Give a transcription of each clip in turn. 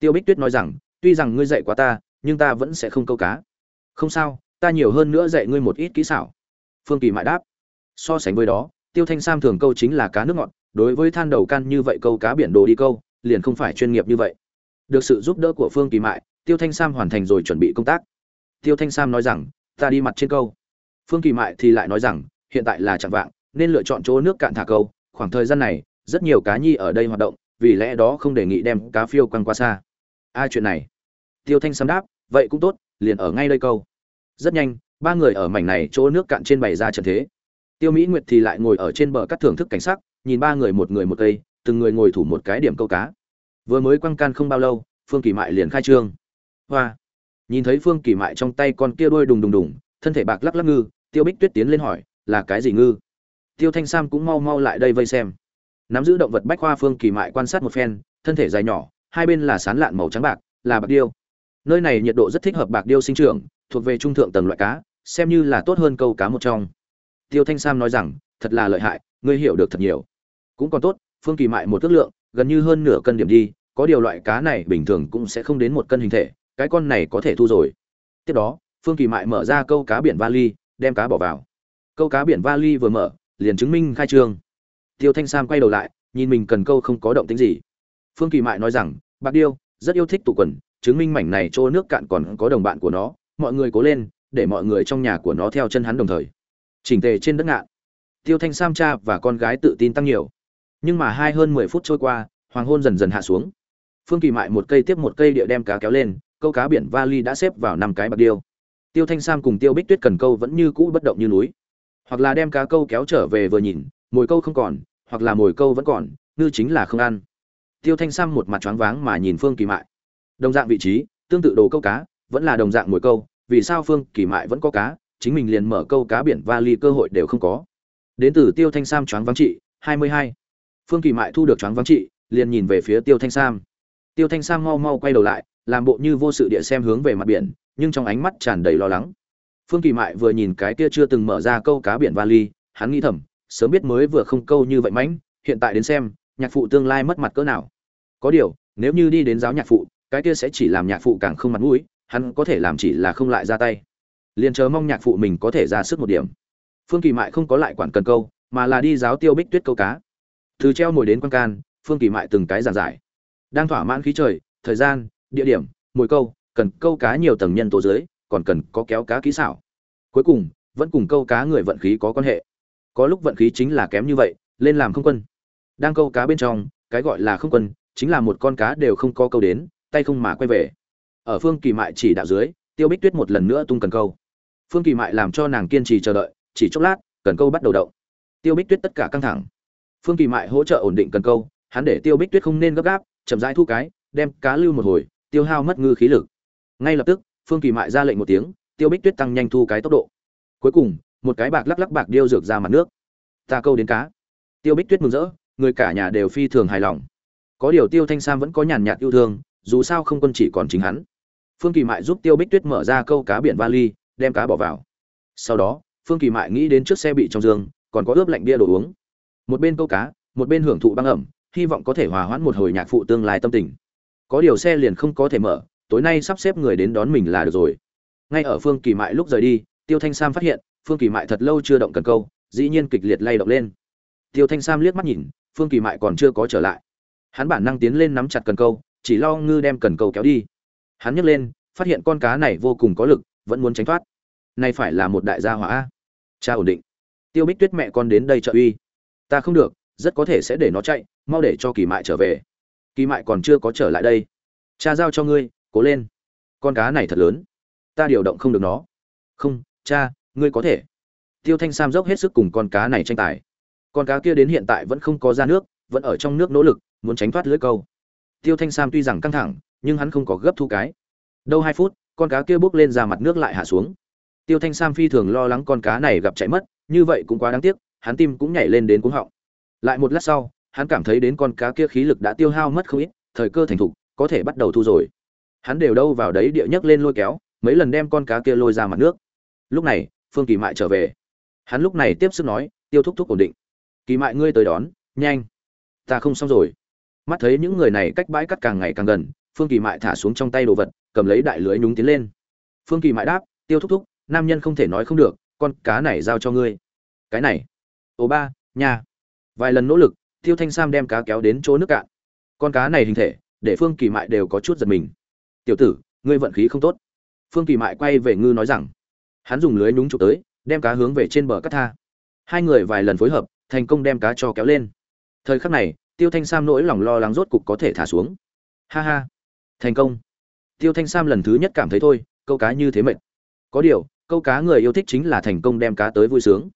tiêu bích tuyết nói rằng, tuy rằng ngươi dạy quá ta, nhưng ta vẫn sẽ không câu cá. Không sao, ta nhiều hơn nữa dạy ngươi một ít kỹ xảo. Phương kỳ mại đáp. So sánh với đó, tiêu thanh sam thường câu chính là cá nước ngọt, đối với than đầu can như vậy câu cá biển đồ đi câu, liền không phải chuyên nghiệp như vậy. Được sự giúp đỡ của phương kỳ mại, tiêu thanh sam hoàn thành rồi chuẩn bị công tác. Tiêu thanh sam nói rằng, ta đi mặt trên câu. Phương kỳ mại thì lại nói rằng, hiện tại là chẳng vạng, nên lựa chọn chỗ nước cạn thả câu. Khoảng thời gian này, rất nhiều cá nhi ở đây hoạt động, vì lẽ đó không đề nghị đem cá phiêu quăng qua xa ai chuyện này. Tiêu thanh sam đáp, vậy cũng tốt, liền ở ngay đây câu. Rất nhanh, ba người ở mảnh này chỗ nước cạn trên bày ra trận thế. Tiêu mỹ nguyệt thì lại ngồi ở trên bờ cắt thưởng thức cảnh sắc, nhìn ba người một người một cây, từng người ngồi thủ một cái điểm câu cá. Vừa mới quăng can không bao lâu, phương kỳ mại liền khai trương. Hoa. Nhìn thấy phương kỳ mại trong tay con kia đuôi đùng đùng đùng, thân thể bạc lắc lắc ngư, tiêu bích tuyết tiến lên hỏi, là cái gì ngư? Tiêu thanh sam cũng mau mau lại đây vây xem. Nắm giữ động vật bách khoa phương kỳ mại quan sát một phen, thân thể dài nhỏ hai bên là sán lạn màu trắng bạc, là bạc điêu. Nơi này nhiệt độ rất thích hợp bạc điêu sinh trưởng, thuộc về trung thượng tầng loại cá, xem như là tốt hơn câu cá một trong. Tiêu thanh sam nói rằng, thật là lợi hại, ngươi hiểu được thật nhiều. Cũng còn tốt, phương kỳ mại một thước lượng, gần như hơn nửa cân điểm đi, có điều loại cá này bình thường cũng sẽ không đến một cân hình thể, cái con này có thể thu rồi. Tiếp đó, phương kỳ mại mở ra câu cá biển vali, đem cá bỏ vào. Câu cá biển vali vừa mở, liền chứng minh khai trương. Tiêu thanh sam quay đầu lại, nhìn mình cần câu không có động tĩnh gì phương kỳ mại nói rằng, bạc điêu, rất yêu thích tụ quần, chứng minh mảnh này chỗ nước cạn còn có đồng bạn của nó, mọi người cố lên, để mọi người trong nhà của nó theo chân hắn đồng thời. Chỉnh tề trên đất ngạn. Tiêu thanh sam cha và con gái tự tin tăng nhiều. Nhưng mà hai hơn mười phút trôi qua, hoàng hôn dần dần hạ xuống. Phương kỳ mại một cây tiếp một cây địa đem cá kéo lên, câu cá biển vali đã xếp vào năm cái bạc điêu. Tiêu thanh sam cùng tiêu bích tuyết cần câu vẫn như cũ bất động như núi. Hoặc là đem cá câu kéo trở về vừa nhìn, mồi câu không còn, hoặc là mồi câu vẫn còn, ngư chính là không ăn tiêu thanh sam một mặt choáng váng mà nhìn phương kỳ mại. Đồng dạng vị trí, tương tự đồ câu cá, vẫn là đồng dạng mồi câu, vì sao phương kỳ mại vẫn có cá, chính mình liền mở câu cá biển vali cơ hội đều không có. Đến từ tiêu thanh sam choáng váng trị, hai mươi hai. Phương kỳ mại thu được choáng váng trị, liền nhìn về phía tiêu thanh sam. Tiêu thanh sam mau mau quay đầu lại, làm bộ như vô sự địa xem hướng về mặt biển, nhưng trong ánh mắt tràn đầy lo lắng. Phương kỳ mại vừa nhìn cái kia chưa từng mở ra câu cá biển vali, hắn nghĩ thầm, sớm biết mới vừa không câu như vậy mãnh, hiện tại đến xem nhạc phụ tương lai mất mặt cỡ nào. Có điều, nếu như đi đến giáo nhạc phụ, cái kia sẽ chỉ làm nhạc phụ càng không mặt mũi, hắn có thể làm chỉ là không lại ra tay. Liền chờ mong nhạc phụ mình có thể ra sức một điểm. Phương kỳ mại không có lại quản cần câu, mà là đi giáo tiêu bích tuyết câu cá. Từ treo mồi đến quan can, phương kỳ mại từng cái giàn giải. Đang thỏa mãn khí trời, thời gian, địa điểm mồi câu, cần câu cá nhiều tầng nhân tố dưới, còn cần có kéo cá kỹ xảo. Cuối cùng, vẫn cùng câu cá người vận khí có quan hệ. Có lúc vận khí chính là kém như vậy, lên làm không quân đang câu cá bên trong, cái gọi là không quân, chính là một con cá đều không có câu đến, tay không mà quay về. Ở phương kỳ mại chỉ đạo dưới, tiêu bích tuyết một lần nữa tung cần câu. Phương kỳ mại làm cho nàng kiên trì chờ đợi, chỉ chốc lát, cần câu bắt đầu động. Tiêu bích tuyết tất cả căng thẳng. Phương kỳ mại hỗ trợ ổn định cần câu, hắn để tiêu bích tuyết không nên gấp gáp, chậm rãi thu cái, đem cá lưu một hồi, tiêu hao mất ngư khí lực. Ngay lập tức, phương kỳ mại ra lệnh một tiếng, tiêu bích tuyết tăng nhanh thu cái tốc độ. Cuối cùng, một cái bạc lắc lắc bạc điêu dược ra mặt nước. Ta câu đến cá. Tiêu bích tuyết mừng rỡ người cả nhà đều phi thường hài lòng. Có điều tiêu thanh sam vẫn có nhàn nhạt yêu thương, dù sao không quân chỉ còn chính hắn. Phương kỳ mại giúp tiêu bích tuyết mở ra câu cá biển vali, đem cá bỏ vào. Sau đó, phương kỳ mại nghĩ đến trước xe bị trong giường còn có ướp lạnh bia đồ uống. Một bên câu cá, một bên hưởng thụ băng ẩm, hy vọng có thể hòa hoãn một hồi nhạc phụ tương lai tâm tình. Có điều xe liền không có thể mở, tối nay sắp xếp người đến đón mình là được rồi. Ngay ở phương kỳ mại lúc rời đi, tiêu thanh sam phát hiện, phương kỳ mại thật lâu chưa động cần câu, dĩ nhiên kịch liệt lay động lên. Tiêu thanh sam liếc mắt nhìn phương kỳ mại còn chưa có trở lại. Hắn bản năng tiến lên nắm chặt cần câu, chỉ lo ngư đem cần câu kéo đi. Hắn nhấc lên, phát hiện con cá này vô cùng có lực, vẫn muốn tránh thoát. Nay phải là một đại gia hỏa cha ổn định. Tiêu bích tuyết mẹ con đến đây trợ uy. Ta không được, rất có thể sẽ để nó chạy, mau để cho kỳ mại trở về. Kỳ mại còn chưa có trở lại đây. Cha giao cho ngươi, cố lên. Con cá này thật lớn. Ta điều động không được nó. Không, cha, ngươi có thể. Tiêu thanh sam dốc hết sức cùng con cá này tranh tài con cá kia đến hiện tại vẫn không có ra nước, vẫn ở trong nước nỗ lực, muốn tránh thoát lưới câu. Tiêu thanh sam tuy rằng căng thẳng, nhưng hắn không có gấp thu cái. Đâu hai phút, con cá kia bốc lên ra mặt nước lại hạ xuống. Tiêu thanh sam phi thường lo lắng con cá này gặp chạy mất, như vậy cũng quá đáng tiếc, hắn tim cũng nhảy lên đến cuống họng. Lại một lát sau, hắn cảm thấy đến con cá kia khí lực đã tiêu hao mất không ít, thời cơ thành thục, có thể bắt đầu thu rồi. Hắn đều đâu vào đấy địa nhấc lên lôi kéo, mấy lần đem con cá kia lôi ra mặt nước. Lúc này, phương kỳ mại trở về. Hắn lúc này tiếp sức nói, tiêu thúc thúc ổn định kỳ mại ngươi tới đón, nhanh. Ta không xong rồi. Mắt thấy những người này cách bãi cắt càng ngày càng gần, phương kỳ mại thả xuống trong tay đồ vật, cầm lấy đại lưới nhúng tiến lên. Phương kỳ mại đáp, tiêu thúc thúc, nam nhân không thể nói không được, con cá này giao cho ngươi. Cái này? Ồ ba, nhà. Vài lần nỗ lực, tiêu thanh sam đem cá kéo đến chỗ nước cạn. Con cá này hình thể, để phương kỳ mại đều có chút giật mình. Tiểu tử, ngươi vận khí không tốt. Phương kỳ mại quay về ngư nói rằng. Hắn dùng lưới nhúng chụp tới, đem cá hướng về trên bờ cắt tha. Hai người vài lần phối hợp thành công đem cá cho kéo lên. Thời khắc này, tiêu thanh sam nỗi lòng lo lắng rốt cục có thể thả xuống. Ha ha, thành công. Tiêu thanh sam lần thứ nhất cảm thấy thôi, câu cá như thế mệt. Có điều, câu cá người yêu thích chính là thành công đem cá tới vui sướng.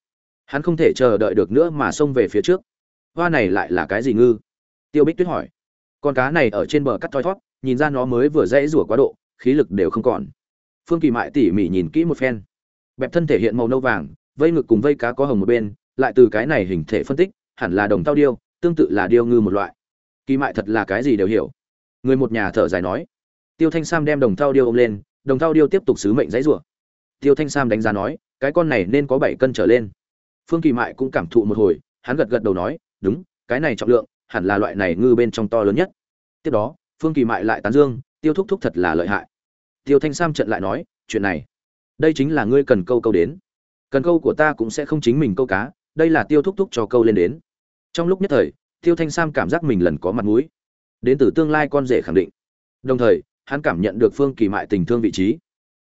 Hắn không thể chờ đợi được nữa mà xông về phía trước. Hoa này lại là cái gì ngư? Tiêu bích tuyết hỏi. Con cá này ở trên bờ cắt thoi thót nhìn ra nó mới vừa dãy rủa quá độ, khí lực đều không còn. Phương kỳ mại tỉ mỉ nhìn kỹ một phen. Bẹp thân thể hiện màu nâu vàng, vây ngực cùng vây cá có hồng một bên lại từ cái này hình thể phân tích, hẳn là đồng tao điêu, tương tự là điêu ngư một loại. Kỳ mại thật là cái gì đều hiểu. Người một nhà thở dài nói. Tiêu thanh sam đem đồng thao điêu ôm lên, đồng thao điêu tiếp tục sứ mệnh dãy rủa. Tiêu thanh sam đánh giá nói, cái con này nên có bảy cân trở lên. Phương kỳ mại cũng cảm thụ một hồi, hắn gật gật đầu nói, đúng, cái này trọng lượng, hẳn là loại này ngư bên trong to lớn nhất. Tiếp đó, phương kỳ mại lại tán dương, tiêu thúc thúc thật là lợi hại. Tiêu thanh sam trận lại nói, chuyện này, đây chính là ngươi cần câu câu đến. Cần câu của ta cũng sẽ không chính mình câu cá đây là tiêu thúc thúc cho câu lên đến. Trong lúc nhất thời, tiêu thanh sam cảm giác mình lần có mặt mũi. Đến từ tương lai con rể khẳng định. Đồng thời, hắn cảm nhận được phương kỳ mại tình thương vị trí.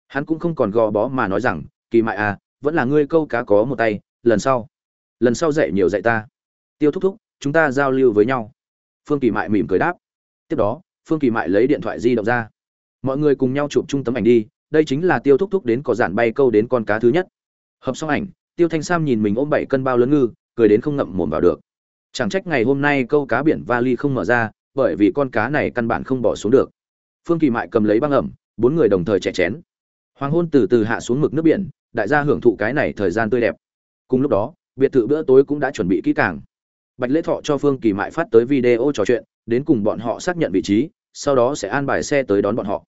Hắn cũng không còn gò bó mà nói rằng, kỳ mại à vẫn là ngươi câu cá có một tay, lần sau lần sau dạy nhiều dạy ta. Tiêu thúc thúc, chúng ta giao lưu với nhau. Phương kỳ mại mỉm cười đáp. Tiếp đó, phương kỳ mại lấy điện thoại di động ra. Mọi người cùng nhau chụp chung tấm ảnh đi, đây chính là tiêu thúc thúc đến có giản bay câu đến con cá thứ nhất. Hợp xong ảnh tiêu thanh sam nhìn mình ôm bảy cân bao lớn ngư, cười đến không ngậm mồm vào được. Chẳng trách ngày hôm nay câu cá biển vali không mở ra, bởi vì con cá này căn bản không bỏ xuống được. Phương kỳ mại cầm lấy băng ẩm, bốn người đồng thời chẻ chén. Hoàng hôn từ từ hạ xuống mực nước biển, đại gia hưởng thụ cái này thời gian tươi đẹp. Cùng lúc đó, biệt thự bữa tối cũng đã chuẩn bị kỹ càng. Bạch lễ thọ cho phương kỳ mại phát tới video trò chuyện, đến cùng bọn họ xác nhận vị trí, sau đó sẽ an bài xe tới đón bọn họ.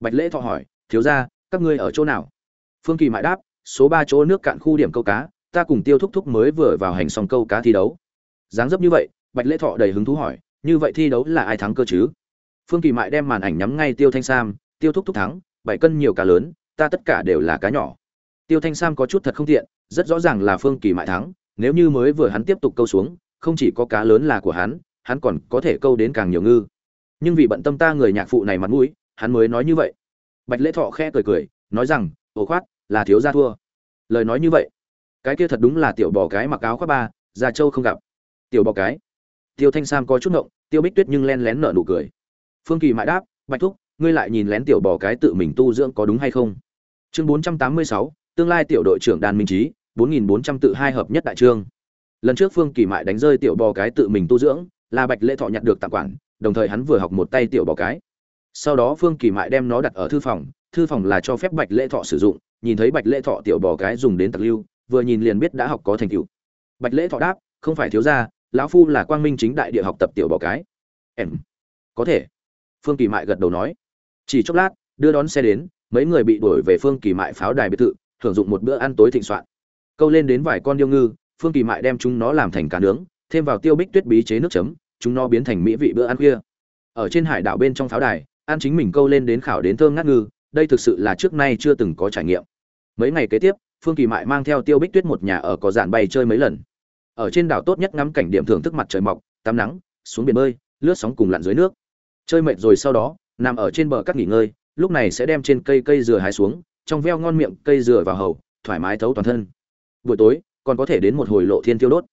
Bạch lễ thọ hỏi, thiếu ra các ngươi ở chỗ nào? Phương kỳ mại đáp số ba chỗ nước cạn khu điểm câu cá, ta cùng tiêu thúc thúc mới vừa vào hành xong câu cá thi đấu. Dáng dấp như vậy, bạch lễ thọ đầy hứng thú hỏi, như vậy thi đấu là ai thắng cơ chứ? Phương kỳ mại đem màn ảnh nhắm ngay tiêu thanh sam, tiêu thúc thúc thắng, bảy cân nhiều cá lớn, ta tất cả đều là cá nhỏ. Tiêu thanh sam có chút thật không tiện, rất rõ ràng là phương kỳ mại thắng, nếu như mới vừa hắn tiếp tục câu xuống, không chỉ có cá lớn là của hắn hắn còn có thể câu đến càng nhiều ngư. Nhưng vì bận tâm ta người nhạc phụ này mặt mũi, hắn mới nói như vậy. Bạch lễ thọ khe cười cười, nói rằng, ồ khoát là thiếu gia thua. Lời nói như vậy, cái kia thật đúng là tiểu bò cái mặc áo khoác ba, gia châu không gặp. Tiểu bò cái. Tiêu thanh sam có chút ngộng, tiêu bích tuyết nhưng len lén nở nụ cười. Phương kỳ mãi đáp, bạch thúc, ngươi lại nhìn lén tiểu bò cái tự mình tu dưỡng có đúng hay không? Chương bốn trăm tám mươi sáu, tương lai tiểu đội trưởng đàn minh trí, bốn nghìn bốn trăm tự hai hợp nhất đại trương. Lần trước phương kỳ mại đánh rơi tiểu bò cái tự mình tu dưỡng là bạch lễ thọ nhặt được tặng quản, đồng thời hắn vừa học một tay tiểu bò cái. Sau đó phương kỳ mại đem nó đặt ở thư phòng thư phòng là cho phép bạch lễ thọ sử dụng nhìn thấy bạch lễ thọ tiểu bò cái dùng đến tặc lưu, vừa nhìn liền biết đã học có thành tựu. Bạch lễ thọ đáp, không phải thiếu gia, lão phu là quang minh chính đại địa học tập tiểu bò cái. Em, có thể. Phương kỳ mại gật đầu nói. Chỉ chốc lát, đưa đón xe đến, mấy người bị đuổi về phương kỳ mại pháo đài biệt thự, thưởng dụng một bữa ăn tối thịnh soạn. Câu lên đến vài con điêu ngư, phương kỳ mại đem chúng nó làm thành cá nướng, thêm vào tiêu bích tuyết bí chế nước chấm, chúng nó biến thành mỹ vị bữa ăn khuya. Ở trên hải đảo bên trong pháo đài, ăn chính mình câu lên đến khảo đến thơm ngát ngư, đây thực sự là trước nay chưa từng có trải nghiệm mấy ngày kế tiếp, phương kỳ mại mang theo tiêu bích tuyết một nhà ở có dạn bay chơi mấy lần. Ở trên đảo tốt nhất ngắm cảnh điểm thưởng thức mặt trời mọc, tắm nắng, xuống biển bơi, lướt sóng cùng lặn dưới nước. Chơi mệt rồi sau đó, nằm ở trên bờ cát nghỉ ngơi, lúc này sẽ đem trên cây cây dừa hái xuống, trong veo ngon miệng cây dừa vào hầu, thoải mái thấu toàn thân. Buổi tối, còn có thể đến một hồi lộ thiên tiêu đốt.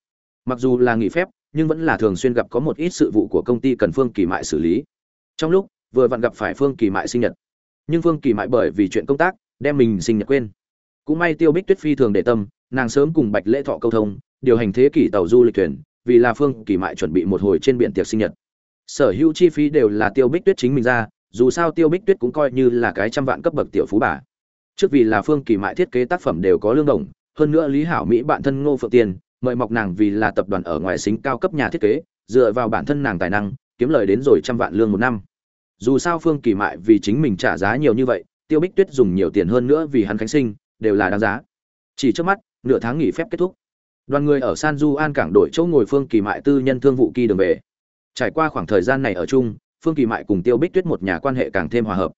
Mặc dù là nghỉ phép, nhưng vẫn là thường xuyên gặp có một ít sự vụ của công ty cần phương kỳ mại xử lý. Trong lúc, vừa vặn gặp phải phương kỳ mại sinh nhật. Nhưng phương kỳ mại bởi vì chuyện công tác, đem mình sinh nhật quên cũng may tiêu bích tuyết phi thường để tâm, nàng sớm cùng bạch lễ thọ câu thông, điều hành thế kỷ tàu du lịch thuyền, vì là phương kỳ mại chuẩn bị một hồi trên biển tiệc sinh nhật. Sở hữu chi phí đều là tiêu bích tuyết chính mình ra, dù sao tiêu bích tuyết cũng coi như là cái trăm vạn cấp bậc tiểu phú bà. Trước vì là phương kỳ mại thiết kế tác phẩm đều có lương đồng, hơn nữa lý hảo mỹ bạn thân ngô phượng tiên mời mọc nàng vì là tập đoàn ở ngoài xính cao cấp nhà thiết kế, dựa vào bản thân nàng tài năng, kiếm lời đến rồi trăm vạn lương một năm. Dù sao phương kỳ mại vì chính mình trả giá nhiều như vậy, tiêu bích tuyết dùng nhiều tiền hơn nữa vì hắn khánh sinh đều là đáng giá. Chỉ trước mắt, nửa tháng nghỉ phép kết thúc. Đoàn người ở san du an cảng đổi chỗ ngồi phương kỳ mại tư nhân thương vụ kỳ đường về. Trải qua khoảng thời gian này ở chung, phương kỳ mại cùng tiêu bích tuyết một nhà quan hệ càng thêm hòa hợp.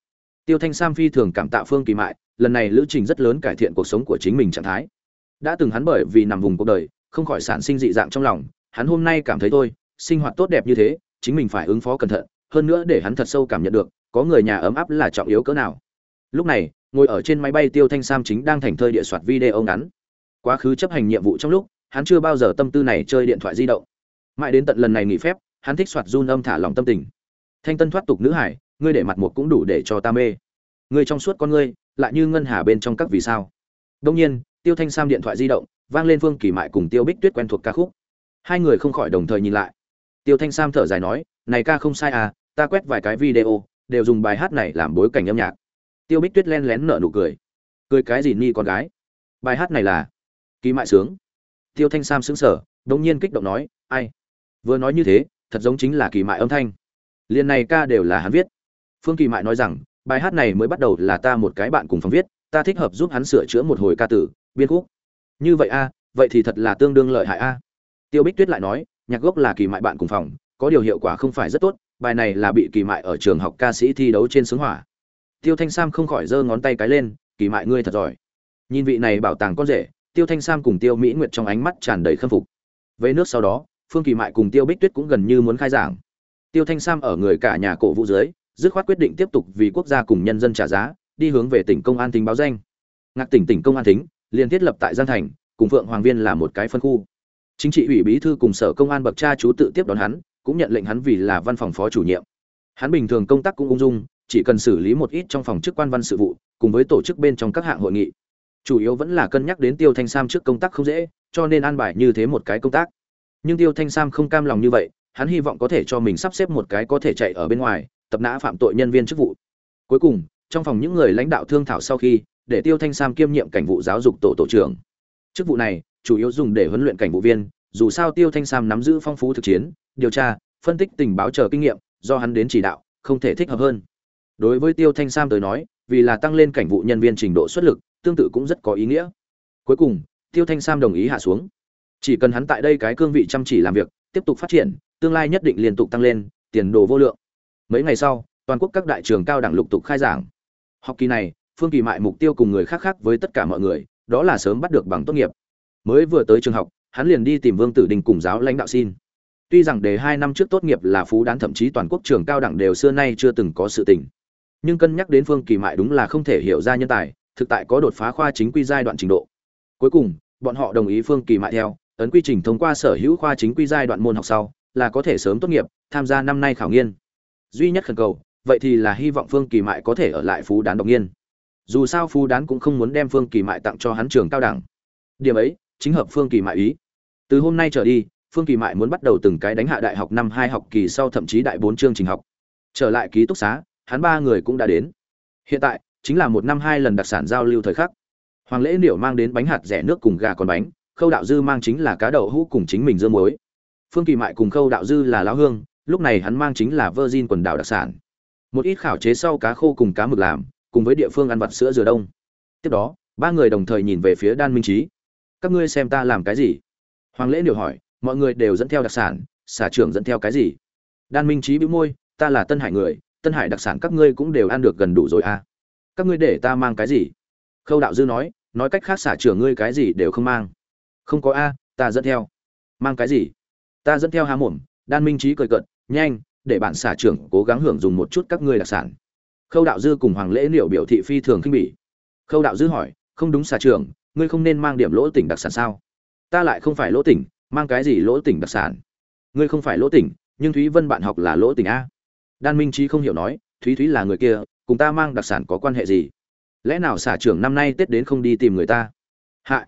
Tiêu thanh sam phi thường cảm tạ phương kỳ mại, lần này lữ trình rất lớn cải thiện cuộc sống của chính mình trạng thái. Đã từng hắn bởi vì nằm vùng cuộc đời, không khỏi sản sinh dị dạng trong lòng, hắn hôm nay cảm thấy thôi, sinh hoạt tốt đẹp như thế, chính mình phải ứng phó cẩn thận, hơn nữa để hắn thật sâu cảm nhận được, có người nhà ấm áp là trọng yếu cỡ nào. Lúc này ngồi ở trên máy bay tiêu thanh sam chính đang thành thơi địa soạt video ngắn. Quá khứ chấp hành nhiệm vụ trong lúc, hắn chưa bao giờ tâm tư này chơi điện thoại di động. Mãi đến tận lần này nghỉ phép, hắn thích soạt run âm thả lòng tâm tình. Thanh tân thoát tục nữ hải, ngươi để mặt một cũng đủ để cho ta mê. Ngươi trong suốt con ngươi, lại như ngân hà bên trong các vì sao? Đông nhiên, tiêu thanh sam điện thoại di động, vang lên phương kỳ mại cùng tiêu bích tuyết quen thuộc ca khúc. Hai người không khỏi đồng thời nhìn lại. Tiêu thanh sam thở dài nói, này ca không sai à ta quét vài cái video, đều dùng bài hát này làm bối cảnh âm nhạc tiêu bích tuyết len lén nở nụ cười. Cười cái gì ni con gái? Bài hát này là kỳ mại sướng. Tiêu thanh sam sững sờ đống nhiên kích động nói, ai? Vừa nói như thế, thật giống chính là kỳ mại âm thanh. Liền này ca đều là hắn viết. Phương kỳ mại nói rằng, bài hát này mới bắt đầu là ta một cái bạn cùng phòng viết, ta thích hợp giúp hắn sửa chữa một hồi ca tử, biên khúc. Như vậy a, vậy thì thật là tương đương lợi hại a. Tiêu bích tuyết lại nói, nhạc gốc là kỳ mại bạn cùng phòng, có điều hiệu quả không phải rất tốt, bài này là bị kỳ mại ở trường học ca sĩ thi đấu trên xướng hỏa tiêu thanh sam không khỏi giơ ngón tay cái lên, kỳ mại ngươi thật giỏi. Nhìn vị này bảo tàng con rể, tiêu thanh sam cùng tiêu mỹ nguyệt trong ánh mắt tràn đầy khâm phục. Với nước sau đó, phương kỳ mại cùng tiêu bích tuyết cũng gần như muốn khai giảng. Tiêu thanh sam ở người cả nhà cổ vũ dưới, dứt khoát quyết định tiếp tục vì quốc gia cùng nhân dân trả giá, đi hướng về tỉnh công an tính báo danh. Ngạc tỉnh tỉnh công an tính liền thiết lập tại giang thành, cùng phượng hoàng viên là một cái phân khu. Chính trị ủy bí thư cùng sở công an bậc cha chú tự tiếp đón hắn, cũng nhận lệnh hắn vì là văn phòng phó chủ nhiệm. Hắn bình thường công tác cũng ung dung chỉ cần xử lý một ít trong phòng chức quan văn sự vụ, cùng với tổ chức bên trong các hạng hội nghị. Chủ yếu vẫn là cân nhắc đến tiêu thanh sam trước công tác không dễ, cho nên an bài như thế một cái công tác. Nhưng tiêu thanh sam không cam lòng như vậy, hắn hy vọng có thể cho mình sắp xếp một cái có thể chạy ở bên ngoài, tập nã phạm tội nhân viên chức vụ. Cuối cùng, trong phòng những người lãnh đạo thương thảo sau khi, để tiêu thanh sam kiêm nhiệm cảnh vụ giáo dục tổ tổ trưởng. Chức vụ này, chủ yếu dùng để huấn luyện cảnh vụ viên, dù sao tiêu thanh sam nắm giữ phong phú thực chiến, điều tra, phân tích tình báo chờ kinh nghiệm, do hắn đến chỉ đạo, không thể thích hợp hơn đối với tiêu thanh sam tới nói, vì là tăng lên cảnh vụ nhân viên trình độ xuất lực, tương tự cũng rất có ý nghĩa. Cuối cùng, tiêu thanh sam đồng ý hạ xuống. Chỉ cần hắn tại đây cái cương vị chăm chỉ làm việc, tiếp tục phát triển, tương lai nhất định liên tục tăng lên, tiền đồ vô lượng. Mấy ngày sau, toàn quốc các đại trường cao đẳng lục tục khai giảng. Học kỳ này, phương kỳ mại mục tiêu cùng người khác khác với tất cả mọi người, đó là sớm bắt được bằng tốt nghiệp. Mới vừa tới trường học, hắn liền đi tìm vương tử đình cùng giáo lãnh đạo xin. Tuy rằng đề hai năm trước tốt nghiệp là phú đán, thậm chí toàn quốc trường cao đẳng đều xưa nay chưa từng có sự tình nhưng cân nhắc đến phương kỳ mại đúng là không thể hiểu ra nhân tài, thực tại có đột phá khoa chính quy giai đoạn trình độ. Cuối cùng, bọn họ đồng ý phương kỳ mại theo, ấn quy trình thông qua sở hữu khoa chính quy giai đoạn môn học sau, là có thể sớm tốt nghiệp, tham gia năm nay khảo nghiên. Duy nhất khẩn cầu, vậy thì là hy vọng phương kỳ mại có thể ở lại phú đán độc nghiên. Dù sao phú đán cũng không muốn đem phương kỳ mại tặng cho hắn trường cao đẳng. Điểm ấy, chính hợp phương kỳ mại ý. Từ hôm nay trở đi, phương kỳ mại muốn bắt đầu từng cái đánh hạ đại học năm hai học kỳ sau thậm chí đại bốn chương trình học. Trở lại ký túc xá hắn ba người cũng đã đến. Hiện tại, chính là một năm hai lần đặc sản giao lưu thời khắc. Hoàng lễ niểu mang đến bánh hạt rẻ nước cùng gà con bánh, khâu đạo dư mang chính là cá đậu hũ cùng chính mình dưa muối. Phương kỳ mại cùng khâu đạo dư là lão hương, lúc này hắn mang chính là virgin quần đảo đặc sản. Một ít khảo chế sau cá khô cùng cá mực làm, cùng với địa phương ăn vặt sữa dừa đông. Tiếp đó, ba người đồng thời nhìn về phía đan minh trí. Các ngươi xem ta làm cái gì? Hoàng lễ niệu hỏi. Mọi người đều dẫn theo đặc sản, xả trưởng dẫn theo cái gì? Đan minh trí bĩu môi. Ta là tân hải người tân hải đặc sản các ngươi cũng đều ăn được gần đủ rồi à? Các ngươi để ta mang cái gì? Khâu đạo dư nói nói cách khác xả trưởng ngươi cái gì đều không mang. Không có a, ta dẫn theo. Mang cái gì? Ta dẫn theo há mồm, đan minh trí cười cận nhanh, để bạn xả trưởng cố gắng hưởng dùng một chút các ngươi đặc sản. Khâu đạo dư cùng hoàng lễ liệu biểu thị phi thường khinh bỉ. Khâu đạo dư hỏi, không đúng xả trưởng, ngươi không nên mang điểm lỗ tỉnh đặc sản sao? Ta lại không phải lỗ tỉnh, mang cái gì lỗ tỉnh đặc sản? Ngươi không phải lỗ tỉnh, nhưng thúy vân bạn học là lỗ tỉnh a đan minh trí không hiểu nói, thúy thúy là người kia, cùng ta mang đặc sản có quan hệ gì? Lẽ nào xả trưởng năm nay tết đến không đi tìm người ta? Hạ.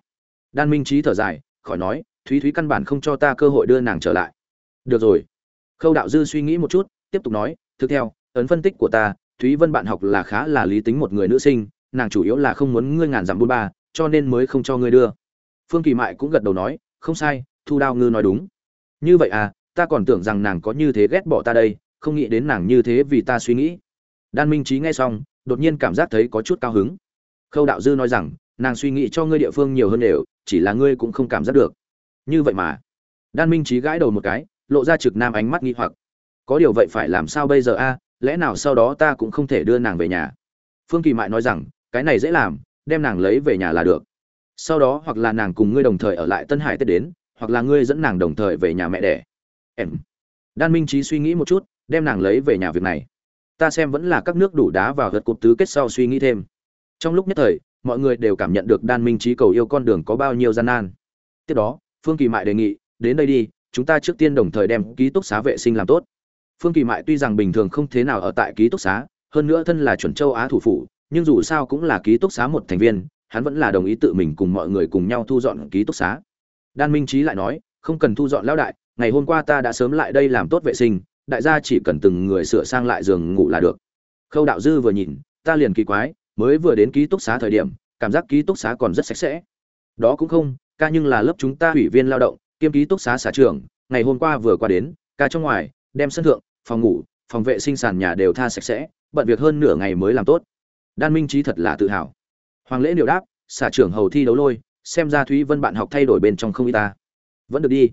Đan minh trí thở dài, khỏi nói, thúy thúy căn bản không cho ta cơ hội đưa nàng trở lại. Được rồi. Khâu đạo dư suy nghĩ một chút, tiếp tục nói, thực theo, ấn phân tích của ta, thúy vân bạn học là khá là lý tính một người nữ sinh, nàng chủ yếu là không muốn ngươi ngàn dặm bôn ba, cho nên mới không cho ngươi đưa. Phương kỳ mại cũng gật đầu nói, không sai, thu đao ngư nói đúng. Như vậy à ta còn tưởng rằng nàng có như thế ghét bỏ ta đây không nghĩ đến nàng như thế vì ta suy nghĩ. Đan minh trí nghe xong, đột nhiên cảm giác thấy có chút cao hứng. Khâu đạo dư nói rằng, nàng suy nghĩ cho ngươi địa phương nhiều hơn đều, chỉ là ngươi cũng không cảm giác được. Như vậy mà, đan minh trí gãi đầu một cái, lộ ra trực nam ánh mắt nghi hoặc. Có điều vậy phải làm sao bây giờ a? Lẽ nào sau đó ta cũng không thể đưa nàng về nhà? Phương kỳ mại nói rằng, cái này dễ làm, đem nàng lấy về nhà là được. Sau đó hoặc là nàng cùng ngươi đồng thời ở lại tân hải tết đến, hoặc là ngươi dẫn nàng đồng thời về nhà mẹ đẻ. Em. Đan minh trí suy nghĩ một chút đem nàng lấy về nhà việc này. Ta xem vẫn là các nước đủ đá vào gật cột tứ kết sau suy nghĩ thêm. Trong lúc nhất thời, mọi người đều cảm nhận được đan minh trí cầu yêu con đường có bao nhiêu gian nan. Tiếp đó, phương kỳ mại đề nghị, đến đây đi, chúng ta trước tiên đồng thời đem ký túc xá vệ sinh làm tốt. Phương kỳ mại tuy rằng bình thường không thế nào ở tại ký túc xá, hơn nữa thân là chuẩn châu á thủ phủ, nhưng dù sao cũng là ký túc xá một thành viên, hắn vẫn là đồng ý tự mình cùng mọi người cùng nhau thu dọn ký túc xá. Đan minh trí lại nói, không cần thu dọn lão đại, ngày hôm qua ta đã sớm lại đây làm tốt vệ sinh đại gia chỉ cần từng người sửa sang lại giường ngủ là được. Khâu đạo dư vừa nhìn, ta liền kỳ quái, mới vừa đến ký túc xá thời điểm, cảm giác ký túc xá còn rất sạch sẽ. Đó cũng không, ca nhưng là lớp chúng ta ủy viên lao động, kiêm ký túc xá xả trưởng ngày hôm qua vừa qua đến, ca trong ngoài, đem sân thượng, phòng ngủ, phòng vệ sinh sàn nhà đều tha sạch sẽ, bận việc hơn nửa ngày mới làm tốt. Đan minh trí thật là tự hào. Hoàng lễ điều đáp, xả trưởng hầu thi đấu lôi, xem ra thúy vân bạn học thay đổi bên trong không y ta. Vẫn được đi.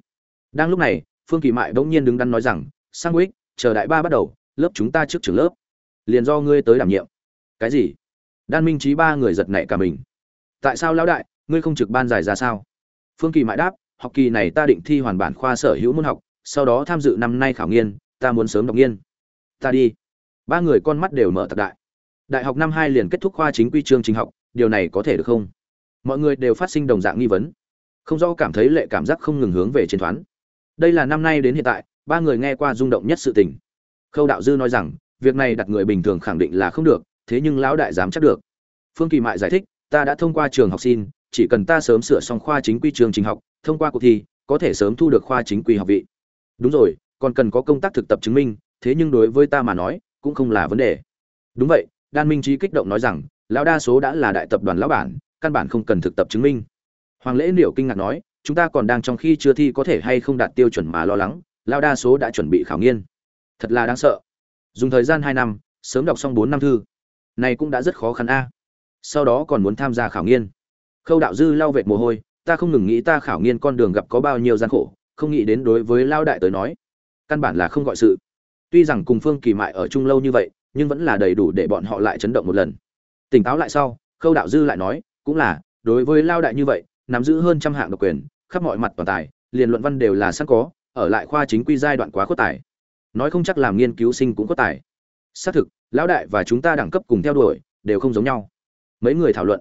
Đang lúc này, phương kỳ mại bỗng nhiên đứng đắn nói rằng sang ích chờ đại ba bắt đầu, lớp chúng ta trước trường lớp. Liền do ngươi tới đảm nhiệm. Cái gì? Đan minh trí ba người giật nảy cả mình. Tại sao lão đại, ngươi không trực ban giải ra sao? Phương kỳ mãi đáp, học kỳ này ta định thi hoàn bản khoa sở hữu môn học, sau đó tham dự năm nay khảo nghiên, ta muốn sớm đọc nghiên. Ta đi. Ba người con mắt đều mở thật đại. Đại học năm hai liền kết thúc khoa chính quy chương trình học, điều này có thể được không? Mọi người đều phát sinh đồng dạng nghi vấn. Không rõ cảm thấy lệ cảm giác không ngừng hướng về trên thoán. Đây là năm nay đến hiện tại ba người nghe qua rung động nhất sự tình. Khâu đạo dư nói rằng, việc này đặt người bình thường khẳng định là không được, thế nhưng lão đại dám chắc được. Phương kỳ mại giải thích, ta đã thông qua trường học xin, chỉ cần ta sớm sửa xong khoa chính quy trường trình học, thông qua cuộc thi, có thể sớm thu được khoa chính quy học vị. Đúng rồi, còn cần có công tác thực tập chứng minh, thế nhưng đối với ta mà nói, cũng không là vấn đề. Đúng vậy, đan minh trí kích động nói rằng, lão đa số đã là đại tập đoàn lão bản, căn bản không cần thực tập chứng minh. Hoàng lễ liệu kinh ngạc nói, chúng ta còn đang trong khi chưa thi có thể hay không đạt tiêu chuẩn mà lo lắng lão đa số đã chuẩn bị khảo nghiên. Thật là đáng sợ. Dùng thời gian hai năm, sớm đọc xong bốn năm thư. Này cũng đã rất khó khăn a. Sau đó còn muốn tham gia khảo nghiên. Khâu đạo dư lau vệt mồ hôi, ta không ngừng nghĩ ta khảo nghiên con đường gặp có bao nhiêu gian khổ, không nghĩ đến đối với lao đại tới nói, căn bản là không gọi sự. Tuy rằng cùng phương kỳ mại ở chung lâu như vậy, nhưng vẫn là đầy đủ để bọn họ lại chấn động một lần. Tỉnh táo lại sau, khâu đạo dư lại nói, cũng là, đối với lao đại như vậy, nắm giữ hơn trăm hạng độc quyền, khắp mọi mặt toàn tài, liền luận văn đều là sẵn có ở lại khoa chính quy giai đoạn quá khuất tài. Nói không chắc làm nghiên cứu sinh cũng có tài. Xác thực, lão đại và chúng ta đẳng cấp cùng theo đuổi, đều không giống nhau. Mấy người thảo luận.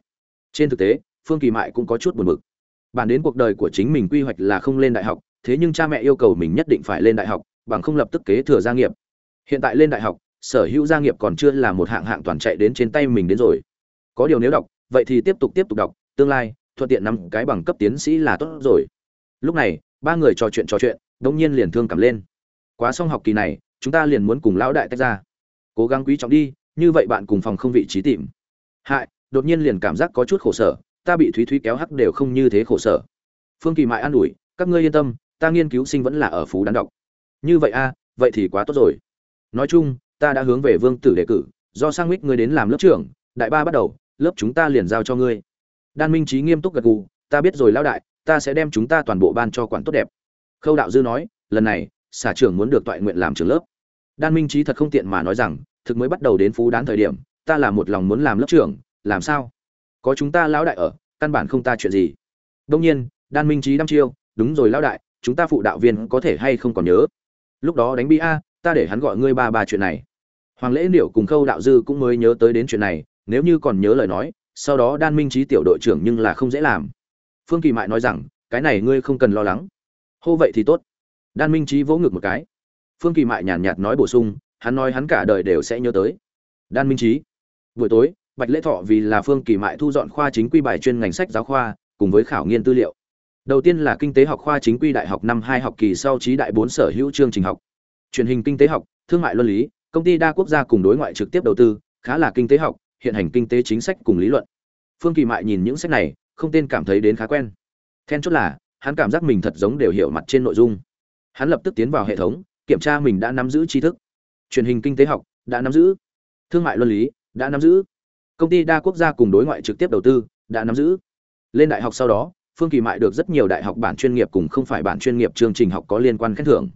Trên thực tế, phương kỳ mại cũng có chút buồn bực. Bản đến cuộc đời của chính mình quy hoạch là không lên đại học, thế nhưng cha mẹ yêu cầu mình nhất định phải lên đại học, bằng không lập tức kế thừa gia nghiệp. Hiện tại lên đại học, sở hữu gia nghiệp còn chưa là một hạng hạng toàn chạy đến trên tay mình đến rồi. Có điều nếu đọc, vậy thì tiếp tục tiếp tục đọc, tương lai, thuận tiện nắm cái bằng cấp tiến sĩ là tốt rồi. Lúc này, ba người trò chuyện trò chuyện đông nhiên liền thương cảm lên. Quá xong học kỳ này, chúng ta liền muốn cùng lão đại tách ra. Cố gắng quý trọng đi, như vậy bạn cùng phòng không vị trí tìm. Hại, đột nhiên liền cảm giác có chút khổ sở, ta bị thúy thúy kéo hắc đều không như thế khổ sở. Phương kỳ mại an ủi, các ngươi yên tâm, ta nghiên cứu sinh vẫn là ở phú đán đọc. Như vậy a, vậy thì quá tốt rồi. Nói chung, ta đã hướng về vương tử đề cử, do sang mít ngươi đến làm lớp trưởng, đại ba bắt đầu, lớp chúng ta liền giao cho ngươi. Đan minh trí nghiêm túc gật gù, ta biết rồi lão đại, ta sẽ đem chúng ta toàn bộ ban cho quản tốt đẹp khâu đạo dư nói, lần này, xả trưởng muốn được toại nguyện làm trưởng lớp. Đan minh trí thật không tiện mà nói rằng, thực mới bắt đầu đến phú đán thời điểm, ta là một lòng muốn làm lớp trưởng, làm sao? Có chúng ta lão đại ở, căn bản không ta chuyện gì. Đông nhiên, đan minh trí đăm chiêu, đúng rồi lão đại, chúng ta phụ đạo viên có thể hay không còn nhớ? Lúc đó đánh bi a, ta để hắn gọi ngươi ba ba chuyện này. Hoàng lễ liệu cùng khâu đạo dư cũng mới nhớ tới đến chuyện này, nếu như còn nhớ lời nói, sau đó đan minh trí tiểu đội trưởng nhưng là không dễ làm. Phương kỳ mại nói rằng, cái này ngươi không cần lo lắng hô vậy thì tốt. Đan minh trí vỗ ngực một cái. Phương kỳ mại nhàn nhạt nói bổ sung, hắn nói hắn cả đời đều sẽ nhớ tới. Đan minh trí buổi tối, bạch lễ thọ vì là phương kỳ mại thu dọn khoa chính quy bài chuyên ngành sách giáo khoa, cùng với khảo nghiên tư liệu. Đầu tiên là kinh tế học khoa chính quy đại học năm hai học kỳ sau trí đại bốn sở hữu chương trình học. Truyền hình kinh tế học, thương mại luân lý, công ty đa quốc gia cùng đối ngoại trực tiếp đầu tư, khá là kinh tế học, hiện hành kinh tế chính sách cùng lý luận. Phương kỳ mại nhìn những sách này, không tên cảm thấy đến khá quen. Then chốt là hắn cảm giác mình thật giống đều hiểu mặt trên nội dung. Hắn lập tức tiến vào hệ thống, kiểm tra mình đã nắm giữ tri thức. Truyền hình kinh tế học, đã nắm giữ. Thương mại luân lý, đã nắm giữ. Công ty đa quốc gia cùng đối ngoại trực tiếp đầu tư, đã nắm giữ. Lên đại học sau đó, phương kỳ mại được rất nhiều đại học bản chuyên nghiệp cùng không phải bản chuyên nghiệp chương trình học có liên quan khen thưởng.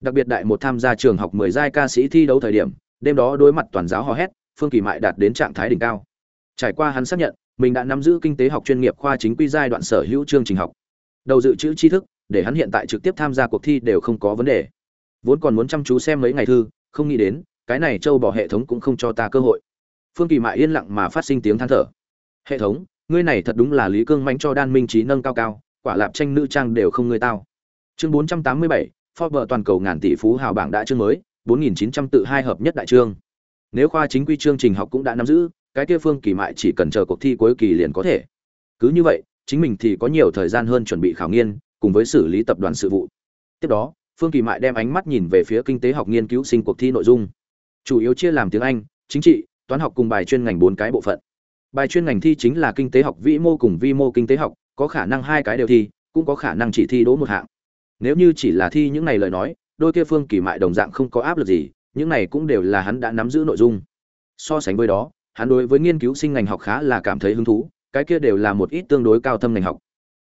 Đặc biệt đại một tham gia trường học mười giai ca sĩ thi đấu thời điểm, đêm đó đối mặt toàn giáo hò hét, phương kỳ mại đạt đến trạng thái đỉnh cao. Trải qua hắn xác nhận, mình đã nắm giữ kinh tế học chuyên nghiệp khoa chính quy giai đoạn sở hữu chương trình học đầu dự trữ tri thức, để hắn hiện tại trực tiếp tham gia cuộc thi đều không có vấn đề. Vốn còn muốn chăm chú xem mấy ngày thư, không nghĩ đến, cái này châu bỏ hệ thống cũng không cho ta cơ hội. Phương kỳ mại yên lặng mà phát sinh tiếng than thở. Hệ thống, ngươi này thật đúng là lý cương mánh cho đan minh trí nâng cao cao, quả lạp tranh nữ trang đều không ngươi tao. Chương bốn trăm tám mươi bảy, forbes toàn cầu ngàn tỷ phú hào bảng đã chương mới, bốn nghìn chín trăm tự hai hợp nhất đại chương. Nếu khoa chính quy chương trình học cũng đã nắm giữ, cái kia phương kỳ mại chỉ cần chờ cuộc thi cuối kỳ liền có thể. Cứ như vậy chính mình thì có nhiều thời gian hơn chuẩn bị khảo nghiên, cùng với xử lý tập đoàn sự vụ. Tiếp đó, phương kỳ mại đem ánh mắt nhìn về phía kinh tế học nghiên cứu sinh cuộc thi nội dung. Chủ yếu chia làm tiếng anh, chính trị, toán học cùng bài chuyên ngành bốn cái bộ phận. Bài chuyên ngành thi chính là kinh tế học vĩ mô cùng vi mô kinh tế học, có khả năng hai cái đều thi, cũng có khả năng chỉ thi đỗ một hạng. Nếu như chỉ là thi những này lời nói, đôi kia phương kỳ mại đồng dạng không có áp lực gì, những này cũng đều là hắn đã nắm giữ nội dung. So sánh với đó, hắn đối với nghiên cứu sinh ngành học khá là cảm thấy hứng thú cái kia đều là một ít tương đối cao thâm ngành học.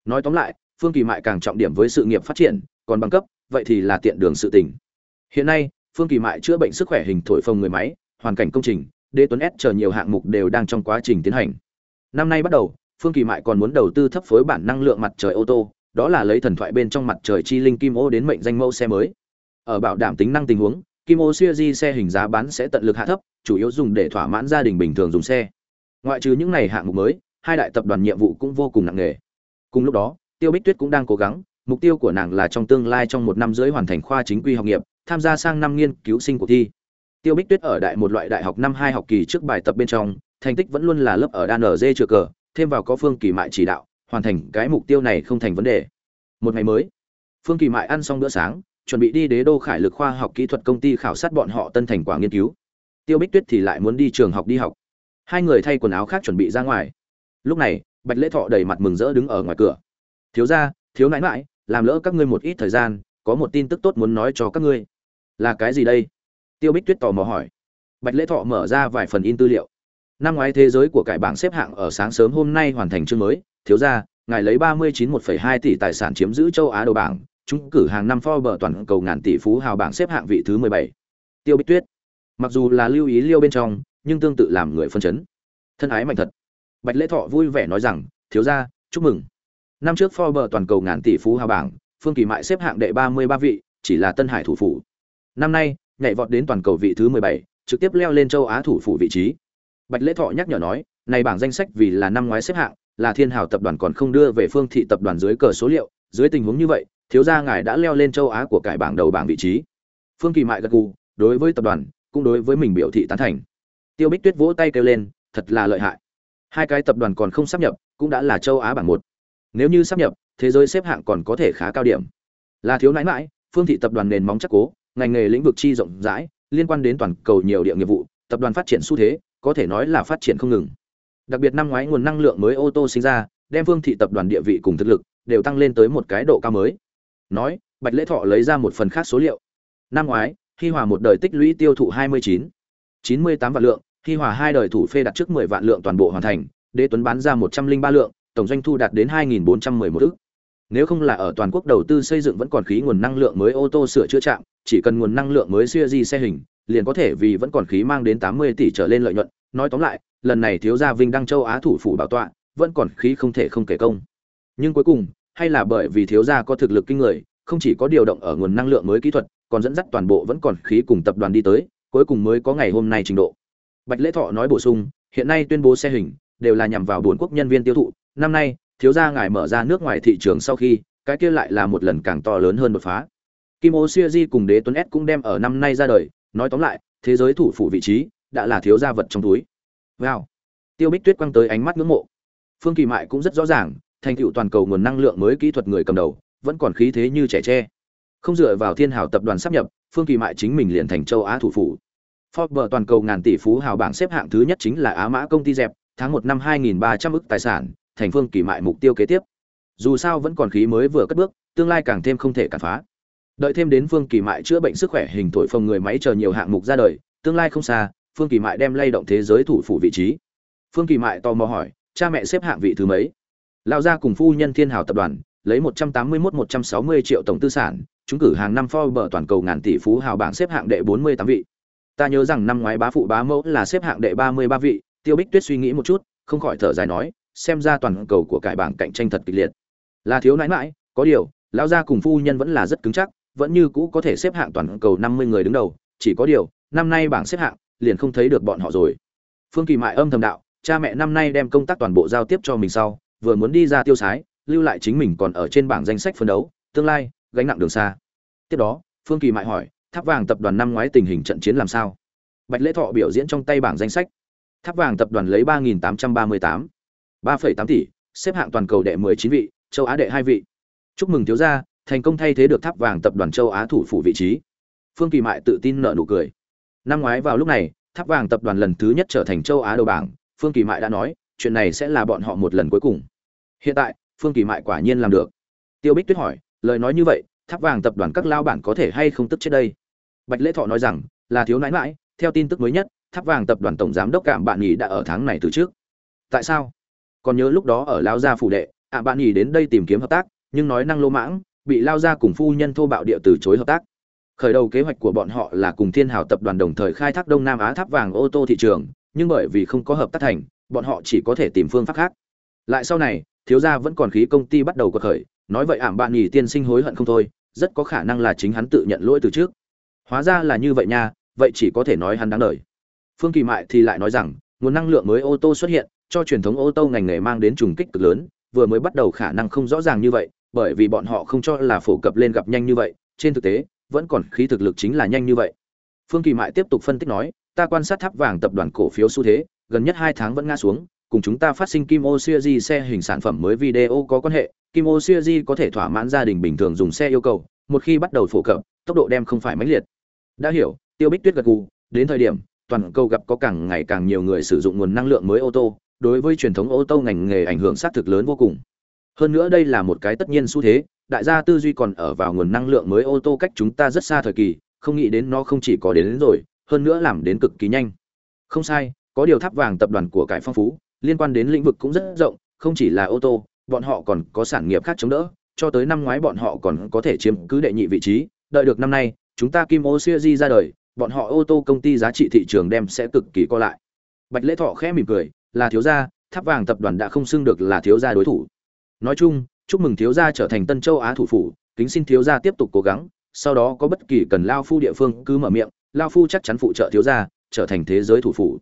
Nói tóm lại, phương kỳ mại càng trọng điểm với sự nghiệp phát triển, còn bằng cấp, vậy thì là tiện đường sự tình. Hiện nay, phương kỳ mại chữa bệnh sức khỏe hình thổi phồng người máy, hoàn cảnh công trình, đế tuấn s chờ nhiều hạng mục đều đang trong quá trình tiến hành. Năm nay bắt đầu, phương kỳ mại còn muốn đầu tư thấp phối bản năng lượng mặt trời ô tô, đó là lấy thần thoại bên trong mặt trời chi linh kim ô đến mệnh danh mẫu xe mới. Ở bảo đảm tính năng tình huống, kim ô siêu di xe hình giá bán sẽ tận lực hạ thấp, chủ yếu dùng để thỏa mãn gia đình bình thường dùng xe. Ngoại trừ những này hạng mục mới hai đại tập đoàn nhiệm vụ cũng vô cùng nặng nề. Cùng lúc đó, tiêu bích tuyết cũng đang cố gắng, mục tiêu của nàng là trong tương lai trong một năm rưỡi hoàn thành khoa chính quy học nghiệp, tham gia sang năm nghiên cứu sinh cuộc thi. Tiêu bích tuyết ở đại một loại đại học năm hai học kỳ trước bài tập bên trong, thành tích vẫn luôn là lớp ở đan ở dê chưa cờ, thêm vào có phương kỳ mại chỉ đạo, hoàn thành cái mục tiêu này không thành vấn đề. Một ngày mới, phương kỳ mại ăn xong bữa sáng, chuẩn bị đi đế đô khải lực khoa học kỹ thuật công ty khảo sát bọn họ tân thành quả nghiên cứu. Tiêu bích tuyết thì lại muốn đi trường học đi học. Hai người thay quần áo khác chuẩn bị ra ngoài lúc này, bạch lễ thọ đầy mặt mừng rỡ đứng ở ngoài cửa. Thiếu ra thiếu nãi mãi làm lỡ các ngươi một ít thời gian, có một tin tức tốt muốn nói cho các ngươi. Là cái gì đây? Tiêu bích tuyết tò mò hỏi. Bạch lễ thọ mở ra vài phần in tư liệu. Năm ngoái thế giới của cải bảng xếp hạng ở sáng sớm hôm nay hoàn thành chương mới. Thiếu ra ngài lấy ba mươi chín một hai tỷ tài sản chiếm giữ châu á đầu bảng chúng cử hàng năm Forbes toàn cầu ngàn tỷ phú hào bảng xếp hạng vị thứ mười bảy. Tiêu bích tuyết. Mặc dù là lưu ý liêu bên trong, nhưng tương tự làm người phân chấn. Thân ái mạnh thật bạch lễ thọ vui vẻ nói rằng thiếu gia, chúc mừng. Năm trước Forbes toàn cầu ngàn tỷ phú hào bảng phương kỳ mại xếp hạng đệ ba mươi ba vị chỉ là tân hải thủ phủ. Năm nay nhảy vọt đến toàn cầu vị thứ mười bảy trực tiếp leo lên châu á thủ phủ vị trí. Bạch lễ thọ nhắc nhở nói này bảng danh sách vì là năm ngoái xếp hạng là thiên hào tập đoàn còn không đưa về phương thị tập đoàn dưới cờ số liệu dưới tình huống như vậy thiếu gia ngài đã leo lên châu á của cải bảng đầu bảng vị trí. Phương kỳ mại gật gù đối với tập đoàn cũng đối với mình biểu thị tán thành. Tiêu bích tuyết vỗ tay kêu lên thật là lợi hại hai cái tập đoàn còn không sắp nhập cũng đã là châu á bảng một. Nếu như sắp nhập thế giới xếp hạng còn có thể khá cao điểm. Là thiếu nãi mãi phương thị tập đoàn nền móng chắc cố ngành nghề lĩnh vực chi rộng rãi liên quan đến toàn cầu nhiều địa nghiệp vụ tập đoàn phát triển xu thế có thể nói là phát triển không ngừng. Đặc biệt năm ngoái nguồn năng lượng mới ô tô sinh ra đem phương thị tập đoàn địa vị cùng thực lực đều tăng lên tới một cái độ cao mới. Nói bạch lễ thọ lấy ra một phần khác số liệu. Năm ngoái khi hòa một đời tích lũy tiêu thụ 29, 98 vạn lượng khi hòa hai đời thủ phê đặt trước 10 vạn lượng toàn bộ hoàn thành, đế tuấn bán ra 103 lượng, tổng doanh thu đạt đến 2411 ức. Nếu không là ở toàn quốc đầu tư xây dựng vẫn còn khí nguồn năng lượng mới ô tô sửa chữa trạm, chỉ cần nguồn năng lượng mới xe gì xe hình, liền có thể vì vẫn còn khí mang đến 80 tỷ trở lên lợi nhuận. Nói tóm lại, lần này thiếu gia vinh đăng châu á thủ phủ bảo tọa, vẫn còn khí không thể không kể công. Nhưng cuối cùng, hay là bởi vì thiếu gia có thực lực kinh người, không chỉ có điều động ở nguồn năng lượng mới kỹ thuật, còn dẫn dắt toàn bộ vẫn còn khí cùng tập đoàn đi tới, cuối cùng mới có ngày hôm nay trình độ bạch lễ thọ nói bổ sung, hiện nay tuyên bố xe hình đều là nhằm vào buồn quốc nhân viên tiêu thụ, năm nay, thiếu gia ngài mở ra nước ngoài thị trường sau khi, cái kia lại là một lần càng to lớn hơn đột phá. Kim ô di cùng đế tuấn s cũng đem ở năm nay ra đời, nói tóm lại, thế giới thủ phủ vị trí đã là thiếu gia vật trong túi. Wow. Tiêu bích tuyết quăng tới ánh mắt ngưỡng mộ. Phương kỳ mại cũng rất rõ ràng, thành tựu toàn cầu nguồn năng lượng mới kỹ thuật người cầm đầu, vẫn còn khí thế như trẻ tre. Không dựa vào thiên hào tập đoàn sắp nhập, phương kỳ mại chính mình liền thành châu á thủ phủ forbes toàn cầu ngàn tỷ phú hào bảng xếp hạng thứ nhất chính là á mã công ty dẹp, tháng một năm 2300 ức tài sản, thành phương kỳ mại mục tiêu kế tiếp. Dù sao vẫn còn khí mới vừa cất bước, tương lai càng thêm không thể cản phá. Đợi thêm đến phương kỳ mại chữa bệnh sức khỏe hình thổi phồng người máy chờ nhiều hạng mục ra đời, tương lai không xa, phương kỳ mại đem lay động thế giới thủ phủ vị trí. Phương kỳ mại tò mò hỏi, cha mẹ xếp hạng vị thứ mấy? Lao gia cùng phu nhân thiên hào tập đoàn, lấy 181-160 triệu tổng tư sản chúng cử hàng năm Forbes toàn cầu ngàn tỷ phú hào bảng xếp hạng đệ 48 vị. Ta nhớ rằng năm ngoái bá phụ bá mẫu là xếp hạng đệ 33 vị, Tiêu Bích Tuyết suy nghĩ một chút, không khỏi thở dài nói, xem ra toàn cầu của cải bảng cạnh tranh thật kịch liệt. Là thiếu nãi nãi, có điều, lão gia cùng phu nhân vẫn là rất cứng chắc, vẫn như cũ có thể xếp hạng toàn cầu 50 người đứng đầu, chỉ có điều, năm nay bảng xếp hạng liền không thấy được bọn họ rồi. Phương Kỳ Mại âm thầm đạo, cha mẹ năm nay đem công tác toàn bộ giao tiếp cho mình sau, vừa muốn đi ra tiêu sái, lưu lại chính mình còn ở trên bảng danh sách phấn đấu, tương lai gánh nặng đường xa. Tiếp đó, Phương Kỳ Mại hỏi, Tháp Vàng tập đoàn năm ngoái tình hình trận chiến làm sao? Bạch Lễ Thọ biểu diễn trong tay bảng danh sách. Tháp Vàng tập đoàn lấy 3838, 3,8 tỷ, xếp hạng toàn cầu đệ 19 vị, châu Á đệ hai vị. Chúc mừng thiếu gia, thành công thay thế được Tháp Vàng tập đoàn châu Á thủ phủ vị trí. Phương Kỳ Mại tự tin nợ nụ cười. Năm ngoái vào lúc này, Tháp Vàng tập đoàn lần thứ nhất trở thành châu Á đầu bảng, Phương Kỳ Mại đã nói, chuyện này sẽ là bọn họ một lần cuối cùng. Hiện tại, Phương Kỳ Mại quả nhiên làm được. Tiêu Bích Tuyết hỏi, lời nói như vậy, Tháp Vàng tập đoàn các lao bản có thể hay không tức chết đây? Bạch Lễ Thọ nói rằng, là thiếu nãi nãi, theo tin tức mới nhất, Tháp Vàng tập đoàn tổng giám đốc Cạm Bạn Nhĩ đã ở tháng này từ trước. Tại sao? Còn nhớ lúc đó ở lao gia phủ đệ, Cạm Bạn Nhĩ đến đây tìm kiếm hợp tác, nhưng nói năng lô mãng, bị Lao gia cùng phu nhân thô bạo địa từ chối hợp tác. Khởi đầu kế hoạch của bọn họ là cùng Thiên Hào tập đoàn đồng thời khai thác Đông Nam Á tháp vàng ô tô thị trường, nhưng bởi vì không có hợp tác thành, bọn họ chỉ có thể tìm phương pháp khác. Lại sau này, thiếu gia vẫn còn khí công ty bắt đầu cuộc khởi, nói vậy ảm bạn nhỉ tiên sinh hối hận không thôi, rất có khả năng là chính hắn tự nhận lỗi từ trước. Hóa ra là như vậy nha, vậy chỉ có thể nói hắn đáng đời. Phương Kỳ Mại thì lại nói rằng, nguồn năng lượng mới ô tô xuất hiện, cho truyền thống ô tô ngành nghề mang đến trùng kích cực lớn, vừa mới bắt đầu khả năng không rõ ràng như vậy, bởi vì bọn họ không cho là phổ cập lên gặp nhanh như vậy, trên thực tế, vẫn còn khí thực lực chính là nhanh như vậy. Phương Kỳ Mại tiếp tục phân tích nói, ta quan sát tháp vàng tập đoàn cổ phiếu xu thế, gần nhất hai tháng vẫn ngã xuống, cùng chúng ta phát sinh Kim Ô Series xe hình sản phẩm mới video có quan hệ, Kim Ô Series có thể thỏa mãn gia đình bình thường dùng xe yêu cầu, một khi bắt đầu phổ cập, tốc độ đem không phải mãnh liệt. Đã hiểu, Tiêu Bích Tuyết gật gù, đến thời điểm toàn cầu gặp có càng ngày càng nhiều người sử dụng nguồn năng lượng mới ô tô, đối với truyền thống ô tô ngành nghề ảnh hưởng sát thực lớn vô cùng. Hơn nữa đây là một cái tất nhiên xu thế, đại gia tư duy còn ở vào nguồn năng lượng mới ô tô cách chúng ta rất xa thời kỳ, không nghĩ đến nó không chỉ có đến, đến rồi, hơn nữa làm đến cực kỳ nhanh. Không sai, có điều tháp vàng tập đoàn của cải phong phú, liên quan đến lĩnh vực cũng rất rộng, không chỉ là ô tô, bọn họ còn có sản nghiệp khác chống đỡ, cho tới năm ngoái bọn họ còn có thể chiếm cứ đệ nhị vị trí, đợi được năm nay, chúng ta Kim Ô ra đời, bọn họ ô tô công ty giá trị thị trường đem sẽ cực kỳ co lại. Bạch Lễ Thọ khẽ mỉm cười, là thiếu gia, tháp vàng tập đoàn đã không xưng được là thiếu gia đối thủ. Nói chung, chúc mừng thiếu gia trở thành Tân Châu Á thủ phủ, kính xin thiếu gia tiếp tục cố gắng, sau đó có bất kỳ cần lao phu địa phương cứ mở miệng, lao phu chắc chắn phụ trợ thiếu gia, trở thành thế giới thủ phủ.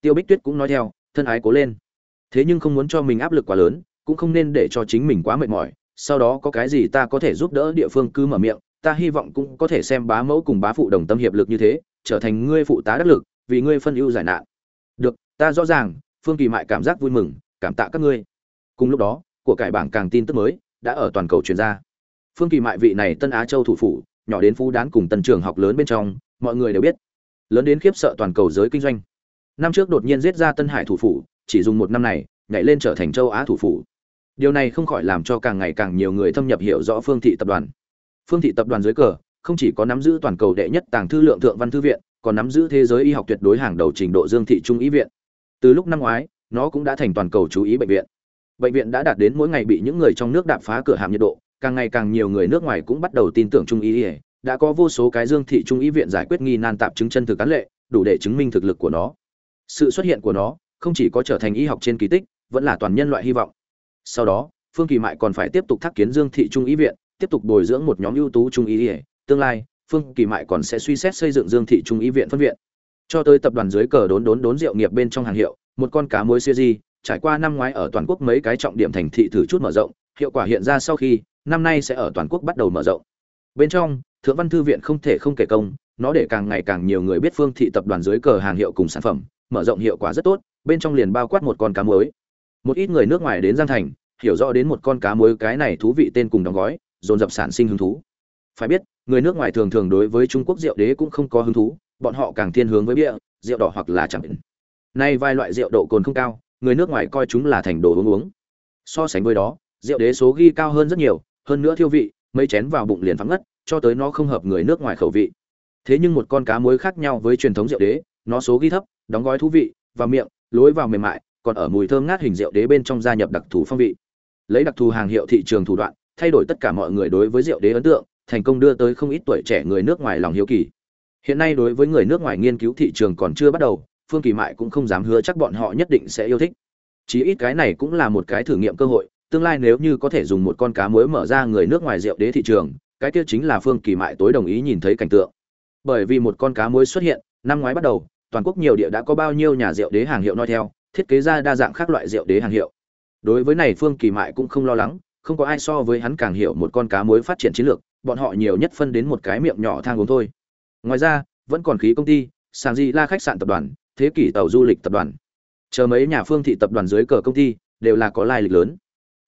Tiêu Bích Tuyết cũng nói theo, thân ái cố lên. Thế nhưng không muốn cho mình áp lực quá lớn, cũng không nên để cho chính mình quá mệt mỏi, sau đó có cái gì ta có thể giúp đỡ địa phương cứ mở miệng, ta hy vọng cũng có thể xem bá mẫu cùng bá phụ đồng tâm hiệp lực như thế, trở thành ngươi phụ tá đắc lực, vì ngươi phân ưu giải nạn. Được, ta rõ ràng, Phương Kỳ Mại cảm giác vui mừng, cảm tạ các ngươi. Cùng lúc đó, của cải bảng càng tin tức mới đã ở toàn cầu truyền ra. Phương Kỳ Mại vị này Tân Á Châu thủ phủ, nhỏ đến phú đán cùng tân trường học lớn bên trong, mọi người đều biết. Lớn đến khiếp sợ toàn cầu giới kinh doanh. Năm trước đột nhiên giết ra Tân Hải thủ phủ, chỉ dùng một năm này, nhảy lên trở thành châu Á thủ phủ. Điều này không khỏi làm cho càng ngày càng nhiều người thâm nhập hiểu rõ Phương thị tập đoàn. Phương thị tập đoàn dưới cờ, không chỉ có nắm giữ toàn cầu đệ nhất tàng thư lượng thượng văn thư viện, còn nắm giữ thế giới y học tuyệt đối hàng đầu trình độ Dương thị trung y viện. Từ lúc năm ngoái, nó cũng đã thành toàn cầu chú ý bệnh viện. Bệnh viện đã đạt đến mỗi ngày bị những người trong nước đạp phá cửa hàm nhiệt độ, càng ngày càng nhiều người nước ngoài cũng bắt đầu tin tưởng trung y, đã có vô số cái Dương thị trung y viện giải quyết nghi nan tạp chứng chân thực cán lệ, đủ để chứng minh thực lực của nó. Sự xuất hiện của nó, không chỉ có trở thành y học trên kỳ tích, vẫn là toàn nhân loại hy vọng. Sau đó, Phương Kỳ Mại còn phải tiếp tục thác kiến Dương thị trung y viện, tiếp tục bồi dưỡng một nhóm ưu tú trung y, tương lai, Phương Kỳ Mại còn sẽ suy xét xây dựng Dương thị trung y viện phân viện. Cho tới tập đoàn dưới cờ đốn đốn đốn rượu nghiệp bên trong hàng hiệu, một con cá muối series, trải qua năm ngoái ở toàn quốc mấy cái trọng điểm thành thị thử chút mở rộng, hiệu quả hiện ra sau khi, năm nay sẽ ở toàn quốc bắt đầu mở rộng. Bên trong, Thượng Văn thư viện không thể không kể công, nó để càng ngày càng nhiều người biết Phương thị tập đoàn dưới cờ hàng hiệu cùng sản phẩm, mở rộng hiệu quả rất tốt, bên trong liền bao quát một con cá muối. Một ít người nước ngoài đến Giang Thành, hiểu rõ đến một con cá muối cái này thú vị tên cùng đóng gói, dồn dập sản sinh hứng thú. Phải biết, người nước ngoài thường thường đối với Trung Quốc rượu đế cũng không có hứng thú, bọn họ càng thiên hướng với bia, rượu đỏ hoặc là chẳng. Nay vài loại rượu độ cồn không cao, người nước ngoài coi chúng là thành đồ uống uống. So sánh với đó, rượu đế số ghi cao hơn rất nhiều, hơn nữa thiêu vị, mấy chén vào bụng liền phẳng ngất, cho tới nó không hợp người nước ngoài khẩu vị. Thế nhưng một con cá muối khác nhau với truyền thống rượu đế, nó số ghi thấp, đóng gói thú vị, và miệng, lối vào mềm mại, còn ở mùi thơm ngát hình rượu đế bên trong gia nhập đặc thù phong vị. Lấy đặc thù hàng hiệu thị trường thủ đoạn, thay đổi tất cả mọi người đối với rượu đế ấn tượng, thành công đưa tới không ít tuổi trẻ người nước ngoài lòng hiếu kỳ. Hiện nay đối với người nước ngoài nghiên cứu thị trường còn chưa bắt đầu phương kỳ mại cũng không dám hứa chắc bọn họ nhất định sẽ yêu thích. Chí ít cái này cũng là một cái thử nghiệm cơ hội tương lai nếu như có thể dùng một con cá muối mở ra người nước ngoài rượu đế thị trường cái kia chính là phương kỳ mại tối đồng ý nhìn thấy cảnh tượng. Bởi vì một con cá muối xuất hiện năm ngoái bắt đầu toàn quốc nhiều địa đã có bao nhiêu nhà rượu đế hàng hiệu nói theo thiết kế ra đa dạng các loại rượu đế hàng hiệu. Đối với này phương kỳ mại cũng không lo lắng không có ai so với hắn càng hiểu một con cá mối phát triển chiến lược, bọn họ nhiều nhất phân đến một cái miệng nhỏ thang uống thôi. Ngoài ra, vẫn còn khí công ty, sàng di la khách sạn tập đoàn, thế kỷ tàu du lịch tập đoàn. Chờ mấy nhà phương thị tập đoàn dưới cờ công ty đều là có lai lịch lớn.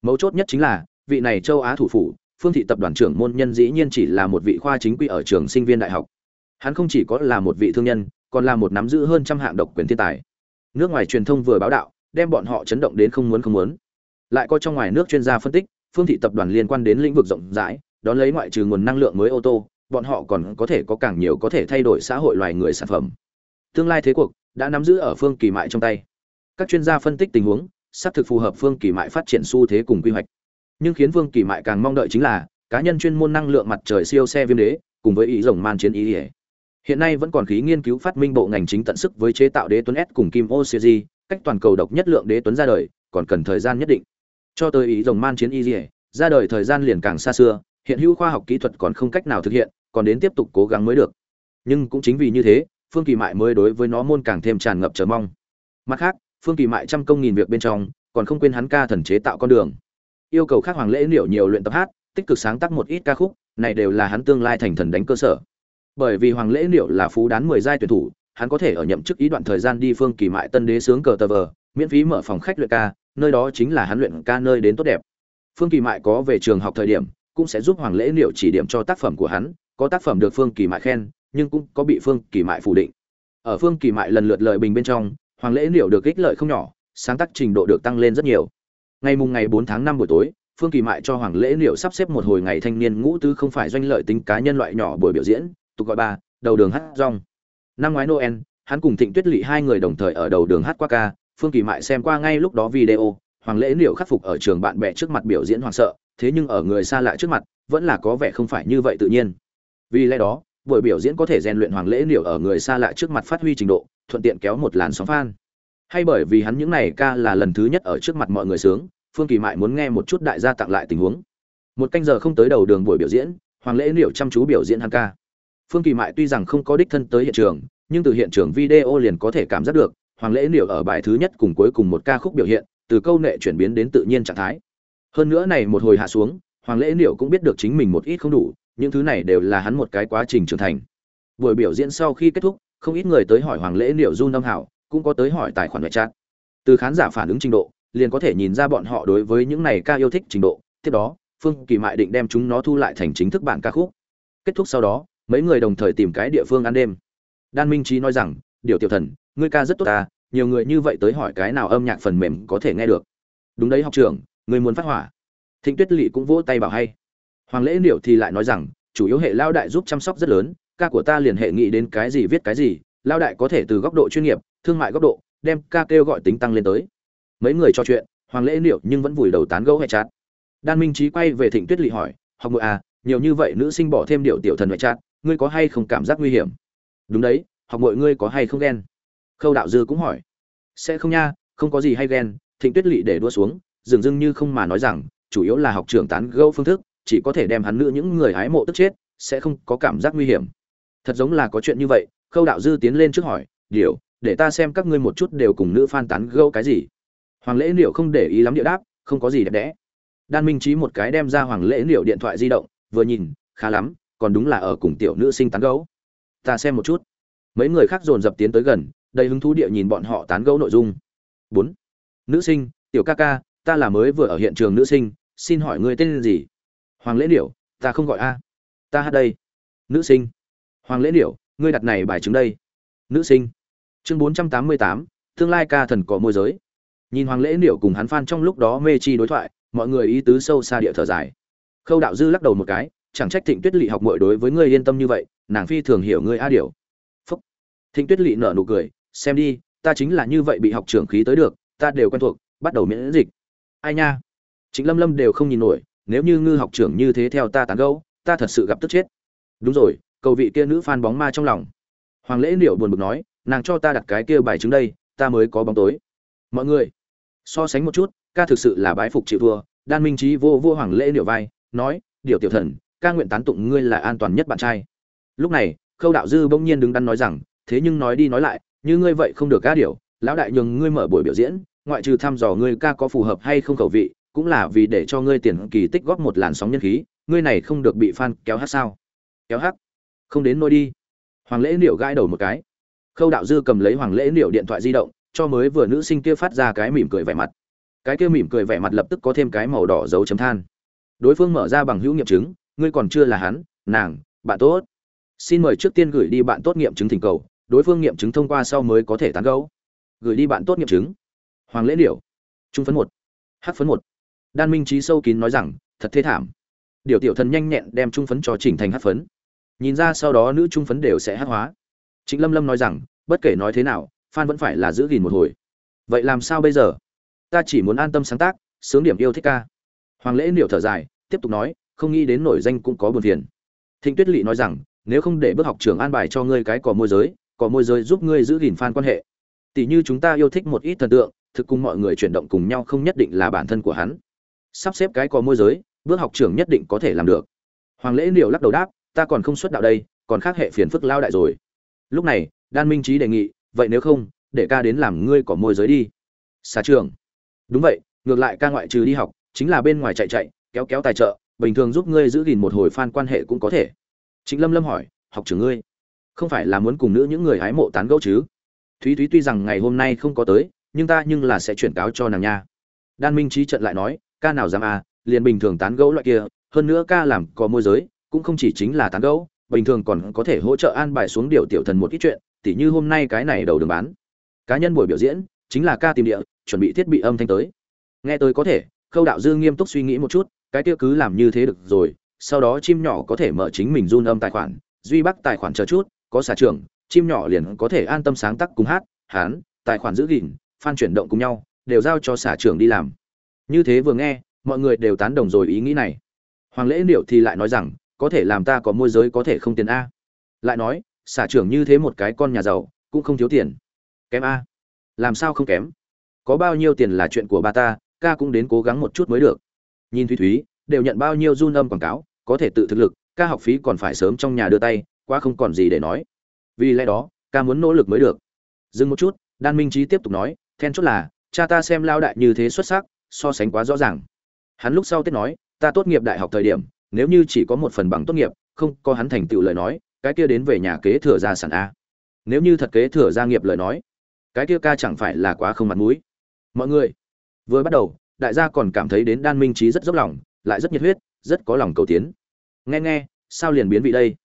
Mấu chốt nhất chính là, vị này châu á thủ phủ, phương thị tập đoàn trưởng môn nhân dĩ nhiên chỉ là một vị khoa chính quy ở trường sinh viên đại học. Hắn không chỉ có là một vị thương nhân, còn là một nắm giữ hơn trăm hạng độc quyền thiên tài. Nước ngoài truyền thông vừa báo đạo, đem bọn họ chấn động đến không muốn không muốn. Lại có trong ngoài nước chuyên gia phân tích phương thị tập đoàn liên quan đến lĩnh vực rộng rãi, đón lấy ngoại trừ nguồn năng lượng mới ô tô, bọn họ còn có thể có càng nhiều có thể thay đổi xã hội loài người sản phẩm. Tương lai thế cuộc đã nắm giữ ở phương kỳ mại trong tay. Các chuyên gia phân tích tình huống, xác thực phù hợp phương kỳ mại phát triển xu thế cùng quy hoạch. Nhưng khiến phương kỳ mại càng mong đợi chính là cá nhân chuyên môn năng lượng mặt trời siêu xe viêm đế, cùng với ý rồng man chiến ý ỉa. Hiện nay vẫn còn khí nghiên cứu phát minh bộ ngành chính tận sức với chế tạo đế tuấn s cùng kim ocg cách toàn cầu độc nhất lượng đế tuấn ra đời, còn cần thời gian nhất định cho tới ý rồng man chiến y dỉa, ra đời thời gian liền càng xa xưa, hiện hữu khoa học kỹ thuật còn không cách nào thực hiện, còn đến tiếp tục cố gắng mới được. Nhưng cũng chính vì như thế, phương kỳ mại mới đối với nó môn càng thêm tràn ngập chờ mong. Mặt khác, phương kỳ mại trăm công nghìn việc bên trong, còn không quên hắn ca thần chế tạo con đường. Yêu cầu khác hoàng lễ liệu nhiều luyện tập hát, tích cực sáng tác một ít ca khúc, này đều là hắn tương lai thành thần đánh cơ sở. Bởi vì hoàng lễ liệu là phú đán mười giai tuyển thủ, hắn có thể ở nhậm chức ý đoạn thời gian đi phương kỳ mại tân đế sướng cờ tờ vờ, miễn phí mở phòng khách luyện ca nơi đó chính là hắn luyện ca nơi đến tốt đẹp. Phương kỳ mại có về trường học thời điểm, cũng sẽ giúp hoàng lễ liệu chỉ điểm cho tác phẩm của hắn, có tác phẩm được phương kỳ mại khen, nhưng cũng có bị phương kỳ mại phủ định. Ở phương kỳ mại lần lượt lợi bình bên trong, hoàng lễ liệu được ích lợi không nhỏ, sáng tác trình độ được tăng lên rất nhiều. Ngày mùng ngày 4 tháng 5 buổi tối, phương kỳ mại cho hoàng lễ liệu sắp xếp một hồi ngày thanh niên ngũ tứ không phải doanh lợi tính cá nhân loại nhỏ buổi biểu diễn, tục gọi ba, đầu đường hát rong. Năm ngoái noel, hắn cùng thịnh tuyết lỵ hai người đồng thời ở đầu đường hát qua ca phương kỳ mại xem qua ngay lúc đó video, hoàng lễ liệu khắc phục ở trường bạn bè trước mặt biểu diễn hoảng sợ, thế nhưng ở người xa lạ trước mặt, vẫn là có vẻ không phải như vậy tự nhiên. Vì lẽ đó, buổi biểu diễn có thể rèn luyện hoàng lễ liệu ở người xa lạ trước mặt phát huy trình độ, thuận tiện kéo một làn sóng fan. Hay bởi vì hắn những này ca là lần thứ nhất ở trước mặt mọi người sướng, phương kỳ mại muốn nghe một chút đại gia tặng lại tình huống. Một canh giờ không tới đầu đường buổi biểu diễn, hoàng lễ liệu chăm chú biểu diễn hắn ca. Phương kỳ mại tuy rằng không có đích thân tới hiện trường, nhưng từ hiện trường video liền có thể cảm giác được hoàng lễ liệu ở bài thứ nhất cùng cuối cùng một ca khúc biểu hiện, từ câu nệ chuyển biến đến tự nhiên trạng thái. Hơn nữa này một hồi hạ xuống, hoàng lễ liệu cũng biết được chính mình một ít không đủ, những thứ này đều là hắn một cái quá trình trưởng thành. Buổi biểu diễn sau khi kết thúc, không ít người tới hỏi hoàng lễ liệu du năm hảo, cũng có tới hỏi tài khoản ngoại chat. Từ khán giả phản ứng trình độ, liền có thể nhìn ra bọn họ đối với những này ca yêu thích trình độ. Tiếp đó, phương kỳ mại định đem chúng nó thu lại thành chính thức bản ca khúc. Kết thúc sau đó, mấy người đồng thời tìm cái địa phương ăn đêm. Đan minh trí nói rằng, điều tiểu thần ngươi ca rất tốt ta, nhiều người như vậy tới hỏi cái nào âm nhạc phần mềm có thể nghe được. Đúng đấy học trưởng người muốn phát hỏa. Thịnh tuyết lỵ cũng vỗ tay bảo hay. Hoàng lễ liệu thì lại nói rằng, chủ yếu hệ lao đại giúp chăm sóc rất lớn, ca của ta liền hệ nghĩ đến cái gì viết cái gì, lao đại có thể từ góc độ chuyên nghiệp, thương mại góc độ, đem ca kêu gọi tính tăng lên tới. Mấy người trò chuyện, hoàng lễ liệu nhưng vẫn vùi đầu tán gẫu hệ chát đan minh trí quay về thịnh tuyết lỵ hỏi, học ngội à nhiều như vậy nữ sinh bỏ thêm điệu tiểu thần ngoại chát ngươi có hay không cảm giác nguy hiểm? Đúng đấy, học ngội ngươi có hay không ghen? Khâu đạo dư cũng hỏi. Sẽ không nha, không có gì hay ghen, thịnh tuyết lỵ để đua xuống, dường dưng như không mà nói rằng, chủ yếu là học trưởng tán gẫu phương thức, chỉ có thể đem hắn nữ những người hái mộ tức chết, sẽ không có cảm giác nguy hiểm. Thật giống là có chuyện như vậy, khâu đạo dư tiến lên trước hỏi điều để ta xem các ngươi một chút đều cùng nữ phan tán gẫu cái gì. Hoàng lễ liệu không để ý lắm địa đáp, không có gì đẹp đẽ. Đan minh trí một cái đem ra hoàng lễ liệu điện thoại di động, vừa nhìn, khá lắm, còn đúng là ở cùng tiểu nữ sinh tán gẫu. Ta xem một chút. Mấy người khác dồn dập tiến tới gần đầy hứng thú địa nhìn bọn họ tán gẫu nội dung. Bốn, nữ sinh, tiểu ca ca, ta là mới vừa ở hiện trường nữ sinh, xin hỏi ngươi tên gì? Hoàng lễ điểu, ta không gọi a. Ta hát đây. Nữ sinh. Hoàng lễ điểu, ngươi đặt này bài chứng đây. Nữ sinh. Chương bốn trăm tám mươi tám, tương lai ca thần có môi giới. Nhìn hoàng lễ điểu cùng hắn phan trong lúc đó mê chi đối thoại, mọi người ý tứ sâu xa địa thở dài. Khâu đạo dư lắc đầu một cái, chẳng trách thịnh tuyết Lệ học muội đối với ngươi yên tâm như vậy, nàng phi thường hiểu ngươi a điểu. Phúc. Thịnh tuyết Lệ nở nụ cười xem đi, ta chính là như vậy bị học trưởng khí tới được, ta đều quen thuộc, bắt đầu miễn dịch. Ai nha? Chính lâm lâm đều không nhìn nổi, nếu như ngư học trưởng như thế theo ta tán gẫu, ta thật sự gặp tức chết. Đúng rồi, cầu vị kia nữ fan bóng ma trong lòng. Hoàng lễ liệu buồn bực nói, nàng cho ta đặt cái kia bài chứng đây, ta mới có bóng tối. Mọi người, so sánh một chút, ca thực sự là bái phục chịu thua. Đan minh trí vô vô hoàng lễ liệu vai, nói, điều tiểu thần, ca nguyện tán tụng ngươi là an toàn nhất bạn trai. Lúc này, khâu đạo dư bỗng nhiên đứng đắn nói rằng, thế nhưng nói đi nói lại như ngươi vậy không được ca điều lão đại nhường ngươi mở buổi biểu diễn, ngoại trừ thăm dò ngươi ca có phù hợp hay không khẩu vị, cũng là vì để cho ngươi tiền kỳ tích góp một làn sóng nhân khí, ngươi này không được bị fan kéo hát sao? Kéo hát? Không đến nôi đi. Hoàng lễ liệu gãi đầu một cái. Khâu đạo dư cầm lấy hoàng lễ liệu điện thoại di động, cho mới vừa nữ sinh kia phát ra cái mỉm cười vẻ mặt. Cái kia mỉm cười vẻ mặt lập tức có thêm cái màu đỏ dấu chấm than. Đối phương mở ra bằng hữu nghiệm chứng, ngươi còn chưa là hắn, nàng, bạn tốt. Xin mời trước tiên gửi đi bạn tốt nghiệm chứng thỉnh cầu đối phương nghiệm chứng thông qua sau mới có thể tán gấu gửi đi bạn tốt nghiệm chứng. Hoàng lễ điểu, trung phấn một, hắc phấn một. Đan minh trí sâu kín nói rằng, thật thế thảm. Điều tiểu thần nhanh nhẹn đem trung phấn cho chỉnh thành hát phấn. Nhìn ra sau đó nữ trung phấn đều sẽ hát hóa. Trịnh lâm lâm nói rằng, bất kể nói thế nào, phan vẫn phải là giữ gìn một hồi. Vậy làm sao bây giờ? Ta chỉ muốn an tâm sáng tác, sướng điểm yêu thích ca. Hoàng lễ niệu thở dài, tiếp tục nói, không nghĩ đến nổi danh cũng có buồn phiền. Thịnh tuyết lỵ nói rằng, nếu không để bước học trường an bài cho ngươi cái cò môi giới cỏ môi giới giúp ngươi giữ gìn fan quan hệ. Tỷ như chúng ta yêu thích một ít thần tượng, thực cùng mọi người chuyển động cùng nhau không nhất định là bản thân của hắn. Sắp xếp cái cỏ môi giới, bước học trưởng nhất định có thể làm được. Hoàng lễ Liễu lắc đầu đáp, ta còn không xuất đạo đây, còn khác hệ phiền phức lao đại rồi. Lúc này, đan minh trí đề nghị, vậy nếu không, để ca đến làm ngươi cỏ môi giới đi. Xá trường đúng vậy, ngược lại ca ngoại trừ đi học, chính là bên ngoài chạy chạy, kéo kéo tài trợ, bình thường giúp ngươi giữ gìn một hồi fan quan hệ cũng có thể. Trịnh lâm lâm hỏi, học trưởng ngươi? Không phải là muốn cùng nữ những người hái mộ tán gẫu chứ? Thúy thúy tuy rằng ngày hôm nay không có tới, nhưng ta nhưng là sẽ chuyển cáo cho nàng nha. Đan minh trí trận lại nói, ca nào dám à liền bình thường tán gẫu loại kia, hơn nữa ca làm có môi giới, cũng không chỉ chính là tán gẫu, bình thường còn có thể hỗ trợ an bài xuống điều tiểu thần một ít chuyện, tỉ như hôm nay cái này đầu đường bán. Cá nhân buổi biểu diễn, chính là ca tìm địa, chuẩn bị thiết bị âm thanh tới. Nghe tới có thể, khâu đạo dư nghiêm túc suy nghĩ một chút, cái kia cứ làm như thế được rồi, sau đó chim nhỏ có thể mở chính mình run âm tài khoản, duy bắc tài khoản chờ chút có xả trưởng, chim nhỏ liền có thể an tâm sáng tác cùng hát, hán, tài khoản giữ gìn phan chuyển động cùng nhau, đều giao cho xả trưởng đi làm. Như thế vừa nghe, mọi người đều tán đồng rồi ý nghĩ này. Hoàng lễ liệu thì lại nói rằng, có thể làm ta có môi giới có thể không tiền a. Lại nói xả trưởng như thế một cái con nhà giàu, cũng không thiếu tiền. Kém a. Làm sao không kém? Có bao nhiêu tiền là chuyện của ba ta, ca cũng đến cố gắng một chút mới được. Nhìn thúy thúy, đều nhận bao nhiêu run âm quảng cáo, có thể tự thực lực, ca học phí còn phải sớm trong nhà đưa tay quá không còn gì để nói. Vì lẽ đó, ca muốn nỗ lực mới được. Dừng một chút, đan minh trí tiếp tục nói, then chốt là, cha ta xem lao đại như thế xuất sắc, so sánh quá rõ ràng. Hắn lúc sau tết nói, ta tốt nghiệp đại học thời điểm, nếu như chỉ có một phần bằng tốt nghiệp, không có hắn thành tựu lời nói, cái kia đến về nhà kế thừa gia sản a. Nếu như thật kế thừa gia nghiệp lời nói, cái kia ca chẳng phải là quá không mặt mũi. Mọi người, vừa bắt đầu, đại gia còn cảm thấy đến đan minh trí rất dốc lòng, lại rất nhiệt huyết, rất có lòng cầu tiến. Nghe nghe, sao liền biến vị đây?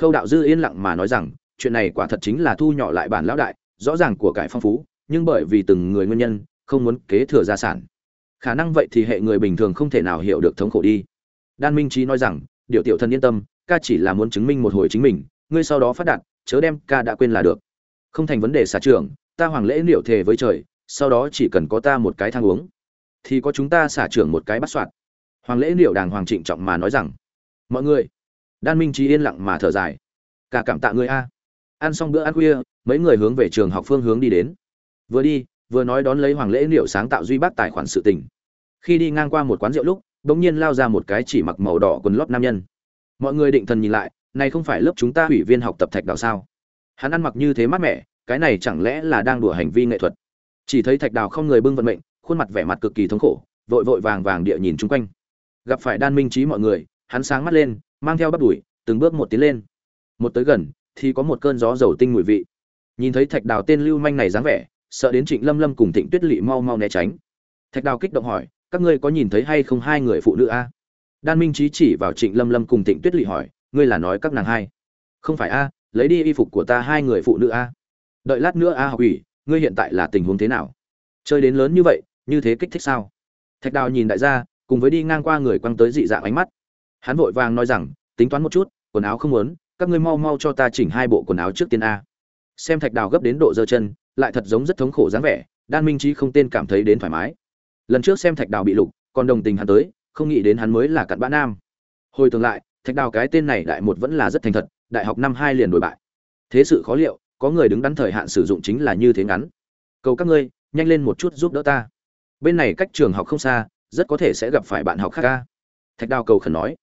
Khâu đạo dư yên lặng mà nói rằng, chuyện này quả thật chính là thu nhỏ lại bản lão đại, rõ ràng của cải phong phú, nhưng bởi vì từng người nguyên nhân, không muốn kế thừa gia sản. Khả năng vậy thì hệ người bình thường không thể nào hiểu được thống khổ đi. Đan minh trí nói rằng, điều tiểu thân yên tâm, ca chỉ là muốn chứng minh một hồi chính mình, ngươi sau đó phát đạt, chớ đem ca đã quên là được. Không thành vấn đề xả trưởng, ta hoàng lễ liệu thề với trời, sau đó chỉ cần có ta một cái thang uống, thì có chúng ta xả trưởng một cái bắt soạn. Hoàng lễ liệu đàng hoàng trịnh trọng mà nói rằng, mọi người đan minh trí yên lặng mà thở dài. Cả cảm tạ người a. Ăn xong bữa ăn khuya, mấy người hướng về trường học phương hướng đi đến. Vừa đi, vừa nói đón lấy hoàng lễ liệu sáng tạo duy bác tài khoản sự tình. Khi đi ngang qua một quán rượu lúc bỗng nhiên lao ra một cái chỉ mặc màu đỏ quần lót nam nhân. Mọi người định thần nhìn lại, này không phải lớp chúng ta ủy viên học tập thạch đào sao? Hắn ăn mặc như thế mát mẻ, cái này chẳng lẽ là đang đùa hành vi nghệ thuật? Chỉ thấy thạch đào không người bưng vận mệnh, khuôn mặt vẻ mặt cực kỳ thống khổ, vội vội vàng vàng địa nhìn chung quanh. Gặp phải đan minh trí mọi người, hắn sáng mắt lên mang theo bắp đùi, từng bước một tiến lên. Một tới gần, thì có một cơn gió dầu tinh mùi vị. Nhìn thấy thạch đào tên lưu manh này dáng vẻ, sợ đến trịnh lâm lâm cùng thịnh tuyết lỵ mau mau né tránh. Thạch đào kích động hỏi, các ngươi có nhìn thấy hay không hai người phụ nữ a? Đan minh trí chỉ vào trịnh lâm lâm cùng thịnh tuyết lỵ hỏi, ngươi là nói các nàng hai? Không phải a, lấy đi y phục của ta hai người phụ nữ a. Đợi lát nữa a học ủy, ngươi hiện tại là tình huống thế nào? Chơi đến lớn như vậy, như thế kích thích sao? Thạch đào nhìn đại gia, cùng với đi ngang qua người quăng tới dị dạng ánh mắt hắn vội vàng nói rằng, tính toán một chút, quần áo không muốn, các ngươi mau mau cho ta chỉnh hai bộ quần áo trước tiên a. Xem thạch đào gấp đến độ giơ chân, lại thật giống rất thống khổ dáng vẻ, đan minh trí không tên cảm thấy đến thoải mái. Lần trước xem thạch đào bị lục, còn đồng tình hắn tới, không nghĩ đến hắn mới là cặn bã nam. Hồi tương lại, thạch đào cái tên này đại một vẫn là rất thành thật, đại học năm hai liền đổi bại. Thế sự khó liệu, có người đứng đắn thời hạn sử dụng chính là như thế ngắn. Cầu các ngươi, nhanh lên một chút giúp đỡ ta. Bên này cách trường học không xa, rất có thể sẽ gặp phải bạn học khác ca thạch đào cầu khẩn nói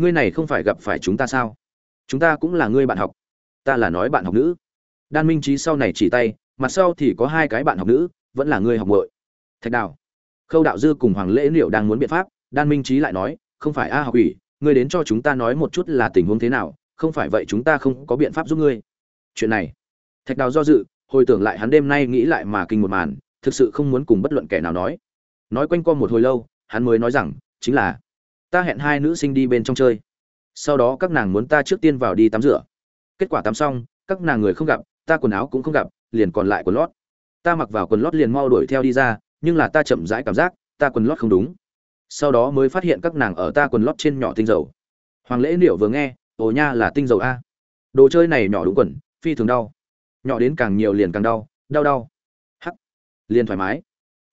ngươi này không phải gặp phải chúng ta sao? Chúng ta cũng là ngươi bạn học. Ta là nói bạn học nữ. Đan minh trí sau này chỉ tay, mặt sau thì có hai cái bạn học nữ, vẫn là ngươi học muội. Thạch đào, khâu đạo dư cùng hoàng lễ liệu đang muốn biện pháp, đan minh trí lại nói, không phải a học ủy ngươi đến cho chúng ta nói một chút là tình huống thế nào, không phải vậy chúng ta không có biện pháp giúp ngươi. Chuyện này, thạch đào do dự, hồi tưởng lại hắn đêm nay nghĩ lại mà kinh một màn, thực sự không muốn cùng bất luận kẻ nào nói. Nói quanh co một hồi lâu, hắn mới nói rằng, chính là ta hẹn hai nữ sinh đi bên trong chơi. Sau đó các nàng muốn ta trước tiên vào đi tắm rửa. Kết quả tắm xong, các nàng người không gặp, ta quần áo cũng không gặp, liền còn lại quần lót. Ta mặc vào quần lót liền mau đuổi theo đi ra, nhưng là ta chậm rãi cảm giác, ta quần lót không đúng. Sau đó mới phát hiện các nàng ở ta quần lót trên nhỏ tinh dầu. Hoàng lễ liệu vừa nghe, ồ nha là tinh dầu a. Đồ chơi này nhỏ đúng quần, phi thường đau. Nhỏ đến càng nhiều liền càng đau đau đau. Hắc. Liền thoải mái.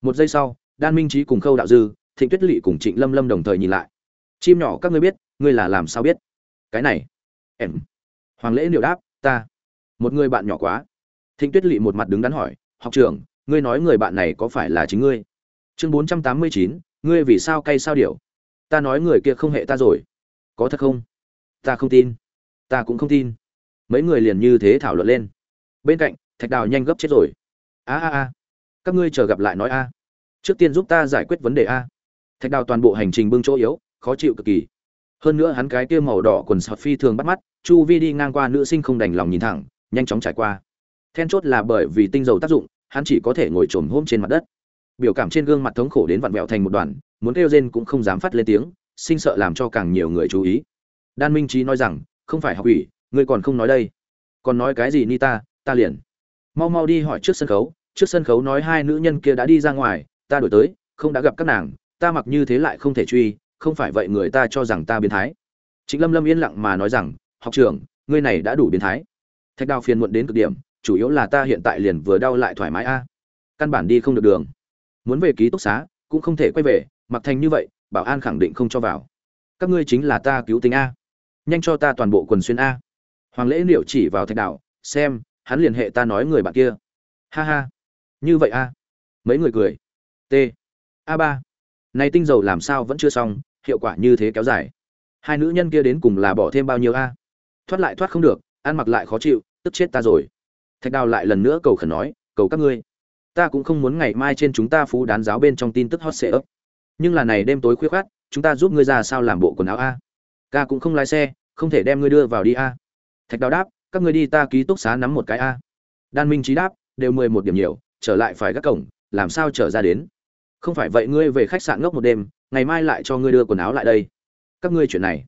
Một giây sau, đan minh trí cùng khâu đạo dư, thịnh tuyết lỵ cùng trịnh lâm lâm đồng thời nhìn lại chim nhỏ các ngươi biết, ngươi là làm sao biết? Cái này. Em. Hoàng lễ liệu đáp, ta. Một người bạn nhỏ quá. Thịnh tuyết lỵ một mặt đứng đắn hỏi, học trưởng, ngươi nói người bạn này có phải là chính ngươi? Chương bốn trăm tám mươi chín, ngươi vì sao cay sao điều ta nói người kia không hệ ta rồi. Có thật không? Ta không tin. Ta cũng không tin. Mấy người liền như thế thảo luận lên. Bên cạnh, thạch đào nhanh gấp chết rồi. A a a. Các ngươi chờ gặp lại nói a. Trước tiên giúp ta giải quyết vấn đề a. Thạch đào toàn bộ hành trình bưng chỗ yếu khó chịu cực kỳ. Hơn nữa hắn cái kia màu đỏ quần sọt phi thường bắt mắt, chu vi đi ngang qua nữ sinh không đành lòng nhìn thẳng, nhanh chóng trải qua. Then chốt là bởi vì tinh dầu tác dụng, hắn chỉ có thể ngồi trồm hôm trên mặt đất. Biểu cảm trên gương mặt thống khổ đến vặn vẹo thành một đoàn, muốn kêu rên cũng không dám phát lên tiếng, sinh sợ làm cho càng nhiều người chú ý. Đan minh trí nói rằng, không phải học ủy ngươi còn không nói đây. Còn nói cái gì ni ta ta liền. Mau mau đi hỏi trước sân khấu, trước sân khấu nói hai nữ nhân kia đã đi ra ngoài, ta đổi tới, không đã gặp các nàng, ta mặc như thế lại không thể truy không phải vậy người ta cho rằng ta biến thái. Trịnh lâm lâm yên lặng mà nói rằng, học trưởng, ngươi này đã đủ biến thái. Thạch đào phiền muộn đến cực điểm, chủ yếu là ta hiện tại liền vừa đau lại thoải mái a. Căn bản đi không được đường. Muốn về ký túc xá, cũng không thể quay về, mặc thành như vậy, bảo an khẳng định không cho vào. Các ngươi chính là ta cứu tính a. Nhanh cho ta toàn bộ quần xuyên a. Hoàng lễ liệu chỉ vào thạch đạo xem, hắn liền hệ ta nói người bạn kia. Ha ha. Như vậy a. Mấy người cười. T. A ba. Này tinh dầu làm sao vẫn chưa xong hiệu quả như thế kéo dài. Hai nữ nhân kia đến cùng là bỏ thêm bao nhiêu a? Thoát lại thoát không được, ăn mặc lại khó chịu, tức chết ta rồi. Thạch đào lại lần nữa cầu khẩn nói, cầu các ngươi, ta cũng không muốn ngày mai trên chúng ta phú đán giáo bên trong tin tức hot sệ ấp nhưng là này đêm tối khuya khoát chúng ta giúp ngươi ra sao làm bộ quần áo a? Ca cũng không lái xe, không thể đem ngươi đưa vào đi a. Thạch đào đáp, các ngươi đi ta ký túc xá nắm một cái a. Đan minh trí đáp, đều mười một điểm nhiều, trở lại phải gác cổng, làm sao trở ra đến? Không phải vậy ngươi về khách sạn ngốc một đêm ngày mai lại cho ngươi đưa quần áo lại đây. Các ngươi chuyện này,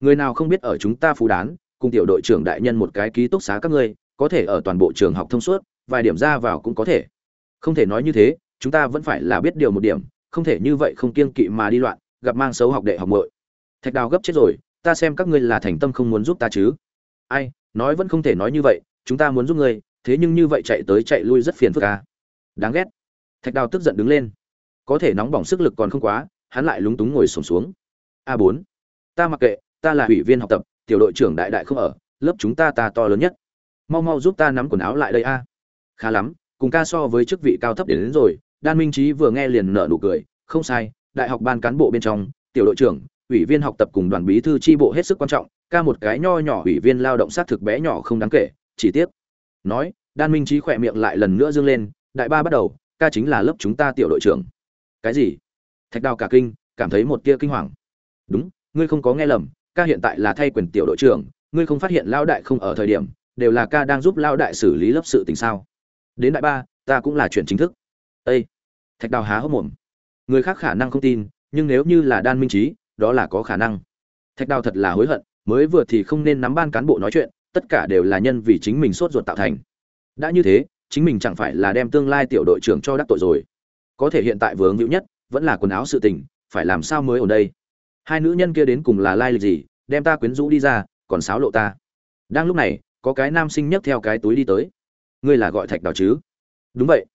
người nào không biết ở chúng ta phú đán, cùng tiểu đội trưởng đại nhân một cái ký túc xá các ngươi, có thể ở toàn bộ trường học thông suốt, vài điểm ra vào cũng có thể. Không thể nói như thế, chúng ta vẫn phải là biết điều một điểm, không thể như vậy không kiêng kỵ mà đi loạn, gặp mang xấu học đệ học muội. Thạch đào gấp chết rồi, ta xem các ngươi là thành tâm không muốn giúp ta chứ. Ai, nói vẫn không thể nói như vậy, chúng ta muốn giúp ngươi, thế nhưng như vậy chạy tới chạy lui rất phiền phức ca đáng ghét. Thạch đào tức giận đứng lên. Có thể nóng bỏng sức lực còn không quá hắn lại lúng túng ngồi sổm xuống. A bốn. Ta mặc kệ ta là ủy viên học tập tiểu đội trưởng đại đại không ở lớp chúng ta ta to lớn nhất. Mau mau giúp ta nắm quần áo lại đây a. Khá lắm cùng ca so với chức vị cao thấp đến, đến rồi đan minh trí vừa nghe liền nở nụ cười không sai đại học ban cán bộ bên trong tiểu đội trưởng ủy viên học tập cùng đoàn bí thư tri bộ hết sức quan trọng ca một cái nho nhỏ ủy viên lao động sát thực bé nhỏ không đáng kể chỉ tiếc. Nói đan minh trí khỏe miệng lại lần nữa dương lên đại ba bắt đầu ca chính là lớp chúng ta tiểu đội trưởng. Cái gì? Thạch đào cả kinh, cảm thấy một tia kinh hoàng. Đúng, ngươi không có nghe lầm, ca hiện tại là thay quyền tiểu đội trưởng, ngươi không phát hiện lao đại không ở thời điểm, đều là ca đang giúp lao đại xử lý lớp sự tình sao? Đến đại ba, ta cũng là chuyện chính thức. Ây thạch đào há hốc mồm. Người khác khả năng không tin, nhưng nếu như là đan minh trí, đó là có khả năng. Thạch đào thật là hối hận, mới vừa thì không nên nắm ban cán bộ nói chuyện, tất cả đều là nhân vì chính mình sốt ruột tạo thành. Đã như thế, chính mình chẳng phải là đem tương lai tiểu đội trưởng cho đắc tội rồi. Có thể hiện tại vướng hữu nhất vẫn là quần áo sự tình, phải làm sao mới ở đây? Hai nữ nhân kia đến cùng là lai lịch gì? Đem ta quyến rũ đi ra, còn sáo lộ ta. Đang lúc này, có cái nam sinh nhấc theo cái túi đi tới. Ngươi là gọi thạch đào chứ? Đúng vậy.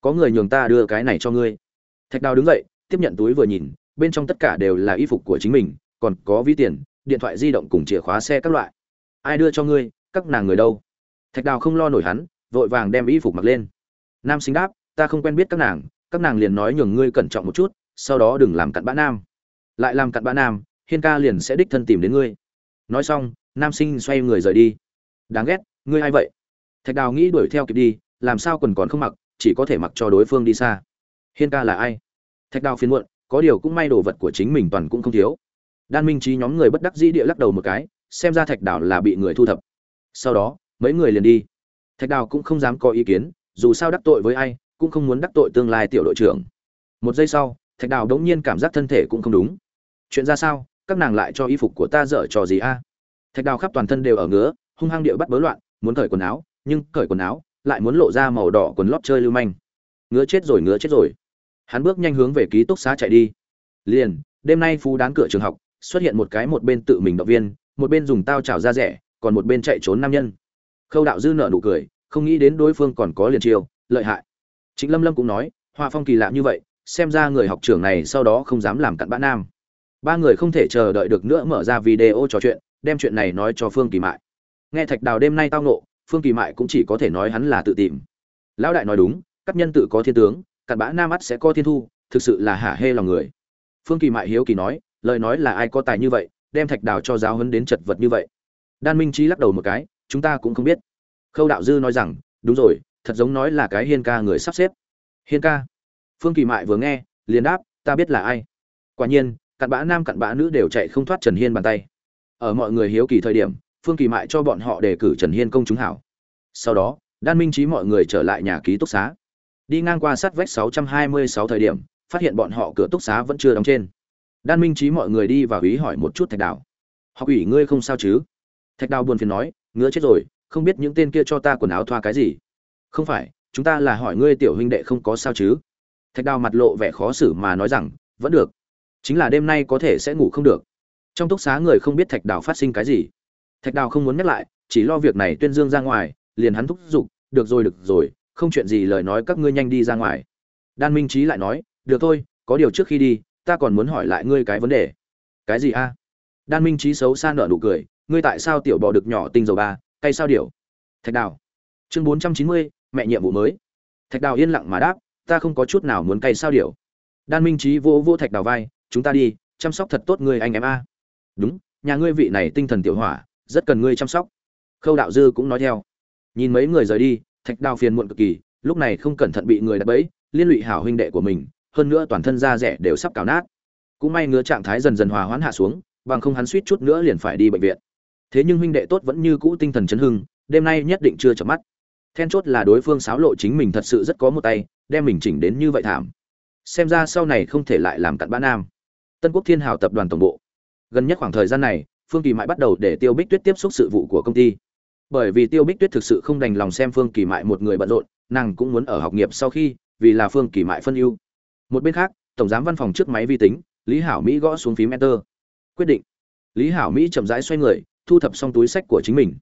Có người nhường ta đưa cái này cho ngươi. Thạch đào đứng dậy, tiếp nhận túi vừa nhìn, bên trong tất cả đều là y phục của chính mình, còn có ví tiền, điện thoại di động cùng chìa khóa xe các loại. Ai đưa cho ngươi, các nàng người đâu? Thạch đào không lo nổi hắn, vội vàng đem y phục mặc lên. Nam sinh đáp, ta không quen biết các nàng các nàng liền nói nhường ngươi cẩn trọng một chút, sau đó đừng làm cặn bã nam. Lại làm cặn bã nam, hiên ca liền sẽ đích thân tìm đến ngươi. Nói xong, nam sinh xoay người rời đi. Đáng ghét, ngươi ai vậy? Thạch đào nghĩ đuổi theo kịp đi, làm sao quần còn không mặc, chỉ có thể mặc cho đối phương đi xa. Hiên ca là ai? Thạch đào phiền muộn, có điều cũng may đồ vật của chính mình toàn cũng không thiếu. Đan minh trí nhóm người bất đắc dĩ địa lắc đầu một cái, xem ra thạch đào là bị người thu thập. Sau đó, mấy người liền đi. Thạch đào cũng không dám có ý kiến, dù sao đắc tội với ai cũng không muốn đắc tội tương lai tiểu đội trưởng. Một giây sau, thạch đào đống nhiên cảm giác thân thể cũng không đúng. Chuyện ra sao? Các nàng lại cho y phục của ta dở trò gì a? Thạch đào khắp toàn thân đều ở ngứa, hung hăng điệu bắt bớ loạn, muốn cởi quần áo, nhưng cởi quần áo lại muốn lộ ra màu đỏ quần lót chơi lưu manh. Ngứa chết rồi, ngứa chết rồi. Hắn bước nhanh hướng về ký túc xá chạy đi. Liền, đêm nay phú đán cửa trường học, xuất hiện một cái một bên tự mình động viên, một bên dùng tao chảo ra rẻ, còn một bên chạy trốn nam nhân. Khâu đạo dư nợ nụ cười, không nghĩ đến đối phương còn có liền chiêu, lợi hại. Trịnh lâm lâm cũng nói, hoa phong kỳ lạ như vậy, xem ra người học trưởng này sau đó không dám làm cặn bã nam. Ba người không thể chờ đợi được nữa mở ra video trò chuyện, đem chuyện này nói cho phương kỳ mại. Nghe thạch đào đêm nay tao nộ phương kỳ mại cũng chỉ có thể nói hắn là tự tìm. Lão đại nói đúng, các nhân tự có thiên tướng, cặn bã nam mắt sẽ có thiên thu, thực sự là hả hê lòng người. Phương kỳ mại hiếu kỳ nói, lời nói là ai có tài như vậy, đem thạch đào cho giáo huấn đến chật vật như vậy? Đan minh Chí lắc đầu một cái, chúng ta cũng không biết. Khâu đạo dư nói rằng, đúng rồi thật giống nói là cái hiên ca người sắp xếp. Hiên ca? Phương kỳ mại vừa nghe, liền đáp, ta biết là ai. Quả nhiên, cặn bã nam cặn bã nữ đều chạy không thoát trần hiên bàn tay. Ở mọi người hiếu kỳ thời điểm, phương kỳ mại cho bọn họ đề cử trần hiên công chúng hảo. Sau đó, đan minh trí mọi người trở lại nhà ký túc xá. Đi ngang qua sát vách 626 thời điểm, phát hiện bọn họ cửa túc xá vẫn chưa đóng trên. Đan minh trí mọi người đi vào ý hỏi một chút thạch đào. Học ủy ngươi không sao chứ? Thạch đào buồn phiền nói, ngứa chết rồi, không biết những tên kia cho ta quần áo thoa cái gì không phải, chúng ta là hỏi ngươi tiểu huynh đệ không có sao chứ? Thạch đào mặt lộ vẻ khó xử mà nói rằng, vẫn được. Chính là đêm nay có thể sẽ ngủ không được. Trong túc xá người không biết thạch đào phát sinh cái gì. Thạch đào không muốn nhắc lại, chỉ lo việc này tuyên dương ra ngoài, liền hắn thúc giục, được rồi được rồi, không chuyện gì lời nói các ngươi nhanh đi ra ngoài. Đan minh trí lại nói, được thôi, có điều trước khi đi, ta còn muốn hỏi lại ngươi cái vấn đề. Cái gì a? Đan minh trí xấu xa nợ nụ cười, ngươi tại sao tiểu bò được nhỏ tinh dầu ba, cay sao điều thạch đào. Chương bốn trăm chín mươi mẹ nhiệm vụ mới. Thạch đào yên lặng mà đáp, ta không có chút nào muốn cay sao điều đan minh trí vỗ vỗ thạch đào vai, chúng ta đi, chăm sóc thật tốt người anh em a. Đúng, nhà ngươi vị này tinh thần tiểu hỏa, rất cần ngươi chăm sóc. Khâu đạo dư cũng nói theo. Nhìn mấy người rời đi, thạch đào phiền muộn cực kỳ, lúc này không cẩn thận bị người đập bẫy, liên lụy hảo huynh đệ của mình, hơn nữa toàn thân da rẻ đều sắp cào nát. Cũng may ngứa trạng thái dần dần hòa hoãn hạ xuống, bằng không hắn suýt chút nữa liền phải đi bệnh viện. Thế nhưng huynh đệ tốt vẫn như cũ tinh thần chấn hưng, đêm nay nhất định chưa chợp mắt then chốt là đối phương xáo lộ chính mình thật sự rất có một tay, đem mình chỉnh đến như vậy thảm. Xem ra sau này không thể lại làm cặn bã nam. Tân quốc thiên hào tập đoàn tổng bộ. Gần nhất khoảng thời gian này, phương kỳ mại bắt đầu để tiêu bích tuyết tiếp xúc sự vụ của công ty. Bởi vì tiêu bích tuyết thực sự không đành lòng xem phương kỳ mại một người bận rộn, nàng cũng muốn ở học nghiệp sau khi, vì là phương kỳ mại phân ưu. Một bên khác, tổng giám văn phòng trước máy vi tính, lý hảo mỹ gõ xuống phím enter. Quyết định. Lý hảo mỹ chậm rãi xoay người, thu thập xong túi sách của chính mình.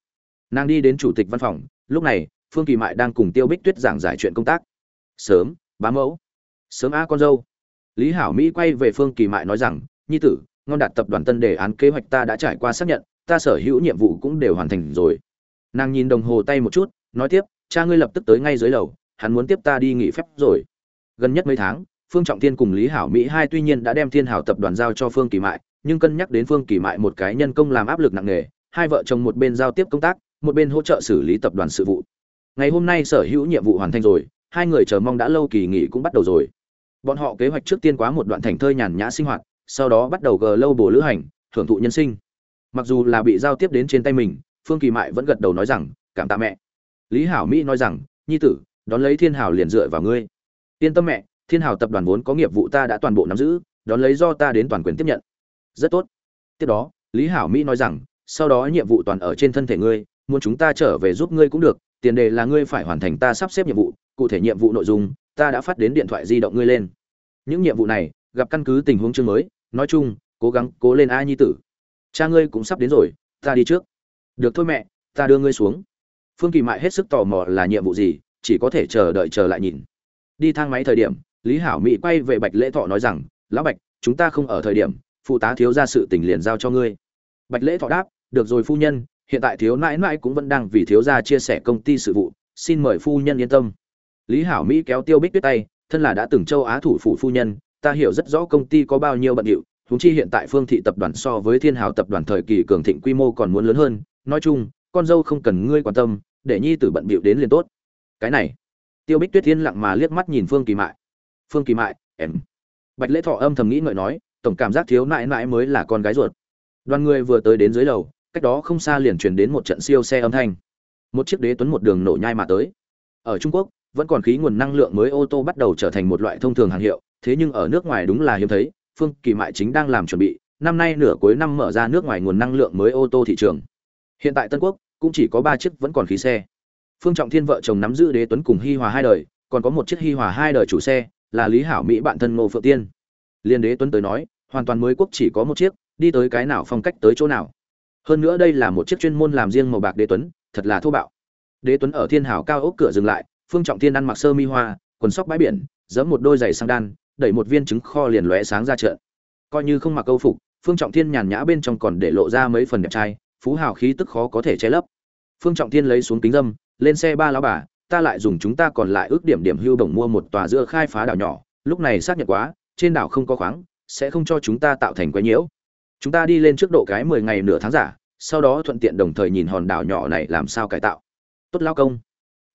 Nàng đi đến chủ tịch văn phòng, lúc này phương kỳ mại đang cùng tiêu bích tuyết giảng giải chuyện công tác. Sớm, bá mẫu. Sớm a con dâu. Lý hảo mỹ quay về phương kỳ mại nói rằng, nhi tử, ngon đạt tập đoàn tân đề án kế hoạch ta đã trải qua xác nhận, ta sở hữu nhiệm vụ cũng đều hoàn thành rồi. Nàng nhìn đồng hồ tay một chút, nói tiếp, cha ngươi lập tức tới ngay dưới lầu, hắn muốn tiếp ta đi nghỉ phép rồi. Gần nhất mấy tháng, phương trọng thiên cùng lý hảo mỹ hai tuy nhiên đã đem thiên hảo tập đoàn giao cho phương kỳ mại, nhưng cân nhắc đến phương kỳ mại một cái nhân công làm áp lực nặng nề, hai vợ chồng một bên giao tiếp công tác, một bên hỗ trợ xử lý tập đoàn sự vụ ngày hôm nay sở hữu nhiệm vụ hoàn thành rồi, hai người chờ mong đã lâu kỳ nghỉ cũng bắt đầu rồi. Bọn họ kế hoạch trước tiên quá một đoạn thành thơi nhàn nhã sinh hoạt, sau đó bắt đầu gờ lâu bồ lữ hành, thưởng thụ nhân sinh. Mặc dù là bị giao tiếp đến trên tay mình, phương kỳ mại vẫn gật đầu nói rằng, cảm tạ mẹ. Lý hảo mỹ nói rằng, nhi tử, đón lấy thiên hảo liền dựa vào ngươi. Yên tâm mẹ, thiên hảo tập đoàn vốn có nghiệp vụ ta đã toàn bộ nắm giữ, đón lấy do ta đến toàn quyền tiếp nhận. Rất tốt. Tiếp đó, lý hảo mỹ nói rằng, sau đó nhiệm vụ toàn ở trên thân thể ngươi, muốn chúng ta trở về giúp ngươi cũng được tiền đề là ngươi phải hoàn thành ta sắp xếp nhiệm vụ, cụ thể nhiệm vụ nội dung, ta đã phát đến điện thoại di động ngươi lên. Những nhiệm vụ này, gặp căn cứ tình huống chương mới, nói chung, cố gắng, cố lên a nhi tử. Cha ngươi cũng sắp đến rồi, ta đi trước. Được thôi mẹ, ta đưa ngươi xuống. Phương kỳ mại hết sức tò mò là nhiệm vụ gì, chỉ có thể chờ đợi chờ lại nhìn. Đi thang máy thời điểm, lý hảo mỹ quay về bạch lễ thọ nói rằng, lão bạch, chúng ta không ở thời điểm, phụ tá thiếu ra sự tình liền giao cho ngươi. Bạch lễ thọ đáp, được rồi phu nhân hiện tại thiếu nãi nãi cũng vẫn đang vì thiếu gia chia sẻ công ty sự vụ, xin mời phu nhân yên tâm. Lý hảo mỹ kéo tiêu bích tuyết tay, thân là đã từng châu á thủ phủ phu nhân, ta hiểu rất rõ công ty có bao nhiêu bận điệu húng chi hiện tại phương thị tập đoàn so với thiên hào tập đoàn thời kỳ cường thịnh quy mô còn muốn lớn hơn, nói chung, con dâu không cần ngươi quan tâm, để nhi tử bận bịu đến liền tốt. Cái này, tiêu bích tuyết thiên lặng mà liếc mắt nhìn phương kỳ mại. Phương kỳ mại, em. Bạch lễ thọ âm thầm nghĩ ngợi nói, tổng cảm giác thiếu nãi nãi mới là con gái ruột. Đoàn người vừa tới đến dưới lầu cách đó không xa liền truyền đến một trận siêu xe âm thanh. Một chiếc đế tuấn một đường nổ nhai mà tới. Ở trung quốc, vẫn còn khí nguồn năng lượng mới ô tô bắt đầu trở thành một loại thông thường hàng hiệu, thế nhưng ở nước ngoài đúng là hiếm thấy, phương kỳ mại chính đang làm chuẩn bị, năm nay nửa cuối năm mở ra nước ngoài nguồn năng lượng mới ô tô thị trường. Hiện tại tân quốc cũng chỉ có ba chiếc vẫn còn khí xe. Phương trọng thiên vợ chồng nắm giữ đế tuấn cùng hi hòa hai đời, còn có một chiếc hi hòa hai đời chủ xe, là lý hảo mỹ bạn thân ngô phượng tiên. Liên đế tuấn tới nói, hoàn toàn mới quốc chỉ có một chiếc, đi tới cái nào phong cách tới chỗ nào hơn nữa đây là một chiếc chuyên môn làm riêng màu bạc đế tuấn, thật là thô bạo. Đế tuấn ở thiên hảo cao ốc cửa dừng lại, phương trọng thiên ăn mặc sơ mi hoa, quần sóc bãi biển, giẫm một đôi giày sang đan, đẩy một viên trứng kho liền lóe sáng ra chợ. Coi như không mặc câu phục, phương trọng thiên nhàn nhã bên trong còn để lộ ra mấy phần đẹp trai, phú hào khí tức khó có thể che lấp. Phương trọng thiên lấy xuống kính dâm, lên xe ba lão bà, ta lại dùng chúng ta còn lại ước điểm điểm hưu đồng mua một tòa giữa khai phá đảo nhỏ, lúc này xác nhận quá, trên đảo không có khoáng, sẽ không cho chúng ta tạo thành quái nhiễu chúng ta đi lên trước độ cái mười ngày nửa tháng giả, sau đó thuận tiện đồng thời nhìn hòn đảo nhỏ này làm sao cải tạo. Tốt lao công.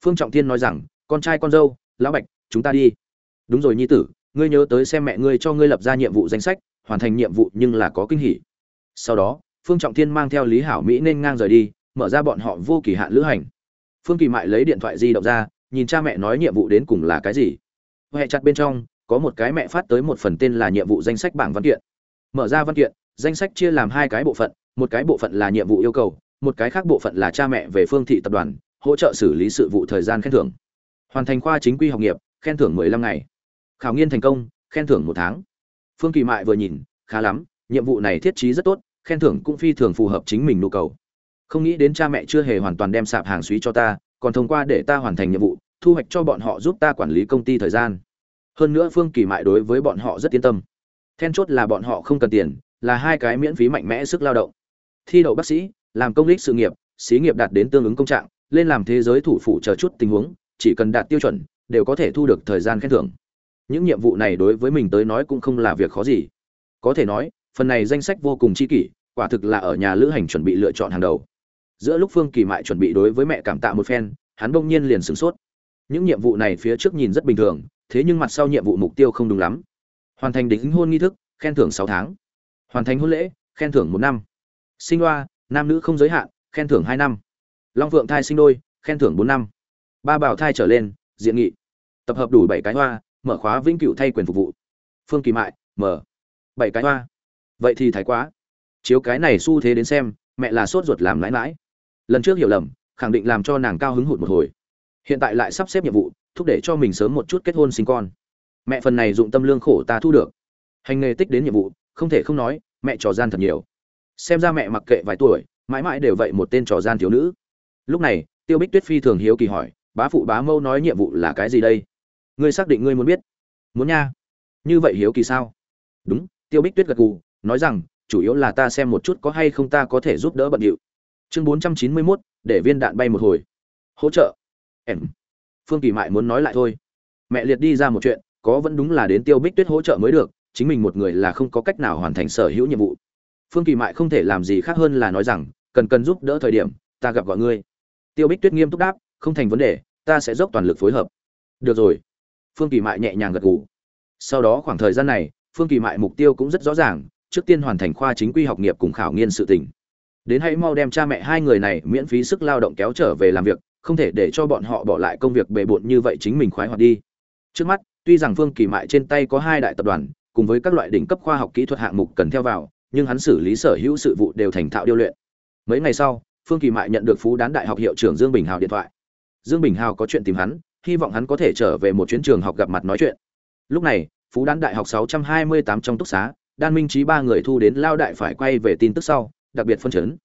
Phương trọng thiên nói rằng, con trai con dâu, lão bạch, chúng ta đi. Đúng rồi nhi tử, ngươi nhớ tới xem mẹ ngươi cho ngươi lập ra nhiệm vụ danh sách, hoàn thành nhiệm vụ nhưng là có kinh hỉ. Sau đó, phương trọng thiên mang theo lý hảo mỹ nên ngang rời đi, mở ra bọn họ vô kỳ hạn lữ hành. Phương kỳ mại lấy điện thoại di động ra, nhìn cha mẹ nói nhiệm vụ đến cùng là cái gì. Huệ chặt bên trong, có một cái mẹ phát tới một phần tên là nhiệm vụ danh sách bảng văn kiện. Mở ra văn kiện danh sách chia làm hai cái bộ phận, một cái bộ phận là nhiệm vụ yêu cầu, một cái khác bộ phận là cha mẹ về phương thị tập đoàn, hỗ trợ xử lý sự vụ thời gian khen thưởng. Hoàn thành khoa chính quy học nghiệp, khen thưởng 15 ngày. Khảo nghiên thành công, khen thưởng một tháng. Phương kỳ mại vừa nhìn, khá lắm, nhiệm vụ này thiết trí rất tốt, khen thưởng cũng phi thường phù hợp chính mình nhu cầu. Không nghĩ đến cha mẹ chưa hề hoàn toàn đem sạp hàng suý cho ta, còn thông qua để ta hoàn thành nhiệm vụ, thu hoạch cho bọn họ giúp ta quản lý công ty thời gian. Hơn nữa phương kỳ mại đối với bọn họ rất yên tâm. Then chốt là bọn họ không cần tiền là hai cái miễn phí mạnh mẽ sức lao động. Thi đậu bác sĩ, làm công lý sự nghiệp, xí nghiệp đạt đến tương ứng công trạng, lên làm thế giới thủ phủ chờ chút tình huống, chỉ cần đạt tiêu chuẩn, đều có thể thu được thời gian khen thưởng. Những nhiệm vụ này đối với mình tới nói cũng không là việc khó gì. Có thể nói, phần này danh sách vô cùng chi kỷ, quả thực là ở nhà lữ hành chuẩn bị lựa chọn hàng đầu. Giữa lúc phương kỳ mại chuẩn bị đối với mẹ cảm tạ một phen, hắn bỗng nhiên liền sửng sốt. Những nhiệm vụ này phía trước nhìn rất bình thường, thế nhưng mặt sau nhiệm vụ mục tiêu không đúng lắm. Hoàn thành đính hôn nghi thức, khen thưởng sáu tháng hoàn thành hôn lễ khen thưởng một năm. Sinh hoa, nam nữ không giới hạn khen thưởng hai năm. Long phượng thai sinh đôi khen thưởng bốn năm. Ba bảo thai trở lên diện nghị. Tập hợp đủ bảy cái hoa mở khóa vĩnh cửu thay quyền phục vụ. Phương kỳ mại mở. Bảy cái hoa. Vậy thì thái quá. Chiếu cái này xu thế đến xem mẹ là sốt ruột làm mãi mãi. Lần trước hiểu lầm khẳng định làm cho nàng cao hứng hụt một hồi. Hiện tại lại sắp xếp nhiệm vụ thúc để cho mình sớm một chút kết hôn sinh con. Mẹ phần này dụng tâm lương khổ ta thu được. Hành nghề tích đến nhiệm vụ không thể không nói mẹ trò gian thật nhiều. Xem ra mẹ mặc kệ vài tuổi, mãi mãi đều vậy một tên trò gian thiếu nữ. Lúc này, tiêu bích tuyết phi thường hiếu kỳ hỏi, bá phụ, bá mâu nói nhiệm vụ là cái gì đây? Ngươi xác định ngươi muốn biết. Muốn nha. Như vậy hiếu kỳ sao? Đúng, tiêu bích tuyết gật gù, nói rằng, chủ yếu là ta xem một chút có hay không ta có thể giúp đỡ bận điệu. Chương bốn trăm chín mươi mốt, để viên đạn bay một hồi. Hỗ trợ. Em. Phương kỳ mại muốn nói lại thôi. Mẹ liệt đi ra một chuyện, có vẫn đúng là đến tiêu bích tuyết hỗ trợ mới được chính mình một người là không có cách nào hoàn thành sở hữu nhiệm vụ. Phương kỳ mại không thể làm gì khác hơn là nói rằng, cần cần giúp đỡ thời điểm, ta gặp gọi ngươi. Tiêu bích tuyết nghiêm túc đáp, không thành vấn đề, ta sẽ dốc toàn lực phối hợp. Được rồi. Phương kỳ mại nhẹ nhàng gật gù. Sau đó khoảng thời gian này, phương kỳ mại mục tiêu cũng rất rõ ràng, trước tiên hoàn thành khoa chính quy học nghiệp cùng khảo nghiên sự tỉnh đến hãy mau đem cha mẹ hai người này miễn phí sức lao động kéo trở về làm việc, không thể để cho bọn họ bỏ lại công việc bề bộn như vậy chính mình khoái hoạt đi. Trước mắt, tuy rằng phương kỳ mại trên tay có hai đại tập đoàn cùng với các loại đỉnh cấp khoa học kỹ thuật hạng mục cần theo vào nhưng hắn xử lý sở hữu sự vụ đều thành thạo điêu luyện. Mấy ngày sau phương kỳ mại nhận được phú đán đại học hiệu trưởng dương bình hào điện thoại. Dương bình hào có chuyện tìm hắn hy vọng hắn có thể trở về một chuyến trường học gặp mặt nói chuyện. Lúc này phú đán đại học 628 trong túc xá đan minh trí ba người thu đến lao đại phải quay về tin tức sau đặc biệt phân chấn.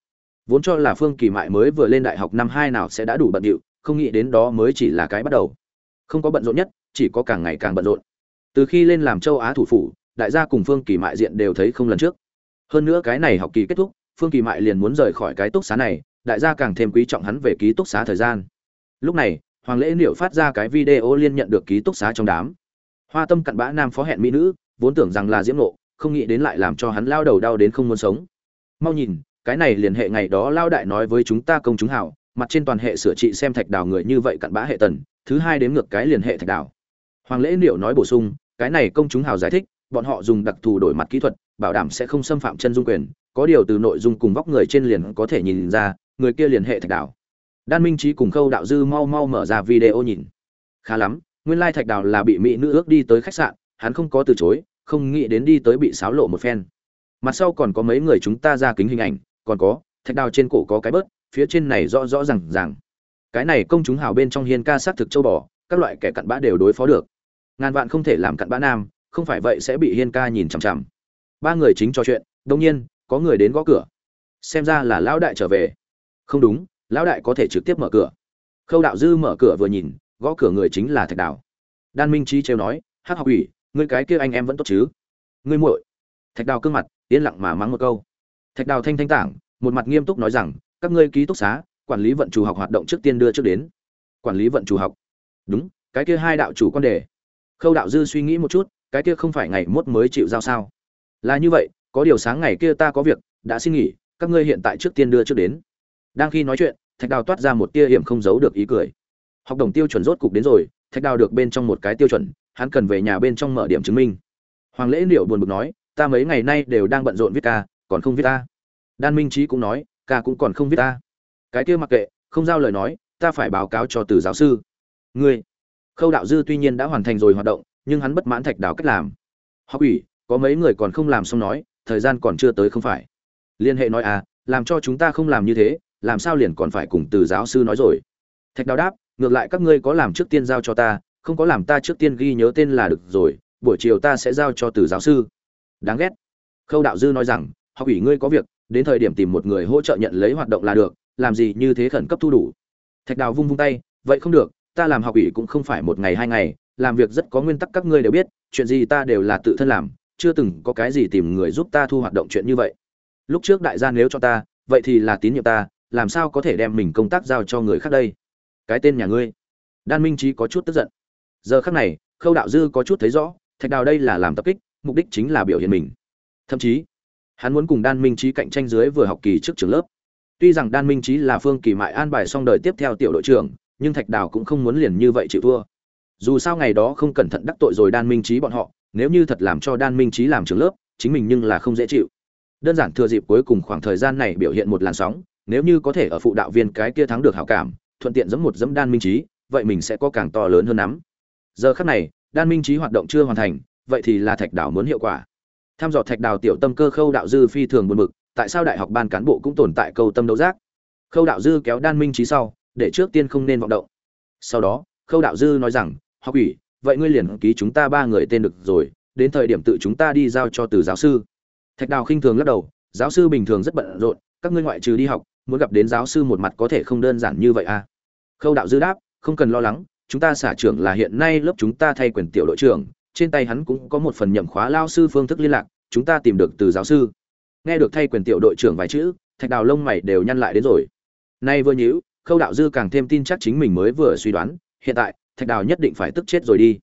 Vốn cho là phương kỳ mại mới vừa lên đại học năm hai nào sẽ đã đủ bận rộn, không nghĩ đến đó mới chỉ là cái bắt đầu. Không có bận rộn nhất chỉ có càng ngày càng bận rộn. Từ khi lên làm châu á thủ phủ đại gia cùng phương kỳ mại diện đều thấy không lần trước. Hơn nữa cái này học kỳ kết thúc, phương kỳ mại liền muốn rời khỏi cái túc xá này, đại gia càng thêm quý trọng hắn về ký túc xá thời gian. Lúc này, hoàng lễ liệu phát ra cái video liên nhận được ký túc xá trong đám. Hoa tâm cặn bã nam phó hẹn mỹ nữ, vốn tưởng rằng là diễm nộ không nghĩ đến lại làm cho hắn lao đầu đau đến không muốn sống. Mau nhìn, cái này liên hệ ngày đó lao đại nói với chúng ta công chúng hảo, mặt trên toàn hệ sửa trị xem thạch đào người như vậy cặn bã hệ tần, thứ hai đến ngược cái liên hệ thạch đào. Hoàng lễ liệu nói bổ sung, cái này công chúng hào giải thích bọn họ dùng đặc thù đổi mặt kỹ thuật, bảo đảm sẽ không xâm phạm chân dung quyền, có điều từ nội dung cùng vóc người trên liền có thể nhìn ra, người kia liên hệ thạch đào đan minh trí cùng khâu đạo dư mau mau mở ra video nhìn. Khá lắm, nguyên lai thạch đào là bị mỹ nữ ước đi tới khách sạn, hắn không có từ chối, không nghĩ đến đi tới bị xáo lộ một phen. Mặt sau còn có mấy người chúng ta ra kính hình ảnh, còn có, thạch đào trên cổ có cái bớt, phía trên này rõ rõ rằng rằng cái này công chúng hào bên trong hiên ca sát thực châu bò, các loại kẻ cặn bã đều đối phó được. Ngàn vạn không thể làm cặn bã nam không phải vậy sẽ bị hiên ca nhìn chằm chằm. Ba người chính trò chuyện đông nhiên, có người đến gõ cửa. Xem ra là lão đại trở về. Không đúng, lão đại có thể trực tiếp mở cửa. Khâu đạo dư mở cửa vừa nhìn, gõ cửa người chính là thạch đào. Đan minh Chi trêu nói, hắc học ủy, ngươi cái kia anh em vẫn tốt chứ? Ngươi muội. Thạch đào cương mặt, yên lặng mà mắng một câu. Thạch đào thanh thanh tảng, một mặt nghiêm túc nói rằng, các ngươi ký túc xá, quản lý vận chủ học hoạt động trước tiên đưa trước đến. Quản lý vận chủ học? Đúng, cái kia hai đạo chủ quan đề. Khâu đạo dư suy nghĩ một chút cái kia không phải ngày mốt mới chịu giao sao? Là như vậy, có điều sáng ngày kia ta có việc, đã xin nghỉ, các ngươi hiện tại trước tiên đưa trước đến. Đang khi nói chuyện, thạch đào toát ra một tia hiểm không giấu được ý cười. Học đồng tiêu chuẩn rốt cục đến rồi, thạch đào được bên trong một cái tiêu chuẩn, hắn cần về nhà bên trong mở điểm chứng minh. Hoàng lễ liệu buồn bực nói, ta mấy ngày nay đều đang bận rộn viết ca, còn không viết ta. Đan minh trí cũng nói, ca cũng còn không viết ta. Cái kia mặc kệ, không giao lời nói, ta phải báo cáo cho từ giáo sư. Ngươi, khâu đạo dư tuy nhiên đã hoàn thành rồi hoạt động nhưng hắn bất mãn thạch đào cách làm. Học ủy có mấy người còn không làm xong nói, thời gian còn chưa tới không phải. Liên hệ nói à làm cho chúng ta không làm như thế, làm sao liền còn phải cùng từ giáo sư nói rồi. Thạch đào đáp, ngược lại các ngươi có làm trước tiên giao cho ta, không có làm ta trước tiên ghi nhớ tên là được rồi, buổi chiều ta sẽ giao cho từ giáo sư. Đáng ghét. Khâu đạo dư nói rằng học ủy ngươi có việc, đến thời điểm tìm một người hỗ trợ nhận lấy hoạt động là được, làm gì như thế khẩn cấp thu đủ. Thạch đào vung vung tay, vậy không được, ta làm học ủy cũng không phải một ngày hai ngày làm việc rất có nguyên tắc các ngươi đều biết, chuyện gì ta đều là tự thân làm, chưa từng có cái gì tìm người giúp ta thu hoạt động chuyện như vậy. Lúc trước đại gia nếu cho ta, vậy thì là tín nhiệm ta, làm sao có thể đem mình công tác giao cho người khác đây? Cái tên nhà ngươi. Đan minh trí có chút tức giận. Giờ khác này, khâu đạo dư có chút thấy rõ, thạch đào đây là làm tập kích, mục đích chính là biểu hiện mình. Thậm chí, hắn muốn cùng đan minh trí cạnh tranh dưới vừa học kỳ trước trường lớp. Tuy rằng đan minh trí là phương kỳ mại an bài xong đời tiếp theo tiểu đội trưởng, nhưng thạch đào cũng không muốn liền như vậy chịu thua dù sao ngày đó không cẩn thận đắc tội rồi đan minh trí bọn họ, nếu như thật làm cho đan minh trí làm trường lớp, chính mình nhưng là không dễ chịu. Đơn giản thừa dịp cuối cùng khoảng thời gian này biểu hiện một làn sóng, nếu như có thể ở phụ đạo viên cái kia thắng được hảo cảm, thuận tiện giẫm một giẫm đan minh trí vậy mình sẽ có càng to lớn hơn lắm giờ khắc này, đan minh trí hoạt động chưa hoàn thành, vậy thì là thạch đảo muốn hiệu quả. Tham dò thạch đào tiểu tâm cơ khâu đạo dư phi thường buồn bực, tại sao đại học ban cán bộ cũng tồn tại câu tâm đấu giác? Khâu đạo dư kéo đan minh trí sau, để trước tiên không nên vọng động. Sau đó, khâu đạo dư nói rằng học ủy vậy ngươi liền ký chúng ta ba người tên được rồi, đến thời điểm tự chúng ta đi giao cho từ giáo sư. Thạch đào khinh thường lắc đầu, giáo sư bình thường rất bận rộn, các ngươi ngoại trừ đi học, muốn gặp đến giáo sư một mặt có thể không đơn giản như vậy à? Khâu đạo dư đáp, không cần lo lắng, chúng ta xả trưởng là hiện nay lớp chúng ta thay quyền tiểu đội trưởng, trên tay hắn cũng có một phần nhậm khóa lao sư phương thức liên lạc, chúng ta tìm được từ giáo sư. Nghe được thay quyền tiểu đội trưởng vài chữ, thạch đào lông mày đều nhăn lại đến rồi. Nay vừa nhíu, khâu đạo dư càng thêm tin chắc chính mình mới vừa suy đoán, hiện tại thạch đào nhất định phải tức chết rồi đi.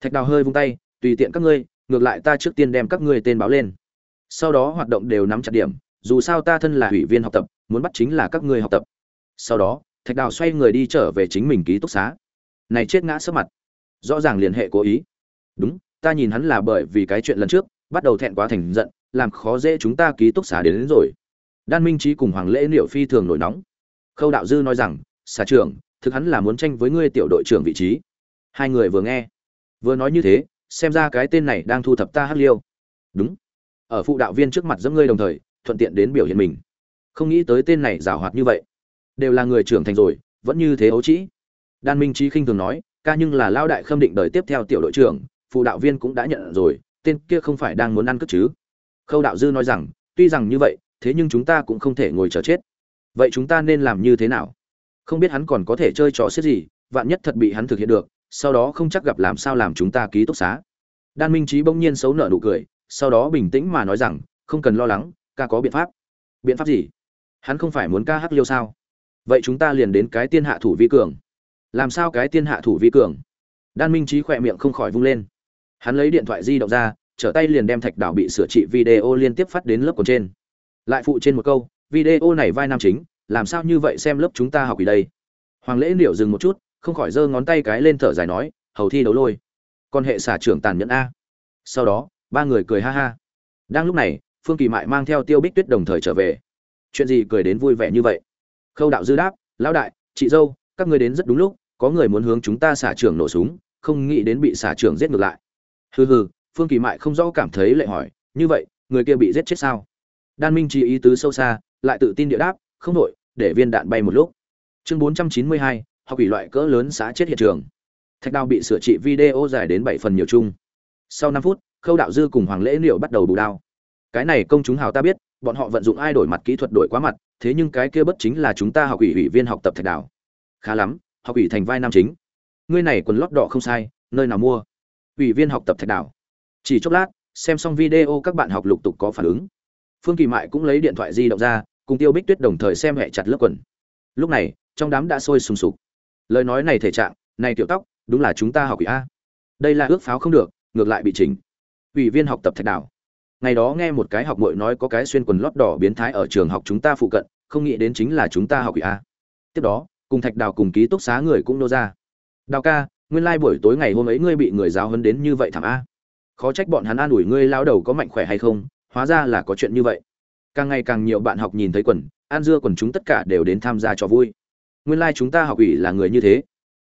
Thạch đào hơi vung tay tùy tiện các ngươi ngược lại ta trước tiên đem các ngươi tên báo lên. Sau đó hoạt động đều nắm chặt điểm dù sao ta thân là ủy viên học tập muốn bắt chính là các ngươi học tập. Sau đó thạch đào xoay người đi trở về chính mình ký túc xá. Này chết ngã sấp mặt. Rõ ràng liên hệ cố ý. Đúng ta nhìn hắn là bởi vì cái chuyện lần trước bắt đầu thẹn quá thành giận làm khó dễ chúng ta ký túc xá đến, đến rồi. Đan minh trí cùng hoàng lễ liệu phi thường nổi nóng. Khâu đạo dư nói rằng xà trưởng thực hắn là muốn tranh với ngươi tiểu đội trưởng vị trí. Hai người vừa nghe, vừa nói như thế, xem ra cái tên này đang thu thập ta hắc liêu. Đúng. Ở phụ đạo viên trước mặt dẫm ngươi đồng thời, thuận tiện đến biểu hiện mình. Không nghĩ tới tên này giảo hoạt như vậy. Đều là người trưởng thành rồi, vẫn như thế ấu trĩ. Đan minh trí khinh thường nói, ca nhưng là lao đại khâm định đời tiếp theo tiểu đội trưởng, phụ đạo viên cũng đã nhận rồi, tên kia không phải đang muốn ăn cất chứ. Khâu đạo dư nói rằng, tuy rằng như vậy, thế nhưng chúng ta cũng không thể ngồi chờ chết. Vậy chúng ta nên làm như thế nào? Không biết hắn còn có thể chơi trò xiết gì, vạn nhất thật bị hắn thực hiện được, sau đó không chắc gặp làm sao làm chúng ta ký túc xá. Đan minh trí bỗng nhiên xấu nợ nụ cười, sau đó bình tĩnh mà nói rằng, không cần lo lắng, ca có biện pháp. Biện pháp gì? Hắn không phải muốn ca hắc liêu sao? Vậy chúng ta liền đến cái tiên hạ thủ vi cường. Làm sao cái tiên hạ thủ vi cường? Đan minh trí khỏe miệng không khỏi vung lên. Hắn lấy điện thoại di động ra, trở tay liền đem thạch đảo bị sửa trị video liên tiếp phát đến lớp còn trên. Lại phụ trên một câu, video này vai nam chính làm sao như vậy xem lớp chúng ta học ở đây? Hoàng lễ liệu dừng một chút, không khỏi giơ ngón tay cái lên thở dài nói, hầu thi đấu lôi. Còn hệ xả trưởng tàn nhẫn a. Sau đó, ba người cười ha ha. Đang lúc này, phương kỳ mại mang theo tiêu bích tuyết đồng thời trở về. Chuyện gì cười đến vui vẻ như vậy? Khâu đạo dư đáp, lão đại, chị dâu, các người đến rất đúng lúc, có người muốn hướng chúng ta xả trưởng nổ súng, không nghĩ đến bị xả trưởng giết ngược lại. Hừ hừ, phương kỳ mại không rõ cảm thấy lệ hỏi, như vậy, người kia bị giết chết sao? Đan minh chỉ ý tứ sâu xa, lại tự tin địa đáp, không đội để viên đạn bay một lúc. Chương bốn trăm chín mươi hai, học ủy loại cỡ lớn xã chết hiện trường. Thạch đao bị sửa trị video dài đến bảy phần nhiều chung. Sau năm phút, khâu đạo dư cùng hoàng lễ liệu bắt đầu bù đao. Cái này công chúng hào ta biết, bọn họ vận dụng ai đổi mặt kỹ thuật đổi quá mặt, thế nhưng cái kia bất chính là chúng ta học ủy ủy viên học tập thạch đảo khá lắm, học ủy thành vai nam chính. Ngươi này quần lót đỏ không sai, nơi nào mua? Ủy viên học tập thạch đảo chỉ chốc lát, xem xong video các bạn học lục tục có phản ứng. Phương kỳ mại cũng lấy điện thoại di động ra cùng tiêu bích tuyết đồng thời xem hẹ chặt lớp quần. Lúc này, trong đám đã sôi sùng sục. Lời nói này thể trạng, này tiểu tóc, đúng là chúng ta học ủy a. Đây là ước pháo không được, ngược lại bị chỉnh. Ủy viên học tập thạch đảo. Ngày đó nghe một cái học mội nói có cái xuyên quần lót đỏ biến thái ở trường học chúng ta phụ cận, không nghĩ đến chính là chúng ta học ủy a. Tiếp đó, cùng thạch đào cùng ký túc xá người cũng nô ra. Đào ca, nguyên lai buổi tối ngày hôm ấy ngươi bị người giáo hấn đến như vậy thảm a. Khó trách bọn hắn an ủi ngươi lao đầu có mạnh khỏe hay không, hóa ra là có chuyện như vậy càng ngày càng nhiều bạn học nhìn thấy quần an dưa quần chúng tất cả đều đến tham gia cho vui. Nguyên lai chúng ta học ủy là người như thế.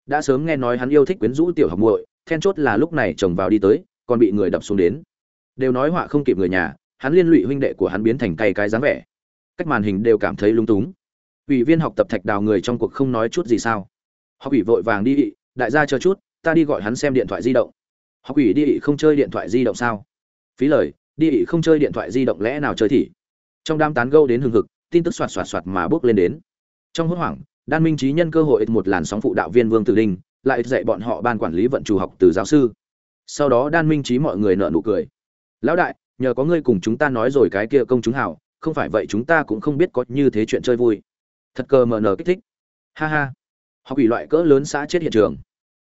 Đã sớm nghe nói hắn yêu thích quyến rũ tiểu học muội, then chốt là lúc này chồng vào đi tới, còn bị người đập xuống đến. Đều nói họa không kịp người nhà, hắn liên lụy huynh đệ của hắn biến thành cay cái dáng vẻ. Cách màn hình đều cảm thấy lung túng. Ủy viên học tập thạch đào người trong cuộc không nói chút gì sao? Học ủy vội vàng đi đại gia chờ chút, ta đi gọi hắn xem điện thoại di động. Học ủy đi không chơi điện thoại di động sao? Phí lời, đi không chơi điện thoại di động lẽ nào chơi thì? Trong đám tán gâu đến hừng hực, tin tức soạt soạt soạt mà bước lên đến. Trong hốt hoảng, đan minh trí nhân cơ hội một làn sóng phụ đạo viên vương tử đinh lại dạy bọn họ ban quản lý vận chủ học từ giáo sư. Sau đó đan minh trí mọi người nợ nụ cười. Lão đại, nhờ có ngươi cùng chúng ta nói rồi cái kia công chúng hảo, không phải vậy chúng ta cũng không biết có như thế chuyện chơi vui. Thật cờ mờ nờ kích thích. Ha ha. Học ủy loại cỡ lớn xã chết hiện trường.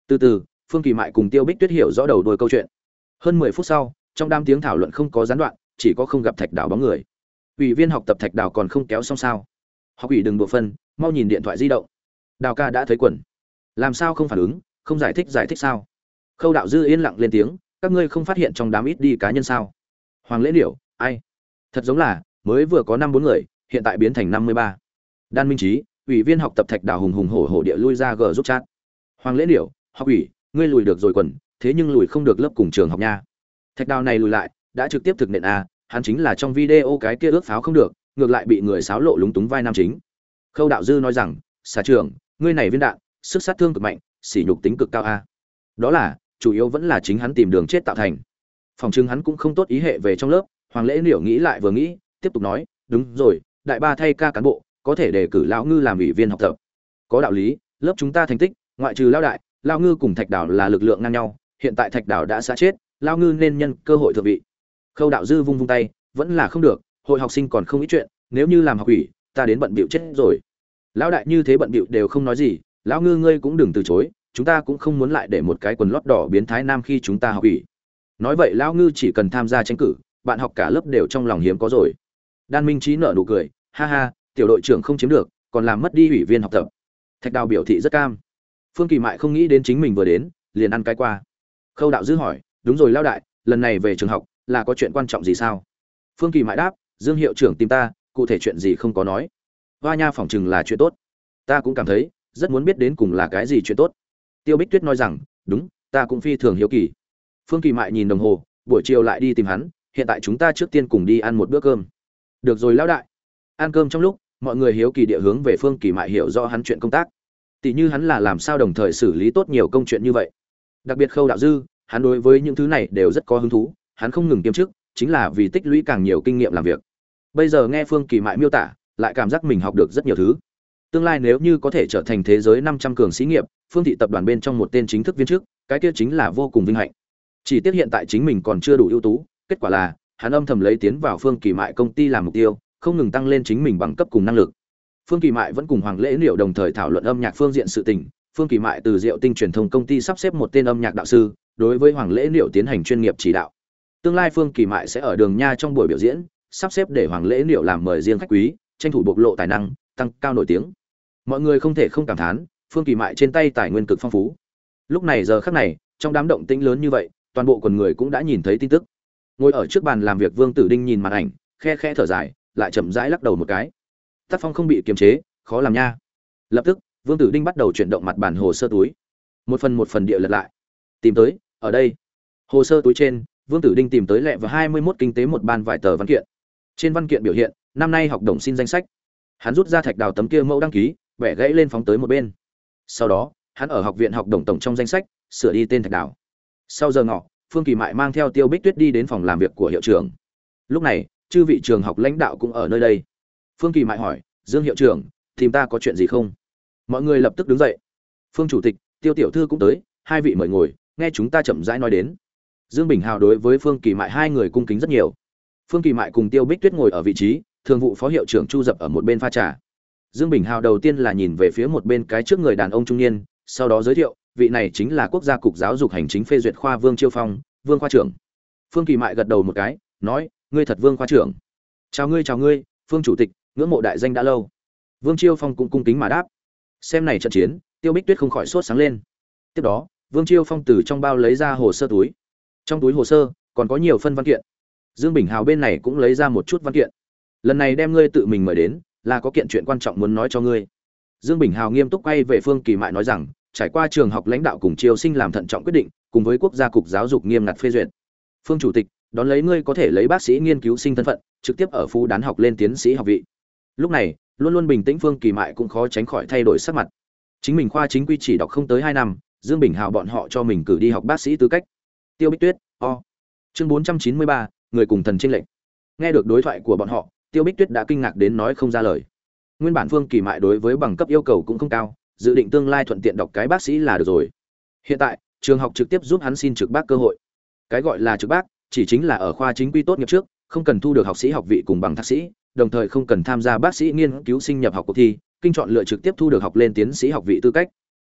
Từ từ, phương kỳ mại cùng tiêu bích tuyết hiểu rõ đầu đuôi câu chuyện. Hơn mười phút sau, trong đám tiếng thảo luận không có gián đoạn, chỉ có không gặp thạch đảo bóng người ủy viên học tập thạch Đào còn không kéo xong sao? Học ủy đừng bộ phân, mau nhìn điện thoại di động. Đào ca đã thấy quần. Làm sao không phản ứng, không giải thích giải thích sao? Khâu đạo dư yên lặng lên tiếng, các ngươi không phát hiện trong đám ít đi cá nhân sao? Hoàng lễ điểu, ai? Thật giống là, mới vừa có năm bốn người, hiện tại biến thành năm mươi ba. Đan minh trí, ủy viên học tập thạch đào hùng hùng hổ hổ địa lui ra gờ giúp chat. Hoàng lễ điểu, học ủy, ngươi lùi được rồi quần, thế nhưng lùi không được lớp cùng trường học nha. Thạch đào này lùi lại, đã trực tiếp thực nện a hắn chính là trong video cái kia ước pháo không được, ngược lại bị người sáo lộ lúng túng vai nam chính. Khâu đạo dư nói rằng, xà trường ngươi này viên đạn, sức sát thương cực mạnh, sỉ nhục tính cực cao a. Đó là, chủ yếu vẫn là chính hắn tìm đường chết tạo thành. Phòng chứng hắn cũng không tốt ý hệ về trong lớp, hoàng lễ liễu nghĩ lại vừa nghĩ, tiếp tục nói, đúng rồi, đại ba thay ca cán bộ, có thể đề cử lão ngư làm ủy viên học tập. Có đạo lý, lớp chúng ta thành tích, ngoại trừ lao đại lao ngư cùng thạch đảo là lực lượng ngang nhau, hiện tại thạch đảo đã xa chết lao ngư nên nhân cơ hội thượng vị khâu đạo dư vung vung tay, vẫn là không được, hội học sinh còn không ít chuyện, nếu như làm học ủy, ta đến bận bịu chết rồi. Lão đại như thế bận bịu đều không nói gì, lão ngư ngươi cũng đừng từ chối, chúng ta cũng không muốn lại để một cái quần lót đỏ biến thái nam khi chúng ta học ủy. Nói vậy lão ngư chỉ cần tham gia tranh cử, bạn học cả lớp đều trong lòng hiếm có rồi. Đan minh trí nở nụ cười, ha ha, tiểu đội trưởng không chiếm được, còn làm mất đi ủy viên học tập. Thạch đào biểu thị rất cam. Phương kỳ mại không nghĩ đến chính mình vừa đến, liền ăn cái qua. Khâu đạo dư hỏi, đúng rồi lao đại, lần này về trường học là có chuyện quan trọng gì sao? Phương kỳ mại đáp, dương hiệu trưởng tìm ta, cụ thể chuyện gì không có nói. Hoa nha phỏng chừng là chuyện tốt. Ta cũng cảm thấy, rất muốn biết đến cùng là cái gì chuyện tốt. Tiêu bích tuyết nói rằng, đúng, ta cũng phi thường hiếu kỳ. Phương kỳ mại nhìn đồng hồ, buổi chiều lại đi tìm hắn, hiện tại chúng ta trước tiên cùng đi ăn một bữa cơm. Được rồi lão đại. Ăn cơm trong lúc, mọi người hiếu kỳ địa hướng về phương kỳ mại hiểu rõ hắn chuyện công tác. Tỷ như hắn là làm sao đồng thời xử lý tốt nhiều công chuyện như vậy. Đặc biệt khâu đạo dư, hắn đối với những thứ này đều rất có hứng thú hắn không ngừng kiêm chức, chính là vì tích lũy càng nhiều kinh nghiệm làm việc. Bây giờ nghe phương kỳ mại miêu tả, lại cảm giác mình học được rất nhiều thứ. Tương lai nếu như có thể trở thành thế giới năm trăm cường sĩ nghiệp, phương thị tập đoàn bên trong một tên chính thức viên chức, cái kia chính là vô cùng vinh hạnh. Chỉ tiếc hiện tại chính mình còn chưa đủ ưu tú, kết quả là, hắn âm thầm lấy tiến vào phương kỳ mại công ty làm mục tiêu, không ngừng tăng lên chính mình bằng cấp cùng năng lực. Phương kỳ mại vẫn cùng hoàng lễ liệu đồng thời thảo luận âm nhạc phương diện sự tình. Phương kỳ mại từ diệu tinh truyền thông công ty sắp xếp một tên âm nhạc đạo sư, đối với hoàng lễ liệu tiến hành chuyên nghiệp chỉ đạo tương lai phương kỳ mại sẽ ở đường nha trong buổi biểu diễn, sắp xếp để hoàng lễ liệu làm mời riêng khách quý, tranh thủ bộc lộ tài năng, tăng cao nổi tiếng. Mọi người không thể không cảm thán, phương kỳ mại trên tay tài nguyên cực phong phú. Lúc này giờ khắc này, trong đám động tĩnh lớn như vậy, toàn bộ quần người cũng đã nhìn thấy tin tức. Ngồi ở trước bàn làm việc vương tử đinh nhìn màn ảnh, khe khe thở dài, lại chậm rãi lắc đầu một cái. Tác phong không bị kiềm chế, khó làm nha. Lập tức, vương tử đinh bắt đầu chuyển động mặt bản hồ sơ túi. Một phần một phần địa lật lại. Tìm tới, ở đây. Hồ sơ túi trên vương tử đinh tìm tới lẹ và hai mươi mốt kinh tế một ban vài tờ văn kiện. Trên văn kiện biểu hiện, năm nay học đồng xin danh sách. Hắn rút ra thạch đào tấm kia mẫu đăng ký, bẻ gãy lên phóng tới một bên. Sau đó, hắn ở học viện học đồng tổng trong danh sách, sửa đi tên thạch đào. Sau giờ ngọ, phương kỳ mại mang theo tiêu bích tuyết đi đến phòng làm việc của hiệu trưởng. Lúc này, chư vị trường học lãnh đạo cũng ở nơi đây. Phương kỳ mại hỏi, dương hiệu trưởng, tìm ta có chuyện gì không? Mọi người lập tức đứng dậy. Phương chủ tịch, tiêu tiểu thư cũng tới, hai vị mời ngồi, nghe chúng ta chậm rãi nói đến dương bình hào đối với phương kỳ mại hai người cung kính rất nhiều. Phương kỳ mại cùng tiêu bích tuyết ngồi ở vị trí, thường vụ phó hiệu trưởng chu dập ở một bên pha trà. Dương bình hào đầu tiên là nhìn về phía một bên cái trước người đàn ông trung niên, sau đó giới thiệu, vị này chính là quốc gia cục giáo dục hành chính phê duyệt khoa vương chiêu phong, vương khoa trưởng. Phương kỳ mại gật đầu một cái, nói, ngươi thật vương khoa trưởng. Chào ngươi chào ngươi, phương chủ tịch, ngưỡng mộ đại danh đã lâu. Vương chiêu phong cũng cung kính mà đáp. Xem này trận chiến, tiêu bích tuyết không khỏi sốt sáng lên. Tiếp đó, vương chiêu phong từ trong bao lấy ra hồ sơ túi trong túi hồ sơ, còn có nhiều phân văn kiện. Dương bình hào bên này cũng lấy ra một chút văn kiện. Lần này đem ngươi tự mình mời đến, là có kiện chuyện quan trọng muốn nói cho ngươi. Dương bình hào nghiêm túc quay về phương kỳ mại nói rằng, trải qua trường học lãnh đạo cùng triều sinh làm thận trọng quyết định, cùng với quốc gia cục giáo dục nghiêm ngặt phê duyệt. Phương chủ tịch, đón lấy ngươi có thể lấy bác sĩ nghiên cứu sinh thân phận, trực tiếp ở phú đán học lên tiến sĩ học vị. Lúc này, luôn luôn bình tĩnh phương kỳ mại cũng khó tránh khỏi thay đổi sắc mặt. Chính mình khoa chính quy chỉ đọc không tới hai năm, dương bình hào bọn họ cho mình cử đi học bác sĩ tư cách tiêu bích tuyết, o. Chương bốn trăm chín mươi ba, người cùng thần tranh lệnh nghe được đối thoại của bọn họ, tiêu bích tuyết đã kinh ngạc đến nói không ra lời. Nguyên bản phương kỳ mại đối với bằng cấp yêu cầu cũng không cao, dự định tương lai thuận tiện đọc cái bác sĩ là được rồi. Hiện tại, trường học trực tiếp giúp hắn xin trực bác cơ hội. Cái gọi là trực bác, chỉ chính là ở khoa chính quy tốt nghiệp trước, không cần thu được học sĩ học vị cùng bằng thạc sĩ, đồng thời không cần tham gia bác sĩ nghiên cứu sinh nhập học cuộc thi, kinh chọn lựa trực tiếp thu được học lên tiến sĩ học vị tư cách.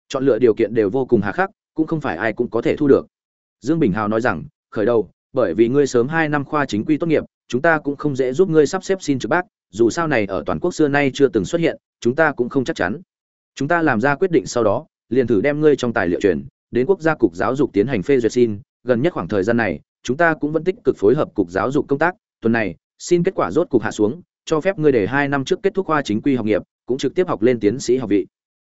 Chọn lựa điều kiện đều vô cùng hà khắc, cũng không phải ai cũng có thể thu được dương bình hào nói rằng, khởi đầu, bởi vì ngươi sớm hai năm khoa chính quy tốt nghiệp, chúng ta cũng không dễ giúp ngươi sắp xếp xin trực bác, dù sao này ở toàn quốc xưa nay chưa từng xuất hiện, chúng ta cũng không chắc chắn. Chúng ta làm ra quyết định sau đó, liền thử đem ngươi trong tài liệu truyền đến quốc gia cục giáo dục tiến hành phê duyệt xin. Gần nhất khoảng thời gian này, chúng ta cũng vẫn tích cực phối hợp cục giáo dục công tác. Tuần này, xin kết quả rốt cục hạ xuống, cho phép ngươi để hai năm trước kết thúc khoa chính quy học nghiệp, cũng trực tiếp học lên tiến sĩ học vị.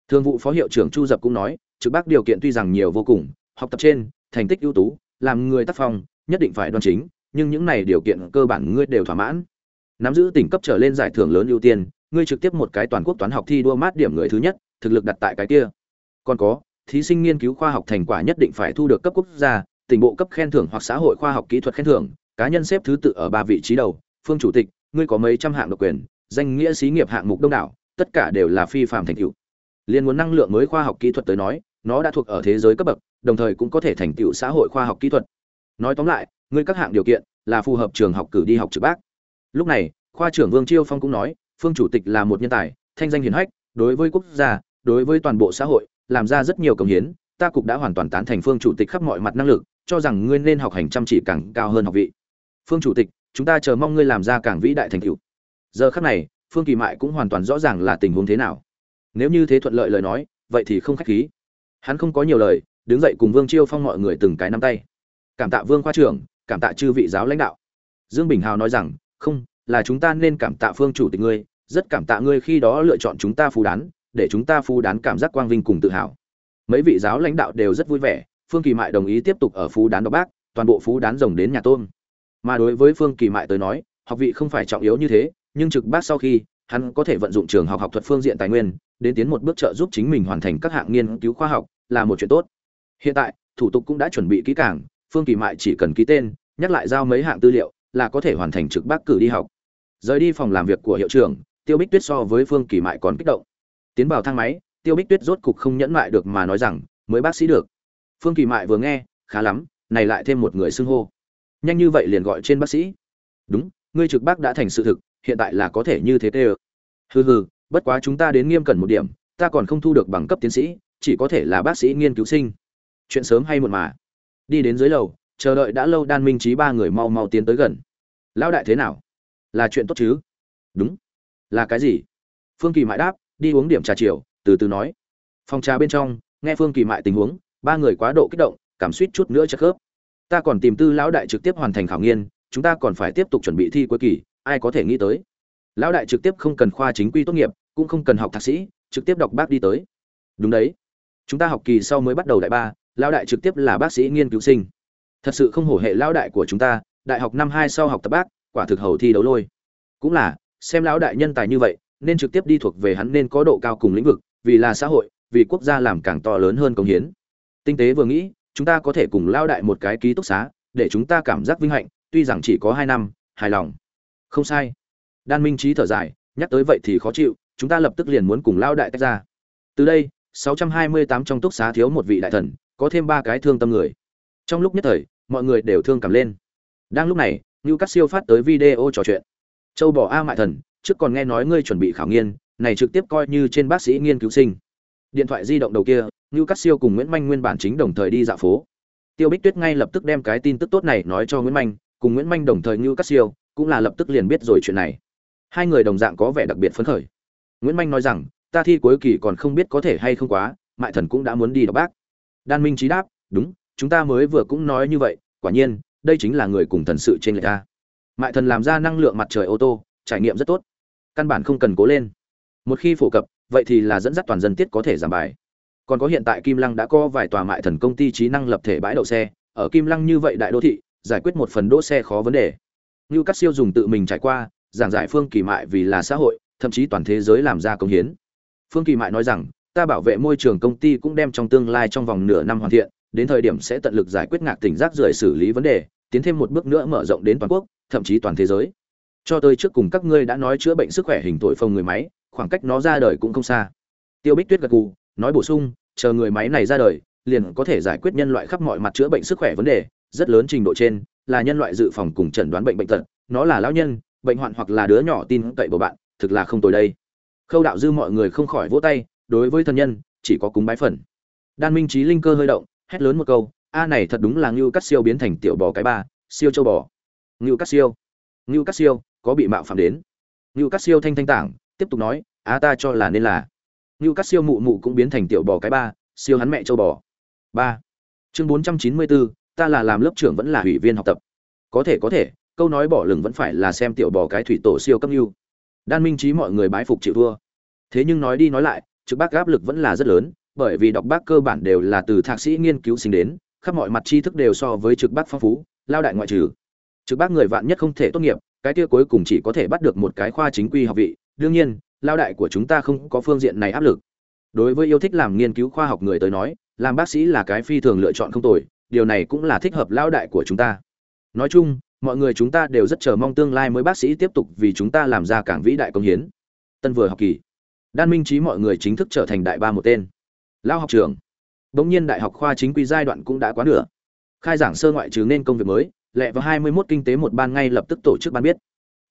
Thường vụ phó hiệu trưởng chu dập cũng nói, trực bác điều kiện tuy rằng nhiều vô cùng, học tập trên thành tích ưu tú, làm người tác phong, nhất định phải đoan chính, nhưng những này điều kiện cơ bản ngươi đều thỏa mãn. Nắm giữ tỉnh cấp trở lên giải thưởng lớn ưu tiên, ngươi trực tiếp một cái toàn quốc toán học thi đua mát điểm người thứ nhất, thực lực đặt tại cái kia. Còn có, thí sinh nghiên cứu khoa học thành quả nhất định phải thu được cấp quốc gia tỉnh bộ cấp khen thưởng hoặc xã hội khoa học kỹ thuật khen thưởng, cá nhân xếp thứ tự ở ba vị trí đầu, phương chủ tịch, ngươi có mấy trăm hạng độc quyền, danh nghĩa xí nghiệp hạng mục đông đảo, tất cả đều là phi phàm thành tựu. Liên nguồn năng lượng mới khoa học kỹ thuật tới nói nó đã thuộc ở thế giới cấp bậc, đồng thời cũng có thể thành tựu xã hội khoa học kỹ thuật. Nói tóm lại, ngươi các hạng điều kiện là phù hợp trường học cử đi học trực bác. Lúc này, khoa trưởng vương chiêu phong cũng nói, phương chủ tịch là một nhân tài, thanh danh hiền hách, đối với quốc gia, đối với toàn bộ xã hội, làm ra rất nhiều công hiến, ta cục đã hoàn toàn tán thành phương chủ tịch khắp mọi mặt năng lực, cho rằng ngươi nên học hành chăm chỉ càng cao hơn học vị. Phương chủ tịch, chúng ta chờ mong ngươi làm ra càng vĩ đại thành tựu. Giờ khắc này, phương kỳ mại cũng hoàn toàn rõ ràng là tình huống thế nào. Nếu như thế thuận lợi lời nói, vậy thì không khách khí hắn không có nhiều lời, đứng dậy cùng vương chiêu phong mọi người từng cái nắm tay. Cảm tạ vương khoa trưởng, cảm tạ chư vị giáo lãnh đạo. Dương bình hào nói rằng, không, là chúng ta nên cảm tạ phương chủ tịch ngươi, rất cảm tạ ngươi khi đó lựa chọn chúng ta phú đán, để chúng ta phú đán cảm giác quang vinh cùng tự hào. Mấy vị giáo lãnh đạo đều rất vui vẻ, phương kỳ mại đồng ý tiếp tục ở phú đán đọc bác, toàn bộ phú đán rồng đến nhà tôn mà đối với phương kỳ mại tới nói, học vị không phải trọng yếu như thế, nhưng trực bác sau khi hắn có thể vận dụng trường học học thuật phương diện tài nguyên, đến tiến một bước trợ giúp chính mình hoàn thành các hạng nghiên cứu khoa học, là một chuyện tốt. Hiện tại, thủ tục cũng đã chuẩn bị kỹ càng, phương kỳ mại chỉ cần ký tên, nhắc lại giao mấy hạng tư liệu, là có thể hoàn thành trực bác cử đi học. Rời đi phòng làm việc của hiệu trưởng, tiêu bích tuyết so với phương kỳ mại còn kích động. Tiến vào thang máy, tiêu bích tuyết rốt cục không nhẫn mại được mà nói rằng, mới bác sĩ được. Phương kỳ mại vừa nghe, khá lắm, này lại thêm một người xưng hô. Nhanh như vậy liền gọi trên bác sĩ. Đúng, ngươi trực bác đã thành sự thực hiện tại là có thể như thế tê hừ hừ, bất quá chúng ta đến nghiêm cẩn một điểm, ta còn không thu được bằng cấp tiến sĩ, chỉ có thể là bác sĩ nghiên cứu sinh. Chuyện sớm hay muộn mà. Đi đến dưới lầu, chờ đợi đã lâu đan minh trí ba người mau mau tiến tới gần. Lão đại thế nào? Là chuyện tốt chứ? Đúng. Là cái gì? Phương kỳ mại đáp, đi uống điểm trà chiều, từ từ nói. Phòng trà bên trong, nghe phương kỳ mại tình huống, ba người quá độ kích động, cảm suýt chút nữa chắc khớp. Ta còn tìm tư lão đại trực tiếp hoàn thành khảo nghiên, chúng ta còn phải tiếp tục chuẩn bị thi cuối kỳ ai có thể nghĩ tới. Lão đại trực tiếp không cần khoa chính quy tốt nghiệp, cũng không cần học thạc sĩ, trực tiếp đọc bác đi tới. Đúng đấy. Chúng ta học kỳ sau mới bắt đầu đại ba, lão đại trực tiếp là bác sĩ nghiên cứu sinh. Thật sự không hổ hệ lão đại của chúng ta, đại học năm hai sau học tập bác, quả thực hầu thi đấu lôi. Cũng là, xem lão đại nhân tài như vậy, nên trực tiếp đi thuộc về hắn nên có độ cao cùng lĩnh vực, vì là xã hội, vì quốc gia làm càng to lớn hơn công hiến. Tinh tế vừa nghĩ, chúng ta có thể cùng lao đại một cái ký túc xá, để chúng ta cảm giác vinh hạnh, tuy rằng chỉ có hai năm, hài lòng không sai. Đan minh trí thở dài, nhắc tới vậy thì khó chịu, chúng ta lập tức liền muốn cùng lao đại tách ra. Từ đây 628 trong túc xá thiếu một vị đại thần, có thêm ba cái thương tâm người. Trong lúc nhất thời, mọi người đều thương cảm lên. Đang lúc này như các siêu phát tới video trò chuyện. Châu bỏ a mại thần, trước còn nghe nói ngươi chuẩn bị khảo nghiên, này trực tiếp coi như trên bác sĩ nghiên cứu sinh. Điện thoại di động đầu kia như các siêu cùng nguyễn manh nguyên bản chính đồng thời đi dạo phố. Tiêu bích tuyết ngay lập tức đem cái tin tức tốt này nói cho nguyễn manh, cùng nguyễn manh đồng thời như các siêu cũng là lập tức liền biết rồi chuyện này. Hai người đồng dạng có vẻ đặc biệt phấn khởi. Nguyễn manh nói rằng, ta thi cuối kỳ còn không biết có thể hay không quá, mại thần cũng đã muốn đi đọc bác. Đan minh trí đáp, đúng, chúng ta mới vừa cũng nói như vậy, quả nhiên, đây chính là người cùng thần sự trên lệch ta mại thần làm ra năng lượng mặt trời ô tô, trải nghiệm rất tốt. Căn bản không cần cố lên. Một khi phổ cập, vậy thì là dẫn dắt toàn dân tiết có thể giảm bài. Còn có hiện tại kim lăng đã có vài tòa mại thần công ty trí năng lập thể bãi đậu xe. Ở kim lăng như vậy đại đô thị, giải quyết một phần đỗ xe khó vấn đề như các siêu dùng tự mình trải qua, giảng giải phương kỳ mại vì là xã hội, thậm chí toàn thế giới làm ra công hiến. Phương kỳ mại nói rằng, ta bảo vệ môi trường công ty cũng đem trong tương lai trong vòng nửa năm hoàn thiện, đến thời điểm sẽ tận lực giải quyết ngạc tỉnh rác rưởi xử lý vấn đề, tiến thêm một bước nữa mở rộng đến toàn quốc, thậm chí toàn thế giới. Cho tới trước cùng các ngươi đã nói chữa bệnh sức khỏe hình tội phồng người máy, khoảng cách nó ra đời cũng không xa. Tiêu bích tuyết gật gù, nói bổ sung, chờ người máy này ra đời, liền có thể giải quyết nhân loại khắp mọi mặt chữa bệnh sức khỏe vấn đề, rất lớn trình độ trên là nhân loại dự phòng cùng chẩn đoán bệnh bệnh tật, nó là lão nhân, bệnh hoạn hoặc là đứa nhỏ tin cậy của bạn, thực là không tồi đây. Khâu đạo dư mọi người không khỏi vỗ tay, đối với thân nhân, chỉ có cúng bái phần. Đan minh trí linh cơ hơi động, hét lớn một câu, a này thật đúng là ngưu cắt siêu biến thành tiểu bò cái ba, siêu châu bò. Ngưu cắt siêu, ngưu cắt siêu, có bị mạo phạm đến. Ngưu cắt siêu thanh thanh tảng, tiếp tục nói, A ta cho là nên là. Ngưu cắt siêu mụ mụ cũng biến thành tiểu bò cái ba, siêu hắn mẹ châu bò. Ba. Chương bốn trăm chín mươi bốn ta là làm lớp trưởng vẫn là ủy viên học tập. Có thể có thể, câu nói bỏ lửng vẫn phải là xem tiểu bò cái thủy tổ siêu cấp lưu đan minh trí mọi người bái phục chịu thua. Thế nhưng nói đi nói lại, trực bác áp lực vẫn là rất lớn, bởi vì đọc bác cơ bản đều là từ thạc sĩ nghiên cứu sinh đến, khắp mọi mặt tri thức đều so với trực bác phong phú, lao đại ngoại trừ. Trực bác người vạn nhất không thể tốt nghiệp, cái kia cuối cùng chỉ có thể bắt được một cái khoa chính quy học vị. Đương nhiên, lao đại của chúng ta không có phương diện này áp lực. Đối với yêu thích làm nghiên cứu khoa học người tới nói, làm bác sĩ là cái phi thường lựa chọn không tồi điều này cũng là thích hợp lao đại của chúng ta. Nói chung, mọi người chúng ta đều rất chờ mong tương lai mới bác sĩ tiếp tục vì chúng ta làm ra cảng vĩ đại công hiến. Tân vừa học kỳ, đan minh trí mọi người chính thức trở thành đại ba một tên. Lao học trường bỗng nhiên đại học khoa chính quy giai đoạn cũng đã quá nửa. Khai giảng sơ ngoại trừ nên công việc mới, lẹ vào 21 kinh tế một ban ngay lập tức tổ chức ban biết.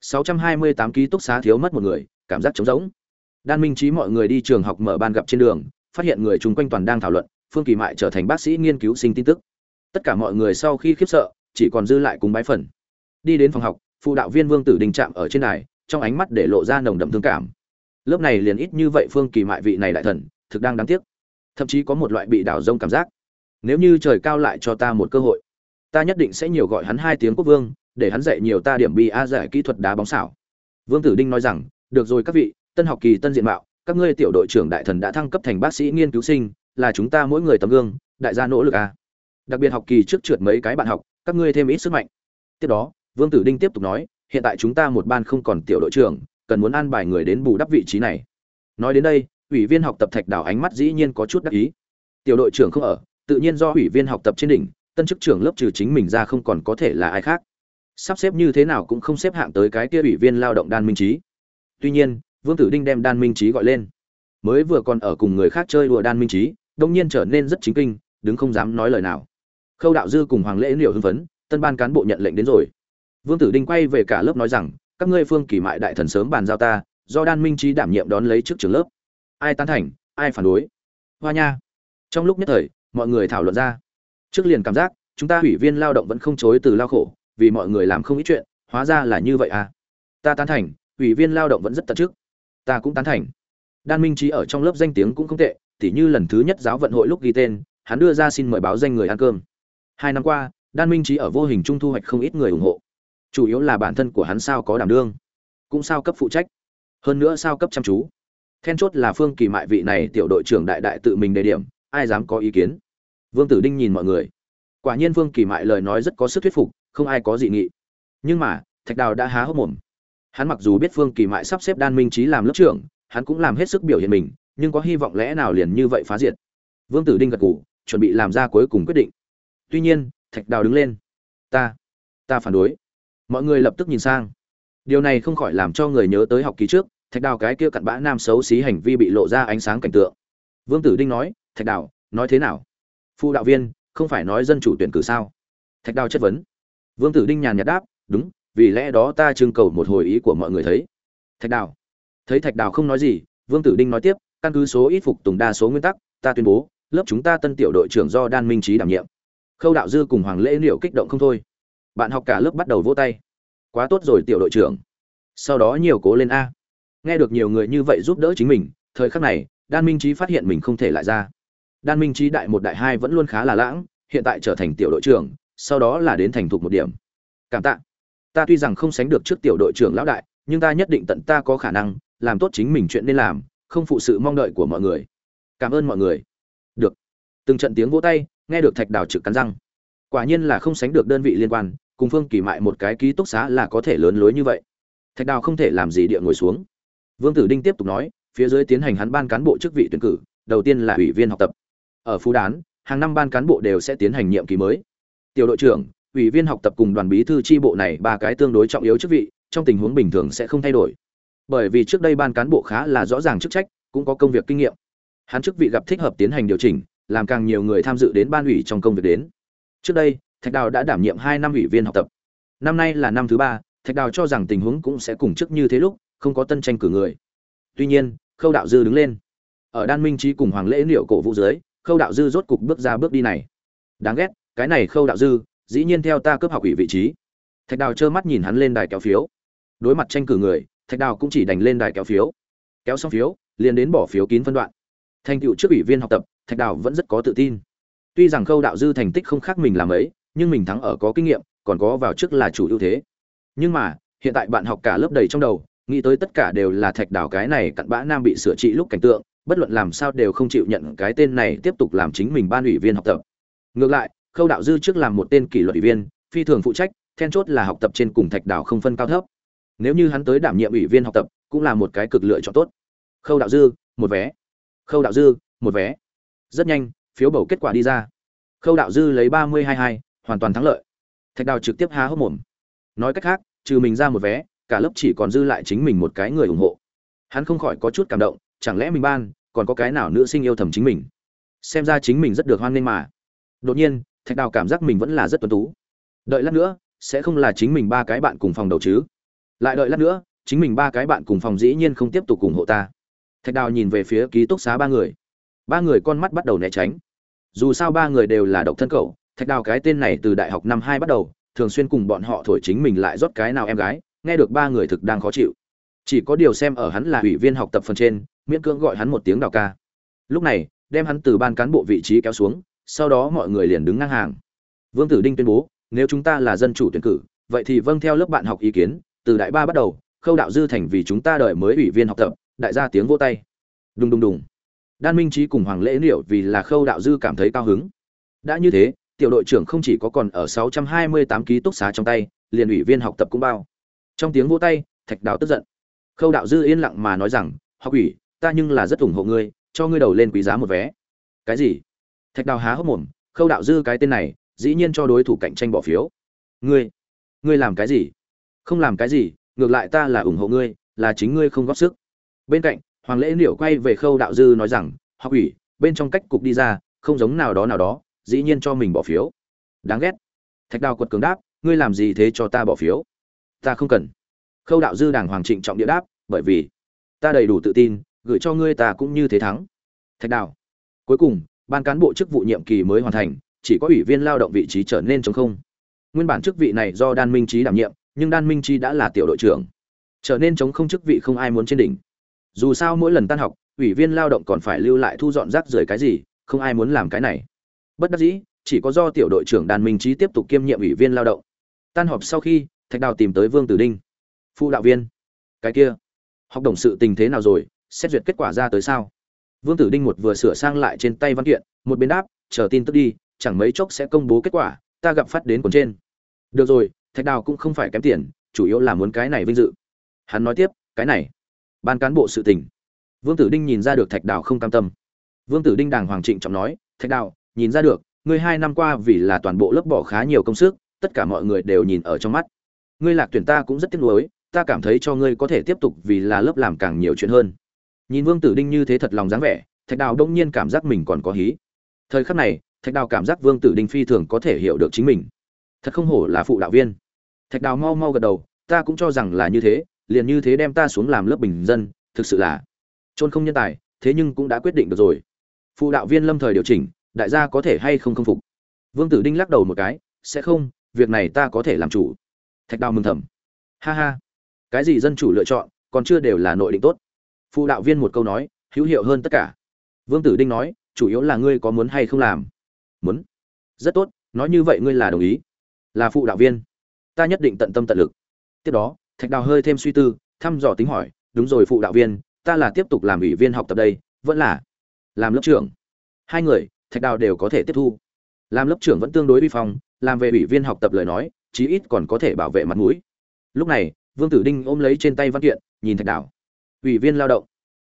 628 ký túc xá thiếu mất một người, cảm giác trống rỗng. Đan minh trí mọi người đi trường học mở ban gặp trên đường, phát hiện người chung quanh toàn đang thảo luận, phương kỳ mại trở thành bác sĩ nghiên cứu sinh tin tức tất cả mọi người sau khi khiếp sợ, chỉ còn dư lại cùng bái phần. Đi đến phòng học, phụ đạo viên vương tử đình chạm ở trên đài, trong ánh mắt để lộ ra nồng đậm thương cảm. Lớp này liền ít như vậy phương kỳ mại vị này đại thần, thực đang đáng tiếc. Thậm chí có một loại bị đảo rông cảm giác. Nếu như trời cao lại cho ta một cơ hội, ta nhất định sẽ nhiều gọi hắn hai tiếng quốc vương, để hắn dạy nhiều ta điểm bi a giải kỹ thuật đá bóng xảo. Vương tử đinh nói rằng, được rồi các vị, tân học kỳ tân diện mạo, các ngươi tiểu đội trưởng đại thần đã thăng cấp thành bác sĩ nghiên cứu sinh, là chúng ta mỗi người tấm gương, đại gia nỗ lực a đặc biệt học kỳ trước trượt mấy cái bạn học, các ngươi thêm ít sức mạnh. Tiếp đó, vương tử đinh tiếp tục nói, hiện tại chúng ta một ban không còn tiểu đội trưởng, cần muốn an bài người đến bù đắp vị trí này. Nói đến đây, ủy viên học tập thạch đảo ánh mắt dĩ nhiên có chút đắc ý. Tiểu đội trưởng không ở, tự nhiên do ủy viên học tập trên đỉnh, tân chức trưởng lớp trừ chính mình ra không còn có thể là ai khác. Sắp xếp như thế nào cũng không xếp hạng tới cái kia ủy viên lao động đan minh trí tuy nhiên, vương tử đinh đem đan minh trí gọi lên. Mới vừa còn ở cùng người khác chơi đùa đan minh trí đông nhiên trở nên rất chính kinh, đứng không dám nói lời nào khâu đạo dư cùng hoàng lễ liệu hưng phấn, tân ban cán bộ nhận lệnh đến rồi. Vương tử đinh quay về cả lớp nói rằng, các ngươi phương kỳ mại đại thần sớm bàn giao ta, do đan minh trí đảm nhiệm đón lấy trước trường lớp. Ai tán thành, ai phản đối? Hoa nha. Trong lúc nhất thời, mọi người thảo luận ra. Trước liền cảm giác, chúng ta ủy viên lao động vẫn không chối từ lao khổ, vì mọi người làm không ít chuyện, hóa ra là như vậy à? Ta tán thành, ủy viên lao động vẫn rất tận chức. Ta cũng tán thành. Đan minh trí ở trong lớp danh tiếng cũng không tệ, tỉ như lần thứ nhất giáo vận hội lúc ghi tên, hắn đưa ra xin mời báo danh người ăn cơm hai năm qua, đan minh trí ở vô hình trung thu hoạch không ít người ủng hộ. Chủ yếu là bản thân của hắn sao có đảm đương, cũng sao cấp phụ trách, hơn nữa sao cấp chăm chú. Then chốt là phương kỳ mại vị này tiểu đội trưởng đại đại tự mình đề điểm, ai dám có ý kiến? Vương tử đinh nhìn mọi người. Quả nhiên phương kỳ mại lời nói rất có sức thuyết phục, không ai có dị nghị. Nhưng mà, thạch đào đã há hốc mồm. Hắn mặc dù biết phương kỳ mại sắp xếp đan minh trí làm lớp trưởng, hắn cũng làm hết sức biểu hiện mình, nhưng có hy vọng lẽ nào liền như vậy phá diệt? Vương tử đinh gật gù, chuẩn bị làm ra cuối cùng quyết định tuy nhiên, thạch đào đứng lên. Ta ta phản đối. Mọi người lập tức nhìn sang. Điều này không khỏi làm cho người nhớ tới học kỳ trước, thạch đào cái kia cặn bã nam xấu xí hành vi bị lộ ra ánh sáng cảnh tượng. Vương tử đinh nói, thạch đào, nói thế nào? Phụ đạo viên, không phải nói dân chủ tuyển cử sao? Thạch đào chất vấn. Vương tử đinh nhàn nhạt đáp, đúng, vì lẽ đó ta trưng cầu một hồi ý của mọi người thấy. Thạch đào. Thấy thạch đào không nói gì, vương tử đinh nói tiếp, căn cứ số ít phục tùng đa số nguyên tắc, ta tuyên bố, lớp chúng ta tân tiểu đội trưởng do đan minh trí đảm nhiệm khâu đạo dư cùng hoàng lễ liệu kích động không thôi. Bạn học cả lớp bắt đầu vỗ tay. Quá tốt rồi, tiểu đội trưởng. Sau đó nhiều cố lên a. Nghe được nhiều người như vậy giúp đỡ chính mình, thời khắc này, đan minh trí phát hiện mình không thể lại ra. Đan minh trí đại một đại hai vẫn luôn khá là lãng, hiện tại trở thành tiểu đội trưởng, sau đó là đến thành thục một điểm. Cảm tạ. Ta tuy rằng không sánh được trước tiểu đội trưởng lão đại, nhưng ta nhất định tận ta có khả năng, làm tốt chính mình chuyện nên làm, không phụ sự mong đợi của mọi người. Cảm ơn mọi người. Được. Từng trận tiếng vỗ tay nghe được thạch đào trực cắn răng. Quả nhiên là không sánh được đơn vị liên quan, cùng phương kỳ mại một cái ký túc xá là có thể lớn lối như vậy. Thạch đào không thể làm gì địa ngồi xuống. Vương tử đinh tiếp tục nói, phía dưới tiến hành hắn ban cán bộ chức vị tuyển cử, đầu tiên là ủy viên học tập. Ở phú đán, hàng năm ban cán bộ đều sẽ tiến hành nhiệm kỳ mới. Tiểu đội trưởng, ủy viên học tập cùng đoàn bí thư tri bộ này ba cái tương đối trọng yếu chức vị, trong tình huống bình thường sẽ không thay đổi. Bởi vì trước đây ban cán bộ khá là rõ ràng chức trách, cũng có công việc kinh nghiệm. Hắn chức vị gặp thích hợp tiến hành điều chỉnh làm càng nhiều người tham dự đến ban ủy trong công việc đến. Trước đây, thạch đào đã đảm nhiệm hai năm ủy viên học tập. Năm nay là năm thứ ba, thạch đào cho rằng tình huống cũng sẽ cùng trước như thế lúc, không có tân tranh cử người. Tuy nhiên, khâu đạo dư đứng lên. Ở đan minh trí cùng hoàng lễ liệu cổ vũ dưới, khâu đạo dư rốt cục bước ra bước đi này. Đáng ghét, cái này khâu đạo dư, dĩ nhiên theo ta cướp học ủy vị trí. Thạch đào trơ mắt nhìn hắn lên đài kéo phiếu. Đối mặt tranh cử người, thạch đào cũng chỉ đành lên đài kéo phiếu. Kéo xong phiếu, liền đến bỏ phiếu kín phân đoạn. Thành tựu trước ủy viên học tập thạch đào vẫn rất có tự tin. Tuy rằng khâu đạo dư thành tích không khác mình làm ấy, nhưng mình thắng ở có kinh nghiệm, còn có vào trước là chủ ưu thế. Nhưng mà, hiện tại bạn học cả lớp đầy trong đầu, nghĩ tới tất cả đều là thạch đào cái này cặn bã nam bị sửa trị lúc cảnh tượng, bất luận làm sao đều không chịu nhận cái tên này tiếp tục làm chính mình ban ủy viên học tập. Ngược lại, khâu đạo dư trước làm một tên kỷ luật ủy viên, phi thường phụ trách, then chốt là học tập trên cùng thạch đào không phân cao thấp. Nếu như hắn tới đảm nhiệm ủy viên học tập, cũng là một cái cực lựa chọn tốt. Khâu đạo dư, một vé. Khâu đạo dư, một vé rất nhanh, phiếu bầu kết quả đi ra. Khâu đạo dư lấy ba mươi hai hai, hoàn toàn thắng lợi. Thạch đào trực tiếp há hốc mồm. Nói cách khác, trừ mình ra một vé, cả lớp chỉ còn dư lại chính mình một cái người ủng hộ. Hắn không khỏi có chút cảm động, chẳng lẽ mình ban, còn có cái nào nữ sinh yêu thầm chính mình? Xem ra chính mình rất được hoan nghênh mà. Đột nhiên, thạch đào cảm giác mình vẫn là rất tuấn tú. Đợi lát nữa, sẽ không là chính mình ba cái bạn cùng phòng đầu chứ? Lại đợi lát nữa, chính mình ba cái bạn cùng phòng dĩ nhiên không tiếp tục ủng hộ ta. Thạch đào nhìn về phía ký túc xá ba người ba người con mắt bắt đầu né tránh. Dù sao ba người đều là độc thân cậu, thạch đào cái tên này từ đại học năm hai bắt đầu, thường xuyên cùng bọn họ thổi chính mình lại rót cái nào em gái, nghe được ba người thực đang khó chịu. Chỉ có điều xem ở hắn là ủy viên học tập phần trên, miễn cưỡng gọi hắn một tiếng đào ca. Lúc này, đem hắn từ ban cán bộ vị trí kéo xuống, sau đó mọi người liền đứng ngang hàng. Vương tử đinh tuyên bố, nếu chúng ta là dân chủ tuyển cử, vậy thì vâng theo lớp bạn học ý kiến, từ đại ba bắt đầu, khâu đạo dư thành vì chúng ta đợi mới ủy viên học tập, đại gia tiếng vô tay. Đùng đùng đùng đan minh trí cùng hoàng lễ liệu vì là khâu đạo dư cảm thấy cao hứng. Đã như thế, tiểu đội trưởng không chỉ có còn ở 628 ký túc xá trong tay, liền ủy viên học tập cũng bao. Trong tiếng vỗ tay, thạch đào tức giận. Khâu đạo dư yên lặng mà nói rằng, học ủy, ta nhưng là rất ủng hộ ngươi, cho ngươi đầu lên quý giá một vé. Cái gì? Thạch đào há hốc mồm, khâu đạo dư cái tên này, dĩ nhiên cho đối thủ cạnh tranh bỏ phiếu. Ngươi ngươi làm cái gì? Không làm cái gì, ngược lại ta là ủng hộ ngươi, là chính ngươi không góp sức. Bên cạnh hoàng lễ liễu quay về khâu đạo dư nói rằng, học ủy bên trong cách cục đi ra, không giống nào đó nào đó, dĩ nhiên cho mình bỏ phiếu. Đáng ghét. Thạch đào quật cường đáp, ngươi làm gì thế cho ta bỏ phiếu? Ta không cần. Khâu đạo dư đàng hoàng trịnh trọng địa đáp, bởi vì ta đầy đủ tự tin, gửi cho ngươi ta cũng như thế thắng. Thạch đào. Cuối cùng, ban cán bộ chức vụ nhiệm kỳ mới hoàn thành, chỉ có ủy viên lao động vị trí trở nên chống không. Nguyên bản chức vị này do đan minh trí đảm nhiệm, nhưng đan minh trí đã là tiểu đội trưởng. Trở nên chống không chức vị không ai muốn trên đỉnh dù sao mỗi lần tan học, ủy viên lao động còn phải lưu lại thu dọn rác rưởi cái gì, không ai muốn làm cái này. Bất đắc dĩ, chỉ có do tiểu đội trưởng Đàn minh trí tiếp tục kiêm nhiệm ủy viên lao động. Tan họp sau khi, thạch đào tìm tới vương tử đinh. Phụ đạo viên, cái kia, học đồng sự tình thế nào rồi, xét duyệt kết quả ra tới sao? Vương tử đinh một vừa sửa sang lại trên tay văn kiện, một bên đáp, chờ tin tức đi, chẳng mấy chốc sẽ công bố kết quả, ta gặp phát đến cuốn trên. Được rồi, thạch đào cũng không phải kém tiền, chủ yếu là muốn cái này vinh dự. Hắn nói tiếp, cái này ban cán bộ sự tình. Vương tử đinh nhìn ra được thạch đào không cam tâm. Vương tử đinh đàng hoàng trịnh trọng nói, thạch đào, nhìn ra được, ngươi hai năm qua vì là toàn bộ lớp bỏ khá nhiều công sức, tất cả mọi người đều nhìn ở trong mắt. Ngươi lạc tuyển ta cũng rất tiếc nuối, ta cảm thấy cho ngươi có thể tiếp tục vì là lớp làm càng nhiều chuyện hơn. Nhìn vương tử đinh như thế thật lòng dáng vẻ, thạch đào đông nhiên cảm giác mình còn có hí. Thời khắc này, thạch đào cảm giác vương tử đinh phi thường có thể hiểu được chính mình. Thật không hổ là phụ đạo viên. Thạch đào mau mau gật đầu, ta cũng cho rằng là như thế liền như thế đem ta xuống làm lớp bình dân, thực sự là trôn không nhân tài, thế nhưng cũng đã quyết định được rồi. Phụ đạo viên lâm thời điều chỉnh, đại gia có thể hay không khâm phục? Vương tử đinh lắc đầu một cái, sẽ không, việc này ta có thể làm chủ. Thạch đào mừng thầm. Ha ha. Cái gì dân chủ lựa chọn, còn chưa đều là nội định tốt. Phụ đạo viên một câu nói, hữu hiệu hơn tất cả. Vương tử đinh nói, chủ yếu là ngươi có muốn hay không làm? Muốn. Rất tốt, nói như vậy ngươi là đồng ý. Là phụ đạo viên. Ta nhất định tận tâm tận lực. Tiếp đó thạch đào hơi thêm suy tư, thăm dò tính hỏi, đúng rồi phụ đạo viên, ta là tiếp tục làm ủy viên học tập đây, vẫn là làm lớp trưởng. Hai người, thạch đào đều có thể tiếp thu. Làm lớp trưởng vẫn tương đối vi phong, làm về ủy viên học tập lời nói, chí ít còn có thể bảo vệ mặt mũi. Lúc này, vương tử đinh ôm lấy trên tay văn kiện, nhìn thạch đào. Ủy viên lao động.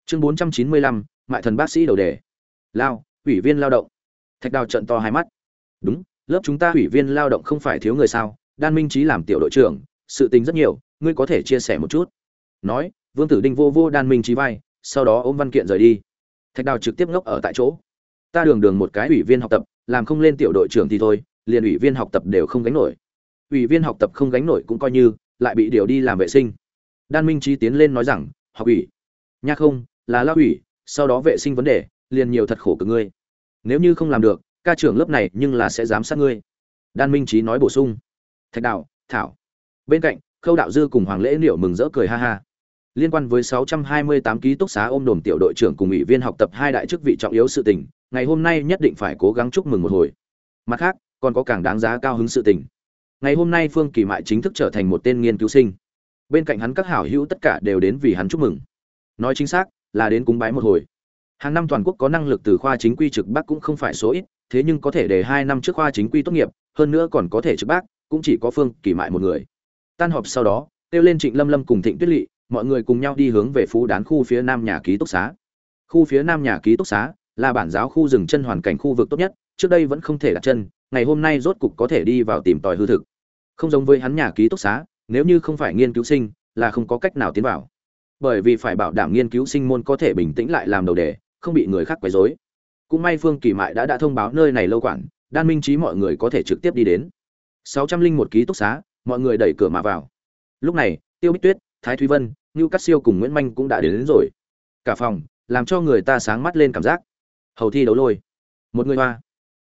Chương bốn trăm chín mươi lăm, mại thần bác sĩ đầu đề. Lao, ủy viên lao động. Thạch đào trận to hai mắt. Đúng, lớp chúng ta ủy viên lao động không phải thiếu người sao? Đan minh trí làm tiểu đội trưởng sự tình rất nhiều, ngươi có thể chia sẻ một chút. Nói, vương tử đinh vô vô đan minh trí vai, sau đó ôm văn kiện rời đi. Thạch đào trực tiếp ngốc ở tại chỗ. Ta đường đường một cái ủy viên học tập, làm không lên tiểu đội trưởng thì thôi, liền ủy viên học tập đều không gánh nổi. Ủy viên học tập không gánh nổi cũng coi như, lại bị điều đi làm vệ sinh. Đan minh trí tiến lên nói rằng, học ủy. Nha không, là lao ủy, sau đó vệ sinh vấn đề, liền nhiều thật khổ cực ngươi. Nếu như không làm được, ca trưởng lớp này nhưng là sẽ giám sát ngươi. Đan minh trí nói bổ sung. Thạch đạo thảo bên cạnh, khâu đạo dư cùng hoàng lễ liệu mừng rỡ cười ha ha. Liên quan với 628 ký túc xá ôm đồm tiểu đội trưởng cùng ủy viên học tập hai đại chức vị trọng yếu sự tình, ngày hôm nay nhất định phải cố gắng chúc mừng một hồi. Mặt khác, còn có càng đáng giá cao hứng sự tình. Ngày hôm nay phương kỳ mại chính thức trở thành một tên nghiên cứu sinh. Bên cạnh hắn các hảo hữu tất cả đều đến vì hắn chúc mừng. Nói chính xác, là đến cúng bái một hồi. Hàng năm toàn quốc có năng lực từ khoa chính quy trực bác cũng không phải số ít, thế nhưng có thể để hai năm trước khoa chính quy tốt nghiệp, hơn nữa còn có thể trực bác, cũng chỉ có phương kỳ mại một người tan họp sau đó, kêu lên trịnh lâm lâm cùng thịnh tuyết lỵ mọi người cùng nhau đi hướng về phú đán khu phía nam nhà ký túc xá. Khu phía nam nhà ký túc xá là bản giáo khu rừng chân hoàn cảnh khu vực tốt nhất, trước đây vẫn không thể đặt chân, ngày hôm nay rốt cục có thể đi vào tìm tòi hư thực. Không giống với hắn nhà ký túc xá, nếu như không phải nghiên cứu sinh, là không có cách nào tiến vào. Bởi vì phải bảo đảm nghiên cứu sinh môn có thể bình tĩnh lại làm đầu đề, không bị người khác quấy rối. Cũng may phương kỳ mại đã đã thông báo nơi này lâu quản, đan minh trí mọi người có thể trực tiếp đi đến. sáu trăm linh một ký túc xá mọi người đẩy cửa mà vào. Lúc này tiêu bích tuyết thái thúy vân ngưu cắt siêu cùng nguyễn manh cũng đã đến, đến rồi. Cả phòng làm cho người ta sáng mắt lên cảm giác. Hầu thi đấu lôi. Một người hoa.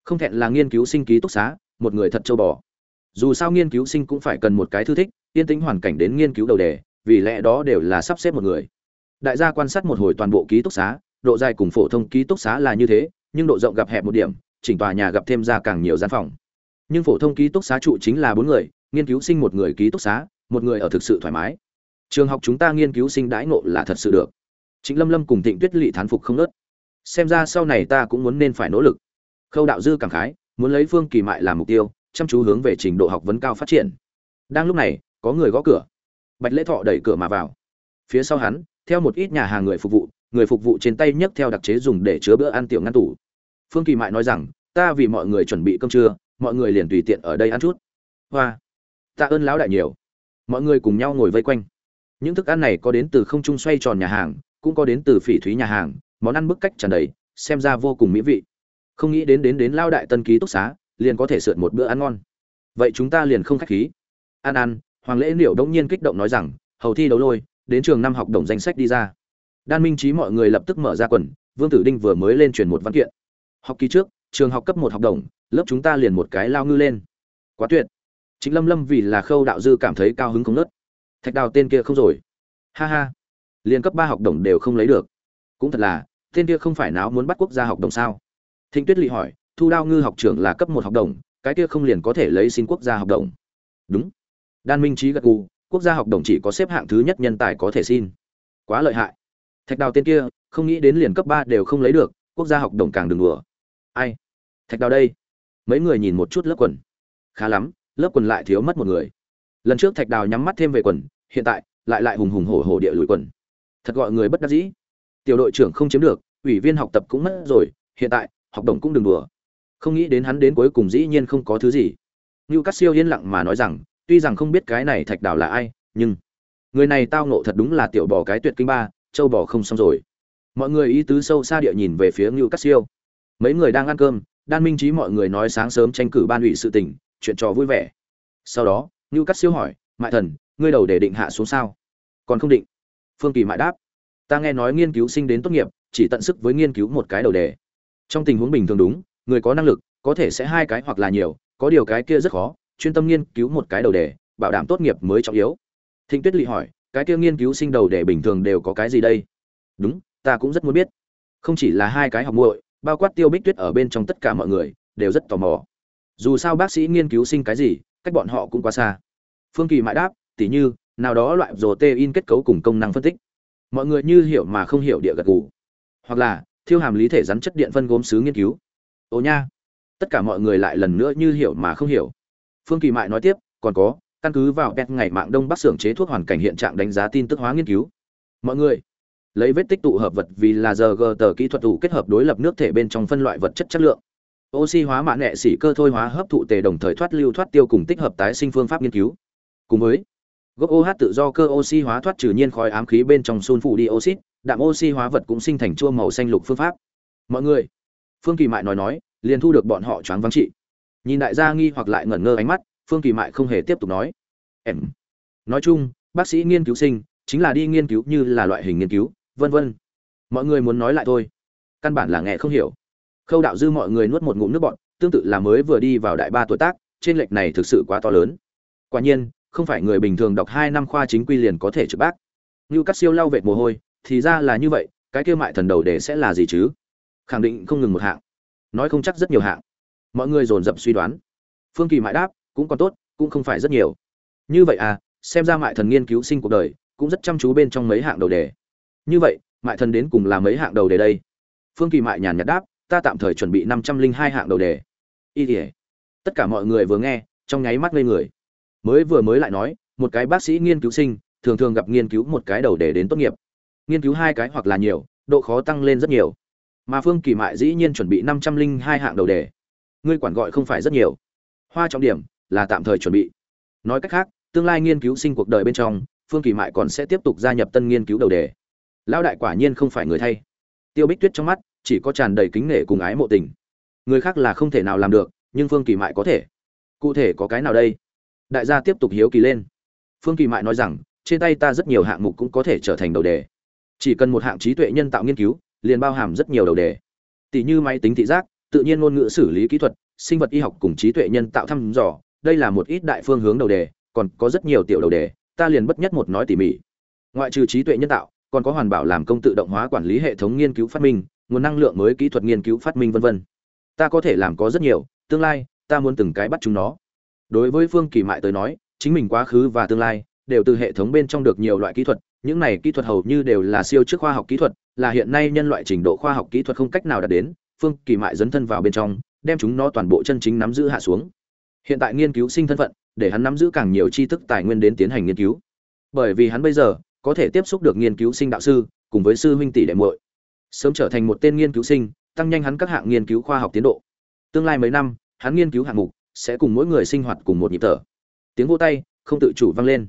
Không thẹn là nghiên cứu sinh ký túc xá một người thật châu bò. Dù sao nghiên cứu sinh cũng phải cần một cái thư thích yên tĩnh hoàn cảnh đến nghiên cứu đầu đề vì lẽ đó đều là sắp xếp một người. Đại gia quan sát một hồi toàn bộ ký túc xá độ dài cùng phổ thông ký túc xá là như thế nhưng độ rộng gặp hẹp một điểm chỉnh tòa nhà gặp thêm ra càng nhiều gian phòng. Nhưng phổ thông ký túc xá trụ chính là bốn người nghiên cứu sinh một người ký túc xá, một người ở thực sự thoải mái. Trường học chúng ta nghiên cứu sinh đãi ngộ là thật sự được. Chính lâm lâm cùng thịnh tuyết lỵ thán phục không nớt. Xem ra sau này ta cũng muốn nên phải nỗ lực. Khâu đạo dư cảm khái, muốn lấy phương kỳ mại làm mục tiêu, chăm chú hướng về trình độ học vấn cao phát triển. Đang lúc này, có người gõ cửa. Bạch lễ thọ đẩy cửa mà vào. Phía sau hắn, theo một ít nhà hàng người phục vụ, người phục vụ trên tay nhấc theo đặc chế dùng để chứa bữa ăn tiểu ngăn tủ. Phương kỳ mại nói rằng, ta vì mọi người chuẩn bị cơm trưa, mọi người liền tùy tiện ở đây ăn chút. Hoa tạ ơn lão đại nhiều. Mọi người cùng nhau ngồi vây quanh. Những thức ăn này có đến từ không trung xoay tròn nhà hàng, cũng có đến từ phỉ thúy nhà hàng, món ăn bức cách tràn đầy, xem ra vô cùng mỹ vị. Không nghĩ đến đến đến lao đại tân ký túc xá, liền có thể sượt một bữa ăn ngon. Vậy chúng ta liền không khách khí. Ăn ăn hoàng lễ liệu đông nhiên kích động nói rằng, hầu thi đấu lôi, đến trường năm học đồng danh sách đi ra. Đan minh trí mọi người lập tức mở ra quần, vương tử đinh vừa mới lên truyền một văn kiện. Học kỳ trước, trường học cấp một học đồng, lớp chúng ta liền một cái lao ngư lên. Quá tuyệt chính lâm lâm vì là khâu đạo dư cảm thấy cao hứng không nớt. Thạch đào tên kia không rồi. Ha ha. Liền cấp ba học đồng đều không lấy được. Cũng thật là, tên kia không phải náo muốn bắt quốc gia học đồng sao? Thịnh tuyết lỵ hỏi, thu đao ngư học trưởng là cấp một học đồng, cái kia không liền có thể lấy xin quốc gia học đồng? Đúng. Đan minh trí gật gù, quốc gia học đồng chỉ có xếp hạng thứ nhất nhân tài có thể xin. Quá lợi hại. Thạch đào tên kia, không nghĩ đến liền cấp ba đều không lấy được, quốc gia học đồng càng đừng đùa. Ai? Thạch đào đây. Mấy người nhìn một chút lớp quần. Khá lắm lớp quần lại thiếu mất một người lần trước thạch đào nhắm mắt thêm về quần hiện tại lại lại hùng hùng hổ hổ địa lùi quần thật gọi người bất đắc dĩ tiểu đội trưởng không chiếm được ủy viên học tập cũng mất rồi hiện tại học đồng cũng đừng đùa không nghĩ đến hắn đến cuối cùng dĩ nhiên không có thứ gì như Cát Siêu yên lặng mà nói rằng, tuy rằng không biết cái này Thạch Đào là ai, nhưng người này tao nộ thật đúng là tiểu bò cái tuyệt kinh ba, châu bò không xong rồi. Mọi người ý tứ sâu xa địa nhìn về phía Ngưu Cát Siêu. Mấy người đang ăn cơm, Đan Minh Chí mọi người nói sáng sớm tranh cử ban ủy sự tỉnh chuyện trò vui vẻ. Sau đó, Ngưu Cát Siêu hỏi, "Mại Thần, ngươi đầu để định hạ xuống sao?" "Còn không định." Phương Kỳ mại đáp, "Ta nghe nói nghiên cứu sinh đến tốt nghiệp, chỉ tận sức với nghiên cứu một cái đầu đề. Trong tình huống bình thường đúng, người có năng lực, có thể sẽ hai cái hoặc là nhiều, có điều cái kia rất khó chuyên tâm nghiên cứu một cái đầu đề bảo đảm tốt nghiệp mới trọng yếu thịnh tuyết Lệ hỏi cái kia nghiên cứu sinh đầu đề bình thường đều có cái gì đây đúng ta cũng rất muốn biết không chỉ là hai cái học muội bao quát tiêu bích tuyết ở bên trong tất cả mọi người đều rất tò mò dù sao bác sĩ nghiên cứu sinh cái gì, cách bọn họ cũng quá xa. Phương kỳ mãi đáp, tỉ như, nào đó loại rồ tê in kết cấu cùng công năng phân tích. Mọi người như hiểu mà không hiểu địa gật gù. Hoặc là, thiêu hàm lý thể rắn chất điện phân gốm sứ nghiên cứu. Ồ nha. Tất cả mọi người lại lần nữa như hiểu mà không hiểu. Phương kỳ mại nói tiếp, còn có, căn cứ vào pet ngày mạng đông bắc xưởng chế thuốc hoàn cảnh hiện trạng đánh giá tin tức hóa nghiên cứu. Mọi người, lấy vết tích tụ hợp vật vì là giờ gờ tờ kỹ thuật tụ kết hợp đối lập nước thể bên trong phân loại vật chất chất lượng oxy hóa mạ nệ xỉ cơ thôi hóa hấp thụ tề đồng thời thoát lưu thoát tiêu cùng tích hợp tái sinh phương pháp nghiên cứu. Cùng với, gốc OH tự do cơ oxy hóa thoát trừ nhiên khói ám khí bên trong sunfu dioxide đạm oxy hóa vật cũng sinh thành chua màu xanh lục phương pháp. Mọi người, phương kỳ mại nói nói, liền thu được bọn họ choáng vắng trị. Nhìn đại gia nghi hoặc lại ngẩn ngơ ánh mắt, phương kỳ mại không hề tiếp tục nói. Em, nói chung, bác sĩ nghiên cứu sinh, chính là đi nghiên cứu như là loại hình nghiên cứu, vân vân. Mọi người muốn nói lại thôi. Căn bản là nghe không hiểu khâu đạo dư mọi người nuốt một ngụm nước bọn tương tự là mới vừa đi vào đại ba tuổi tác, trên lệch này thực sự quá to lớn. Quả nhiên, không phải người bình thường đọc hai năm khoa chính quy liền có thể trực bác. Như cắt siêu lau vệt mồ hôi, thì ra là như vậy, cái kia mại thần đầu đề sẽ là gì chứ? Khẳng định không ngừng một hạng. Nói không chắc rất nhiều hạng. Mọi người dồn dập suy đoán. Phương kỳ mại đáp, cũng còn tốt, cũng không phải rất nhiều. Như vậy à xem ra mại thần nghiên cứu sinh cuộc đời, cũng rất chăm chú bên trong mấy hạng đầu đề. Như vậy, mại thần đến cùng là mấy hạng đầu đề đây? Phương kỳ mại nhàn nhạt đáp ta tạm thời chuẩn bị năm trăm linh hai hạng đầu đề. Y tỉa tất cả mọi người vừa nghe, trong nháy mắt ngây người. Mới vừa mới lại nói, một cái bác sĩ nghiên cứu sinh, thường thường gặp nghiên cứu một cái đầu đề đến tốt nghiệp. Nghiên cứu hai cái hoặc là nhiều, độ khó tăng lên rất nhiều. Mà phương kỳ mại dĩ nhiên chuẩn bị năm trăm linh hai hạng đầu đề. Ngươi quản gọi không phải rất nhiều. Hoa trọng điểm là tạm thời chuẩn bị. Nói cách khác, tương lai nghiên cứu sinh cuộc đời bên trong, phương kỳ mại còn sẽ tiếp tục gia nhập tân nghiên cứu đầu đề. Lão đại quả nhiên không phải người thay. Tiêu bích tuyết trong mắt chỉ có tràn đầy kính nể cùng ái mộ tình. Người khác là không thể nào làm được, nhưng phương kỳ mại có thể. Cụ thể có cái nào đây? Đại gia tiếp tục hiếu kỳ lên. Phương kỳ mại nói rằng, trên tay ta rất nhiều hạng mục cũng có thể trở thành đầu đề. Chỉ cần một hạng trí tuệ nhân tạo nghiên cứu, liền bao hàm rất nhiều đầu đề. Tỷ như máy tính thị giác, tự nhiên ngôn ngữ xử lý kỹ thuật, sinh vật y học cùng trí tuệ nhân tạo thăm dò, đây là một ít đại phương hướng đầu đề, còn có rất nhiều tiểu đầu đề, ta liền bất nhất một nói tỉ mỉ. Ngoại trừ trí tuệ nhân tạo, còn có hoàn bảo làm công tự động hóa quản lý hệ thống nghiên cứu phát minh nguồn năng lượng mới kỹ thuật nghiên cứu phát minh vân vân. Ta có thể làm có rất nhiều, tương lai, ta muốn từng cái bắt chúng nó. Đối với phương kỳ mại tới nói, chính mình quá khứ và tương lai đều từ hệ thống bên trong được nhiều loại kỹ thuật, những này kỹ thuật hầu như đều là siêu trước khoa học kỹ thuật, là hiện nay nhân loại trình độ khoa học kỹ thuật không cách nào đạt đến, phương kỳ mại dấn thân vào bên trong, đem chúng nó toàn bộ chân chính nắm giữ hạ xuống. Hiện tại nghiên cứu sinh thân phận, để hắn nắm giữ càng nhiều tri thức tài nguyên đến tiến hành nghiên cứu. Bởi vì hắn bây giờ có thể tiếp xúc được nghiên cứu sinh đạo sư, cùng với sư huynh tỷ đệ muội sớm trở thành một tên nghiên cứu sinh, tăng nhanh hắn các hạng nghiên cứu khoa học tiến độ. Tương lai mấy năm, hắn nghiên cứu hạng mục sẽ cùng mỗi người sinh hoạt cùng một nhịp thở. Tiếng vô tay, không tự chủ vang lên.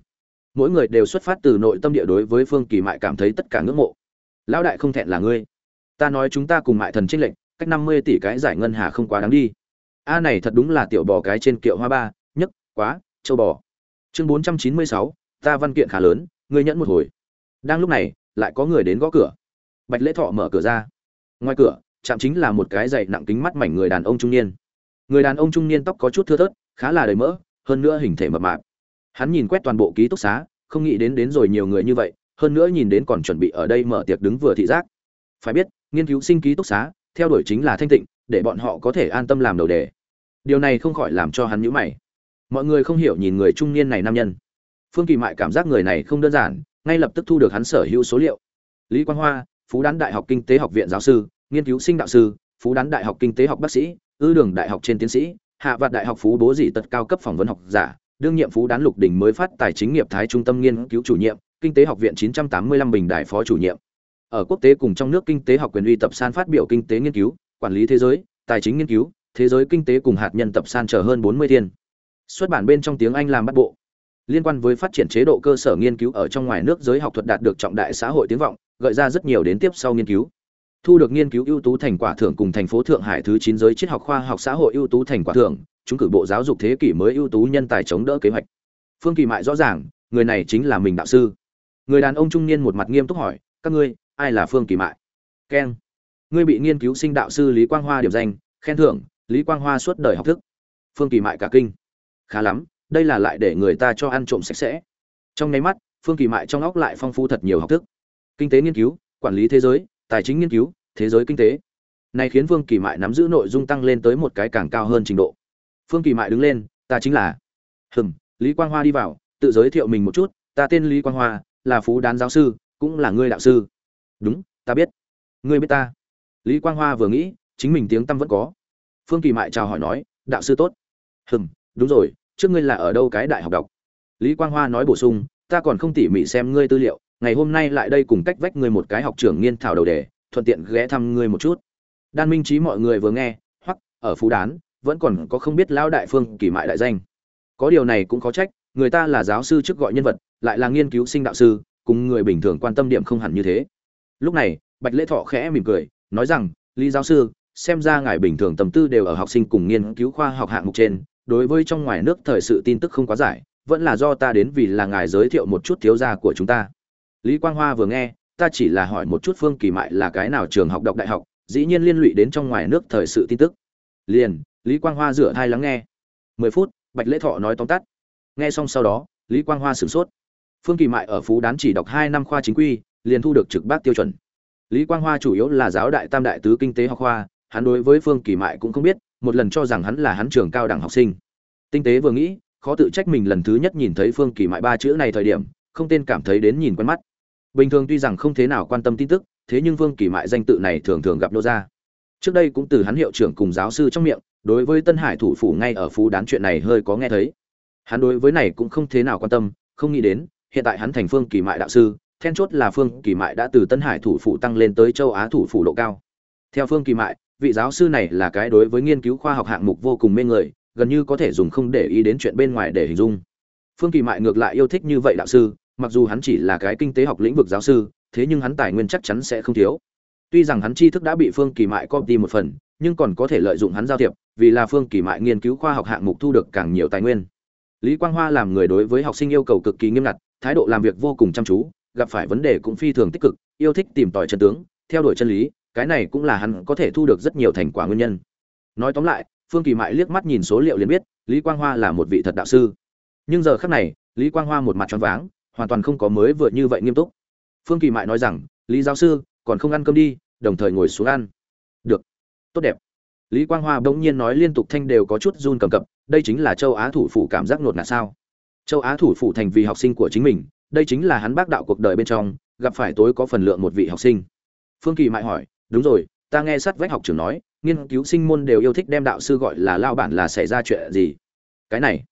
Mỗi người đều xuất phát từ nội tâm địa đối với phương kỳ mại cảm thấy tất cả ngưỡng mộ. Lão đại không thẹn là ngươi. Ta nói chúng ta cùng mại thần trinh lệnh cách năm mươi tỷ cái giải ngân hà không quá đáng đi. A này thật đúng là tiểu bò cái trên kiệu hoa ba nhất quá, châu bò. Chương bốn trăm chín mươi sáu, ta văn kiện khá lớn, ngươi nhẫn một hồi. Đang lúc này, lại có người đến gõ cửa bạch lễ thọ mở cửa ra. Ngoài cửa, chạm chính là một cái dày nặng kính mắt mảnh người đàn ông trung niên. Người đàn ông trung niên tóc có chút thưa thớt, khá là đầy mỡ, hơn nữa hình thể mập mạp. Hắn nhìn quét toàn bộ ký túc xá, không nghĩ đến đến rồi nhiều người như vậy, hơn nữa nhìn đến còn chuẩn bị ở đây mở tiệc đứng vừa thị giác. Phải biết, nghiên cứu sinh ký túc xá, theo đuổi chính là thanh tịnh, để bọn họ có thể an tâm làm đầu đề. Điều này không khỏi làm cho hắn nhíu mày. Mọi người không hiểu nhìn người trung niên này nam nhân. Phương kỳ mại cảm giác người này không đơn giản, ngay lập tức thu được hắn sở hữu số liệu. Lý quang hoa phú đán đại học kinh tế học viện giáo sư, nghiên cứu sinh đạo sư, phú đán đại học kinh tế học bác sĩ, ư đường đại học trên tiến sĩ, hạ vạn đại học phú bố dị tật cao cấp phỏng vấn học giả, đương nhiệm phú đán lục đỉnh mới phát tài chính nghiệp thái trung tâm nghiên cứu chủ nhiệm, kinh tế học viện 985 bình đại phó chủ nhiệm. Ở quốc tế cùng trong nước kinh tế học quyền uy tập san phát biểu kinh tế nghiên cứu, quản lý thế giới, tài chính nghiên cứu, thế giới kinh tế cùng hạt nhân tập san chờ hơn 40 thiên. Xuất bản bên trong tiếng anh làm bắt bộ liên quan với phát triển chế độ cơ sở nghiên cứu ở trong ngoài nước giới học thuật đạt được trọng đại xã hội tiếng vọng, gợi ra rất nhiều đến tiếp sau nghiên cứu. Thu được nghiên cứu ưu tú thành quả thưởng cùng thành phố thượng hải thứ chín giới triết học khoa học xã hội ưu tú thành quả thưởng, chúng cử bộ giáo dục thế kỷ mới ưu tú nhân tài chống đỡ kế hoạch. Phương kỳ mại rõ ràng, người này chính là mình đạo sư. Người đàn ông trung niên một mặt nghiêm túc hỏi, các ngươi, ai là phương kỳ mại? Keng. Ngươi bị nghiên cứu sinh đạo sư lý quang hoa điểm danh, khen thưởng, lý quang hoa suốt đời học thức. Phương kỳ mại cả kinh. Khá lắm đây là lại để người ta cho ăn trộm sạch sẽ. Trong nháy mắt, phương kỳ mại trong óc lại phong phú thật nhiều học thức. Kinh tế nghiên cứu, quản lý thế giới, tài chính nghiên cứu, thế giới kinh tế. Này khiến phương kỳ mại nắm giữ nội dung tăng lên tới một cái càng cao hơn trình độ. Phương kỳ mại đứng lên, ta chính là. Hừm, lý quang hoa đi vào, tự giới thiệu mình một chút, ta tên lý quang hoa, là phú đán giáo sư, cũng là ngươi đạo sư. Đúng, ta biết. Ngươi biết ta. Lý quang hoa vừa nghĩ, chính mình tiếng tâm vẫn có. Phương kỳ mại chào hỏi nói, đạo sư tốt. Hừm, đúng rồi trước ngươi là ở đâu cái đại học đọc? Lý quang hoa nói bổ sung, ta còn không tỉ mỉ xem ngươi tư liệu, ngày hôm nay lại đây cùng cách vách ngươi một cái học trưởng nghiên thảo đầu đề, thuận tiện ghé thăm ngươi một chút. Đan minh trí mọi người vừa nghe, hoặc, ở phú đán, vẫn còn có không biết lão đại phương kỳ mại đại danh. Có điều này cũng có trách, người ta là giáo sư trước gọi nhân vật, lại là nghiên cứu sinh đạo sư, cùng người bình thường quan tâm điểm không hẳn như thế. Lúc này, bạch lễ thọ khẽ mỉm cười, nói rằng, lý giáo sư, xem ra ngài bình thường tầm tư đều ở học sinh cùng nghiên cứu khoa học hạng mục trên đối với trong ngoài nước thời sự tin tức không quá giải, vẫn là do ta đến vì là ngài giới thiệu một chút thiếu gia của chúng ta. Lý quang hoa vừa nghe, ta chỉ là hỏi một chút phương kỳ mại là cái nào trường học đọc đại học, dĩ nhiên liên lụy đến trong ngoài nước thời sự tin tức. Liền, lý quang hoa rửa thai lắng nghe. Mười phút, bạch lễ thọ nói tóm tắt. Nghe xong sau đó, lý quang hoa sửng sốt. Phương kỳ mại ở phú đán chỉ đọc hai năm khoa chính quy, liền thu được trực bác tiêu chuẩn. Lý quang hoa chủ yếu là giáo đại tam đại tứ kinh tế học khoa, hắn đối với phương kỳ mại cũng không biết một lần cho rằng hắn là hắn trường cao đẳng học sinh. Tinh tế vừa nghĩ, khó tự trách mình lần thứ nhất nhìn thấy phương kỳ mại ba chữ này thời điểm, không tên cảm thấy đến nhìn quen mắt. Bình thường tuy rằng không thế nào quan tâm tin tức, thế nhưng phương kỳ mại danh tự này thường thường gặp nô ra. Trước đây cũng từ hắn hiệu trưởng cùng giáo sư trong miệng, đối với tân hải thủ phủ ngay ở phú đán chuyện này hơi có nghe thấy. Hắn đối với này cũng không thế nào quan tâm, không nghĩ đến, hiện tại hắn thành phương kỳ mại đạo sư, then chốt là phương kỳ mại đã từ tân hải thủ phủ tăng lên tới châu á thủ phủ độ cao. Theo phương kỳ mại vị giáo sư này là cái đối với nghiên cứu khoa học hạng mục vô cùng mê người, gần như có thể dùng không để ý đến chuyện bên ngoài để hình dung. Phương kỳ mại ngược lại yêu thích như vậy đạo sư, mặc dù hắn chỉ là cái kinh tế học lĩnh vực giáo sư, thế nhưng hắn tài nguyên chắc chắn sẽ không thiếu. Tuy rằng hắn tri thức đã bị phương kỳ mại copy một phần, nhưng còn có thể lợi dụng hắn giao thiệp, vì là phương kỳ mại nghiên cứu khoa học hạng mục thu được càng nhiều tài nguyên. Lý quang hoa làm người đối với học sinh yêu cầu cực kỳ nghiêm ngặt, thái độ làm việc vô cùng chăm chú, gặp phải vấn đề cũng phi thường tích cực, yêu thích tìm tòi chân tướng, theo đuổi chân lý cái này cũng là hắn có thể thu được rất nhiều thành quả nguyên nhân. Nói tóm lại, phương kỳ mại liếc mắt nhìn số liệu liền biết, lý quang hoa là một vị thật đạo sư. Nhưng giờ khác này, lý quang hoa một mặt tròn váng, hoàn toàn không có mới vừa như vậy nghiêm túc. Phương kỳ mại nói rằng, lý giáo sư, còn không ăn cơm đi, đồng thời ngồi xuống ăn. Được. Tốt đẹp. Lý quang hoa bỗng nhiên nói liên tục thanh đều có chút run cầm cập, đây chính là châu á thủ phủ cảm giác nột nạt sao? Châu á thủ phủ thành vì học sinh của chính mình, đây chính là hắn bác đạo cuộc đời bên trong, gặp phải tối có phần lượng một vị học sinh. Phương kỳ mại hỏi đúng rồi, ta nghe sát vách học trưởng nói, nghiên cứu sinh môn đều yêu thích đem đạo sư gọi là lao bản là xảy ra chuyện gì. Cái này,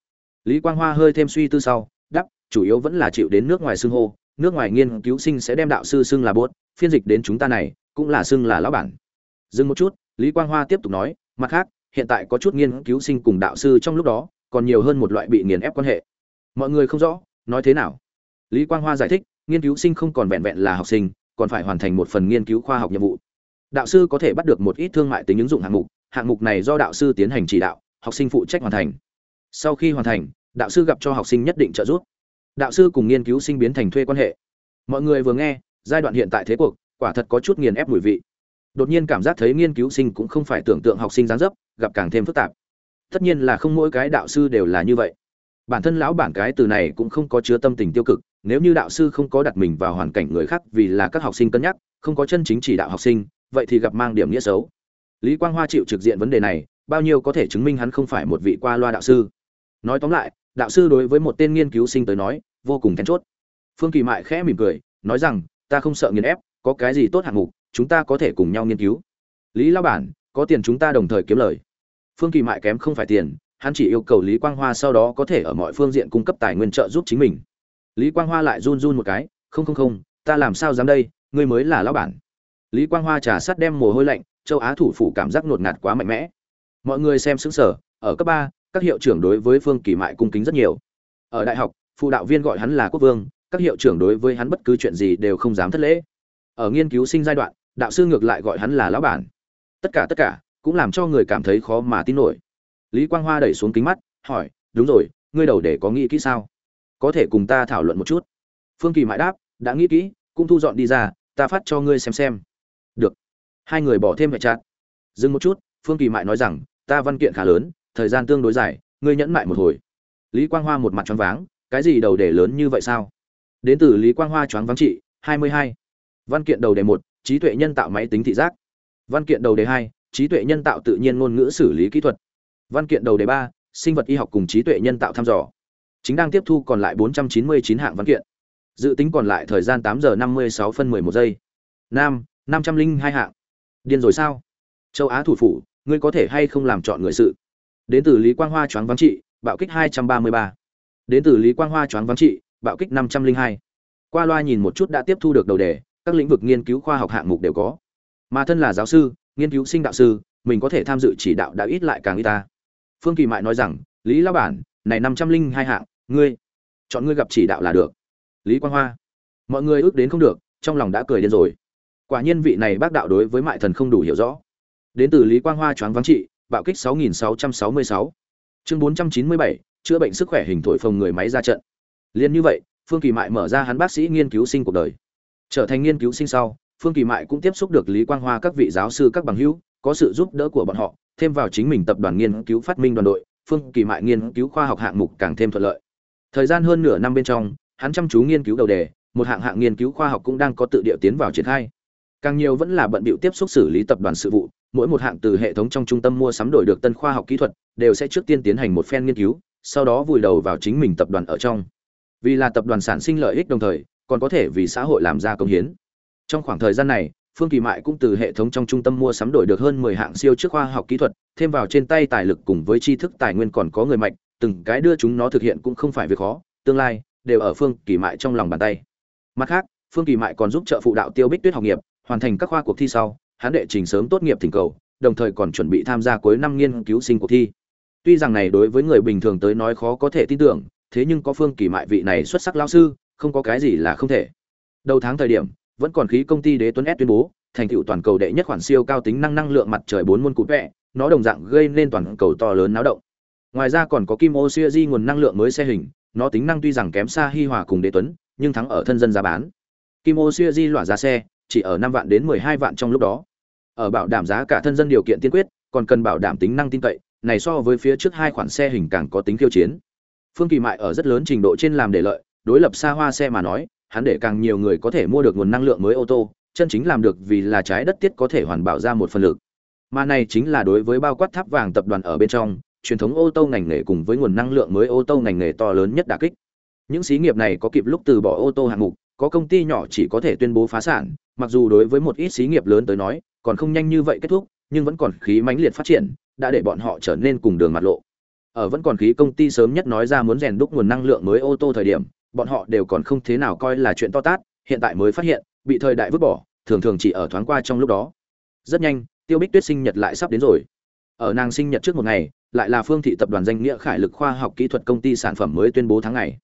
lý quang hoa hơi thêm suy tư sau đắp chủ yếu vẫn là chịu đến nước ngoài xưng hô, nước ngoài nghiên cứu sinh sẽ đem đạo sư xưng là bốt, phiên dịch đến chúng ta này, cũng là xưng là lão bản. Dừng một chút, lý quang hoa tiếp tục nói, mặt khác, hiện tại có chút nghiên cứu sinh cùng đạo sư trong lúc đó, còn nhiều hơn một loại bị nghiền ép quan hệ. Mọi người không rõ, nói thế nào? Lý quang hoa giải thích, nghiên cứu sinh không còn vẹn vẹn là học sinh, còn phải hoàn thành một phần nghiên cứu khoa học nhiệm vụ đạo sư có thể bắt được một ít thương mại tính ứng dụng hạng mục hạng mục này do đạo sư tiến hành chỉ đạo, học sinh phụ trách hoàn thành. Sau khi hoàn thành, đạo sư gặp cho học sinh nhất định trợ giúp. Đạo sư cùng nghiên cứu sinh biến thành thuê quan hệ. Mọi người vừa nghe, giai đoạn hiện tại thế cuộc, quả thật có chút nghiền ép mùi vị. Đột nhiên cảm giác thấy nghiên cứu sinh cũng không phải tưởng tượng học sinh gián dấp, gặp càng thêm phức tạp. Tất nhiên là không mỗi cái đạo sư đều là như vậy. Bản thân lão bản cái từ này cũng không có chứa tâm tình tiêu cực, nếu như đạo sư không có đặt mình vào hoàn cảnh người khác vì là các học sinh cân nhắc, không có chân chính chỉ đạo học sinh vậy thì gặp mang điểm nghĩa xấu. Lý quang hoa chịu trực diện vấn đề này, bao nhiêu có thể chứng minh hắn không phải một vị qua loa đạo sư. Nói tóm lại, đạo sư đối với một tên nghiên cứu sinh tới nói, vô cùng then chốt. Phương kỳ mại khẽ mỉm cười, nói rằng, ta không sợ nghiền ép, có cái gì tốt hạng mục, chúng ta có thể cùng nhau nghiên cứu. Lý lao bản, có tiền chúng ta đồng thời kiếm lời. Phương kỳ mại kém không phải tiền, hắn chỉ yêu cầu lý quang hoa sau đó có thể ở mọi phương diện cung cấp tài nguyên trợ giúp chính mình. Lý quang hoa lại run run một cái, không không không, ta làm sao dám đây, ngươi mới là lão bản lý quang hoa trà sắt đem mồ hôi lạnh, châu á thủ phủ cảm giác ngột ngạt quá mạnh mẽ. Mọi người xem xứng sở ở cấp ba, các hiệu trưởng đối với phương kỳ mại cung kính rất nhiều. Ở đại học, phụ đạo viên gọi hắn là quốc vương, các hiệu trưởng đối với hắn bất cứ chuyện gì đều không dám thất lễ. Ở nghiên cứu sinh giai đoạn, đạo sư ngược lại gọi hắn là lão bản. Tất cả tất cả, cũng làm cho người cảm thấy khó mà tin nổi. Lý quang hoa đẩy xuống kính mắt, hỏi, đúng rồi, ngươi đầu để có nghĩ kỹ sao? Có thể cùng ta thảo luận một chút? Phương kỳ mãi đáp, đã nghĩ kỹ, cũng thu dọn đi ra, ta phát cho ngươi xem xem hai người bỏ thêm vệ chặt. Dừng một chút, phương kỳ mại nói rằng, ta văn kiện khá lớn, thời gian tương đối dài, ngươi nhẫn mại một hồi. Lý quang hoa một mặt choáng váng, cái gì đầu đề lớn như vậy sao? Đến từ lý quang hoa choáng váng trị, hai mươi hai. Văn kiện đầu đề một, trí tuệ nhân tạo máy tính thị giác. Văn kiện đầu đề hai, trí tuệ nhân tạo tự nhiên ngôn ngữ xử lý kỹ thuật. Văn kiện đầu đề ba, sinh vật y học cùng trí tuệ nhân tạo thăm dò. Chính đang tiếp thu còn lại 499 hạng văn kiện. Dự tính còn lại thời gian 8 giờ 56 phân 11 giây. Nam 502 hạng điên rồi sao? Châu á thủ phủ, ngươi có thể hay không làm chọn người sự? Đến từ lý quang hoa choáng vắng trị, bạo kích 233. đến từ lý quang hoa choáng vắng trị, bạo kích 502. qua loa nhìn một chút đã tiếp thu được đầu đề, các lĩnh vực nghiên cứu khoa học hạng mục đều có. Mà thân là giáo sư, nghiên cứu sinh đạo sư, mình có thể tham dự chỉ đạo đã ít lại càng ít ta. Phương kỳ mại nói rằng, lý lao bản, này năm trăm linh hai hạng, ngươi chọn ngươi gặp chỉ đạo là được. Lý quang hoa, mọi người ước đến không được, trong lòng đã cười điên rồi quả nhiên vị này bác đạo đối với mại thần không đủ hiểu rõ. Đến từ lý quang hoa choáng vắng trị bạo kích 6666. chương 497, chữa bệnh sức khỏe hình thổi phồng người máy ra trận. Liên như vậy phương kỳ mại mở ra hắn bác sĩ nghiên cứu sinh cuộc đời. Trở thành nghiên cứu sinh sau phương kỳ mại cũng tiếp xúc được lý quang hoa các vị giáo sư các bằng hữu có sự giúp đỡ của bọn họ thêm vào chính mình tập đoàn nghiên cứu phát minh đoàn đội phương kỳ mại nghiên cứu khoa học hạng mục càng thêm thuận lợi. Thời gian hơn nửa năm bên trong hắn chăm chú nghiên cứu đầu đề một hạng hạng nghiên cứu khoa học cũng đang có tự địa tiến vào triển khai càng nhiều vẫn là bận bịu tiếp xúc xử lý tập đoàn sự vụ, mỗi một hạng từ hệ thống trong trung tâm mua sắm đổi được tân khoa học kỹ thuật, đều sẽ trước tiên tiến hành một phen nghiên cứu, sau đó vùi đầu vào chính mình tập đoàn ở trong. Vì là tập đoàn sản sinh lợi ích đồng thời, còn có thể vì xã hội làm ra công hiến. Trong khoảng thời gian này, phương kỳ mại cũng từ hệ thống trong trung tâm mua sắm đổi được hơn mười hạng siêu trước khoa học kỹ thuật, thêm vào trên tay tài lực cùng với tri thức tài nguyên còn có người mạnh, từng cái đưa chúng nó thực hiện cũng không phải việc khó, tương lai, đều ở phương kỳ mại trong lòng bàn tay. Mặt khác, phương kỳ mại còn giúp trợ phụ đạo tiêu bích tuyết học nghiệp hoàn thành các khoa cuộc thi sau hắn đệ trình sớm tốt nghiệp thỉnh cầu đồng thời còn chuẩn bị tham gia cuối năm nghiên cứu sinh cuộc thi. Tuy rằng này đối với người bình thường tới nói khó có thể tin tưởng thế nhưng có phương kỳ mại vị này xuất sắc lao sư không có cái gì là không thể. Đầu tháng thời điểm vẫn còn khí công ty đế tuấn s tuyên bố thành tựu toàn cầu đệ nhất khoản siêu cao tính năng năng lượng mặt trời bốn môn cụt vẽ, nó đồng dạng gây nên toàn cầu to lớn náo động. Ngoài ra còn có kim ô di nguồn năng lượng mới xe hình nó tính năng tuy rằng kém xa hi hòa cùng đế tuấn nhưng thắng ở thân dân giá bán. Kim ô siêu di loại giá xe chỉ ở năm vạn đến mười hai vạn trong lúc đó. Ở bảo đảm giá cả thân dân điều kiện tiên quyết, còn cần bảo đảm tính năng tin cậy, này so với phía trước hai khoản xe hình càng có tính khiêu chiến. Phương kỳ mại ở rất lớn trình độ trên làm để lợi, đối lập xa hoa xe mà nói, hắn để càng nhiều người có thể mua được nguồn năng lượng mới ô tô, chân chính làm được vì là trái đất tiết có thể hoàn bảo ra một phần lực. Mà này chính là đối với bao quát tháp vàng tập đoàn ở bên trong, truyền thống ô tô ngành nghề cùng với nguồn năng lượng mới ô tô ngành nghề to lớn nhất đả kích. Những xí nghiệp này có kịp lúc từ bỏ ô tô hạng mục, có công ty nhỏ chỉ có thể tuyên bố phá sản mặc dù đối với một ít xí nghiệp lớn tới nói, còn không nhanh như vậy kết thúc, nhưng vẫn còn khí mãnh liệt phát triển, đã để bọn họ trở nên cùng đường mặt lộ. Ở vẫn còn khí công ty sớm nhất nói ra muốn rèn đúc nguồn năng lượng mới ô tô thời điểm, bọn họ đều còn không thế nào coi là chuyện to tát, hiện tại mới phát hiện, bị thời đại vứt bỏ, thường thường chỉ ở thoáng qua trong lúc đó. Rất nhanh, tiêu bích tuyết sinh nhật lại sắp đến rồi. Ở nàng sinh nhật trước một ngày, lại là phương thị tập đoàn danh nghĩa khải lực khoa học kỹ thuật công ty sản phẩm mới tuyên bố tháng ngày.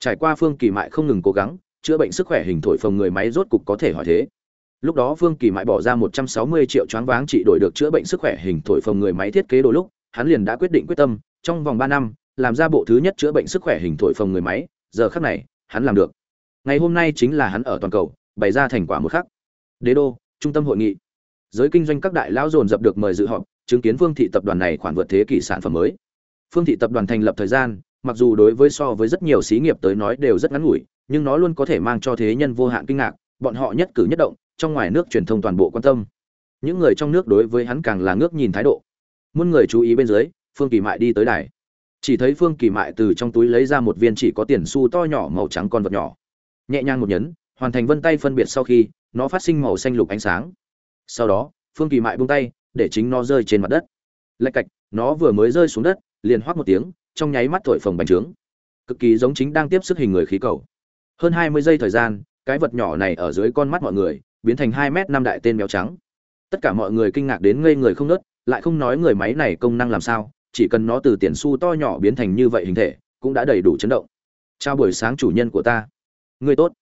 Trải qua phương kỳ mại không ngừng cố gắng, chữa bệnh sức khỏe hình thổi phồng người máy rốt cục có thể hỏi thế lúc đó phương kỳ mại bỏ ra một trăm sáu mươi triệu choáng váng trị đổi được chữa bệnh sức khỏe hình thổi phồng người máy thiết kế đồ lúc, hắn liền đã quyết định quyết tâm, trong vòng ba năm, làm ra bộ thứ nhất chữa bệnh sức khỏe hình thổi phồng người máy, giờ khắc này, hắn làm được. Ngày hôm nay chính là hắn ở toàn cầu, bày ra thành quả một khắc. Đế đô, trung tâm hội nghị. Giới kinh doanh các đại lão dồn dập được mời dự họp, chứng kiến phương thị tập đoàn này khoản vượt thế kỷ sản phẩm mới. Phương thị tập đoàn thành lập thời gian, mặc dù đối với so với rất nhiều xí nghiệp tới nói đều rất ngắn ngủi, nhưng nó luôn có thể mang cho thế nhân vô hạn kinh ngạc, bọn họ nhất cử nhất động trong ngoài nước truyền thông toàn bộ quan tâm. Những người trong nước đối với hắn càng là ngước nhìn thái độ. Muôn người chú ý bên dưới, phương kỳ mại đi tới đài. Chỉ thấy phương kỳ mại từ trong túi lấy ra một viên chỉ có tiền xu to nhỏ màu trắng con vật nhỏ. Nhẹ nhàng một nhấn, hoàn thành vân tay phân biệt sau khi, nó phát sinh màu xanh lục ánh sáng. Sau đó, phương kỳ mại buông tay, để chính nó rơi trên mặt đất. Lạch cạch, nó vừa mới rơi xuống đất, liền hoác một tiếng, trong nháy mắt thổi phồng bành trướng. Cực kỳ giống chính đang tiếp sức hình người khí cầu. Hơn hai mươi giây thời gian, cái vật nhỏ này ở dưới con mắt mọi người biến thành hai m năm đại tên béo trắng. Tất cả mọi người kinh ngạc đến ngây người không nớt lại không nói người máy này công năng làm sao, chỉ cần nó từ tiền xu to nhỏ biến thành như vậy hình thể, cũng đã đầy đủ chấn động. Chào buổi sáng chủ nhân của ta. Người tốt.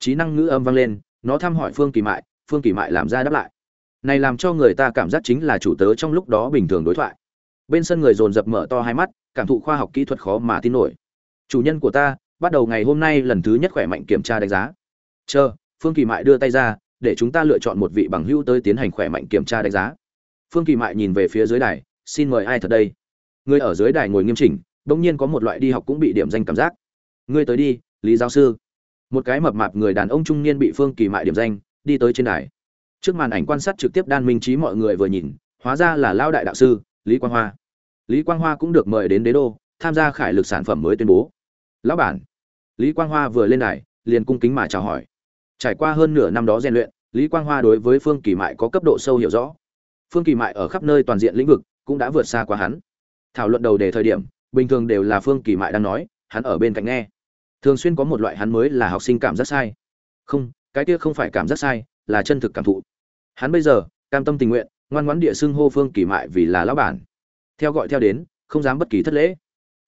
Trí năng ngữ âm vang lên, nó thăm hỏi phương kỳ mại, phương kỳ mại làm ra đáp lại. Này làm cho người ta cảm giác chính là chủ tớ trong lúc đó bình thường đối thoại. Bên sân người dồn dập mở to hai mắt, cảm thụ khoa học kỹ thuật khó mà tin nổi. Chủ nhân của ta, bắt đầu ngày hôm nay lần thứ nhất khỏe mạnh kiểm tra đánh giá. Chờ, phương kỳ mại đưa tay ra để chúng ta lựa chọn một vị bằng hữu tới tiến hành khỏe mạnh kiểm tra đánh giá. Phương kỳ mại nhìn về phía dưới đài, xin mời ai thật đây? Người ở dưới đài ngồi nghiêm chỉnh, bỗng nhiên có một loại đi học cũng bị điểm danh cảm giác. Ngươi tới đi, lý giáo sư. Một cái mập mạp người đàn ông trung niên bị phương kỳ mại điểm danh, đi tới trên đài. Trước màn ảnh quan sát trực tiếp đan minh trí mọi người vừa nhìn, hóa ra là lao đại đạo sư, lý quang hoa. Lý quang hoa cũng được mời đến đế đô, tham gia khải lực sản phẩm mới tuyên bố. Lão bản. Lý quang hoa vừa lên đài, liền cung kính mà chào hỏi. Trải qua hơn nửa năm đó rèn luyện lý quang hoa đối với phương kỳ mại có cấp độ sâu hiểu rõ. Phương kỳ mại ở khắp nơi toàn diện lĩnh vực cũng đã vượt xa qua hắn. Thảo luận đầu đề thời điểm, bình thường đều là phương kỳ mại đang nói, hắn ở bên cạnh nghe. Thường xuyên có một loại hắn mới là học sinh cảm giác sai. Không, cái kia không phải cảm giác sai, là chân thực cảm thụ. Hắn bây giờ, cam tâm tình nguyện, ngoan ngoãn địa xưng hô phương kỳ mại vì là lão bản. Theo gọi theo đến, không dám bất kỳ thất lễ.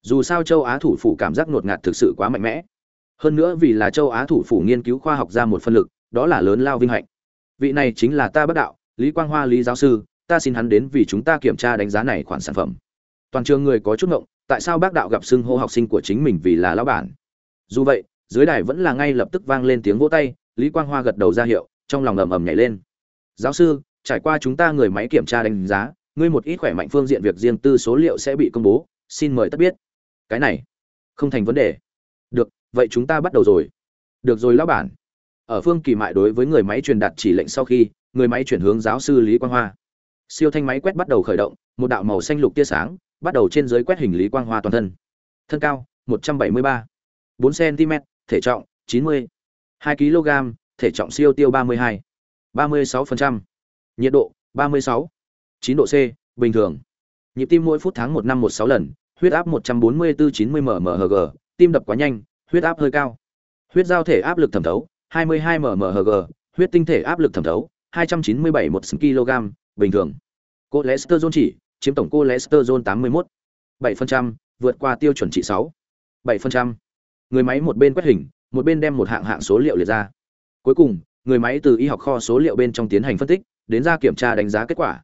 Dù sao châu á thủ phủ cảm giác nuột ngạt thực sự quá mạnh mẽ. Hơn nữa vì là châu á thủ phủ nghiên cứu khoa học ra một phân lực, đó là lớn lao vinh hạnh vị này chính là ta bất đạo, lý quang hoa lý giáo sư, ta xin hắn đến vì chúng ta kiểm tra đánh giá này khoản sản phẩm. Toàn trường người có chút ngộng, tại sao bác đạo gặp xưng hô học sinh của chính mình vì là lão bản? Dù vậy, dưới đài vẫn là ngay lập tức vang lên tiếng vỗ tay, lý quang hoa gật đầu ra hiệu, trong lòng ầm ầm nhảy lên. Giáo sư, trải qua chúng ta người máy kiểm tra đánh giá, ngươi một ít khỏe mạnh phương diện việc riêng tư số liệu sẽ bị công bố, xin mời tất biết. Cái này, không thành vấn đề. Được, vậy chúng ta bắt đầu rồi. Được rồi lão bản ở phương kỳ mại đối với người máy truyền đạt chỉ lệnh sau khi người máy chuyển hướng giáo sư lý quang hoa siêu thanh máy quét bắt đầu khởi động một đạo màu xanh lục tia sáng bắt đầu trên dưới quét hình lý quang hoa toàn thân thân cao 173, 4 cm thể trọng 90, 2 kg thể trọng siêu tiêu 32, 36%, nhiệt độ 36, 9 độ C, bình thường. Nhịp tim mỗi phút tháng 1 năm 16 lần, huyết áp 144-90 mmHg, tim đập quá nhanh, huyết áp hơi cao. Huyết giao thể áp lực thẩm thấu 22 mmHg, huyết tinh thể áp lực thẩm thấu 297 một kg, bình thường. Cholesterol chỉ, chiếm tổng cholesterol 81. 7%, vượt qua tiêu chuẩn trị 6. 7%. Người máy một bên quét hình, một bên đem một hạng hạng số liệu liệt ra. Cuối cùng, người máy từ y học kho số liệu bên trong tiến hành phân tích, đến ra kiểm tra đánh giá kết quả.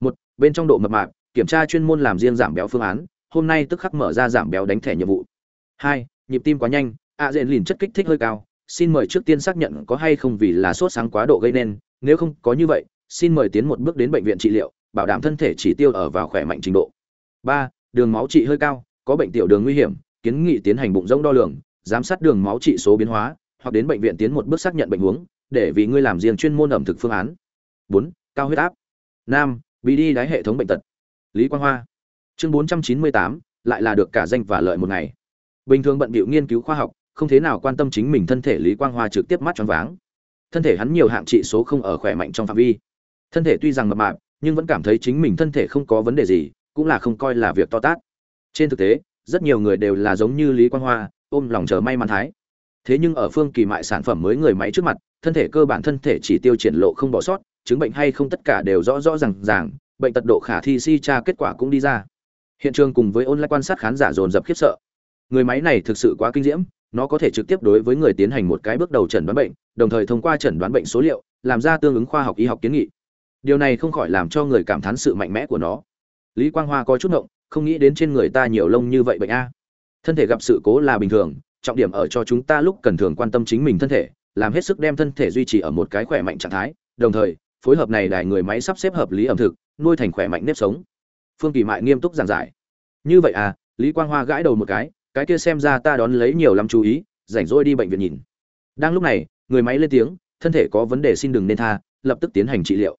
Một, bên trong độ mập mạp, kiểm tra chuyên môn làm riêng giảm béo phương án, hôm nay tức khắc mở ra giảm béo đánh thẻ nhiệm vụ. Hai, nhịp tim quá nhanh, ạ diện lìn chất kích thích hơi cao, xin mời trước tiên xác nhận có hay không vì là sốt sáng quá độ gây nên, nếu không có như vậy, xin mời tiến một bước đến bệnh viện trị liệu, bảo đảm thân thể chỉ tiêu ở vào khỏe mạnh trình độ. Ba, đường máu trị hơi cao, có bệnh tiểu đường nguy hiểm, kiến nghị tiến hành bụng rỗng đo lường, giám sát đường máu trị số biến hóa, hoặc đến bệnh viện tiến một bước xác nhận bệnh huống, để vì ngươi làm riêng chuyên môn ẩm thực phương án. bốn Cao huyết áp. năm bị đi đái hệ thống bệnh tật. Lý Quang Hoa. Chương 498, lại là được cả danh và lợi một ngày. Bình thường bận bịu nghiên cứu khoa học, không thế nào quan tâm chính mình thân thể Lý Quang Hoa trực tiếp mắt choáng váng. Thân thể hắn nhiều hạng trị số không ở khỏe mạnh trong phạm vi. Thân thể tuy rằng mập mạp, nhưng vẫn cảm thấy chính mình thân thể không có vấn đề gì, cũng là không coi là việc to tát. Trên thực tế, rất nhiều người đều là giống như Lý Quang Hoa, ôm lòng chờ may mắn thái. Thế nhưng ở phương kỳ mại sản phẩm mới người máy trước mặt, thân thể cơ bản thân thể chỉ tiêu triển lộ không bỏ sót, chứng bệnh hay không tất cả đều rõ rõ ràng ràng, bệnh tật độ khả thi si tra kết quả cũng đi ra. Hiện trường cùng với ôn lại quan sát khán giả dồn dập khiếp sợ. Người máy này thực sự quá kinh diễm, nó có thể trực tiếp đối với người tiến hành một cái bước đầu chẩn đoán bệnh, đồng thời thông qua chẩn đoán bệnh số liệu, làm ra tương ứng khoa học y học kiến nghị. Điều này không khỏi làm cho người cảm thán sự mạnh mẽ của nó. Lý Quang Hoa có chút ngộng, không nghĩ đến trên người ta nhiều lông như vậy bệnh a. Thân thể gặp sự cố là bình thường, trọng điểm ở cho chúng ta lúc cần thường quan tâm chính mình thân thể làm hết sức đem thân thể duy trì ở một cái khỏe mạnh trạng thái đồng thời phối hợp này đài người máy sắp xếp hợp lý ẩm thực nuôi thành khỏe mạnh nếp sống phương kỳ mại nghiêm túc giảng giải như vậy à lý quang hoa gãi đầu một cái cái kia xem ra ta đón lấy nhiều lắm chú ý, rảnh rỗi đi bệnh viện nhìn. Đang lúc này, người máy lên tiếng, thân thể có vấn đề xin đừng nên tha, lập tức tiến hành trị liệu.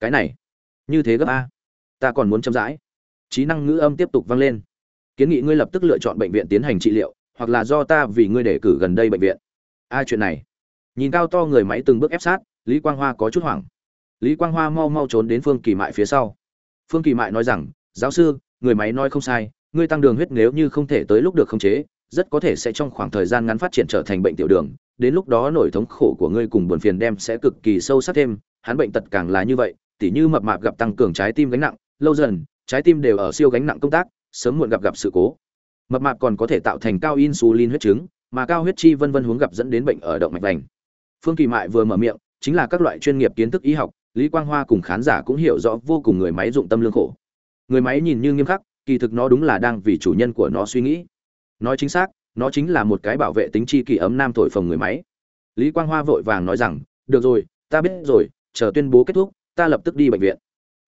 Cái này, như thế gấp a. Ta còn muốn chậm rãi. Trí năng ngữ âm tiếp tục vang lên. Kiến nghị ngươi lập tức lựa chọn bệnh viện tiến hành trị liệu, hoặc là do ta vì ngươi để cử gần đây bệnh viện. A chuyện này. Nhìn cao to người máy từng bước ép sát, lý quang hoa có chút hoảng. Lý quang hoa mau mau trốn đến phương kỳ mại phía sau. Phương kỳ mại nói rằng, giáo sư, người máy nói không sai ngươi tăng đường huyết nếu như không thể tới lúc được khống chế, rất có thể sẽ trong khoảng thời gian ngắn phát triển trở thành bệnh tiểu đường. Đến lúc đó nỗi thống khổ của ngươi cùng buồn phiền đem sẽ cực kỳ sâu sắc thêm. Hắn bệnh tật càng là như vậy, tỉ như mập mạp gặp tăng cường trái tim gánh nặng, lâu dần, trái tim đều ở siêu gánh nặng công tác, sớm muộn gặp gặp sự cố. Mập mạp còn có thể tạo thành cao insulin huyết chứng, mà cao huyết chi vân vân hướng gặp dẫn đến bệnh ở động mạch vành. Phương kỳ mại vừa mở miệng, chính là các loại chuyên nghiệp kiến thức y học, lý quang hoa cùng khán giả cũng hiểu rõ vô cùng người máy dụng tâm lương khổ. Người máy nhìn như nghiêm khắc kỳ thực nó đúng là đang vì chủ nhân của nó suy nghĩ. Nói chính xác, nó chính là một cái bảo vệ tính chi kỳ ấm nam thổi phồng người máy. Lý quang hoa vội vàng nói rằng, được rồi, ta biết rồi, chờ tuyên bố kết thúc, ta lập tức đi bệnh viện.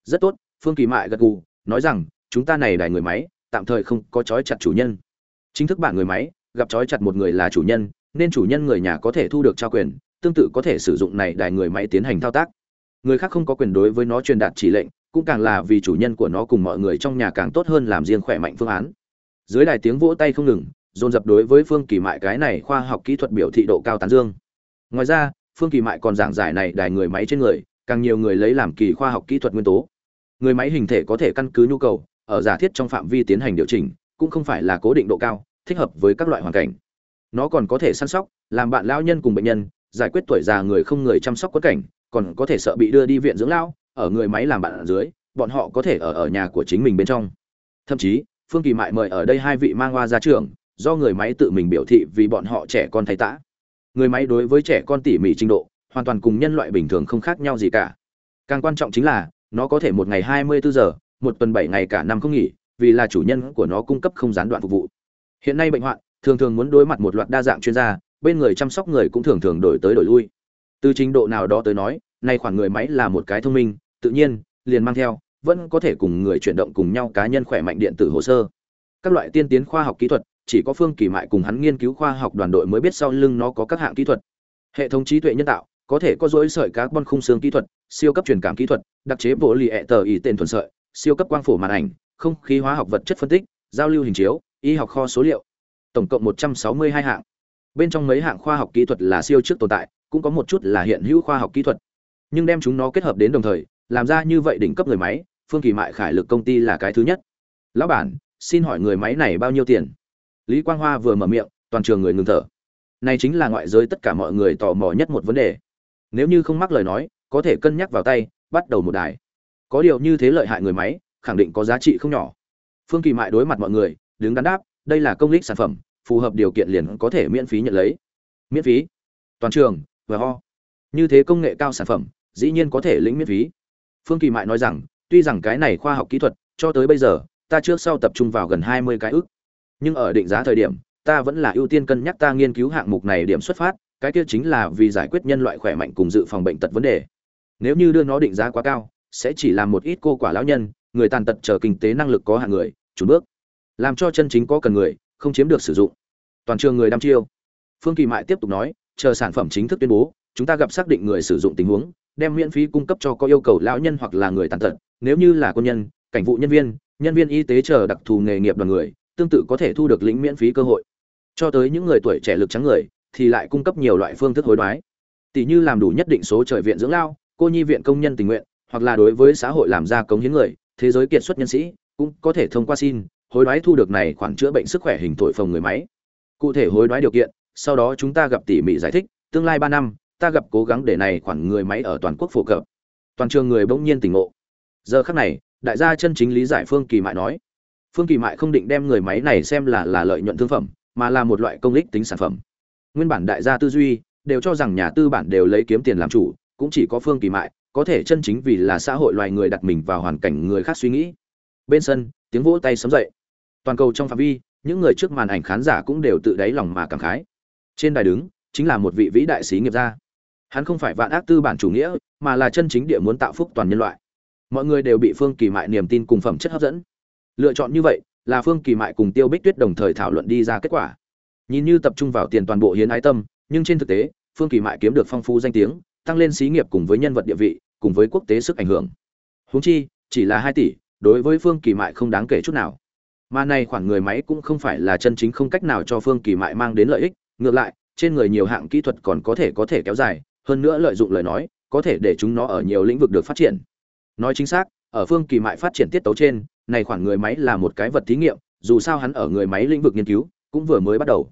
Rất tốt, phương kỳ mại gật gù, nói rằng, chúng ta này đài người máy, tạm thời không có trói chặt chủ nhân. Chính thức bản người máy, gặp trói chặt một người là chủ nhân, nên chủ nhân người nhà có thể thu được trao quyền, tương tự có thể sử dụng này đài người máy tiến hành thao tác. Người khác không có quyền đối với nó truyền đạt chỉ lệnh cũng càng là vì chủ nhân của nó cùng mọi người trong nhà càng tốt hơn làm riêng khỏe mạnh phương án. Dưới đài tiếng vỗ tay không ngừng, dồn dập đối với phương kỳ mại cái này khoa học kỹ thuật biểu thị độ cao tán dương. Ngoài ra, phương kỳ mại còn giảng giải này đài người máy trên người, càng nhiều người lấy làm kỳ khoa học kỹ thuật nguyên tố. Người máy hình thể có thể căn cứ nhu cầu, ở giả thiết trong phạm vi tiến hành điều chỉnh, cũng không phải là cố định độ cao, thích hợp với các loại hoàn cảnh. Nó còn có thể săn sóc, làm bạn lao nhân cùng bệnh nhân, giải quyết tuổi già người không người chăm sóc quất cảnh, còn có thể sợ bị đưa đi viện dưỡng lao ở người máy làm bạn ở dưới, bọn họ có thể ở ở nhà của chính mình bên trong. Thậm chí, phương kỳ mại mời ở đây hai vị mang hoa ra trường do người máy tự mình biểu thị vì bọn họ trẻ con thay tã. Người máy đối với trẻ con tỉ mỉ trình độ, hoàn toàn cùng nhân loại bình thường không khác nhau gì cả. Càng quan trọng chính là, nó có thể một ngày hai mươi bốn giờ, một tuần bảy ngày cả năm không nghỉ, vì là chủ nhân của nó cung cấp không gián đoạn phục vụ. Hiện nay bệnh hoạn, thường thường muốn đối mặt một loạt đa dạng chuyên gia, bên người chăm sóc người cũng thường thường đổi tới đổi lui. Từ trình độ nào đó tới nói, nay khoản người máy là một cái thông minh tự nhiên, liền mang theo, vẫn có thể cùng người chuyển động cùng nhau cá nhân khỏe mạnh điện tử hồ sơ. Các loại tiên tiến khoa học kỹ thuật, chỉ có phương kỳ mại cùng hắn nghiên cứu khoa học đoàn đội mới biết sau lưng nó có các hạng kỹ thuật. Hệ thống trí tuệ nhân tạo, có thể có dối sợi carbon khung xương kỹ thuật, siêu cấp truyền cảm kỹ thuật, đặc chế bộ lì ẹ tờ ý tên thuần sợi, siêu cấp quang phổ màn ảnh, không khí hóa học vật chất phân tích, giao lưu hình chiếu, y học kho số liệu. Tổng cộng 162 hạng. Bên trong mấy hạng khoa học kỹ thuật là siêu trước tồn tại, cũng có một chút là hiện hữu khoa học kỹ thuật. Nhưng đem chúng nó kết hợp đến đồng thời làm ra như vậy đỉnh cấp người máy, phương kỳ mại khải lực công ty là cái thứ nhất. Lão bản, xin hỏi người máy này bao nhiêu tiền? Lý quang hoa vừa mở miệng, toàn trường người ngừng thở. Này chính là ngoại giới tất cả mọi người tò mò nhất một vấn đề. Nếu như không mắc lời nói, có thể cân nhắc vào tay, bắt đầu một đài. Có điều như thế lợi hại người máy, khẳng định có giá trị không nhỏ. Phương kỳ mại đối mặt mọi người, đứng đắn đáp, đây là công lý sản phẩm, phù hợp điều kiện liền có thể miễn phí nhận lấy. Miễn phí? Toàn trường và ho. Như thế công nghệ cao sản phẩm, dĩ nhiên có thể lĩnh miễn phí phương kỳ mại nói rằng, tuy rằng cái này khoa học kỹ thuật, cho tới bây giờ, ta trước sau tập trung vào gần hai mươi cái ước nhưng ở định giá thời điểm, ta vẫn là ưu tiên cân nhắc ta nghiên cứu hạng mục này điểm xuất phát, cái kia chính là vì giải quyết nhân loại khỏe mạnh cùng dự phòng bệnh tật vấn đề. Nếu như đưa nó định giá quá cao, sẽ chỉ làm một ít cô quả lão nhân, người tàn tật chờ kinh tế năng lực có hạng người chủ bước. Làm cho chân chính có cần người, không chiếm được sử dụng. Toàn trường người đăm chiêu. Phương kỳ mại tiếp tục nói, chờ sản phẩm chính thức tuyên bố, chúng ta gặp xác định người sử dụng tình huống đem miễn phí cung cấp cho có yêu cầu lão nhân hoặc là người tàn tật, nếu như là quân nhân, cảnh vụ nhân viên nhân viên y tế chờ đặc thù nghề nghiệp đoàn người, tương tự có thể thu được lĩnh miễn phí cơ hội. Cho tới những người tuổi trẻ lực trắng người, thì lại cung cấp nhiều loại phương thức hối đoái. Tỷ như làm đủ nhất định số trời viện dưỡng lao, cô nhi viện công nhân tình nguyện, hoặc là đối với xã hội làm ra cống hiến người, thế giới kiệt xuất nhân sĩ, cũng có thể thông qua xin, hối đoái thu được này khoản chữa bệnh sức khỏe hình thổi phồng người máy. Cụ thể hối đoái điều kiện, sau đó chúng ta gặp tỉ mỉ giải thích, tương lai ba năm ta gặp cố gắng để này khoản người máy ở toàn quốc phổ cập. Toàn trường người bỗng nhiên tỉnh ngộ. Giờ khắc này, đại gia chân chính lý giải phương kỳ mại nói. Phương kỳ mại không định đem người máy này xem là là lợi nhuận thương phẩm, mà là một loại công lích tính sản phẩm. Nguyên bản đại gia tư duy đều cho rằng nhà tư bản đều lấy kiếm tiền làm chủ, cũng chỉ có phương kỳ mại có thể chân chính vì là xã hội loài người đặt mình vào hoàn cảnh người khác suy nghĩ. Bên sân, tiếng vỗ tay sấm dậy. Toàn cầu trong phạm vi, những người trước màn ảnh khán giả cũng đều tự đáy lòng mà cảm khái. Trên đài đứng chính là một vị vĩ đại sĩ nghiệp gia hắn không phải vạn ác tư bản chủ nghĩa, mà là chân chính địa muốn tạo phúc toàn nhân loại. Mọi người đều bị phương kỳ mại niềm tin cùng phẩm chất hấp dẫn. Lựa chọn như vậy, là phương kỳ mại cùng tiêu bích tuyết đồng thời thảo luận đi ra kết quả. Nhìn như tập trung vào tiền toàn bộ hiến ái tâm, nhưng trên thực tế, phương kỳ mại kiếm được phong phú danh tiếng, tăng lên xí nghiệp cùng với nhân vật địa vị, cùng với quốc tế sức ảnh hưởng. Húng chi, chỉ là hai tỷ, đối với phương kỳ mại không đáng kể chút nào. Mà này khoản người máy cũng không phải là chân chính không cách nào cho phương kỳ mại mang đến lợi ích, ngược lại, trên người nhiều hạng kỹ thuật còn có thể có thể kéo dài hơn nữa lợi dụng lời nói, có thể để chúng nó ở nhiều lĩnh vực được phát triển. Nói chính xác, ở phương kỳ mại phát triển tiết tấu trên, này khoản người máy là một cái vật thí nghiệm, dù sao hắn ở người máy lĩnh vực nghiên cứu, cũng vừa mới bắt đầu.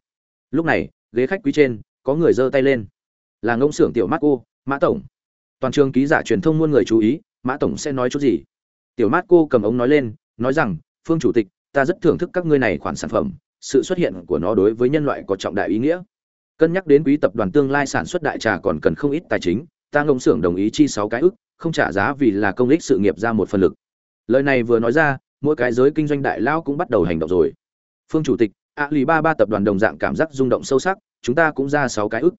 Lúc này, ghế khách quý trên, có người giơ tay lên. Là ngông xưởng tiểu mắt cô, mã tổng. Toàn trường ký giả truyền thông muôn người chú ý, mã tổng sẽ nói chút gì? Tiểu mát cô cầm ống nói lên, nói rằng, phương chủ tịch, ta rất thưởng thức các ngươi này khoản sản phẩm, sự xuất hiện của nó đối với nhân loại có trọng đại ý nghĩa cân nhắc đến quý tập đoàn tương lai sản xuất đại trà còn cần không ít tài chính, ta ngông xưởng đồng ý chi sáu cái ức, không trả giá vì là công ích sự nghiệp ra một phần lực. Lời này vừa nói ra, mỗi cái giới kinh doanh đại lao cũng bắt đầu hành động rồi. Phương chủ tịch a lì ba ba tập đoàn đồng dạng cảm giác rung động sâu sắc, chúng ta cũng ra sáu cái ức.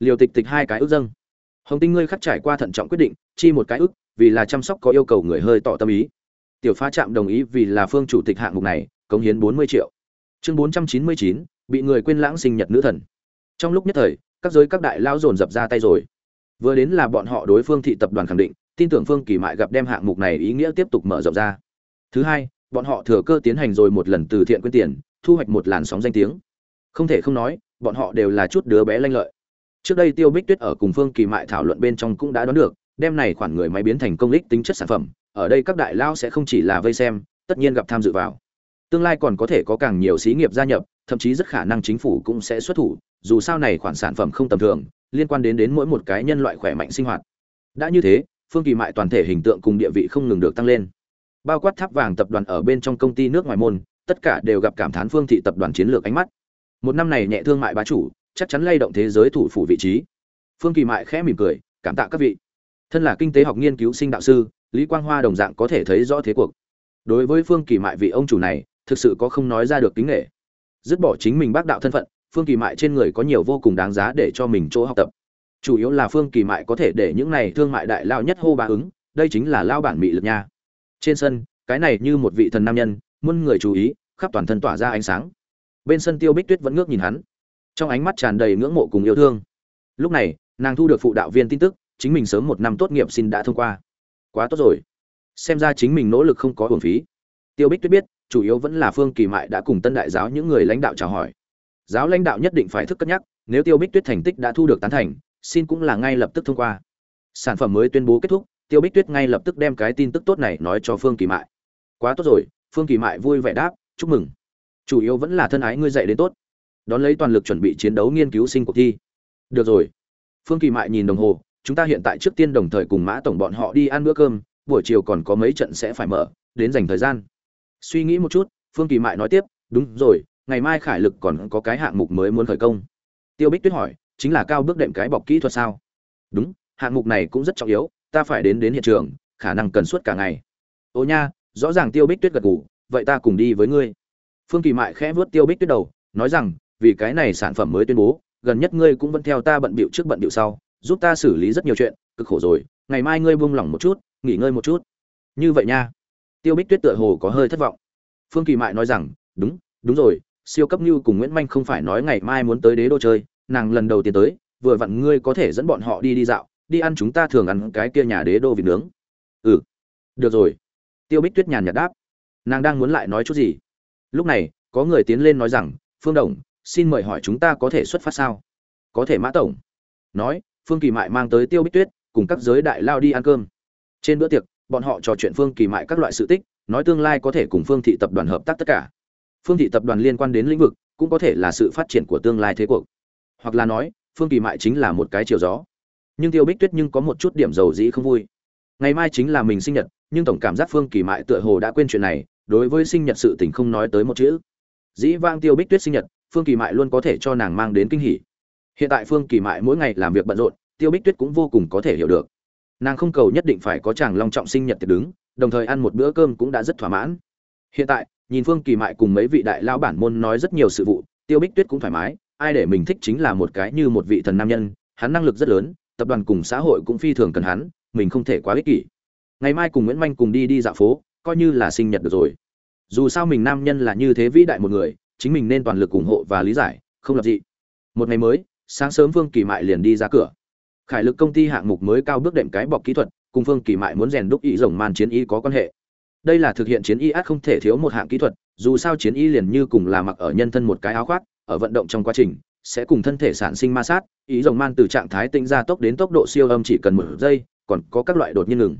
Liều tịch tịch hai cái ức dâng. Hồng tinh ngươi khắc trải qua thận trọng quyết định, chi một cái ức vì là chăm sóc có yêu cầu người hơi tỏ tâm ý. Tiểu pha trạm đồng ý vì là phương chủ tịch hạng mục này, cống hiến bốn mươi triệu. Chương bốn trăm chín mươi chín, bị người quên lãng sinh nhật nữ thần trong lúc nhất thời, các giới các đại lao dồn dập ra tay rồi. Vừa đến là bọn họ đối phương thị tập đoàn khẳng định, tin tưởng phương kỳ mại gặp đem hạng mục này ý nghĩa tiếp tục mở rộng ra. Thứ hai, bọn họ thừa cơ tiến hành rồi một lần từ thiện quyên tiền, thu hoạch một làn sóng danh tiếng. Không thể không nói, bọn họ đều là chút đứa bé lanh lợi. Trước đây tiêu bích tuyết ở cùng phương kỳ mại thảo luận bên trong cũng đã đoán được, đem này khoản người máy biến thành công lích tính chất sản phẩm, ở đây các đại lao sẽ không chỉ là vây xem, tất nhiên gặp tham dự vào. Tương lai còn có thể có càng nhiều xí nghiệp gia nhập, thậm chí rất khả năng chính phủ cũng sẽ xuất thủ dù sao này khoản sản phẩm không tầm thường, liên quan đến đến mỗi một cái nhân loại khỏe mạnh sinh hoạt. Đã như thế, phương kỳ mại toàn thể hình tượng cùng địa vị không ngừng được tăng lên. Bao quát tháp vàng tập đoàn ở bên trong công ty nước ngoài môn, tất cả đều gặp cảm thán phương thị tập đoàn chiến lược ánh mắt. Một năm này nhẹ thương mại bá chủ, chắc chắn lay động thế giới thủ phủ vị trí. Phương kỳ mại khẽ mỉm cười, cảm tạ các vị. Thân là kinh tế học nghiên cứu sinh đạo sư, lý quang hoa đồng dạng có thể thấy rõ thế cuộc. Đối với phương kỳ mại vị ông chủ này, thực sự có không nói ra được kính nghệ dứt bỏ chính mình bác đạo thân phận phương kỳ mại trên người có nhiều vô cùng đáng giá để cho mình chỗ học tập. Chủ yếu là phương kỳ mại có thể để những này thương mại đại lao nhất hô bá ứng, đây chính là lao bản mị lực nha. Trên sân, cái này như một vị thần nam nhân, muôn người chú ý, khắp toàn thân tỏa ra ánh sáng. Bên sân tiêu bích tuyết vẫn ngước nhìn hắn. Trong ánh mắt tràn đầy ngưỡng mộ cùng yêu thương. Lúc này, nàng thu được phụ đạo viên tin tức, chính mình sớm một năm tốt nghiệp xin đã thông qua. Quá tốt rồi. Xem ra chính mình nỗ lực không có hưởng phí. Tiêu bích tuyết biết, chủ yếu vẫn là phương kỳ mại đã cùng tân đại giáo những người lãnh đạo chào hỏi giáo lãnh đạo nhất định phải thức cất nhắc, nếu tiêu bích tuyết thành tích đã thu được tán thành, xin cũng là ngay lập tức thông qua. Sản phẩm mới tuyên bố kết thúc, tiêu bích tuyết ngay lập tức đem cái tin tức tốt này nói cho phương kỳ mại. Quá tốt rồi, phương kỳ mại vui vẻ đáp, chúc mừng. Chủ yếu vẫn là thân ái ngươi dạy đến tốt. Đón lấy toàn lực chuẩn bị chiến đấu nghiên cứu sinh cuộc thi. Được rồi. Phương kỳ mại nhìn đồng hồ, chúng ta hiện tại trước tiên đồng thời cùng mã tổng bọn họ đi ăn bữa cơm, buổi chiều còn có mấy trận sẽ phải mở, đến dành thời gian. Suy nghĩ một chút, phương kỳ mại nói tiếp, đúng rồi ngày mai khải lực còn có cái hạng mục mới muốn khởi công. Tiêu bích tuyết hỏi, chính là cao bước đệm cái bọc kỹ thuật sao? Đúng, hạng mục này cũng rất trọng yếu, ta phải đến đến hiện trường, khả năng cần suốt cả ngày. Ô nha, rõ ràng tiêu bích tuyết gật ngủ vậy ta cùng đi với ngươi. Phương kỳ mại khẽ vớt tiêu bích tuyết đầu, nói rằng, vì cái này sản phẩm mới tuyên bố, gần nhất ngươi cũng vẫn theo ta bận bịu trước bận bịu sau, giúp ta xử lý rất nhiều chuyện, cực khổ rồi, ngày mai ngươi buông lỏng một chút, nghỉ ngơi một chút. Như vậy nha. Tiêu bích tuyết tựa hồ có hơi thất vọng. Phương kỳ mại nói rằng, đúng đúng rồi siêu cấp như cùng nguyễn manh không phải nói ngày mai muốn tới đế đô chơi, nàng lần đầu tiên tới, vừa vặn ngươi có thể dẫn bọn họ đi đi dạo, đi ăn chúng ta thường ăn cái kia nhà đế đô vịt nướng. Ừ được rồi. Tiêu bích tuyết nhàn nhạt đáp. Nàng đang muốn lại nói chút gì? Lúc này, có người tiến lên nói rằng, phương đồng, xin mời hỏi chúng ta có thể xuất phát sao? Có thể, mã tổng. Nói, phương kỳ mại mang tới tiêu bích tuyết, cùng các giới đại lao đi ăn cơm. Trên bữa tiệc, bọn họ trò chuyện phương kỳ mại các loại sự tích, nói tương lai có thể cùng phương thị tập đoàn hợp tác tất cả phương thị tập đoàn liên quan đến lĩnh vực, cũng có thể là sự phát triển của tương lai thế cuộc. Hoặc là nói, phương kỳ mại chính là một cái chiều gió. Nhưng tiêu bích tuyết nhưng có một chút điểm dầu dĩ không vui. Ngày mai chính là mình sinh nhật, nhưng tổng cảm giác phương kỳ mại tựa hồ đã quên chuyện này, đối với sinh nhật sự tình không nói tới một chữ. Dĩ vang tiêu bích tuyết sinh nhật, phương kỳ mại luôn có thể cho nàng mang đến kinh hỉ. Hiện tại phương kỳ mại mỗi ngày làm việc bận rộn, tiêu bích tuyết cũng vô cùng có thể hiểu được. Nàng không cầu nhất định phải có chàng long trọng sinh nhật tiệc đứng, đồng thời ăn một bữa cơm cũng đã rất thỏa mãn. Hiện tại nhìn phương kỳ mại cùng mấy vị đại lao bản môn nói rất nhiều sự vụ, tiêu bích tuyết cũng thoải mái, ai để mình thích chính là một cái như một vị thần nam nhân, hắn năng lực rất lớn, tập đoàn cùng xã hội cũng phi thường cần hắn, mình không thể quá ích kỷ. Ngày mai cùng nguyễn manh cùng đi đi dạo phố, coi như là sinh nhật được rồi. Dù sao mình nam nhân là như thế vĩ đại một người, chính mình nên toàn lực ủng hộ và lý giải, không lập gì một ngày mới, sáng sớm phương kỳ mại liền đi ra cửa. Khải lực công ty hạng mục mới cao bước đệm cái bọc kỹ thuật, cùng phương kỳ mại muốn rèn đúc ý rồng man chiến y có quan hệ đây là thực hiện chiến y át không thể thiếu một hạng kỹ thuật, dù sao chiến y liền như cùng là mặc ở nhân thân một cái áo khoác, ở vận động trong quá trình, sẽ cùng thân thể sản sinh ma sát, ý rồng man từ trạng thái tinh ra tốc đến tốc độ siêu âm chỉ cần một giây, còn có các loại đột nhiên ngừng.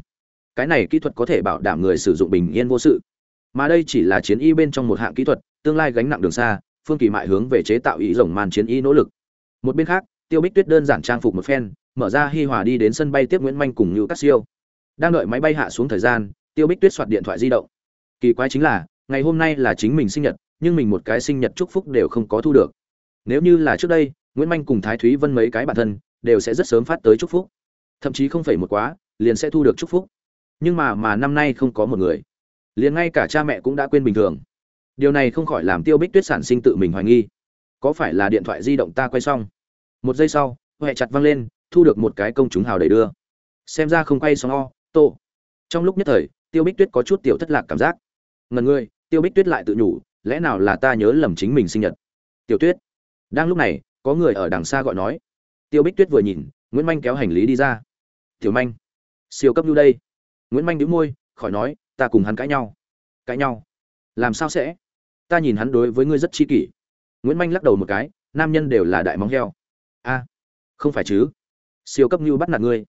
Cái này kỹ thuật có thể bảo đảm người sử dụng bình yên vô sự. Mà đây chỉ là chiến y bên trong một hạng kỹ thuật, tương lai gánh nặng đường xa, phương kỳ mại hướng về chế tạo ý rồng man chiến y nỗ lực. Một bên khác, tiêu bích tuyết đơn giản trang phục một phen, mở ra hi hòa đi đến sân bay tiếp nguyễn manh cùng như các siêu. Đang đợi máy bay hạ xuống thời gian tiêu bích tuyết soạt điện thoại di động. Kỳ quái chính là, ngày hôm nay là chính mình sinh nhật, nhưng mình một cái sinh nhật chúc phúc đều không có thu được. Nếu như là trước đây, nguyễn manh cùng thái thúy vân mấy cái bản thân, đều sẽ rất sớm phát tới chúc phúc. Thậm chí không phải một quá, liền sẽ thu được chúc phúc. Nhưng mà mà năm nay không có một người. Liền ngay cả cha mẹ cũng đã quên bình thường. Điều này không khỏi làm tiêu bích tuyết sản sinh tự mình hoài nghi. Có phải là điện thoại di động ta quay xong? Một giây sau huệ chặt văng lên, thu được một cái công chúng hào đầy đưa. Xem ra không quay xong o, tô. Trong lúc nhất thời tiêu bích tuyết có chút tiểu thất lạc cảm giác. Ngần ngươi tiêu bích tuyết lại tự nhủ, lẽ nào là ta nhớ lầm chính mình sinh nhật? Tiểu tuyết. Đang lúc này, có người ở đằng xa gọi nói. Tiêu bích tuyết vừa nhìn, nguyễn manh kéo hành lý đi ra. Tiểu manh. Siêu cấp lưu đây. Nguyễn manh đĩu môi, khỏi nói, ta cùng hắn cãi nhau. Cãi nhau? Làm sao sẽ? Ta nhìn hắn đối với ngươi rất chi kỷ. Nguyễn manh lắc đầu một cái, nam nhân đều là đại móng heo. A, không phải chứ? Siêu cấp như bắt nạt ngươi.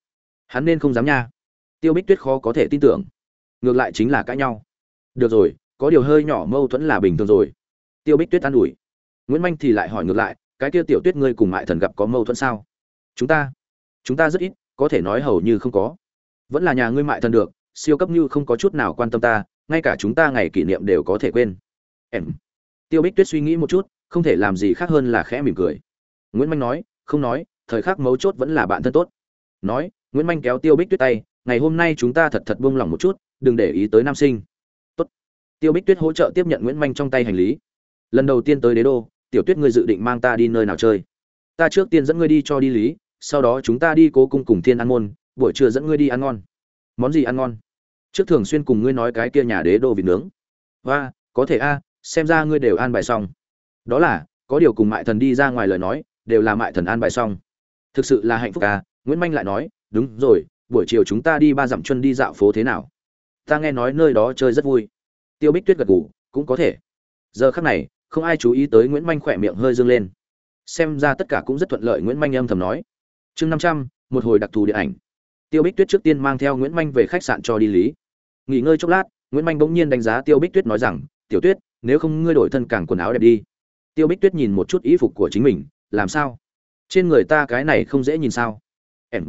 Hắn nên không dám nha. Tiêu bích tuyết khó có thể tin tưởng ngược lại chính là cãi nhau. Được rồi, có điều hơi nhỏ mâu thuẫn là bình thường rồi. Tiêu bích tuyết an ủi. Nguyễn manh thì lại hỏi ngược lại, cái kia tiểu tuyết ngươi cùng mại thần gặp có mâu thuẫn sao? Chúng ta chúng ta rất ít, có thể nói hầu như không có. Vẫn là nhà ngươi mại thần được, siêu cấp như không có chút nào quan tâm ta, ngay cả chúng ta ngày kỷ niệm đều có thể quên. Em. Tiêu bích tuyết suy nghĩ một chút, không thể làm gì khác hơn là khẽ mỉm cười. Nguyễn manh nói, không nói, thời khắc mấu chốt vẫn là bạn thân tốt. Nói, nguyễn manh kéo tiêu bích tuyết tay ngày hôm nay chúng ta thật thật buông lỏng một chút, đừng để ý tới nam sinh. Tốt. Tiêu bích tuyết hỗ trợ tiếp nhận nguyễn manh trong tay hành lý. Lần đầu tiên tới đế đô, tiểu tuyết ngươi dự định mang ta đi nơi nào chơi? Ta trước tiên dẫn ngươi đi cho đi lý, sau đó chúng ta đi cố cung cùng thiên an môn, buổi trưa dẫn ngươi đi ăn ngon. Món gì ăn ngon? Trước thường xuyên cùng ngươi nói cái kia nhà đế đô vịt nướng. Và có thể a, xem ra ngươi đều an bài xong. Đó là, có điều cùng mại thần đi ra ngoài lời nói, đều là mại thần an bài xong. Thực sự là hạnh phúc à nguyễn manh lại nói, đúng rồi buổi chiều chúng ta đi ba dặm chân đi dạo phố thế nào? Ta nghe nói nơi đó chơi rất vui. Tiêu bích tuyết gật ngủ cũng có thể. Giờ khắc này, không ai chú ý tới nguyễn manh khỏe miệng hơi dương lên. Xem ra tất cả cũng rất thuận lợi, nguyễn manh âm thầm nói. Chương năm trăm, một hồi đặc thù điện ảnh. Tiêu bích tuyết trước tiên mang theo nguyễn manh về khách sạn cho đi lý. Nghỉ ngơi chốc lát, nguyễn manh bỗng nhiên đánh giá tiêu bích tuyết nói rằng, tiểu tuyết, nếu không ngươi đổi thân càng quần áo đẹp đi. Tiêu bích tuyết nhìn một chút ý phục của chính mình, làm sao? Trên người ta cái này không dễ nhìn sao? Em,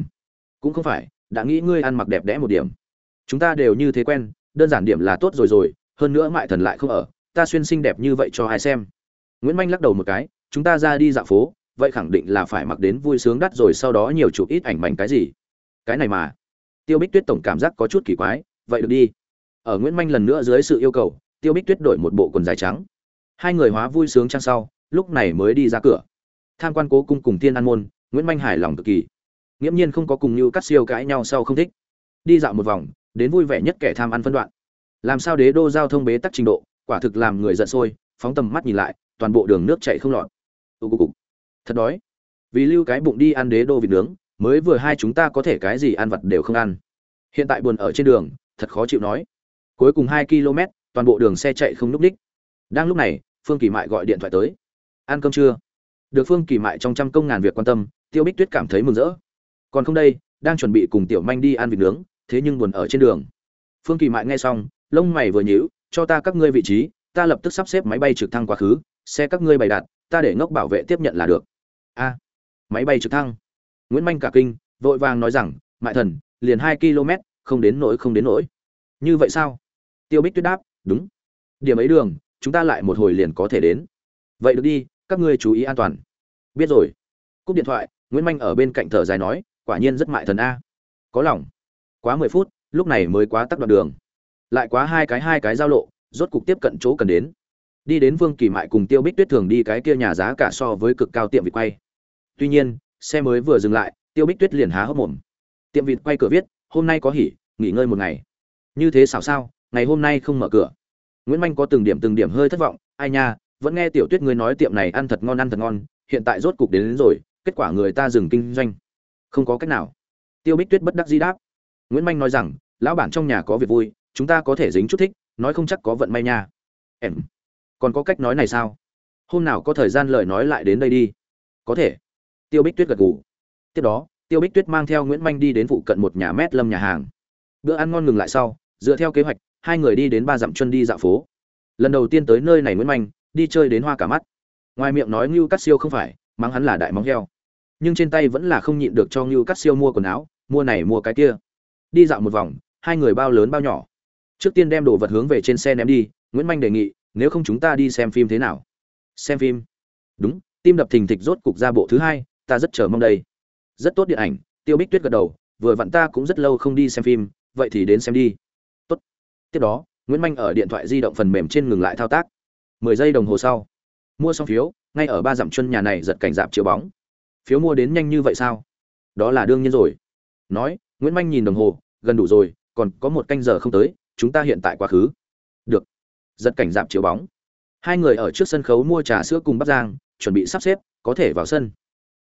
cũng không phải đã nghĩ ngươi ăn mặc đẹp đẽ một điểm. Chúng ta đều như thế quen, đơn giản điểm là tốt rồi rồi, hơn nữa mại thần lại không ở, ta xuyên xinh đẹp như vậy cho ai xem. Nguyễn manh lắc đầu một cái, chúng ta ra đi dạo phố, vậy khẳng định là phải mặc đến vui sướng đắt rồi sau đó nhiều chụp ít ảnh mảnh cái gì. Cái này mà. Tiêu bích tuyết tổng cảm giác có chút kỳ quái, vậy được đi. Ở nguyễn manh lần nữa dưới sự yêu cầu, tiêu bích tuyết đổi một bộ quần dài trắng. Hai người hóa vui sướng trang sau, lúc này mới đi ra cửa. Tham quan cố cung cùng tiên an môn, nguyễn manh hài lòng cực kỳ nghiễm nhiên không có cùng như cắt siêu cãi nhau sau không thích. Đi dạo một vòng, đến vui vẻ nhất kẻ tham ăn phân đoạn. Làm sao đế đô giao thông bế tắc trình độ, quả thực làm người giận sôi, phóng tầm mắt nhìn lại, toàn bộ đường nước chạy không lọt. Ưu cục thật đói. Vì lưu cái bụng đi ăn đế đô vịt nướng, mới vừa hai chúng ta có thể cái gì ăn vật đều không ăn. Hiện tại buồn ở trên đường, thật khó chịu nói. Cuối cùng hai km, toàn bộ đường xe chạy không núp đích. Đang lúc này, phương kỳ mại gọi điện thoại tới. Ăn cơm chưa? Được phương kỳ mại trong trăm công ngàn việc quan tâm, tiêu bích tuyết cảm thấy mừng rỡ còn không đây, đang chuẩn bị cùng tiểu manh đi ăn vịt nướng, thế nhưng buồn ở trên đường. Phương kỳ mại nghe xong, lông mày vừa nhíu, cho ta các ngươi vị trí, ta lập tức sắp xếp máy bay trực thăng quá khứ, xe các ngươi bày đặt, ta để ngốc bảo vệ tiếp nhận là được. A, máy bay trực thăng? Nguyễn manh cả kinh, vội vàng nói rằng, mại thần, liền hai km, không đến nỗi, không đến nỗi. Như vậy sao? Tiêu bích tuyết đáp, đúng. Điểm ấy đường, chúng ta lại một hồi liền có thể đến. Vậy được đi, các ngươi chú ý an toàn. Biết rồi. Cúp điện thoại, nguyễn manh ở bên cạnh thở dài nói quả nhiên rất mại thần a. Có lòng. Quá mười phút lúc này mới quá tắc đoạn đường. Lại quá hai cái hai cái giao lộ rốt cục tiếp cận chỗ cần đến. Đi đến vương kỳ mại cùng tiêu bích tuyết thường đi cái kia nhà giá cả so với cực cao tiệm vịt quay. Tuy nhiên xe mới vừa dừng lại tiêu bích tuyết liền há hốc mồm. Tiệm vịt quay cửa viết hôm nay có hỉ nghỉ ngơi một ngày. Như thế xảo sao ngày hôm nay không mở cửa. Nguyễn manh có từng điểm từng điểm hơi thất vọng ai nha vẫn nghe tiểu tuyết ngươi nói tiệm này ăn thật ngon ăn thật ngon hiện tại rốt cục đến, đến rồi kết quả người ta dừng kinh doanh không có cách nào. Tiêu bích tuyết bất đắc dĩ đáp. Nguyễn manh nói rằng, lão bản trong nhà có việc vui, chúng ta có thể dính chút thích, nói không chắc có vận may nha. Em. Còn có cách nói này sao? Hôm nào có thời gian lời nói lại đến đây đi. Có thể. Tiêu bích tuyết gật gù. Tiếp đó, tiêu bích tuyết mang theo nguyễn manh đi đến phụ cận một nhà mét lâm nhà hàng. Bữa ăn ngon ngừng lại sau, dựa theo kế hoạch, hai người đi đến ba dặm chân đi dạo phố. Lần đầu tiên tới nơi này nguyễn manh, đi chơi đến hoa cả mắt. Ngoài miệng nói ngưu cắt siêu không phải, mắng hắn là đại móng heo nhưng trên tay vẫn là không nhịn được cho ngưu Cát siêu mua quần áo, mua này, mua cái kia. Đi dạo một vòng, hai người bao lớn bao nhỏ. Trước tiên đem đồ vật hướng về trên xe ném đi, nguyễn Minh đề nghị, nếu không chúng ta đi xem phim thế nào? Xem phim? Đúng, tim đập thình thịch rốt cục ra bộ thứ hai, ta rất chờ mong đây. Rất tốt điện ảnh, tiêu bích tuyết gật đầu, vừa vặn ta cũng rất lâu không đi xem phim, vậy thì đến xem đi. Tốt. Tiếp đó, nguyễn Minh ở điện thoại di động phần mềm trên ngừng lại thao tác. Mười giây đồng hồ sau, mua xong phiếu, ngay ở ba dặm chân nhà này giật cảnh dạp chiếu bóng phiếu mua đến nhanh như vậy sao? Đó là đương nhiên rồi. Nói, nguyễn manh nhìn đồng hồ, gần đủ rồi, còn có một canh giờ không tới, chúng ta hiện tại quá khứ. Được. Giật cảnh dạp chiếu bóng. Hai người ở trước sân khấu mua trà sữa cùng bắc giang chuẩn bị sắp xếp, có thể vào sân.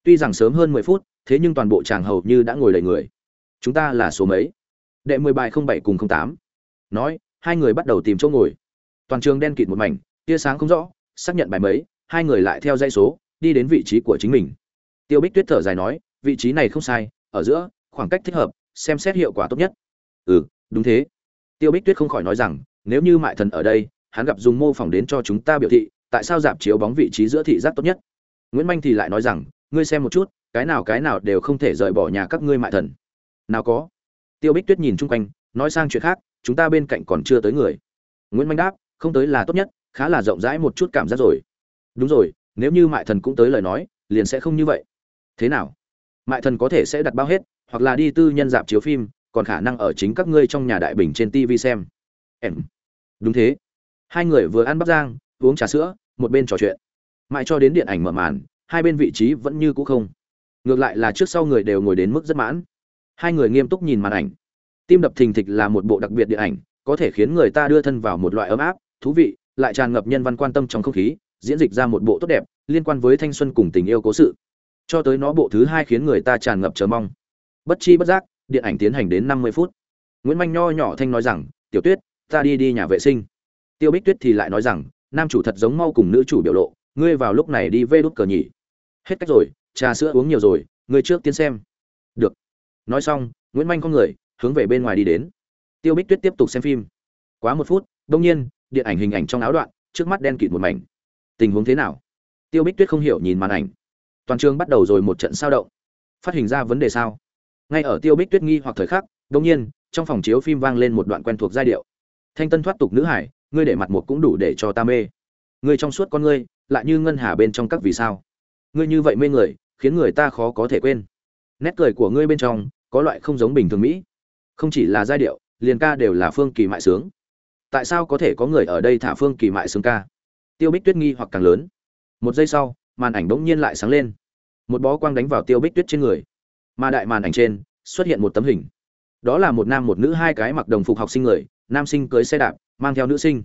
Tuy rằng sớm hơn mười phút, thế nhưng toàn bộ tràng hầu như đã ngồi đầy người. Chúng ta là số mấy? Đệ mười bài không bảy cùng không tám. Nói, hai người bắt đầu tìm chỗ ngồi. Toàn trường đen kịt một mảnh, tia sáng không rõ, xác nhận bài mấy, hai người lại theo dây số, đi đến vị trí của chính mình tiêu bích tuyết thở dài nói, vị trí này không sai, ở giữa, khoảng cách thích hợp, xem xét hiệu quả tốt nhất. Ừ đúng thế. Tiêu bích tuyết không khỏi nói rằng, nếu như mại thần ở đây, hắn gặp dùng mô phỏng đến cho chúng ta biểu thị, tại sao dạp chiếu bóng vị trí giữa thị giác tốt nhất? Nguyễn manh thì lại nói rằng, ngươi xem một chút, cái nào cái nào đều không thể rời bỏ nhà các ngươi mại thần. Nào có. Tiêu bích tuyết nhìn chung quanh, nói sang chuyện khác, chúng ta bên cạnh còn chưa tới người. Nguyễn manh đáp, không tới là tốt nhất, khá là rộng rãi một chút cảm giác rồi. Đúng rồi, nếu như mại thần cũng tới lời nói, liền sẽ không như vậy thế nào? Mại thần có thể sẽ đặt bao hết, hoặc là đi tư nhân dạp chiếu phim, còn khả năng ở chính các ngươi trong nhà đại bình trên tv xem. Em. Đúng thế. Hai người vừa ăn bắp giang uống trà sữa, một bên trò chuyện. Mãi cho đến điện ảnh mở màn, hai bên vị trí vẫn như cũ không. Ngược lại là trước sau người đều ngồi đến mức rất mãn. Hai người nghiêm túc nhìn màn ảnh. Tim đập thình thịch là một bộ đặc biệt điện ảnh, có thể khiến người ta đưa thân vào một loại ấm áp, thú vị, lại tràn ngập nhân văn quan tâm trong không khí, diễn dịch ra một bộ tốt đẹp, liên quan với thanh xuân cùng tình yêu cố sự cho tới nó bộ thứ hai khiến người ta tràn ngập chờ mong. Bất chi bất giác, điện ảnh tiến hành đến năm mươi phút. Nguyễn manh nho nhỏ thanh nói rằng, tiểu tuyết, ta đi đi nhà vệ sinh. Tiêu bích tuyết thì lại nói rằng, nam chủ thật giống mau cùng nữ chủ biểu lộ, ngươi vào lúc này đi vê đút cờ nhỉ. Hết cách rồi, trà sữa uống nhiều rồi, ngươi trước tiến xem. Được. Nói xong, nguyễn manh con người, hướng về bên ngoài đi đến. Tiêu bích tuyết tiếp tục xem phim. Quá một phút, đông nhiên, điện ảnh hình ảnh trong áo đoạn, trước mắt đen kịt một mảnh. Tình huống thế nào? Tiêu bích tuyết không hiểu nhìn màn ảnh toàn trường bắt đầu rồi một trận sao động. Phát hình ra vấn đề sao? Ngay ở tiêu bích tuyết nghi hoặc thời khắc đông nhiên, trong phòng chiếu phim vang lên một đoạn quen thuộc giai điệu. Thanh tân thoát tục nữ hải, ngươi để mặt một cũng đủ để cho ta mê. Ngươi trong suốt con ngươi, lại như ngân hà bên trong các vì sao? Ngươi như vậy mê người, khiến người ta khó có thể quên. Nét cười của ngươi bên trong, có loại không giống bình thường mỹ. Không chỉ là giai điệu, liền ca đều là phương kỳ mại sướng. Tại sao có thể có người ở đây thả phương kỳ mại sướng ca? Tiêu bích tuyết nghi hoặc càng lớn. Một giây sau màn ảnh bỗng nhiên lại sáng lên. Một bó quang đánh vào tiêu bích tuyết trên người. Mà đại màn ảnh trên, xuất hiện một tấm hình. Đó là một nam một nữ hai cái mặc đồng phục học sinh người, nam sinh cưới xe đạp, mang theo nữ sinh.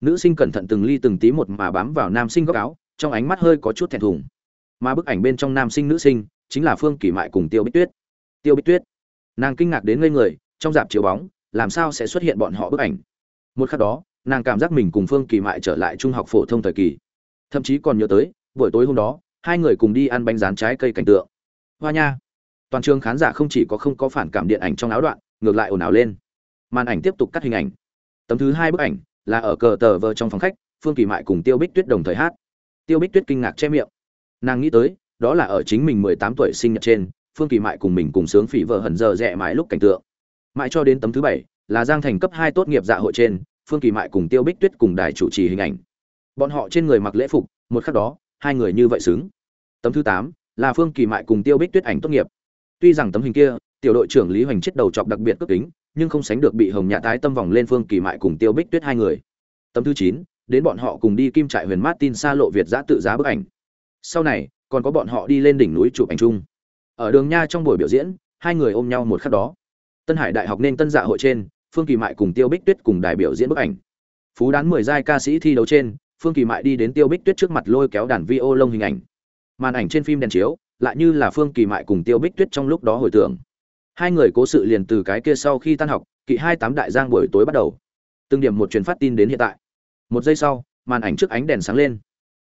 Nữ sinh cẩn thận từng ly từng tí một mà bám vào nam sinh góc áo, trong ánh mắt hơi có chút thẹn thùng. Mà bức ảnh bên trong nam sinh nữ sinh, chính là phương kỳ mại cùng tiêu bích tuyết. Tiêu bích tuyết. Nàng kinh ngạc đến ngây người, trong dạp chiếu bóng, làm sao sẽ xuất hiện bọn họ bức ảnh? Một khắc đó, nàng cảm giác mình cùng phương kỳ mại trở lại trung học phổ thông thời kỳ. Thậm chí còn nhớ tới buổi tối hôm đó, hai người cùng đi ăn bánh rán trái cây cảnh tượng. Hoa nha, toàn trường khán giả không chỉ có không có phản cảm điện ảnh trong áo đoạn, ngược lại ồn ào lên. Màn ảnh tiếp tục cắt hình ảnh. Tấm thứ hai bức ảnh là ở cờ tờ vờ trong phòng khách, phương kỳ mại cùng tiêu bích tuyết đồng thời hát. Tiêu bích tuyết kinh ngạc che miệng. Nàng nghĩ tới, đó là ở chính mình mười tám tuổi sinh nhật trên, phương kỳ mại cùng mình cùng sướng phỉ vợ hận giờ rẽ mãi lúc cảnh tượng. Mãi cho đến tấm thứ bảy, là giang thành cấp hai tốt nghiệp dạ hội trên, phương kỳ mại cùng tiêu bích tuyết cùng đài chủ trì hình ảnh. Bọn họ trên người mặc lễ phục, một khắc đó hai người như vậy xứng. Tấm thứ tám, là phương kỳ mại cùng tiêu bích tuyết ảnh tốt nghiệp. Tuy rằng tấm hình kia, tiểu đội trưởng lý hoành chết đầu chọc đặc biệt cực tính nhưng không sánh được bị hồng nhã tái tâm vòng lên phương kỳ mại cùng tiêu bích tuyết hai người. Tấm thứ chín, đến bọn họ cùng đi kim trại huyền martin xa lộ việt giã tự giá bức ảnh. Sau này, còn có bọn họ đi lên đỉnh núi chụp ảnh chung. Ở đường nha trong buổi biểu diễn, hai người ôm nhau một khắc đó. Tân hải đại học nên tân dạ hội trên, phương kỳ mại cùng tiêu bích tuyết cùng đại biểu diễn bức ảnh. Phú đán mười giai ca sĩ thi đấu trên phương kỳ mại đi đến tiêu bích tuyết trước mặt lôi kéo đàn vi ô lông hình ảnh. Màn ảnh trên phim đèn chiếu, lại như là phương kỳ mại cùng tiêu bích tuyết trong lúc đó hồi tưởng. Hai người cố sự liền từ cái kia sau khi tan học, kỵ hai tám đại giang buổi tối bắt đầu. Từng điểm một truyền phát tin đến hiện tại. Một giây sau, màn ảnh trước ánh đèn sáng lên.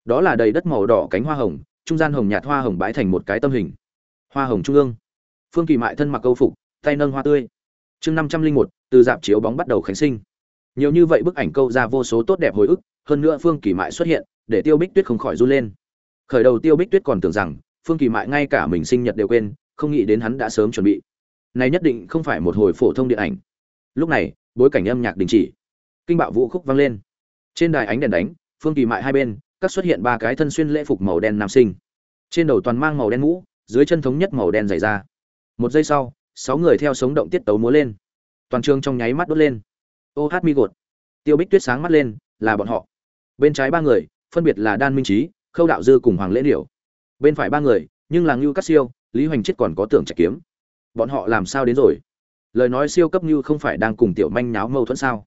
Đó là đầy đất màu đỏ cánh hoa hồng, trung gian hồng nhạt hoa hồng bãi thành một cái tâm hình. Hoa hồng trung ương. Phương kỳ mại thân mặc câu phục, tay nâng hoa tươi. Chương năm trăm linh một, từ dạp chiếu bóng bắt đầu khánh sinh. Nhiều như vậy bức ảnh câu ra vô số tốt đẹp hồi ức hơn nữa phương kỳ mại xuất hiện, để tiêu bích tuyết không khỏi run lên. Khởi đầu tiêu bích tuyết còn tưởng rằng, phương kỳ mại ngay cả mình sinh nhật đều quên, không nghĩ đến hắn đã sớm chuẩn bị. Này nhất định không phải một hồi phổ thông điện ảnh. Lúc này, bối cảnh âm nhạc đình chỉ. Kinh bạo vũ khúc vang lên. Trên đài ánh đèn đánh, phương kỳ mại hai bên, các xuất hiện ba cái thân xuyên lễ phục màu đen nam sinh. Trên đầu toàn mang màu đen mũ, dưới chân thống nhất màu đen dày ra một giây sau, sáu người theo sống động tiết tấu múa lên. Toàn trường trong nháy mắt đốt lên. Ô hát mi gột. Tiêu bích tuyết sáng mắt lên, là bọn họ bên trái ba người, phân biệt là đan minh trí khâu đạo dư cùng hoàng lễ điểu. Bên phải ba người, nhưng là ngưu cát siêu, lý hoành chết còn có tưởng trạch kiếm. Bọn họ làm sao đến rồi? Lời nói siêu cấp ngưu không phải đang cùng tiểu manh nháo mâu thuẫn sao?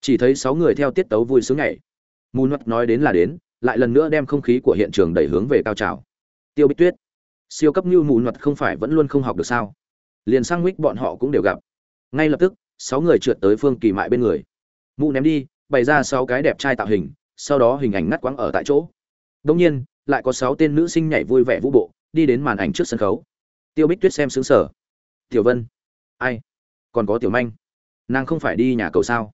Chỉ thấy sáu người theo tiết tấu vui sướng nhảy. Mù nuốt nói đến là đến, lại lần nữa đem không khí của hiện trường đẩy hướng về cao trào. Tiêu bích tuyết, siêu cấp ngưu mù nuốt không phải vẫn luôn không học được sao? Liền sang mích bọn họ cũng đều gặp. Ngay lập tức, sáu người trượt tới phương kỳ mại bên người. Mụ ném đi, bày ra sáu cái đẹp trai tạo hình sau đó hình ảnh ngắt quãng ở tại chỗ. Đông nhiên, lại có sáu tên nữ sinh nhảy vui vẻ vũ bộ, đi đến màn ảnh trước sân khấu. Tiêu bích tuyết xem xứng sở tiểu vân. Ai? Còn có tiểu manh. Nàng không phải đi nhà cầu sao?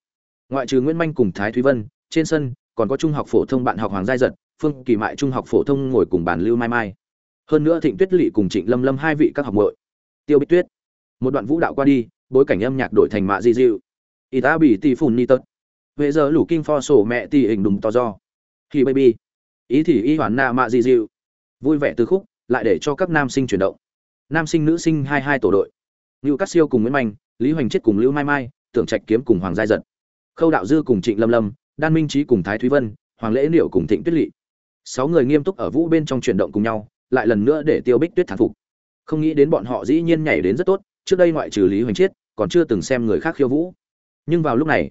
Ngoại trừ nguyễn manh cùng thái thúy vân, trên sân, còn có trung học phổ thông bạn học hoàng giai giật, phương kỳ mại trung học phổ thông ngồi cùng bàn lưu mai mai. Hơn nữa thịnh tuyết lỵ cùng trịnh lâm lâm hai vị các học muội. Tiêu bích tuyết. Một đoạn vũ đạo qua đi, bối cảnh âm nhạc đổi thành mạ di diệu y bị tỷ phùn ni tật huệ giờ lũ kinh pho sổ mẹ tì hình đùng to do. Khi baby. Ý thì y hoàn nạ mạ di diệu vui vẻ từ khúc, lại để cho các nam sinh chuyển động. Nam sinh nữ sinh hai hai tổ đội. Như cát siêu cùng nguyễn manh lý hoành chết cùng lưu mai mai, tưởng trạch kiếm cùng hoàng giai giật. Khâu đạo dư cùng trịnh lâm lâm, đan minh trí cùng thái thúy vân, hoàng lễ liệu cùng thịnh tuyết lỵ. Sáu người nghiêm túc ở vũ bên trong chuyển động cùng nhau, lại lần nữa để tiêu bích tuyết thán phục. Không nghĩ đến bọn họ dĩ nhiên nhảy đến rất tốt, trước đây ngoại trừ lý hoành chiết, còn chưa từng xem người khác khiêu vũ. Nhưng vào lúc này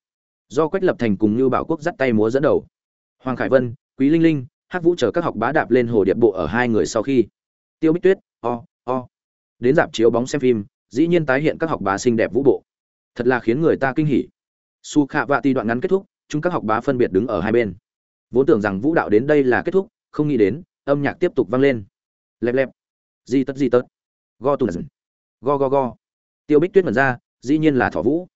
do quách lập thành cùng như bảo quốc dắt tay múa dẫn đầu. Hoàng khải vân, quý linh linh hát vũ chờ các học bá đạp lên hồ điệp bộ ở hai người sau khi. Tiêu bích tuyết, o o. Đến dạp chiếu bóng xem phim, dĩ nhiên tái hiện các học bá xinh đẹp vũ bộ. Thật là khiến người ta kinh hỉ. Su khạ vạ ti đoạn ngắn kết thúc, chúng các học bá phân biệt đứng ở hai bên. Vốn tưởng rằng vũ đạo đến đây là kết thúc, không nghĩ đến, âm nhạc tiếp tục vang lên. Lẹp lẹp. Di tất di tất. Go tù go go go. Tiêu bích tuyết mật ra, dĩ nhiên là thỏ vũ.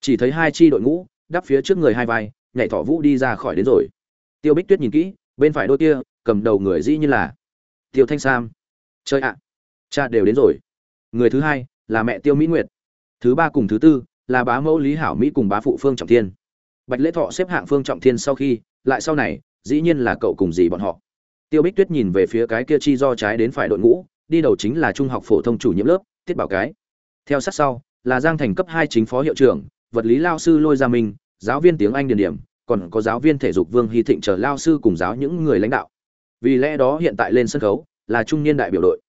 Chỉ thấy hai chi đội ngũ đắp phía trước người hai vai, nhảy thỏ vũ đi ra khỏi đến rồi. Tiêu bích tuyết nhìn kỹ, bên phải đôi kia, cầm đầu người dĩ nhiên là tiêu thanh sam. Chơi ạ, cha đều đến rồi. Người thứ hai là mẹ tiêu mỹ nguyệt. Thứ ba cùng thứ tư là bá mẫu lý hảo mỹ cùng bá phụ phương trọng thiên. Bạch lễ thọ xếp hạng phương trọng thiên sau khi, lại sau này, dĩ nhiên là cậu cùng gì bọn họ. Tiêu bích tuyết nhìn về phía cái kia chi do trái đến phải đội ngũ, đi đầu chính là trung học phổ thông chủ nhiệm lớp, tiết bảo cái. Theo sát sau, là giang thành cấp hai chính phó hiệu trưởng, vật lý lao sư lôi gia minh giáo viên tiếng anh điển điểm, còn có giáo viên thể dục vương hy thịnh chờ lao sư cùng giáo những người lãnh đạo. Vì lẽ đó hiện tại lên sân khấu là trung niên đại biểu đội.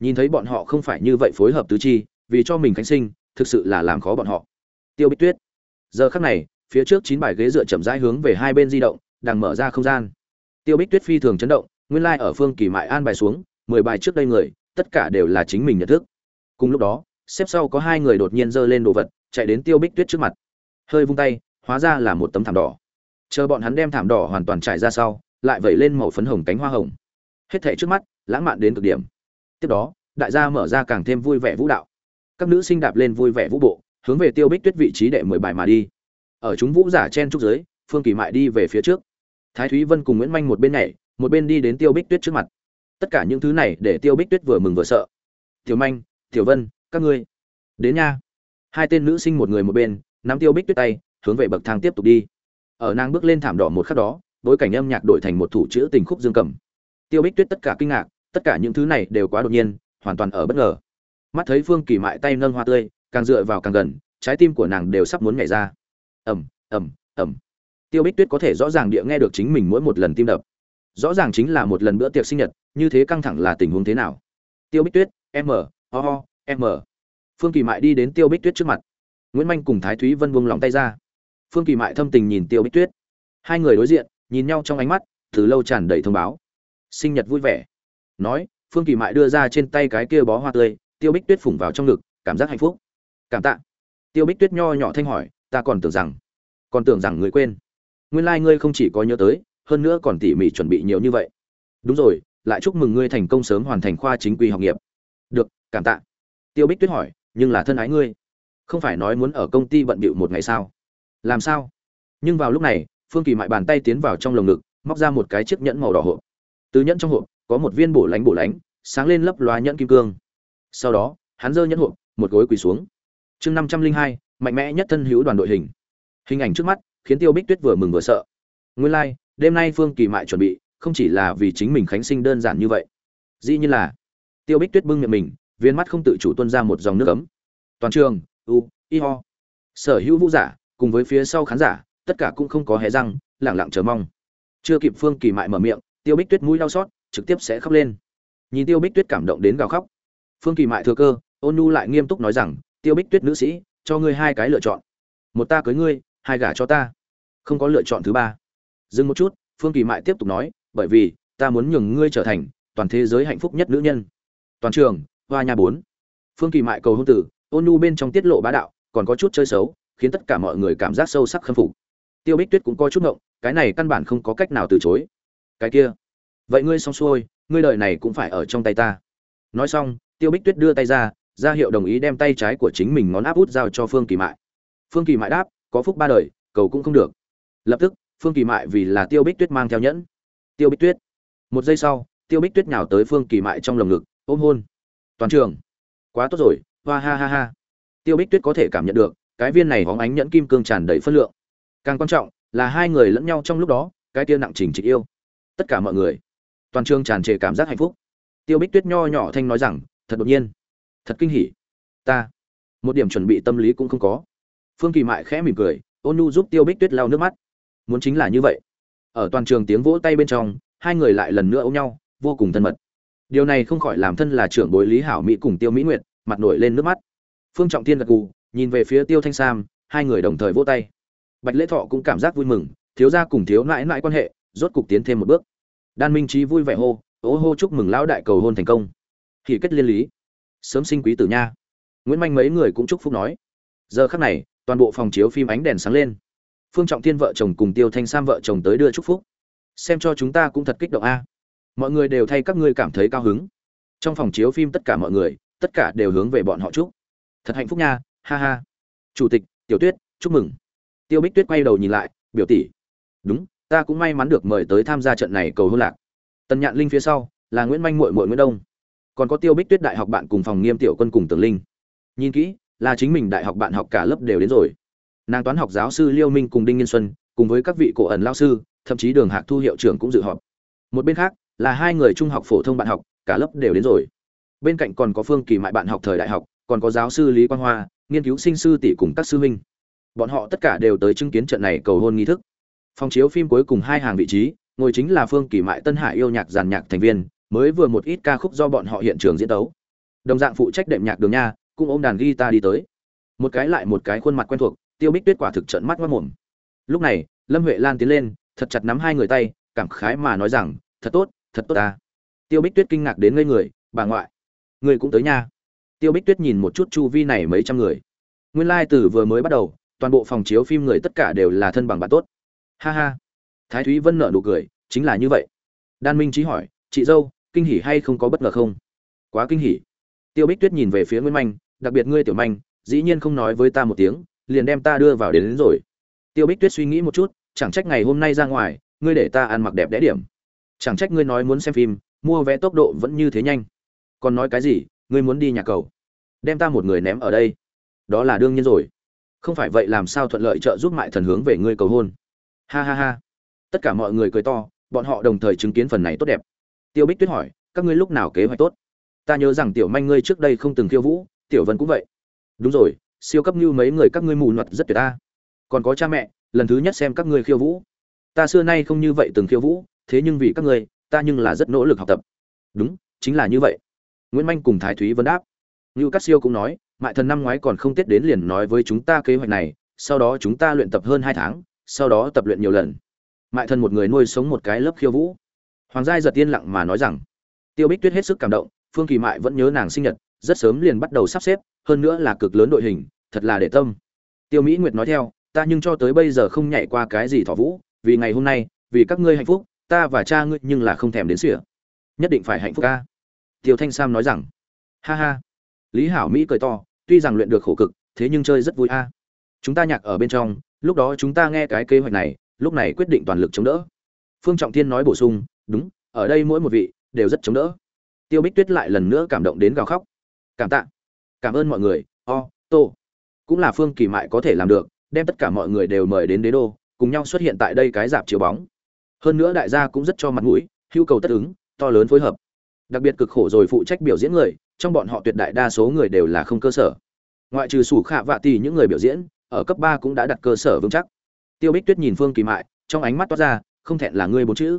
Nhìn thấy bọn họ không phải như vậy phối hợp tứ chi, vì cho mình khánh sinh, thực sự là làm khó bọn họ. Tiêu bích tuyết. Giờ khắc này, phía trước chín bài ghế dựa chậm rãi hướng về hai bên di động, đang mở ra không gian. Tiêu bích tuyết phi thường chấn động, nguyên lai ở phương kỳ mại an bài xuống, mười bài trước đây người, tất cả đều là chính mình nhận thức. Cùng lúc đó, xếp sau có hai người đột nhiên giơ lên đồ vật, chạy đến tiêu bích tuyết trước mặt. Hơi vung tay hóa ra là một tấm thảm đỏ. Chờ bọn hắn đem thảm đỏ hoàn toàn trải ra sau, lại vẩy lên màu phấn hồng cánh hoa hồng. Hết thảy trước mắt, lãng mạn đến cực điểm. Tiếp đó, đại gia mở ra càng thêm vui vẻ vũ đạo. Các nữ sinh đạp lên vui vẻ vũ bộ, hướng về tiêu bích tuyết vị trí đệ mười bài mà đi. Ở chúng vũ giả chen trúc giới, phương kỳ mại đi về phía trước. Thái thúy vân cùng nguyễn manh một bên nhảy, một bên đi đến tiêu bích tuyết trước mặt. Tất cả những thứ này để tiêu bích tuyết vừa mừng vừa sợ. Tiểu manh, tiểu vân, các ngươi đến nha. Hai tên nữ sinh một người một bên, nắm tiêu bích tuyết tay hướng về bậc thang tiếp tục đi. Ở nàng bước lên thảm đỏ một khắc đó, bối cảnh âm nhạc đổi thành một thủ chữ tình khúc dương cầm. Tiêu bích tuyết tất cả kinh ngạc, tất cả những thứ này đều quá đột nhiên, hoàn toàn ở bất ngờ. Mắt thấy phương kỳ mại tay nâng hoa tươi, càng dựa vào càng gần, trái tim của nàng đều sắp muốn nhảy ra. Ẩm ẩm ẩm tiêu bích tuyết có thể rõ ràng địa nghe được chính mình mỗi một lần tim đập. Rõ ràng chính là một lần bữa tiệc sinh nhật, như thế căng thẳng là tình huống thế nào? Tiêu bích tuyết m ho ho m phương kỳ mại đi đến tiêu bích tuyết trước mặt. Nguyễn manh cùng thái thúy vân buông lòng tay ra phương kỳ mại thâm tình nhìn tiêu bích tuyết. Hai người đối diện, nhìn nhau trong ánh mắt, từ lâu tràn đầy thông báo. Sinh nhật vui vẻ. Nói, phương kỳ mại đưa ra trên tay cái kia bó hoa tươi, tiêu bích tuyết phủng vào trong ngực, cảm giác hạnh phúc. Cảm tạ. Tiêu bích tuyết nho nhỏ thanh hỏi, ta còn tưởng rằng, còn tưởng rằng người quên. Nguyên lai、like、ngươi không chỉ có nhớ tới, hơn nữa còn tỉ mỉ chuẩn bị nhiều như vậy. Đúng rồi, lại chúc mừng ngươi thành công sớm hoàn thành khoa chính quy học nghiệp. Được, cảm tạ. Tiêu bích tuyết hỏi, nhưng là thân ái ngươi. Không phải nói muốn ở công ty bận bịu một ngày sao? Làm sao? Nhưng vào lúc này phương kỳ mại bàn tay tiến vào trong lồng ngực móc ra một cái chiếc nhẫn màu đỏ hộp. Từ nhẫn trong hộp có một viên bổ lánh bổ lánh sáng lên lấp loá nhẫn kim cương. Sau đó hắn giơ nhẫn hộp một gối quỳ xuống. Chương năm trăm linh hai mạnh mẽ nhất thân hữu đoàn đội hình. Hình ảnh trước mắt khiến tiêu bích tuyết vừa mừng vừa sợ. Nguyên lai、like, đêm nay phương kỳ mại chuẩn bị không chỉ là vì chính mình khánh sinh đơn giản như vậy. Dĩ như là tiêu bích tuyết bưng miệng mình viên mắt không tự chủ tuân ra một dòng nước ấm. Toàn trường u y ho. Sở hữu vũ giả cùng với phía sau khán giả, tất cả cũng không có hé răng, lẳng lặng chờ mong. Chưa kịp phương kỳ mại mở miệng, tiêu bích tuyết mũi đau xót, trực tiếp sẽ khóc lên. Nhìn tiêu bích tuyết cảm động đến gào khóc. Phương kỳ mại thừa cơ, ôn nhu lại nghiêm túc nói rằng, tiêu bích tuyết nữ sĩ, cho ngươi hai cái lựa chọn. Một ta cưới ngươi, hai gả cho ta. Không có lựa chọn thứ ba. Dừng một chút, phương kỳ mại tiếp tục nói, bởi vì, ta muốn nhường ngươi trở thành toàn thế giới hạnh phúc nhất nữ nhân. Toàn trường, hoa nhà bốn. Phương kỳ mại cầu hôn tử, ôn nhu bên trong tiết lộ bá đạo, còn có chút chơi xấu khiến tất cả mọi người cảm giác sâu sắc khâm phục. Tiêu bích tuyết cũng có chút ngộng, cái này căn bản không có cách nào từ chối. Cái kia, vậy ngươi xong xuôi, ngươi đời này cũng phải ở trong tay ta. Nói xong, tiêu bích tuyết đưa tay ra ra hiệu đồng ý đem tay trái của chính mình ngón áp út giao cho phương kỳ mại. Phương kỳ mại đáp, có phúc ba đời, cầu cũng không được. Lập tức, phương kỳ mại vì là tiêu bích tuyết mang theo nhẫn. Tiêu bích tuyết. Một giây sau, tiêu bích tuyết nhào tới phương kỳ mại trong lồng ngực, ôm hôn. Toàn trường, quá tốt rồi, hoa ha ha ha. Tiêu bích tuyết có thể cảm nhận được cái viên này hóng ánh nhẫn kim cương tràn đầy phân lượng. Càng quan trọng là hai người lẫn nhau trong lúc đó, cái tia nặng trình trịch yêu. Tất cả mọi người, toàn trường tràn trề cảm giác hạnh phúc. Tiêu bích tuyết nho nhỏ thanh nói rằng, thật đột nhiên, thật kinh hỉ. Ta, một điểm chuẩn bị tâm lý cũng không có. Phương kỳ mại khẽ mỉm cười, ôn nhu giúp tiêu bích tuyết lau nước mắt. Muốn chính là như vậy. Ở toàn trường tiếng vỗ tay bên trong, hai người lại lần nữa ôm nhau, vô cùng thân mật. Điều này không khỏi làm thân là trưởng bối lý hảo mỹ cùng tiêu mỹ nguyệt, mặt nổi lên nước mắt. Phương trọng tiên gật gù nhìn về phía tiêu thanh sam, hai người đồng thời vỗ tay. Bạch lễ thọ cũng cảm giác vui mừng, thiếu gia cùng thiếu nãi nãi quan hệ, rốt cục tiến thêm một bước. Đan minh trí vui vẻ hô ố hô, chúc mừng lão đại cầu hôn thành công. Thì kết liên lý. Sớm sinh quý tử nha. Nguyễn manh mấy người cũng chúc phúc nói. Giờ khắc này, toàn bộ phòng chiếu phim ánh đèn sáng lên. Phương trọng thiên vợ chồng cùng tiêu thanh sam vợ chồng tới đưa chúc phúc. Xem cho chúng ta cũng thật kích động a. Mọi người đều thay các ngươi cảm thấy cao hứng. Trong phòng chiếu phim tất cả mọi người, tất cả đều hướng về bọn họ chúc. Thật hạnh phúc nha ha ha. Chủ tịch, tiểu tuyết, chúc mừng. Tiêu bích tuyết quay đầu nhìn lại, biểu tỷ. Đúng, ta cũng may mắn được mời tới tham gia trận này cầu hôn lạc. Tần nhạn linh phía sau, là nguyễn manh muội muội nguyễn đông. Còn có tiêu bích tuyết đại học bạn cùng phòng nghiêm tiểu quân cùng tường linh. Nhìn kỹ, là chính mình đại học bạn học cả lớp đều đến rồi. Nàng toán học giáo sư liêu minh cùng đinh nghiên xuân, cùng với các vị cổ ẩn lao sư, thậm chí đường hạc thu hiệu trưởng cũng dự họp. Một bên khác, là hai người trung học phổ thông bạn học, cả lớp đều đến rồi. Bên cạnh còn có phương kỳ mại bạn học thời đại học còn có giáo sư lý quang hoa, nghiên cứu sinh sư tỷ cùng các sư huynh. Bọn họ tất cả đều tới chứng kiến trận này cầu hôn nghi thức. Phòng chiếu phim cuối cùng hai hàng vị trí, ngồi chính là phương kỳ mại tân hải yêu nhạc giàn nhạc thành viên, mới vừa một ít ca khúc do bọn họ hiện trường diễn tấu. Đồng dạng phụ trách đệm nhạc đường nha, cũng ôm đàn guitar đi tới. Một cái lại một cái khuôn mặt quen thuộc, tiêu bích tuyết quả thực trận mắt mất mồm lúc này, lâm huệ lan tiến lên, thật chặt nắm hai người tay, cảm khái mà nói rằng, thật tốt thật tốt ta. Tiêu bích tuyết kinh ngạc đến ngây người, bà ngoại, người cũng tới nha tiêu bích tuyết nhìn một chút chu vi này mấy trăm người. Nguyên lai、like、từ vừa mới bắt đầu toàn bộ phòng chiếu phim người tất cả đều là thân bằng bạn tốt. Ha ha. Thái thúy vân nợ nụ cười chính là như vậy. Đan minh trí hỏi chị dâu kinh hỉ hay không có bất ngờ không? Quá kinh hỉ. Tiêu bích tuyết nhìn về phía nguyễn manh đặc biệt ngươi tiểu manh dĩ nhiên không nói với ta một tiếng liền đem ta đưa vào đến, đến rồi. Tiêu bích tuyết suy nghĩ một chút chẳng trách ngày hôm nay ra ngoài ngươi để ta ăn mặc đẹp đẽ điểm. Chẳng trách ngươi nói muốn xem phim mua vé tốc độ vẫn như thế nhanh. Còn nói cái gì ngươi muốn đi nhà cầu, đem ta một người ném ở đây. Đó là đương nhiên rồi. Không phải vậy làm sao thuận lợi trợ giúp mại thần hướng về ngươi cầu hôn. Ha ha ha. Tất cả mọi người cười to, bọn họ đồng thời chứng kiến phần này tốt đẹp. Tiêu bích tuyết hỏi, các ngươi lúc nào kế hoạch tốt? Ta nhớ rằng tiểu manh ngươi trước đây không từng khiêu vũ, tiểu vân cũng vậy. Đúng rồi, siêu cấp như mấy người các ngươi mù luật rất tuyệt ta. Còn có cha mẹ, lần thứ nhất xem các ngươi khiêu vũ. Ta xưa nay không như vậy từng khiêu vũ, thế nhưng vì các ngươi, ta nhưng là rất nỗ lực học tập. Đúng, chính là như vậy nguyễn manh cùng thái thúy vân đáp. Như Cát siêu cũng nói, mại thần năm ngoái còn không tiết đến liền nói với chúng ta kế hoạch này, sau đó chúng ta luyện tập hơn hai tháng, sau đó tập luyện nhiều lần. Mại thần một người nuôi sống một cái lớp khiêu vũ. Hoàng giai giật tiên lặng mà nói rằng, tiêu bích tuyết hết sức cảm động, phương kỳ mại vẫn nhớ nàng sinh nhật, rất sớm liền bắt đầu sắp xếp, hơn nữa là cực lớn đội hình, thật là để tâm. Tiêu mỹ nguyệt nói theo, ta nhưng cho tới bây giờ không nhảy qua cái gì thỏ vũ, vì ngày hôm nay, vì các ngươi hạnh phúc, ta và cha ngươi nhưng là không thèm đến sỉa. Nhất định phải hạnh phúc ca tiêu thanh sam nói rằng, ha ha. Lý hảo mỹ cười to, tuy rằng luyện được khổ cực, thế nhưng chơi rất vui a. Chúng ta nhạc ở bên trong, lúc đó chúng ta nghe cái kế hoạch này, lúc này quyết định toàn lực chống đỡ. Phương trọng thiên nói bổ sung, đúng, ở đây mỗi một vị đều rất chống đỡ. Tiêu bích tuyết lại lần nữa cảm động đến gào khóc. Cảm tạ, cảm ơn mọi người, o, tô. Cũng là phương kỳ mại có thể làm được, đem tất cả mọi người đều mời đến đế đô, cùng nhau xuất hiện tại đây cái dạp chiếu bóng. Hơn nữa đại gia cũng rất cho mặt mũi hưu cầu tất ứng, to lớn phối hợp đặc biệt cực khổ rồi phụ trách biểu diễn người, trong bọn họ tuyệt đại đa số người đều là không cơ sở. Ngoại trừ sủ khạ vạ tì những người biểu diễn, ở cấp ba cũng đã đặt cơ sở vững chắc. Tiêu bích tuyết nhìn phương kỳ mại, trong ánh mắt toát ra, không thẹn là ngươi bốn chữ.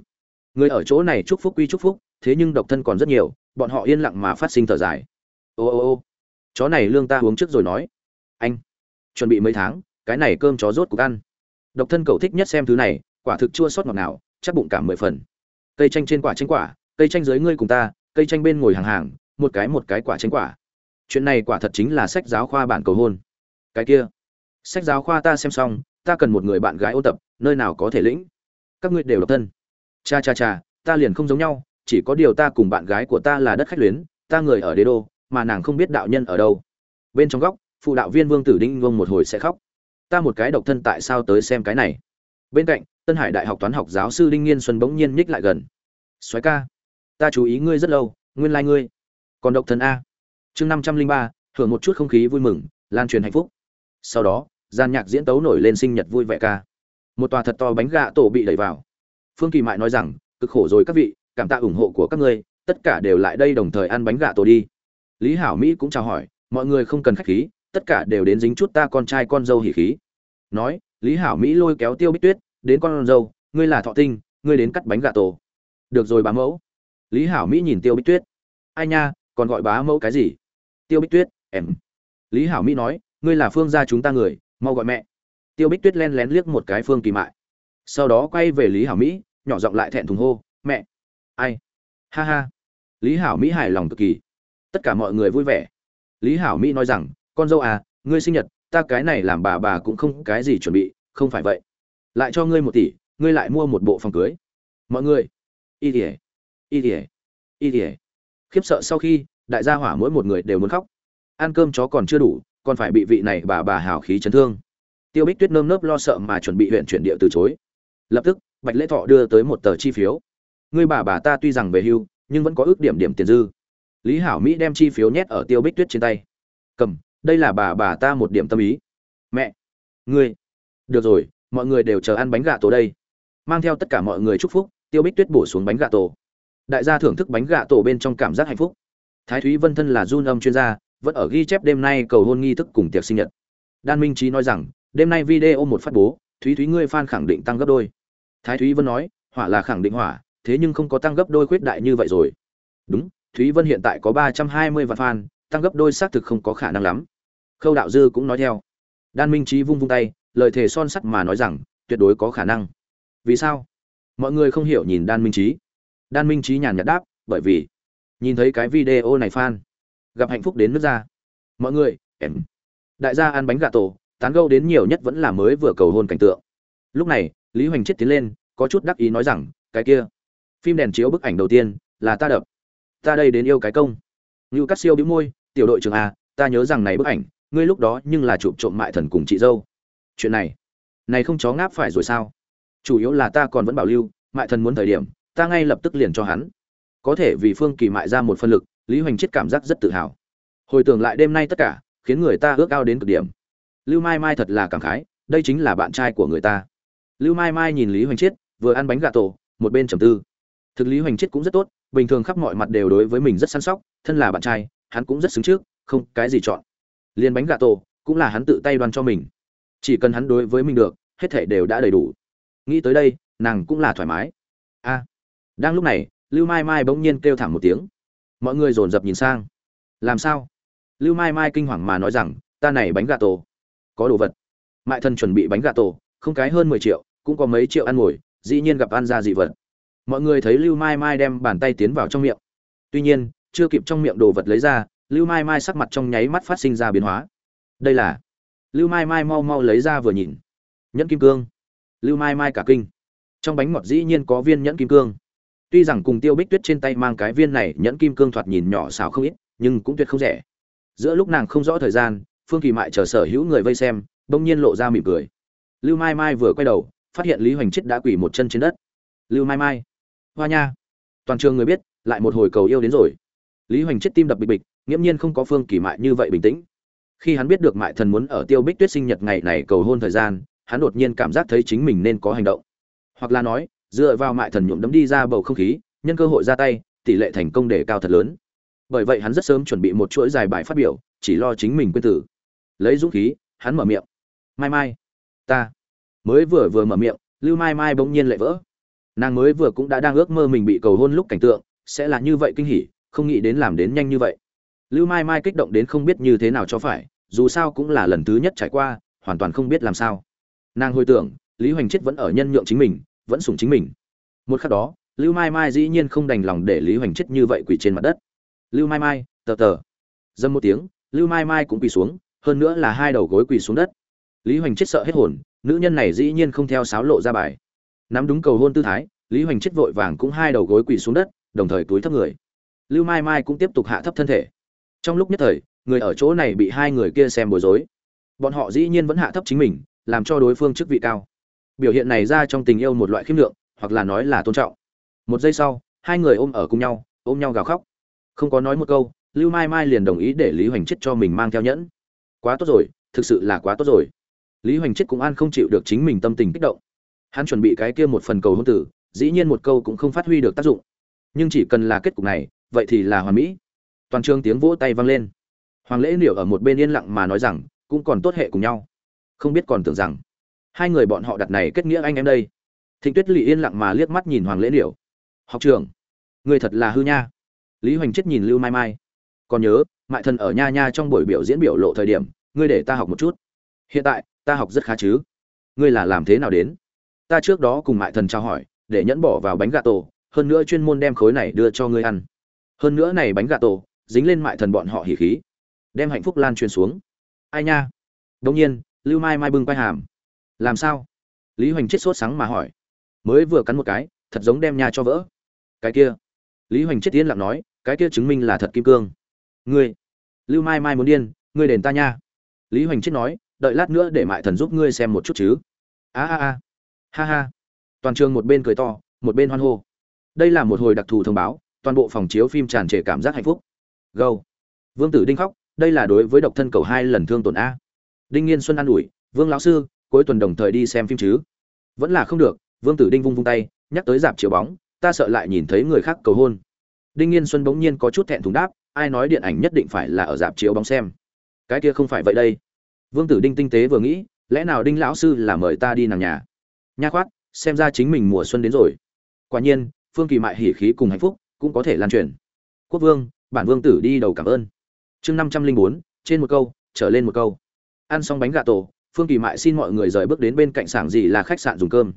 Người ở chỗ này chúc phúc quy chúc phúc, thế nhưng độc thân còn rất nhiều, bọn họ yên lặng mà phát sinh thở dài. Ô ô ô, chó này lương ta uống trước rồi nói. Anh, chuẩn bị mấy tháng, cái này cơm chó rốt cục ăn. Độc thân cậu thích nhất xem thứ này, quả thực chua sót ngọt nào chắc bụng cả mười phần. Cây chanh trên quả chanh quả, cây chanh dưới ngươi cùng ta cây tranh bên ngồi hàng hàng, một cái một cái quả tranh quả. Chuyện này quả thật chính là sách giáo khoa bản cầu hôn. Cái kia, sách giáo khoa ta xem xong, ta cần một người bạn gái ôn tập, nơi nào có thể lĩnh? Các ngươi đều độc thân. Cha cha cha, ta liền không giống nhau, chỉ có điều ta cùng bạn gái của ta là đất khách luyến, ta người ở đế đô, mà nàng không biết đạo nhân ở đâu. Bên trong góc, phụ đạo viên vương tử đinh vương một hồi sẽ khóc. Ta một cái độc thân tại sao tới xem cái này? Bên cạnh, tân hải đại học toán học giáo sư đinh nghiên xuân bỗng nhiên nhích lại gần. Soái ca ta chú ý ngươi rất lâu, nguyên lai、like、ngươi còn độc thân a. Chương năm trăm linh ba hưởng một chút không khí vui mừng, lan truyền hạnh phúc. Sau đó, gian nhạc diễn tấu nổi lên sinh nhật vui vẻ ca. Một tòa thật to bánh gà tổ bị đẩy vào. Phương kỳ mại nói rằng, cực khổ rồi các vị, cảm tạ ủng hộ của các ngươi, tất cả đều lại đây đồng thời ăn bánh gà tổ đi. Lý hảo mỹ cũng chào hỏi, mọi người không cần khách khí, tất cả đều đến dính chút ta con trai con dâu hỉ khí. Nói, lý hảo mỹ lôi kéo tiêu bích tuyết, đến con dâu, ngươi là thọ tinh, ngươi đến cắt bánh gà tổ. Được rồi bá mẫu lý hảo mỹ nhìn tiêu bích tuyết. Ai nha, còn gọi bá mẫu cái gì? Tiêu bích tuyết, em. Lý hảo mỹ nói, ngươi là phương gia chúng ta người, mau gọi mẹ. Tiêu bích tuyết len lén liếc một cái phương kỳ mại. Sau đó quay về lý hảo mỹ, nhỏ giọng lại thẹn thùng hô, mẹ. Ai? Ha ha. Lý hảo mỹ hài lòng cực kỳ. Tất cả mọi người vui vẻ. Lý hảo mỹ nói rằng, con dâu à ngươi sinh nhật, ta cái này làm bà bà cũng không cái gì chuẩn bị, không phải vậy. Lại cho ngươi một tỷ, ngươi lại mua một bộ phòng cưới. Mọi người. Y tỉa y ỉa y ỉa khiếp sợ sau khi, đại gia hỏa mỗi một người đều muốn khóc. Ăn cơm chó còn chưa đủ, còn phải bị vị này bà bà hào khí chấn thương. Tiêu bích tuyết nơm nớp lo sợ mà chuẩn bị huyện chuyển địa từ chối. Lập tức, bạch lễ thọ đưa tới một tờ chi phiếu. Ngươi bà bà ta tuy rằng về hưu, nhưng vẫn có ước điểm điểm tiền dư. Lý hảo mỹ đem chi phiếu nhét ở tiêu bích tuyết trên tay. Cầm, đây là bà bà ta một điểm tâm ý. Mẹ, ngươi. Được rồi, mọi người đều chờ ăn bánh gà tổ đây. Mang theo tất cả mọi người chúc phúc, tiêu bích tuyết bổ xuống bánh gà tổ đại gia thưởng thức bánh gà tổ bên trong cảm giác hạnh phúc. Thái thúy vân thân là run âm chuyên gia, vẫn ở ghi chép đêm nay cầu hôn nghi thức cùng tiệc sinh nhật. Đan minh trí nói rằng, đêm nay video một phát bố, thúy thúy ngươi fan khẳng định tăng gấp đôi. Thái thúy vân nói, hỏa là khẳng định hỏa, thế nhưng không có tăng gấp đôi khuyết đại như vậy rồi. Đúng, thúy vân hiện tại có ba trăm hai mươi vạn fan, tăng gấp đôi xác thực không có khả năng lắm. Khâu đạo dư cũng nói theo. Đan minh trí vung vung tay, lời thề son sắt mà nói rằng, tuyệt đối có khả năng. Vì sao? Mọi người không hiểu, nhìn đan minh trí đan minh trí nhàn nhạt đáp, bởi vì, nhìn thấy cái video này, fan, gặp hạnh phúc đến nước ra mọi người, em, đại gia ăn bánh gà tổ, tán gâu đến nhiều nhất vẫn là mới vừa cầu hôn cảnh tượng. Lúc này, lý hoành chết tiến lên, có chút đắc ý nói rằng, cái kia, phim đèn chiếu bức ảnh đầu tiên, là ta đập. Ta đây đến yêu cái công. Như cắt siêu bĩu môi, tiểu đội trưởng a ta nhớ rằng này bức ảnh, ngươi lúc đó nhưng là chụp trộm mại thần cùng chị dâu. Chuyện này này không chó ngáp phải rồi sao? Chủ yếu là ta còn vẫn bảo lưu, mại thần muốn thời điểm ta ngay lập tức liền cho hắn. Có thể vì phương kỳ mại ra một phân lực, lý hoành chết cảm giác rất tự hào. Hồi tưởng lại đêm nay tất cả, khiến người ta ước ao đến cực điểm. Lưu mai mai thật là cảm khái, đây chính là bạn trai của người ta. Lưu mai mai nhìn lý hoành chết, vừa ăn bánh gà tổ, một bên trầm tư. Thực lý hoành chết cũng rất tốt, bình thường khắp mọi mặt đều đối với mình rất săn sóc, thân là bạn trai, hắn cũng rất xứng trước, không cái gì chọn. Liền bánh gà tổ, cũng là hắn tự tay đoan cho mình. Chỉ cần hắn đối với mình được, hết thể đều đã đầy đủ. Nghĩ tới đây, nàng cũng là thoải mái đang lúc này, lưu mai mai bỗng nhiên kêu thảm một tiếng. Mọi người dồn dập nhìn sang. Làm sao? Lưu mai mai kinh hoàng mà nói rằng, ta này bánh gà tổ, có đồ vật. Mại thân chuẩn bị bánh gà tổ, không cái hơn mười triệu, cũng có mấy triệu ăn ngồi, dĩ nhiên gặp ăn ra dị vật. Mọi người thấy lưu mai mai đem bàn tay tiến vào trong miệng. Tuy nhiên, chưa kịp trong miệng đồ vật lấy ra, lưu mai mai sắc mặt trong nháy mắt phát sinh ra biến hóa. Đây là lưu mai mai mau mau lấy ra vừa nhìn. Nhẫn kim cương. Lưu mai mai cả kinh. Trong bánh ngọt dĩ nhiên có viên nhẫn kim cương tuy rằng cùng tiêu bích tuyết trên tay mang cái viên này nhẫn kim cương thoạt nhìn nhỏ xào không ít, nhưng cũng tuyệt không rẻ. Giữa lúc nàng không rõ thời gian, phương kỳ mại chờ sở hữu người vây xem, bỗng nhiên lộ ra mỉm cười. Lưu mai mai vừa quay đầu, phát hiện lý hoành chết đã quỳ một chân trên đất. Lưu mai mai, hoa nha. Toàn trường người biết, lại một hồi cầu yêu đến rồi. Lý hoành chết tim đập bịch bịch, nghiễm nhiên không có phương kỳ mại như vậy bình tĩnh. Khi hắn biết được mại thần muốn ở tiêu bích tuyết sinh nhật ngày này cầu hôn thời gian, hắn đột nhiên cảm giác thấy chính mình nên có hành động. Hoặc là nói dựa vào mại thần nhuộm đấm đi ra bầu không khí, nhân cơ hội ra tay, tỷ lệ thành công đề cao thật lớn. Bởi vậy hắn rất sớm chuẩn bị một chuỗi dài bài phát biểu, chỉ lo chính mình quên tử. Lấy dũng khí, hắn mở miệng. Mai mai, ta mới vừa vừa mở miệng, lưu mai mai bỗng nhiên lại vỡ. Nàng mới vừa cũng đã đang ước mơ mình bị cầu hôn lúc cảnh tượng, sẽ là như vậy kinh hỉ, không nghĩ đến làm đến nhanh như vậy. Lưu mai mai kích động đến không biết như thế nào cho phải, dù sao cũng là lần thứ nhất trải qua, hoàn toàn không biết làm sao. Nàng hồi tưởng, lý hoành chết vẫn ở nhân nhượng chính mình vẫn sủng chính mình. Một khắc đó, lưu mai mai dĩ nhiên không đành lòng để lý hoành chết như vậy quỳ trên mặt đất. Lưu mai mai, tờ tờ. Dâm một tiếng, lưu mai mai cũng quỳ xuống, hơn nữa là hai đầu gối quỳ xuống đất. Lý hoành chết sợ hết hồn, nữ nhân này dĩ nhiên không theo sáo lộ ra bài. Nắm đúng cầu hôn tư thái, lý hoành chết vội vàng cũng hai đầu gối quỳ xuống đất, đồng thời túi thấp người. Lưu mai mai cũng tiếp tục hạ thấp thân thể. Trong lúc nhất thời, người ở chỗ này bị hai người kia xem bối rối. Bọn họ dĩ nhiên vẫn hạ thấp chính mình, làm cho đối phương chức vị cao biểu hiện này ra trong tình yêu một loại khiêm lượng, hoặc là nói là tôn trọng. Một giây sau, hai người ôm ở cùng nhau, ôm nhau gào khóc. Không có nói một câu, lưu mai mai liền đồng ý để lý hoành chết cho mình mang theo nhẫn. Quá tốt rồi, thực sự là quá tốt rồi. Lý hoành chết cũng an không chịu được chính mình tâm tình kích động. Hắn chuẩn bị cái kia một phần cầu hôn tử, dĩ nhiên một câu cũng không phát huy được tác dụng. Nhưng chỉ cần là kết cục này, vậy thì là hoàn mỹ. Toàn trường tiếng vỗ tay vang lên. Hoàng lễ liệu ở một bên yên lặng mà nói rằng, cũng còn tốt hệ cùng nhau. Không biết còn tưởng rằng hai người bọn họ đặt này kết nghĩa anh em đây. Thịnh tuyết lỵ yên lặng mà liếc mắt nhìn hoàng lễ liệu học trường người thật là hư nha. Lý hoành chết nhìn lưu mai mai. Còn nhớ, mại thần ở nha nha trong buổi biểu diễn biểu lộ thời điểm, ngươi để ta học một chút. Hiện tại, ta học rất khá chứ. Ngươi là làm thế nào đến? Ta trước đó cùng mại thần trao hỏi, để nhẫn bỏ vào bánh gà tổ, hơn nữa chuyên môn đem khối này đưa cho ngươi ăn. Hơn nữa này bánh gà tổ, dính lên mại thần bọn họ hỉ khí. Đem hạnh phúc lan truyền xuống. Ai nha? Đông nhiên, lưu mai mai bưng quay hàm làm sao? Lý hoành chết sốt sáng mà hỏi. Mới vừa cắn một cái, thật giống đem nhà cho vỡ. Cái kia. Lý hoành chết tiến lặng nói, cái kia chứng minh là thật kim cương. Ngươi. Lưu mai mai muốn điên, ngươi đền ta nha. Lý hoành chết nói, đợi lát nữa để mại thần giúp ngươi xem một chút chứ. A a a. Ha ha. Toàn trường một bên cười to, một bên hoan hô. Đây là một hồi đặc thù thông báo, toàn bộ phòng chiếu phim tràn trề cảm giác hạnh phúc. Gâu vương tử đinh khóc, đây là đối với độc thân cầu hai lần thương tổn a. Đinh nghiên xuân an ủi, vương lão sư cuối tuần đồng thời đi xem phim chứ? Vẫn là không được, vương tử đinh vung vung tay, nhắc tới dạp chiếu bóng, ta sợ lại nhìn thấy người khác cầu hôn. Đinh nghiên xuân bỗng nhiên có chút thẹn thùng đáp, ai nói điện ảnh nhất định phải là ở dạp chiếu bóng xem? Cái kia không phải vậy đây. Vương tử đinh tinh tế vừa nghĩ, lẽ nào đinh lão sư là mời ta đi nàng nhà? Nha khoát, xem ra chính mình mùa xuân đến rồi. Quả nhiên, phương kỳ mại hỉ khí cùng hạnh phúc cũng có thể lan truyền. Quốc vương, bản vương tử đi đầu cảm ơn. Chương năm trăm linh bốn, trên một câu, trở lên một câu. Ăn xong bánh gà tổ phương kỳ mại xin mọi người rời bước đến bên cạnh sảng gì là khách sạn dùng cơm.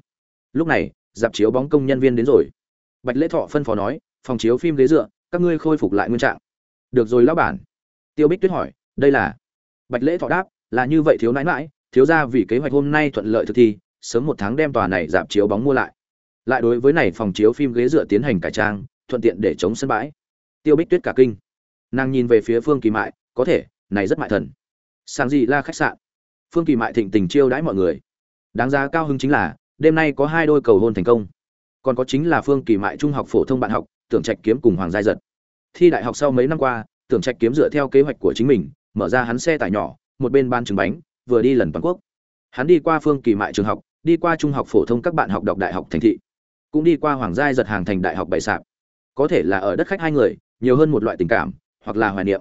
Lúc này, dạp chiếu bóng công nhân viên đến rồi. Bạch lễ thọ phân phó nói, phòng chiếu phim ghế dựa, các ngươi khôi phục lại nguyên trạng. Được rồi lão bản. Tiêu bích tuyết hỏi, đây là? Bạch lễ thọ đáp, là như vậy thiếu nãi mãi thiếu ra vì kế hoạch hôm nay thuận lợi thực thi, sớm một tháng đem tòa này dạp chiếu bóng mua lại. Lại đối với này phòng chiếu phim ghế dựa tiến hành cải trang, thuận tiện để chống sân bãi. Tiêu bích tuyết cả kinh. Nàng nhìn về phía phương kỳ mại, có thể, này rất mại thần. Sang gì la khách sạn? Phương kỳ mại thịnh tình chiêu đãi mọi người. Đáng giá cao hứng chính là, đêm nay có hai đôi cầu hôn thành công. Còn có chính là phương kỳ mại trung học phổ thông bạn học, tưởng trạch kiếm cùng hoàng giai giật. Thi đại học sau mấy năm qua, tưởng trạch kiếm dựa theo kế hoạch của chính mình, mở ra hắn xe tải nhỏ, một bên ban trứng bánh, vừa đi lần toàn quốc. Hắn đi qua phương kỳ mại trường học, đi qua trung học phổ thông các bạn học đọc đại học thành thị, cũng đi qua hoàng giai giật hàng thành đại học bảy sạp. Có thể là ở đất khách hai người, nhiều hơn một loại tình cảm, hoặc là hoài niệm.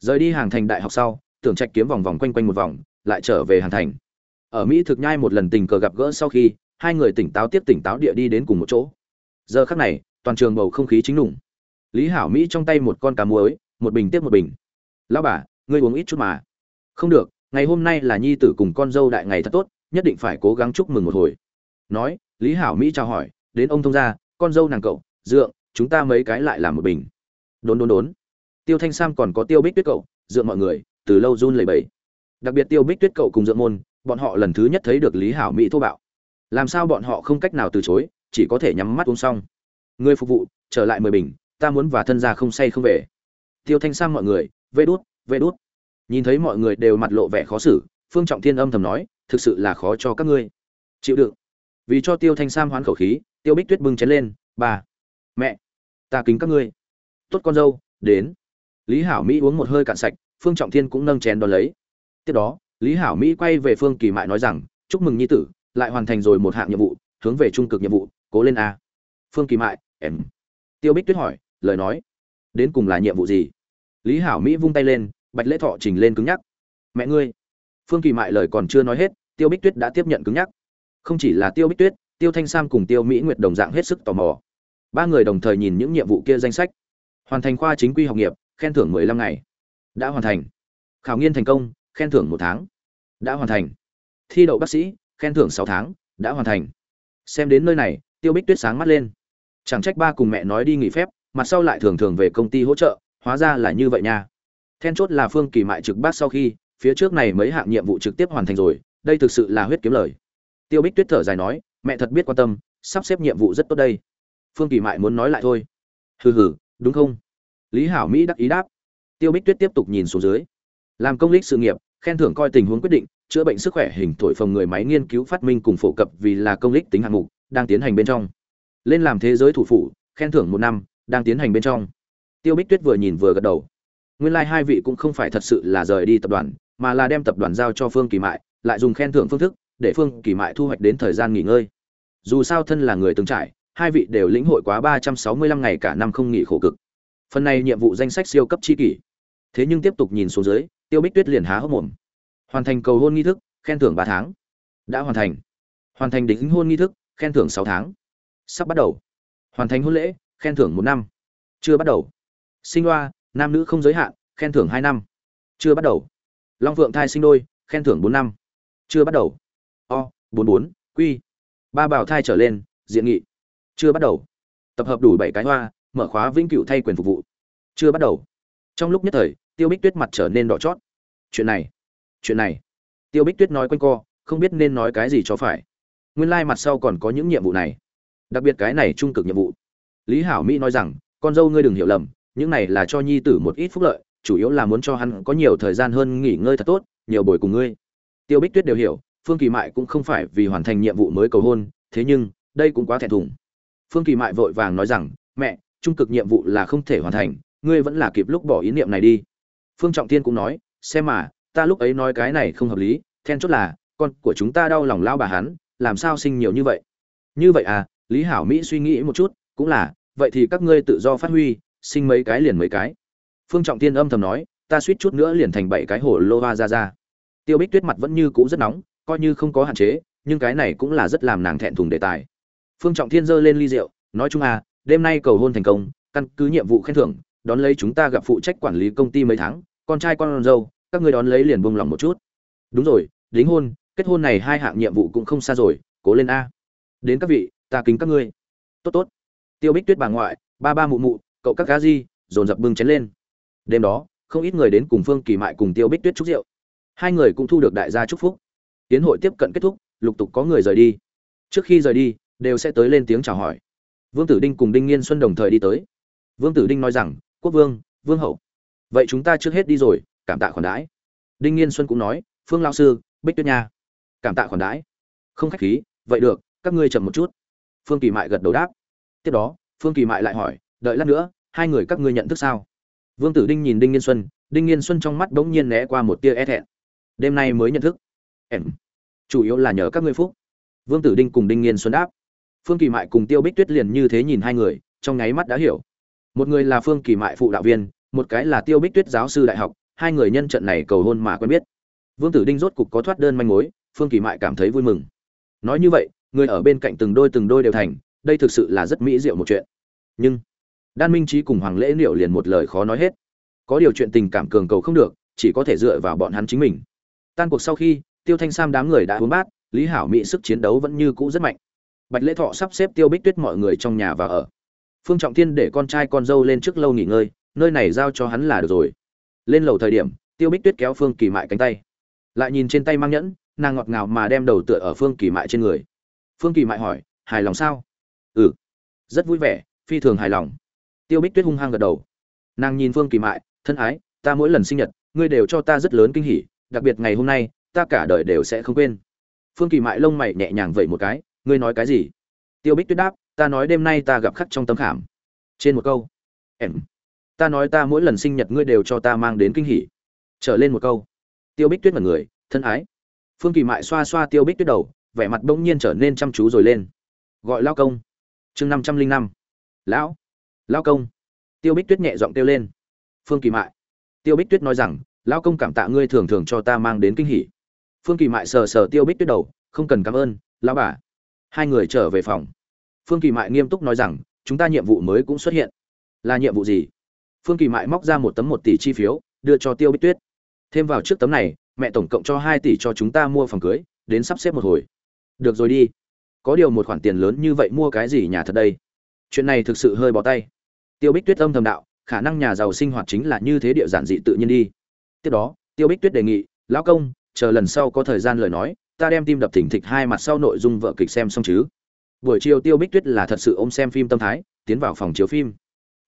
Rời đi hàng thành đại học sau, tưởng trạch kiếm vòng vòng quanh quanh một vòng lại trở về hàng thành. Ở mỹ thực nhai một lần tình cờ gặp gỡ sau khi, hai người tỉnh táo tiếp tỉnh táo địa đi đến cùng một chỗ. Giờ khắc này, toàn trường bầu không khí chính đủng lý hảo mỹ trong tay một con cá muối, một bình tiếp một bình. Lão bà, ngươi uống ít chút mà. Không được, ngày hôm nay là nhi tử cùng con dâu đại ngày thật tốt, nhất định phải cố gắng chúc mừng một hồi. Nói, lý hảo mỹ chào hỏi, đến ông thông gia, con dâu nàng cậu, dượng, chúng ta mấy cái lại làm một bình. Đốn đốn đốn. Tiêu thanh sam còn có tiêu bích tuyết cậu, dượng mọi người, từ lâu run lẩy bẩy đặc biệt tiêu bích tuyết cậu cùng dưỡng môn, bọn họ lần thứ nhất thấy được lý hảo mỹ thô bạo. Làm sao bọn họ không cách nào từ chối, chỉ có thể nhắm mắt uống xong. Người phục vụ, trở lại mười bình, ta muốn và thân gia không say không về. Tiêu thanh sam mọi người, vê đút vê đút. Nhìn thấy mọi người đều mặt lộ vẻ khó xử, phương trọng thiên âm thầm nói, thực sự là khó cho các ngươi. Chịu đựng. Vì cho tiêu thanh sam hoán khẩu khí, tiêu bích tuyết bưng chén lên bà mẹ, ta kính các ngươi. Tốt con dâu, đến. Lý hảo mỹ uống một hơi cạn sạch, phương trọng thiên cũng nâng chén đón lấy tiếp đó, lý hảo mỹ quay về phương kỳ mại nói rằng, chúc mừng nhi tử, lại hoàn thành rồi một hạng nhiệm vụ, hướng về trung cực nhiệm vụ, cố lên a. Phương kỳ mại, em. Tiêu bích tuyết hỏi, lời nói, đến cùng là nhiệm vụ gì? Lý hảo mỹ vung tay lên, bạch lễ thọ trình lên cứng nhắc, mẹ ngươi. Phương kỳ mại lời còn chưa nói hết, tiêu bích tuyết đã tiếp nhận cứng nhắc. Không chỉ là tiêu bích tuyết, tiêu thanh sam cùng tiêu mỹ nguyệt đồng dạng hết sức tò mò. Ba người đồng thời nhìn những nhiệm vụ kia danh sách. Hoàn thành khoa chính quy học nghiệp, khen thưởng mười lăm ngày. Đã hoàn thành. Khảo nghiên thành công khen thưởng một tháng. Đã hoàn thành. Thi đậu bác sĩ, khen thưởng sáu tháng, đã hoàn thành. Xem đến nơi này, tiêu bích tuyết sáng mắt lên. Chẳng trách ba cùng mẹ nói đi nghỉ phép mặt sau lại thường thường về công ty hỗ trợ, hóa ra là như vậy nha. Then chốt là phương kỳ mại trực bác sau khi, phía trước này mấy hạng nhiệm vụ trực tiếp hoàn thành rồi, đây thực sự là huyết kiếm lời. Tiêu bích tuyết thở dài nói, mẹ thật biết quan tâm, sắp xếp nhiệm vụ rất tốt đây. Phương kỳ mại muốn nói lại thôi. Hừ hừ, đúng không? Lý hảo mỹ đắc ý đáp. Tiêu bích tuyết tiếp tục nhìn xuống dưới. Làm công lý sự nghiệp khen thưởng coi tình huống quyết định, chữa bệnh sức khỏe hình thổi phồng người máy nghiên cứu phát minh cùng phổ cập vì là công lý tính hạng mục, đang tiến hành bên trong. Lên làm thế giới thủ phủ, khen thưởng một năm, đang tiến hành bên trong. Tiêu bích tuyết vừa nhìn vừa gật đầu. Nguyên lai hai vị cũng không phải thật sự là rời đi tập đoàn, mà là đem tập đoàn giao cho phương kỳ mại, lại dùng khen thưởng phương thức để phương kỳ mại thu hoạch đến thời gian nghỉ ngơi. Dù sao thân là người từng trải, hai vị đều lĩnh hội quá ba trăm sáu mươi lăm ngày cả năm không nghỉ khổ cực. Phần này nhiệm vụ danh sách siêu cấp chi kỷ. Thế nhưng tiếp tục nhìn xuống dưới tiêu bích tuyết liền há hốc mồm. Hoàn thành cầu hôn nghi thức, khen thưởng ba tháng. Đã hoàn thành. Hoàn thành đính hôn nghi thức, khen thưởng sáu tháng. Sắp bắt đầu. Hoàn thành hôn lễ, khen thưởng một năm. Chưa bắt đầu. Sinh loa nam nữ không giới hạn, khen thưởng hai năm. Chưa bắt đầu. Long phượng thai sinh đôi, khen thưởng bốn năm. Chưa bắt đầu. O, bốn bốn q ba bảo thai trở lên, diện nghị. Chưa bắt đầu. Tập hợp đủ bảy cái hoa, mở khóa vĩnh cửu thay quyền phục vụ. Chưa bắt đầu. Trong lúc nhất thời tiêu bích tuyết mặt trở nên đỏ chót. Chuyện này chuyện này. Tiêu bích tuyết nói quanh co, không biết nên nói cái gì cho phải. Nguyên lai、like、mặt sau còn có những nhiệm vụ này. Đặc biệt cái này trung cực nhiệm vụ. Lý hảo mỹ nói rằng, con dâu ngươi đừng hiểu lầm, những này là cho nhi tử một ít phúc lợi, chủ yếu là muốn cho hắn có nhiều thời gian hơn nghỉ ngơi thật tốt, nhiều buổi cùng ngươi. Tiêu bích tuyết đều hiểu, phương kỳ mại cũng không phải vì hoàn thành nhiệm vụ mới cầu hôn, thế nhưng, đây cũng quá thẹn thùng. Phương kỳ mại vội vàng nói rằng, mẹ, trung cực nhiệm vụ là không thể hoàn thành, ngươi vẫn là kịp lúc bỏ ý niệm này đi phương trọng thiên cũng nói, xem mà, ta lúc ấy nói cái này không hợp lý, then chốt là, con của chúng ta đau lòng lao bà hắn, làm sao sinh nhiều như vậy? Như vậy à? Lý hảo mỹ suy nghĩ một chút, cũng là, vậy thì các ngươi tự do phát huy, sinh mấy cái liền mấy cái. Phương trọng thiên âm thầm nói, ta suýt chút nữa liền thành bảy cái hổ lô ra ra. Tiêu bích tuyết mặt vẫn như cũ rất nóng, coi như không có hạn chế, nhưng cái này cũng là rất làm nàng thẹn thùng đề tài. Phương trọng thiên giơ lên ly rượu, nói chung à đêm nay cầu hôn thành công, căn cứ nhiệm vụ khen thưởng, đón lấy chúng ta gặp phụ trách quản lý công ty mấy tháng con trai con dâu, các ngươi đón lấy liền buông lòng một chút. Đúng rồi, đính hôn, kết hôn này hai hạng nhiệm vụ cũng không xa rồi, cố lên a. Đến các vị, ta kính các ngươi. Tốt tốt. Tiêu bích tuyết bà ngoại, ba ba mụ mụ, cậu các cá di, dồn dập bưng chén lên. Đêm đó, không ít người đến cùng phương kỳ mại cùng tiêu bích tuyết chúc rượu. Hai người cũng thu được đại gia chúc phúc. Tiến hội tiếp cận kết thúc, lục tục có người rời đi. Trước khi rời đi, đều sẽ tới lên tiếng chào hỏi. Vương tử đinh cùng đinh nghiên xuân đồng thời đi tới. Vương tử đinh nói rằng, quốc vương vương hậu vậy chúng ta trước hết đi rồi, cảm tạ khoản đãi. Đinh nghiên xuân cũng nói, phương lao sư, bích tuyết nha. Cảm tạ khoản đãi. Không khách khí, vậy được, các ngươi chậm một chút. Phương kỳ mại gật đầu đáp. Tiếp đó, phương kỳ mại lại hỏi, đợi lát nữa, hai người các ngươi nhận thức sao? Vương tử đinh nhìn đinh nghiên xuân, đinh nghiên xuân trong mắt bỗng nhiên né qua một tia e thẹn. Đêm nay mới nhận thức. Em. Chủ yếu là nhờ các ngươi phúc. Vương tử đinh cùng đinh nghiên xuân đáp. Phương kỳ mại cùng tiêu bích tuyết liền như thế nhìn hai người, trong nháy mắt đã hiểu. Một người là phương kỳ mại phụ đạo viên một cái là tiêu bích tuyết giáo sư đại học, hai người nhân trận này cầu hôn mà quen biết. Vương tử đinh rốt cục có thoát đơn manh mối, phương kỳ mại cảm thấy vui mừng. Nói như vậy, người ở bên cạnh từng đôi từng đôi đều thành, đây thực sự là rất mỹ diệu một chuyện. Nhưng, đan minh trí cùng hoàng lễ liệu liền một lời khó nói hết. Có điều chuyện tình cảm cường cầu không được, chỉ có thể dựa vào bọn hắn chính mình. Tan cuộc sau khi, tiêu thanh sam đám người đã uống bát, lý hảo mỹ sức chiến đấu vẫn như cũ rất mạnh. Bạch lễ thọ sắp xếp tiêu bích tuyết mọi người trong nhà và ở. Phương trọng thiên để con trai con dâu lên trước lâu nghỉ ngơi nơi này giao cho hắn là được rồi. Lên lầu thời điểm, tiêu bích tuyết kéo phương kỳ mại cánh tay. Lại nhìn trên tay mang nhẫn, nàng ngọt ngào mà đem đầu tựa ở phương kỳ mại trên người. Phương kỳ mại hỏi, hài lòng sao? Ừ. Rất vui vẻ, phi thường hài lòng. Tiêu bích tuyết hung hăng gật đầu. Nàng nhìn phương kỳ mại, thân ái, ta mỗi lần sinh nhật, ngươi đều cho ta rất lớn kinh hỉ, đặc biệt ngày hôm nay, ta cả đời đều sẽ không quên. Phương kỳ mại lông mày nhẹ nhàng vậy một cái, ngươi nói cái gì? Tiêu bích tuyết đáp, ta nói đêm nay ta gặp khắc trong tấm khảm. Trên một câu, em ta nói ta mỗi lần sinh nhật ngươi đều cho ta mang đến kinh hỉ. Trở lên một câu. Tiêu bích tuyết mật người, thân ái. Phương kỳ mại xoa xoa tiêu bích tuyết đầu, vẻ mặt bỗng nhiên trở nên chăm chú rồi lên. Gọi lao công. Chương năm trăm linh năm. Lão. Lao công. Tiêu bích tuyết nhẹ giọng kêu lên. Phương kỳ mại. Tiêu bích tuyết nói rằng, lao công cảm tạ ngươi thường thường cho ta mang đến kinh hỉ. Phương kỳ mại sờ sờ tiêu bích tuyết đầu, không cần cảm ơn, lão bà. Hai người trở về phòng. Phương kỳ mại nghiêm túc nói rằng, chúng ta nhiệm vụ mới cũng xuất hiện. Là nhiệm vụ gì? Phương kỳ mại móc ra một tấm một tỷ chi phiếu, đưa cho tiêu bích tuyết. Thêm vào trước tấm này, mẹ tổng cộng cho hai tỷ cho chúng ta mua phòng cưới, đến sắp xếp một hồi. Được rồi đi. Có điều một khoản tiền lớn như vậy mua cái gì nhà thật đây? Chuyện này thực sự hơi bỏ tay. Tiêu bích tuyết âm thầm đạo, khả năng nhà giàu sinh hoạt chính là như thế địa giản dị tự nhiên đi. Tiếp đó, tiêu bích tuyết đề nghị, lão công, chờ lần sau có thời gian lời nói, ta đem tim đập thỉnh thịch hai mặt sau nội dung vợ kịch xem xong chứ. Buổi chiều tiêu bích tuyết là thật sự ôm xem phim tâm thái, tiến vào phòng chiếu phim.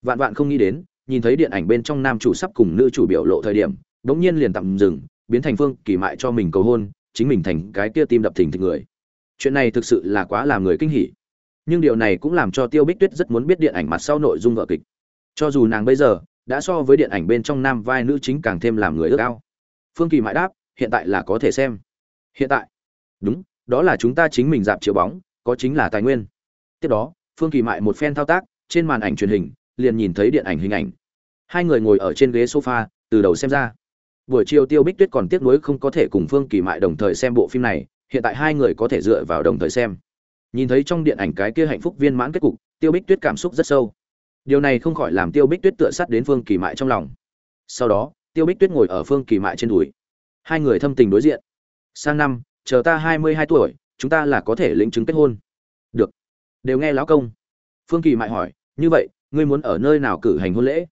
Vạn vạn không nghĩ đến nhìn thấy điện ảnh bên trong nam chủ sắp cùng nữ chủ biểu lộ thời điểm, đống nhiên liền tạm dừng, biến thành phương kỳ mại cho mình cầu hôn, chính mình thành cái kia tim đập thình thịch người. Chuyện này thực sự là quá làm người kinh hỉ. Nhưng điều này cũng làm cho tiêu bích tuyết rất muốn biết điện ảnh mặt sau nội dung vợ kịch. Cho dù nàng bây giờ đã so với điện ảnh bên trong nam vai nữ chính càng thêm làm người ước ao. Phương kỳ mãi đáp, hiện tại là có thể xem. Hiện tại? Đúng, đó là chúng ta chính mình dạp chiếu bóng, có chính là tài nguyên. Tiếp đó, phương kỳ mại một phen thao tác, trên màn ảnh truyền hình, liền nhìn thấy điện ảnh hình ảnh hai người ngồi ở trên ghế sofa, từ đầu xem ra. Buổi chiều tiêu bích tuyết còn tiếc nuối không có thể cùng phương kỳ mại đồng thời xem bộ phim này, hiện tại hai người có thể dựa vào đồng thời xem. Nhìn thấy trong điện ảnh cái kia hạnh phúc viên mãn kết cục, tiêu bích tuyết cảm xúc rất sâu. Điều này không khỏi làm tiêu bích tuyết tựa sắt đến phương kỳ mại trong lòng. Sau đó, tiêu bích tuyết ngồi ở phương kỳ mại trên đùi. Hai người thâm tình đối diện. Sang năm, chờ ta hai mươi hai tuổi, chúng ta là có thể lĩnh chứng kết hôn. Được. Đều nghe lão công. Phương kỳ mại hỏi, như vậy, ngươi muốn ở nơi nào cử hành hôn lễ?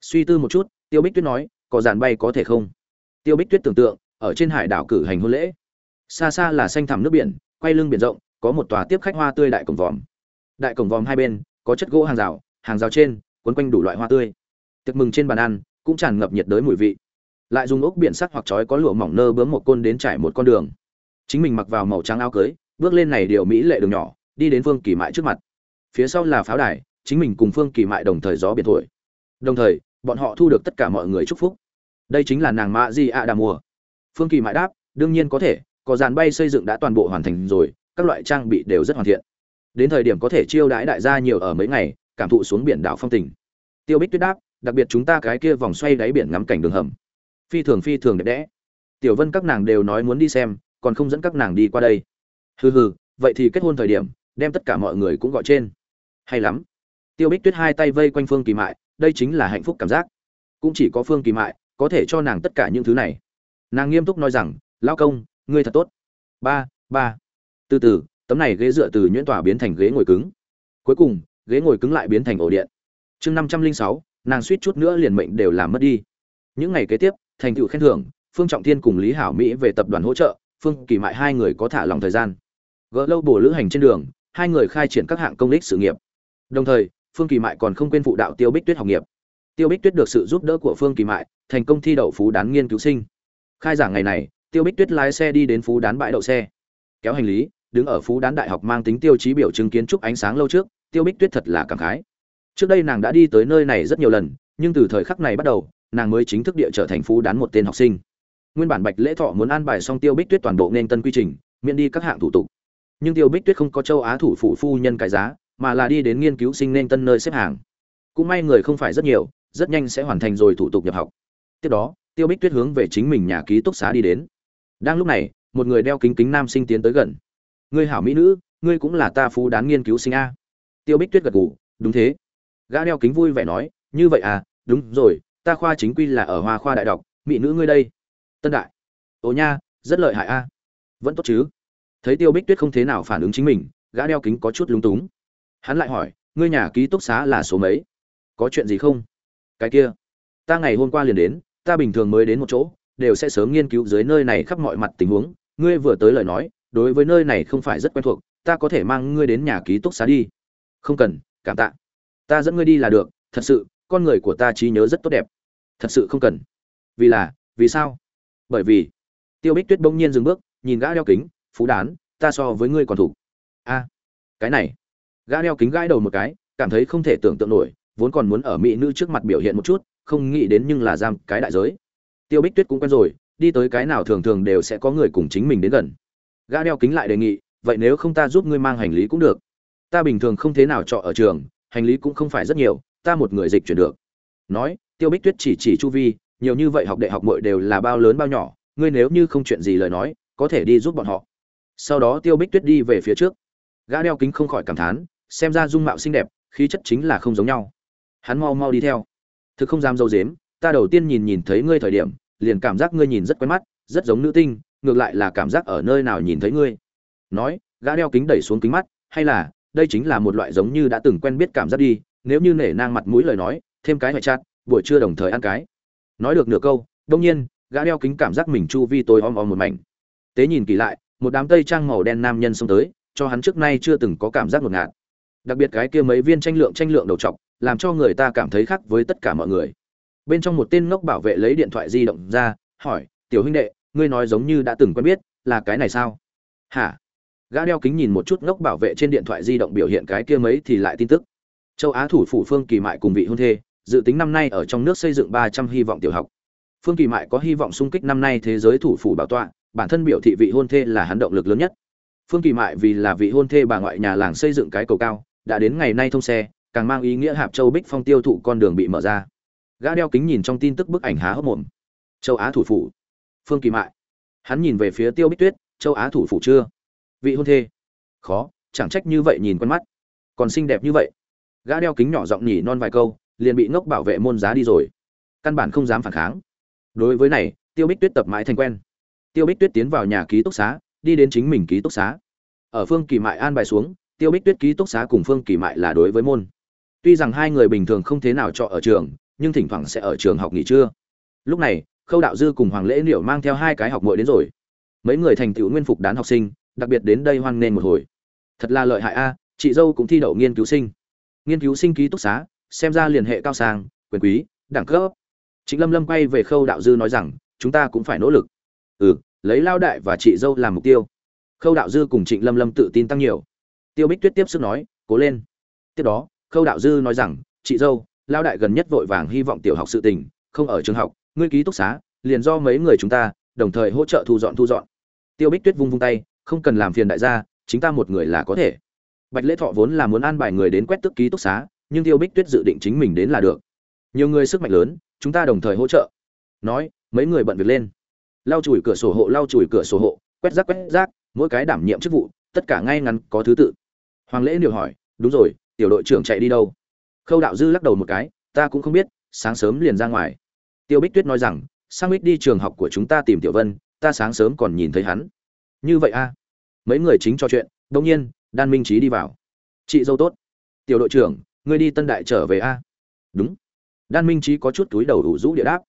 Suy tư một chút, tiêu bích tuyết nói, có dàn bay có thể không? Tiêu bích tuyết tưởng tượng, ở trên hải đảo cử hành hôn lễ. Xa xa là xanh thẳm nước biển, quay lưng biển rộng, có một tòa tiếp khách hoa tươi đại cổng vòm. Đại cổng vòm hai bên, có chất gỗ hàng rào hàng rào trên, quấn quanh đủ loại hoa tươi. Tiệc mừng trên bàn ăn, cũng tràn ngập nhiệt đới mùi vị. Lại dùng ốc biển sắc hoặc chói có lụa mỏng nơ bướm một côn đến trải một con đường. Chính mình mặc vào màu trắng áo cưới, bước lên này điều mỹ lệ đường nhỏ, đi đến phương kỳ mại trước mặt. Phía sau là pháo đài, chính mình cùng phương kỳ mại đồng thời gió biển thổi. Đồng thời bọn họ thu được tất cả mọi người chúc phúc. Đây chính là nàng mạ di ạ đà mùa. Phương kỳ mại đáp, đương nhiên có thể, có dàn bay xây dựng đã toàn bộ hoàn thành rồi, các loại trang bị đều rất hoàn thiện. Đến thời điểm có thể chiêu đãi đại gia nhiều ở mấy ngày, cảm thụ xuống biển đảo phong tình. Tiêu bích tuyết đáp, đặc biệt chúng ta cái kia vòng xoay đáy biển ngắm cảnh đường hầm. Phi thường phi thường đẹp đẽ. Tiểu vân các nàng đều nói muốn đi xem, còn không dẫn các nàng đi qua đây. Hừ hừ, vậy thì kết hôn thời điểm, đem tất cả mọi người cũng gọi trên. Hay lắm. Tiêu bích tuyết hai tay vây quanh phương kỳ mại đây chính là hạnh phúc cảm giác. Cũng chỉ có phương kỳ mại có thể cho nàng tất cả những thứ này. Nàng nghiêm túc nói rằng lao công, ngươi thật tốt. Ba ba. Từ từ, tấm này ghế dựa từ nhuyễn tỏa biến thành ghế ngồi cứng. Cuối cùng, ghế ngồi cứng lại biến thành ổ điện. Chương năm trăm linh sáu, nàng suýt chút nữa liền mệnh đều làm mất đi. Những ngày kế tiếp, thành tựu khen thưởng, phương trọng thiên cùng lý hảo mỹ về tập đoàn hỗ trợ, phương kỳ mại hai người có thả lòng thời gian. Gỡ lâu bổ lữ hành trên đường, hai người khai triển các hạng công ích sự nghiệp. Đồng thời phương kỳ mại còn không quên phụ đạo tiêu bích tuyết học nghiệp. Tiêu bích tuyết được sự giúp đỡ của phương kỳ mại, thành công thi đậu phú đán nghiên cứu sinh. Khai giảng ngày này, tiêu bích tuyết lái xe đi đến phú đán bãi đậu xe. Kéo hành lý, đứng ở phú đán đại học mang tính tiêu chí biểu chứng kiến trúc ánh sáng lâu trước, tiêu bích tuyết thật là cảm khái. Trước đây nàng đã đi tới nơi này rất nhiều lần, nhưng từ thời khắc này bắt đầu, nàng mới chính thức địa trở thành phú đán một tên học sinh. Nguyên bản bạch lễ thọ muốn an bài xong tiêu bích tuyết toàn bộ nên tân quy trình, miễn đi các hạng thủ tục. Nhưng tiêu bích tuyết không có châu á thủ phủ phu nhân cái giá mà là đi đến nghiên cứu sinh nên tân nơi xếp hàng. Cũng may người không phải rất nhiều, rất nhanh sẽ hoàn thành rồi thủ tục nhập học. Tiếp đó, tiêu bích tuyết hướng về chính mình nhà ký túc xá đi đến. Đang lúc này, một người đeo kính kính nam sinh tiến tới gần. Ngươi hảo mỹ nữ, ngươi cũng là ta phú đán nghiên cứu sinh a. Tiêu bích tuyết gật gù, đúng thế. Gã đeo kính vui vẻ nói, như vậy à đúng rồi, ta khoa chính quy là ở hoa khoa đại đọc, mỹ nữ ngươi đây. Tân đại. Ồ nha, rất lợi hại a. Vẫn tốt chứ. Thấy tiêu bích tuyết không thế nào phản ứng chính mình, gã đeo kính có chút lúng túng hắn lại hỏi, ngươi nhà ký túc xá là số mấy? Có chuyện gì không? Cái kia, ta ngày hôm qua liền đến, ta bình thường mới đến một chỗ, đều sẽ sớm nghiên cứu dưới nơi này khắp mọi mặt tình huống. Ngươi vừa tới lời nói, đối với nơi này không phải rất quen thuộc, ta có thể mang ngươi đến nhà ký túc xá đi. Không cần, cảm tạ. Ta dẫn ngươi đi là được, thật sự, con người của ta trí nhớ rất tốt đẹp. Thật sự không cần. Vì là, vì sao? Bởi vì, tiêu bích tuyết bỗng nhiên dừng bước, nhìn gã đeo kính, phú đán, ta so với ngươi còn thủ. A, cái này gã đeo kính gãi đầu một cái, cảm thấy không thể tưởng tượng nổi, vốn còn muốn ở mỹ nữ trước mặt biểu hiện một chút, không nghĩ đến nhưng là giam cái đại giới. Tiêu bích tuyết cũng quen rồi, đi tới cái nào thường thường đều sẽ có người cùng chính mình đến gần. Gã đeo kính lại đề nghị, vậy nếu không ta giúp ngươi mang hành lý cũng được. Ta bình thường không thế nào trọ ở trường, hành lý cũng không phải rất nhiều, ta một người dịch chuyển được. Nói, tiêu bích tuyết chỉ chỉ chu vi, nhiều như vậy học đại học mội đều là bao lớn bao nhỏ, ngươi nếu như không chuyện gì lời nói, có thể đi giúp bọn họ. Sau đó tiêu bích tuyết đi về phía trước. Gã đeo kính không khỏi cảm thán xem ra dung mạo xinh đẹp, khí chất chính là không giống nhau. Hắn mau mau đi theo. Thực không dám dâu dếm, ta đầu tiên nhìn nhìn thấy ngươi thời điểm, liền cảm giác ngươi nhìn rất quen mắt, rất giống nữ tinh, ngược lại là cảm giác ở nơi nào nhìn thấy ngươi. Nói, gã đeo kính đẩy xuống kính mắt, hay là, đây chính là một loại giống như đã từng quen biết cảm giác đi, nếu như nể nang mặt mũi lời nói, thêm cái ngoại chát buổi trưa đồng thời ăn cái. Nói được nửa câu, đông nhiên, gã đeo kính cảm giác mình chu vi tối om om một mảnh. Tế nhìn kỳ lại, một đám tây trang màu đen nam nhân xông tới, cho hắn trước nay chưa từng có cảm giác ngột ngạt đặc biệt cái kia mấy viên tranh lượng tranh lượng đầu trọc, làm cho người ta cảm thấy khác với tất cả mọi người. Bên trong một tên ngốc bảo vệ lấy điện thoại di động ra, hỏi, tiểu huynh đệ, ngươi nói giống như đã từng quen biết, là cái này sao? Hả? Gã đeo kính nhìn một chút ngốc bảo vệ trên điện thoại di động biểu hiện cái kia mấy thì lại tin tức. Châu á thủ phủ phương kỳ mại cùng vị hôn thê, dự tính năm nay ở trong nước xây dựng ba trăm hy vọng tiểu học. Phương kỳ mại có hy vọng xung kích năm nay thế giới thủ phủ bảo tọa, bản thân biểu thị vị hôn thê là hắn động lực lớn nhất. Phương kỳ mại vì là vị hôn thê bà ngoại nhà làng xây dựng cái cầu cao đã đến ngày nay thông xe, càng mang ý nghĩa hạp châu bích phong tiêu thụ con đường bị mở ra. Gã đeo kính nhìn trong tin tức bức ảnh há hốc mồm. Châu á thủ phủ. Phương kỳ mại. Hắn nhìn về phía tiêu bích tuyết, châu á thủ phủ chưa? Vị hôn thê? Khó, chẳng trách như vậy nhìn quen mắt. Còn xinh đẹp như vậy. Gã đeo kính nhỏ giọng nhỉ non vài câu, liền bị ngốc bảo vệ môn giá đi rồi. Căn bản không dám phản kháng. Đối với này, tiêu bích tuyết tập mãi thành quen. Tiêu bích tuyết tiến vào nhà ký túc xá, đi đến chính mình ký túc xá. Ở phương kỳ mại an bài xuống tiêu bích tuyết ký túc xá cùng phương kỳ mại là đối với môn. Tuy rằng hai người bình thường không thế nào trọ ở trường, nhưng thỉnh thoảng sẽ ở trường học nghỉ trưa. Lúc này, khâu đạo dư cùng hoàng lễ liệu mang theo hai cái học mội đến rồi. Mấy người thành tựu nguyên phục đán học sinh, đặc biệt đến đây hoan nghênh một hồi. Thật là lợi hại a, chị dâu cũng thi đậu nghiên cứu sinh. Nghiên cứu sinh ký túc xá, xem ra liên hệ cao sang, quyền quý, đẳng cấp. Trịnh lâm lâm quay về khâu đạo dư nói rằng, chúng ta cũng phải nỗ lực. Ừ lấy lao đại và chị dâu làm mục tiêu. Khâu đạo dư cùng trịnh lâm lâm tự tin tăng nhiều tiêu bích tuyết tiếp sức nói, cố lên. Tiếp đó, khâu đạo dư nói rằng, chị dâu lao đại gần nhất vội vàng hy vọng tiểu học sự tình, không ở trường học, ngươi ký túc xá, liền do mấy người chúng ta, đồng thời hỗ trợ thu dọn thu dọn. Tiêu bích tuyết vung vung tay, không cần làm phiền đại gia, chính ta một người là có thể. Bạch lễ thọ vốn là muốn an bài người đến quét tức ký túc xá, nhưng tiêu bích tuyết dự định chính mình đến là được. Nhiều người sức mạnh lớn, chúng ta đồng thời hỗ trợ. Nói, mấy người bận việc lên. Lau chùi cửa sổ hộ, lau chùi cửa sổ hộ, quét rác quét rác, mỗi cái đảm nhiệm chức vụ, tất cả ngay ngắn có thứ tự hoàng lễ điều hỏi, đúng rồi, tiểu đội trưởng chạy đi đâu? Khâu đạo dư lắc đầu một cái, ta cũng không biết, sáng sớm liền ra ngoài. Tiêu bích tuyết nói rằng, sang bích đi trường học của chúng ta tìm tiểu vân, ta sáng sớm còn nhìn thấy hắn. Như vậy a mấy người chính trò chuyện đông nhiên, đan minh trí đi vào. Chị dâu tốt. Tiểu đội trưởng, ngươi đi tân đại trở về a đúng. Đan minh trí có chút túi đầu đủ rũ địa đáp.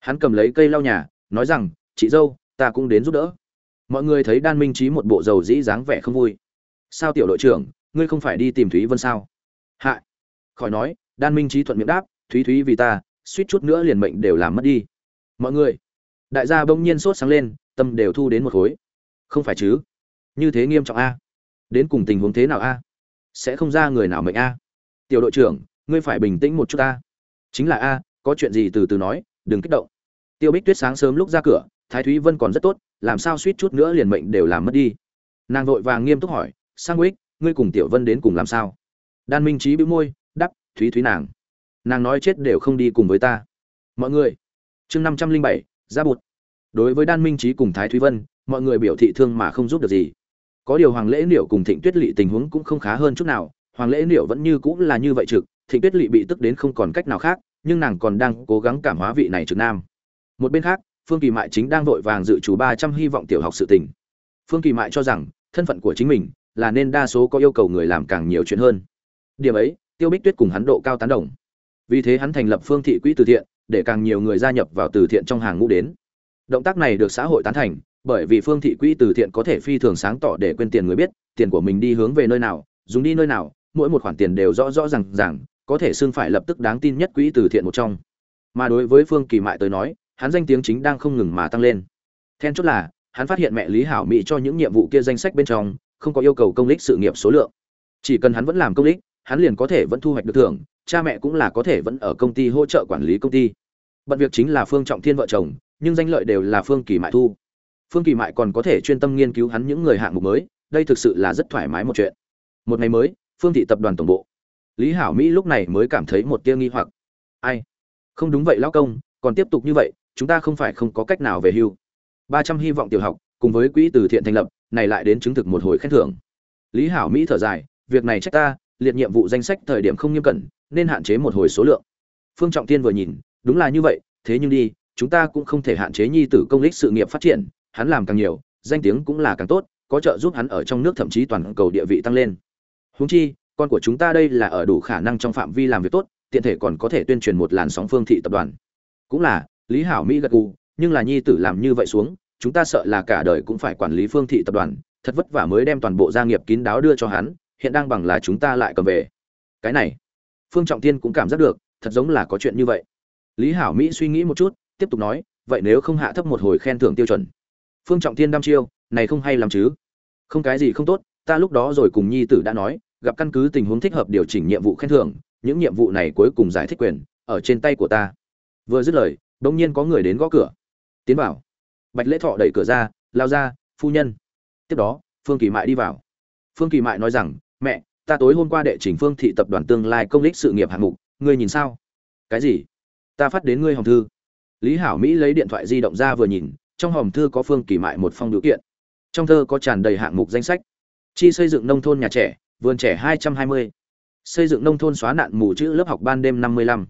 Hắn cầm lấy cây lau nhà, nói rằng, chị dâu, ta cũng đến giúp đỡ. Mọi người thấy đan minh trí một bộ dầu dĩ dáng vẻ không vui. Sao tiểu đội trưởng ngươi không phải đi tìm thúy vân sao? Hạ. Khỏi nói, đan minh trí thuận miệng đáp, thúy thúy vì ta, suýt chút nữa liền mệnh đều làm mất đi. Mọi người. Đại gia bỗng nhiên sốt sáng lên, tâm đều thu đến một khối. Không phải chứ? Như thế nghiêm trọng a? Đến cùng tình huống thế nào a? Sẽ không ra người nào mệnh a? Tiểu đội trưởng, ngươi phải bình tĩnh một chút ta. Chính là a, có chuyện gì từ từ nói, đừng kích động. Tiêu bích tuyết sáng sớm lúc ra cửa, thái thúy vân còn rất tốt, làm sao suýt chút nữa liền mệnh đều làm mất đi. Nàng vội vàng nghiêm túc hỏi, sang ích ngươi cùng tiểu vân đến cùng làm sao? Đan minh trí bĩu môi đắp thúy thúy nàng. Nàng nói chết đều không đi cùng với ta. Mọi người. Chương năm trăm linh bảy ra bụt. Đối với đan minh trí cùng thái thúy vân, mọi người biểu thị thương mà không giúp được gì. Có điều hoàng lễ niệu cùng thịnh tuyết lỵ tình huống cũng không khá hơn chút nào. Hoàng lễ niệu vẫn như cũng là như vậy trực, thịnh tuyết lỵ bị tức đến không còn cách nào khác, nhưng nàng còn đang cố gắng cảm hóa vị này trực nam. Một bên khác, phương kỳ mại chính đang vội vàng dự trù ba trăm hy vọng tiểu học sự tình. Phương kỳ mại cho rằng, thân phận của chính mình là nên đa số có yêu cầu người làm càng nhiều chuyện hơn. Điểm ấy, tiêu bích tuyết cùng hắn độ cao tán đồng. Vì thế hắn thành lập phương thị quỹ từ thiện, để càng nhiều người gia nhập vào từ thiện trong hàng ngũ đến. Động tác này được xã hội tán thành, bởi vì phương thị quỹ từ thiện có thể phi thường sáng tỏ để quên tiền người biết, tiền của mình đi hướng về nơi nào, dùng đi nơi nào, mỗi một khoản tiền đều rõ rõ ràng ràng, có thể xưng phải lập tức đáng tin nhất quỹ từ thiện một trong. Mà đối với phương kỳ mại tới nói, hắn danh tiếng chính đang không ngừng mà tăng lên. Then chốt là, hắn phát hiện mẹ lý hảo mỹ cho những nhiệm vụ kia danh sách bên trong không có yêu cầu công lích sự nghiệp số lượng. Chỉ cần hắn vẫn làm công lích, hắn liền có thể vẫn thu hoạch được thưởng, cha mẹ cũng là có thể vẫn ở công ty hỗ trợ quản lý công ty. Bận việc chính là phương trọng thiên vợ chồng, nhưng danh lợi đều là phương kỳ mại thu. Phương kỳ mại còn có thể chuyên tâm nghiên cứu hắn những người hạng mục mới, đây thực sự là rất thoải mái một chuyện. Một ngày mới, phương thị tập đoàn tổng bộ. Lý hảo mỹ lúc này mới cảm thấy một tia nghi hoặc. Ai? Không đúng vậy lão công, còn tiếp tục như vậy, chúng ta không phải không có cách nào về hưu. Ba trăm hy vọng tiểu học, cùng với quỹ từ thiện thành lập này lại đến chứng thực một hồi khen thưởng. Lý hảo mỹ thở dài, việc này trách ta, liệt nhiệm vụ danh sách thời điểm không nghiêm cẩn, nên hạn chế một hồi số lượng. Phương trọng tiên vừa nhìn, đúng là như vậy, thế nhưng đi, chúng ta cũng không thể hạn chế nhi tử công lịch sự nghiệp phát triển, hắn làm càng nhiều, danh tiếng cũng là càng tốt, có trợ giúp hắn ở trong nước thậm chí toàn cầu địa vị tăng lên. Huống chi, con của chúng ta đây là ở đủ khả năng trong phạm vi làm việc tốt, tiện thể còn có thể tuyên truyền một làn sóng phương thị tập đoàn. Cũng là, lý hảo mỹ gật gù, nhưng là nhi tử làm như vậy xuống chúng ta sợ là cả đời cũng phải quản lý phương thị tập đoàn, thật vất vả mới đem toàn bộ gia nghiệp kín đáo đưa cho hắn, hiện đang bằng là chúng ta lại cầm về. Cái này, phương trọng thiên cũng cảm giác được, thật giống là có chuyện như vậy. Lý hảo mỹ suy nghĩ một chút, tiếp tục nói, vậy nếu không hạ thấp một hồi khen thưởng tiêu chuẩn? Phương trọng thiên đăm chiêu, này không hay làm chứ? Không cái gì không tốt, ta lúc đó rồi cùng nhi tử đã nói, gặp căn cứ tình huống thích hợp điều chỉnh nhiệm vụ khen thưởng, những nhiệm vụ này cuối cùng giải thích quyền, ở trên tay của ta. Vừa dứt lời bỗng nhiên có người đến gõ cửa. Tiến vào bạch lễ thọ đẩy cửa ra, lao ra, phu nhân. Tiếp đó, phương kỳ mại đi vào. Phương kỳ mại nói rằng, mẹ, ta tối hôm qua đệ trình phương thị tập đoàn tương lai công lích sự nghiệp hạng mục, ngươi nhìn sao? Cái gì? Ta phát đến ngươi hòm thư. Lý hảo mỹ lấy điện thoại di động ra vừa nhìn, trong hòm thư có phương kỳ mại một phong điều kiện. Trong thơ có tràn đầy hạng mục danh sách. Chi xây dựng nông thôn nhà trẻ, vườn trẻ hai trăm hai mươi. Xây dựng nông thôn xóa nạn mù chữ lớp học ban đêm năm mươi lăm.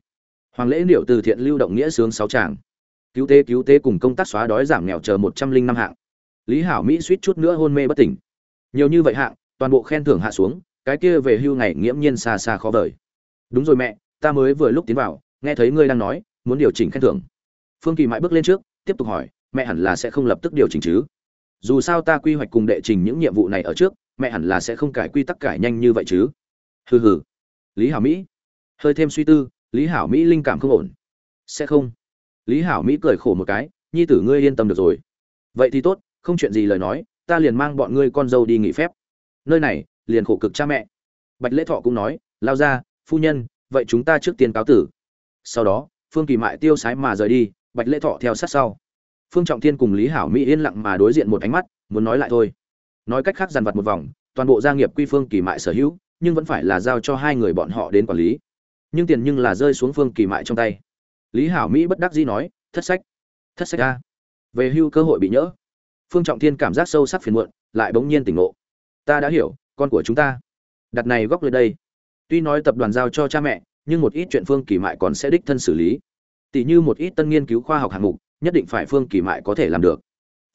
Hoàng lễ liệu từ thiện lưu động nghĩa sướng sáu tràng cứu tế cứu tế cùng công tác xóa đói giảm nghèo chờ một trăm linh năm hạng. Lý hảo mỹ suýt chút nữa hôn mê bất tỉnh. Nhiều như vậy hạng, toàn bộ khen thưởng hạ xuống, cái kia về hưu ngày nghiễm nhiên xa xa khó vời. Đúng rồi mẹ, ta mới vừa lúc tiến vào, nghe thấy ngươi đang nói, muốn điều chỉnh khen thưởng. Phương kỳ mãi bước lên trước, tiếp tục hỏi, mẹ hẳn là sẽ không lập tức điều chỉnh chứ? Dù sao ta quy hoạch cùng đệ trình những nhiệm vụ này ở trước, mẹ hẳn là sẽ không cải quy tắc cải nhanh như vậy chứ? Hừ hừ. Lý hảo mỹ. Hơi thêm suy tư, lý hảo mỹ linh cảm không ổn. Sẽ không lý hảo mỹ cười khổ một cái, nhi tử ngươi yên tâm được rồi. Vậy thì tốt, không chuyện gì lời nói, ta liền mang bọn ngươi con dâu đi nghỉ phép. Nơi này, liền khổ cực cha mẹ. Bạch lễ thọ cũng nói, lao ra, phu nhân, vậy chúng ta trước tiên cáo tử. Sau đó, phương kỳ mại tiêu sái mà rời đi, bạch lễ thọ theo sát sau. Phương trọng thiên cùng lý hảo mỹ yên lặng mà đối diện một ánh mắt, muốn nói lại thôi. Nói cách khác dàn vặt một vòng, toàn bộ gia nghiệp quy phương kỳ mại sở hữu, nhưng vẫn phải là giao cho hai người bọn họ đến quản lý. Nhưng tiền nhưng là rơi xuống phương kỳ mại trong tay lý hảo mỹ bất đắc dĩ nói, thất sách thất sách a. Về hưu cơ hội bị nhỡ. Phương trọng thiên cảm giác sâu sắc phiền muộn, lại bỗng nhiên tỉnh ngộ. Ta đã hiểu, con của chúng ta. Đặt này góc lên đây. Tuy nói tập đoàn giao cho cha mẹ, nhưng một ít chuyện phương kỳ mại còn sẽ đích thân xử lý. Tỷ như một ít tân nghiên cứu khoa học hạng mục, nhất định phải phương kỳ mại có thể làm được.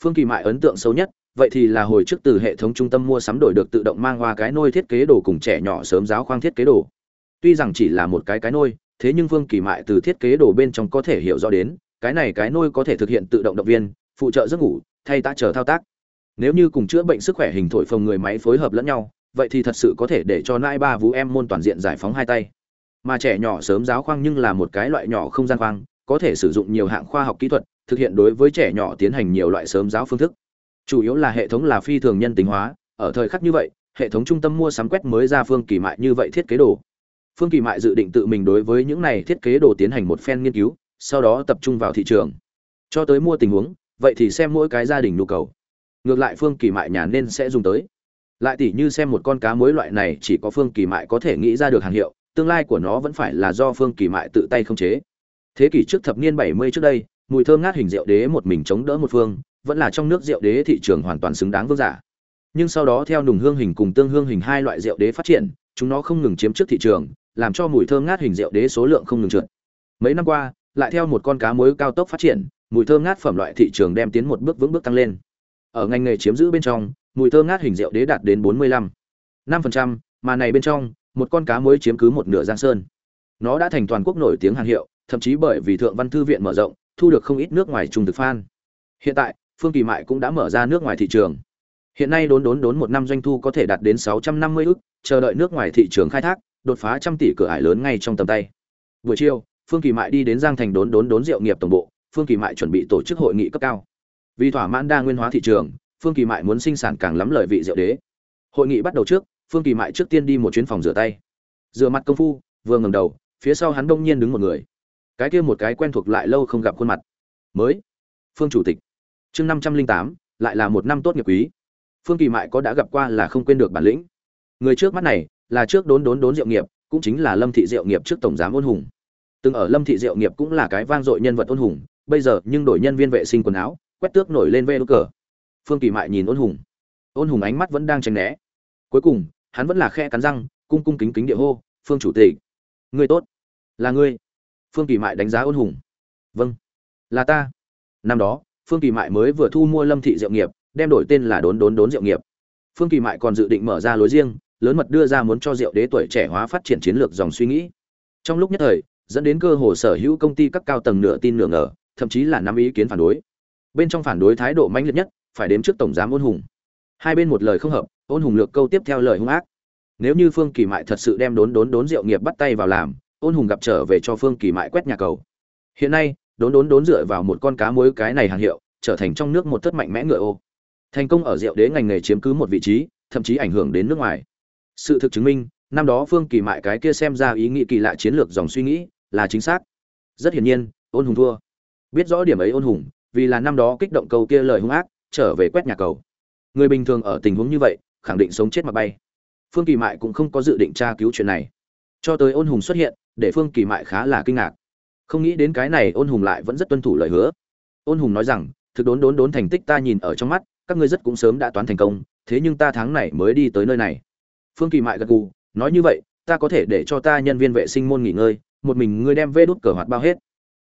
Phương kỳ mại ấn tượng xấu nhất, vậy thì là hồi trước từ hệ thống trung tâm mua sắm đổi được tự động mang hoa cái nôi thiết kế đồ cùng trẻ nhỏ sớm giáo khoang thiết kế đồ. Tuy rằng chỉ là một cái cái nôi thế nhưng vương kỳ mại từ thiết kế đồ bên trong có thể hiểu rõ đến, cái này cái nôi có thể thực hiện tự động động viên, phụ trợ giấc ngủ, thay ta chờ thao tác. Nếu như cùng chữa bệnh sức khỏe hình thổi phồng người máy phối hợp lẫn nhau, vậy thì thật sự có thể để cho nãi ba vũ em môn toàn diện giải phóng hai tay. Mà trẻ nhỏ sớm giáo khoang nhưng là một cái loại nhỏ không gian khoang, có thể sử dụng nhiều hạng khoa học kỹ thuật, thực hiện đối với trẻ nhỏ tiến hành nhiều loại sớm giáo phương thức. Chủ yếu là hệ thống là phi thường nhân tính hóa, ở thời khắc như vậy, hệ thống trung tâm mua sắm quét mới ra phương kỳ mại như vậy thiết kế đồ phương kỳ mại dự định tự mình đối với những này thiết kế đồ tiến hành một phen nghiên cứu, sau đó tập trung vào thị trường. Cho tới mua tình huống, vậy thì xem mỗi cái gia đình nhu cầu. Ngược lại phương kỳ mại nhà nên sẽ dùng tới. Lại tỉ như xem một con cá mối loại này, chỉ có phương kỳ mại có thể nghĩ ra được hàng hiệu, tương lai của nó vẫn phải là do phương kỳ mại tự tay khống chế. Thế kỷ trước thập niên 70 trước đây, mùi thơm ngát hình rượu đế một mình chống đỡ một phương, vẫn là trong nước rượu đế thị trường hoàn toàn xứng đáng vương giả. Nhưng sau đó theo nùng hương hình cùng tương hương hình hai loại rượu đế phát triển, chúng nó không ngừng chiếm trước thị trường làm cho mùi thơm ngát hình rượu đế số lượng không ngừng trượt. Mấy năm qua lại theo một con cá muối cao tốc phát triển mùi thơm ngát phẩm loại thị trường đem tiến một bước vững bước tăng lên. Ở ngành nghề chiếm giữ bên trong mùi thơm ngát hình rượu đế đạt đến 45 5%, mà này bên trong một con cá muối chiếm cứ một nửa giang sơn. Nó đã thành toàn quốc nổi tiếng hàng hiệu thậm chí bởi vì thượng văn thư viện mở rộng thu được không ít nước ngoài trung thực fan. Hiện tại phương kỳ mại cũng đã mở ra nước ngoài thị trường. Hiện nay đốn đốn đốn một năm doanh thu có thể đạt đến 650 ức chờ đợi nước ngoài thị trường khai thác đột phá trăm tỷ cửa ải lớn ngay trong tầm tay. Buổi chiều, phương kỳ mại đi đến giang thành đốn đốn đốn rượu nghiệp tổng bộ, phương kỳ mại chuẩn bị tổ chức hội nghị cấp cao. Vì thỏa mãn đa nguyên hóa thị trường, phương kỳ mại muốn sinh sản càng lắm lợi vị rượu đế. Hội nghị bắt đầu trước, phương kỳ mại trước tiên đi một chuyến phòng rửa tay. Rửa mặt công phu, vừa ngẩng đầu, phía sau hắn đông nhiên đứng một người. Cái kia một cái quen thuộc lại lâu không gặp khuôn mặt. Mới. Phương chủ tịch. Chương năm trăm linh tám, lại là một năm tốt nghiệp quý. Phương kỳ mại có đã gặp qua là không quên được bản lĩnh. Người trước mắt này là trước đốn đốn đốn diệu nghiệp, cũng chính là lâm thị diệu nghiệp trước tổng giám ôn hùng. Từng ở lâm thị diệu nghiệp cũng là cái vang dội nhân vật ôn hùng, bây giờ nhưng đổi nhân viên vệ sinh quần áo, quét tước nổi lên vê đốt cờ. Phương kỳ mại nhìn ôn hùng. Ôn hùng ánh mắt vẫn đang tránh né. Cuối cùng, hắn vẫn là khe cắn răng, cung cung kính kính địa hô, phương chủ tịch người tốt. Là ngươi. Phương kỳ mại đánh giá ôn hùng. Vâng là ta. Năm đó, phương kỳ mại mới vừa thu mua lâm thị diệu nghiệp, đem đổi tên là đốn đốn đốn diệu nghiệp. Phương kỳ mại còn dự định mở ra lối riêng lớn mật đưa ra muốn cho diệu đế tuổi trẻ hóa phát triển chiến lược dòng suy nghĩ. Trong lúc nhất thời, dẫn đến cơ hồ sở hữu công ty các cao tầng nửa tin nửa ngờ, thậm chí là năm ý kiến phản đối. Bên trong phản đối thái độ mãnh liệt nhất, phải đếm trước tổng giám ôn hùng. Hai bên một lời không hợp, ôn hùng lược câu tiếp theo lời hung ác. Nếu như phương kỳ mại thật sự đem đốn đốn đốn rượu nghiệp bắt tay vào làm, ôn hùng gặp trở về cho phương kỳ mại quét nhà cầu. Hiện nay, đốn đốn đốn dựa vào một con cá muối cái này hàng hiệu, trở thành trong nước một thất mạnh mẽ ngựa ô. Thành công ở rượu đế ngành nghề chiếm cứ một vị trí, thậm chí ảnh hưởng đến nước ngoài sự thực chứng minh, năm đó phương kỳ mại cái kia xem ra ý nghĩ kỳ lạ chiến lược dòng suy nghĩ, là chính xác. Rất hiển nhiên, ôn hùng thua. Biết rõ điểm ấy ôn hùng, vì là năm đó kích động cầu kia lời hung ác, trở về quét nhà cầu. Người bình thường ở tình huống như vậy, khẳng định sống chết mà bay. Phương kỳ mại cũng không có dự định tra cứu chuyện này. Cho tới ôn hùng xuất hiện, để phương kỳ mại khá là kinh ngạc. Không nghĩ đến cái này ôn hùng lại vẫn rất tuân thủ lời hứa. Ôn hùng nói rằng, thực đốn đốn đốn thành tích ta nhìn ở trong mắt, các ngươi rất cũng sớm đã toán thành công, thế nhưng ta tháng này mới đi tới nơi này phương kỳ mại gật gù, nói như vậy, ta có thể để cho ta nhân viên vệ sinh môn nghỉ ngơi, một mình ngươi đem vê đút cờ hoạt bao hết.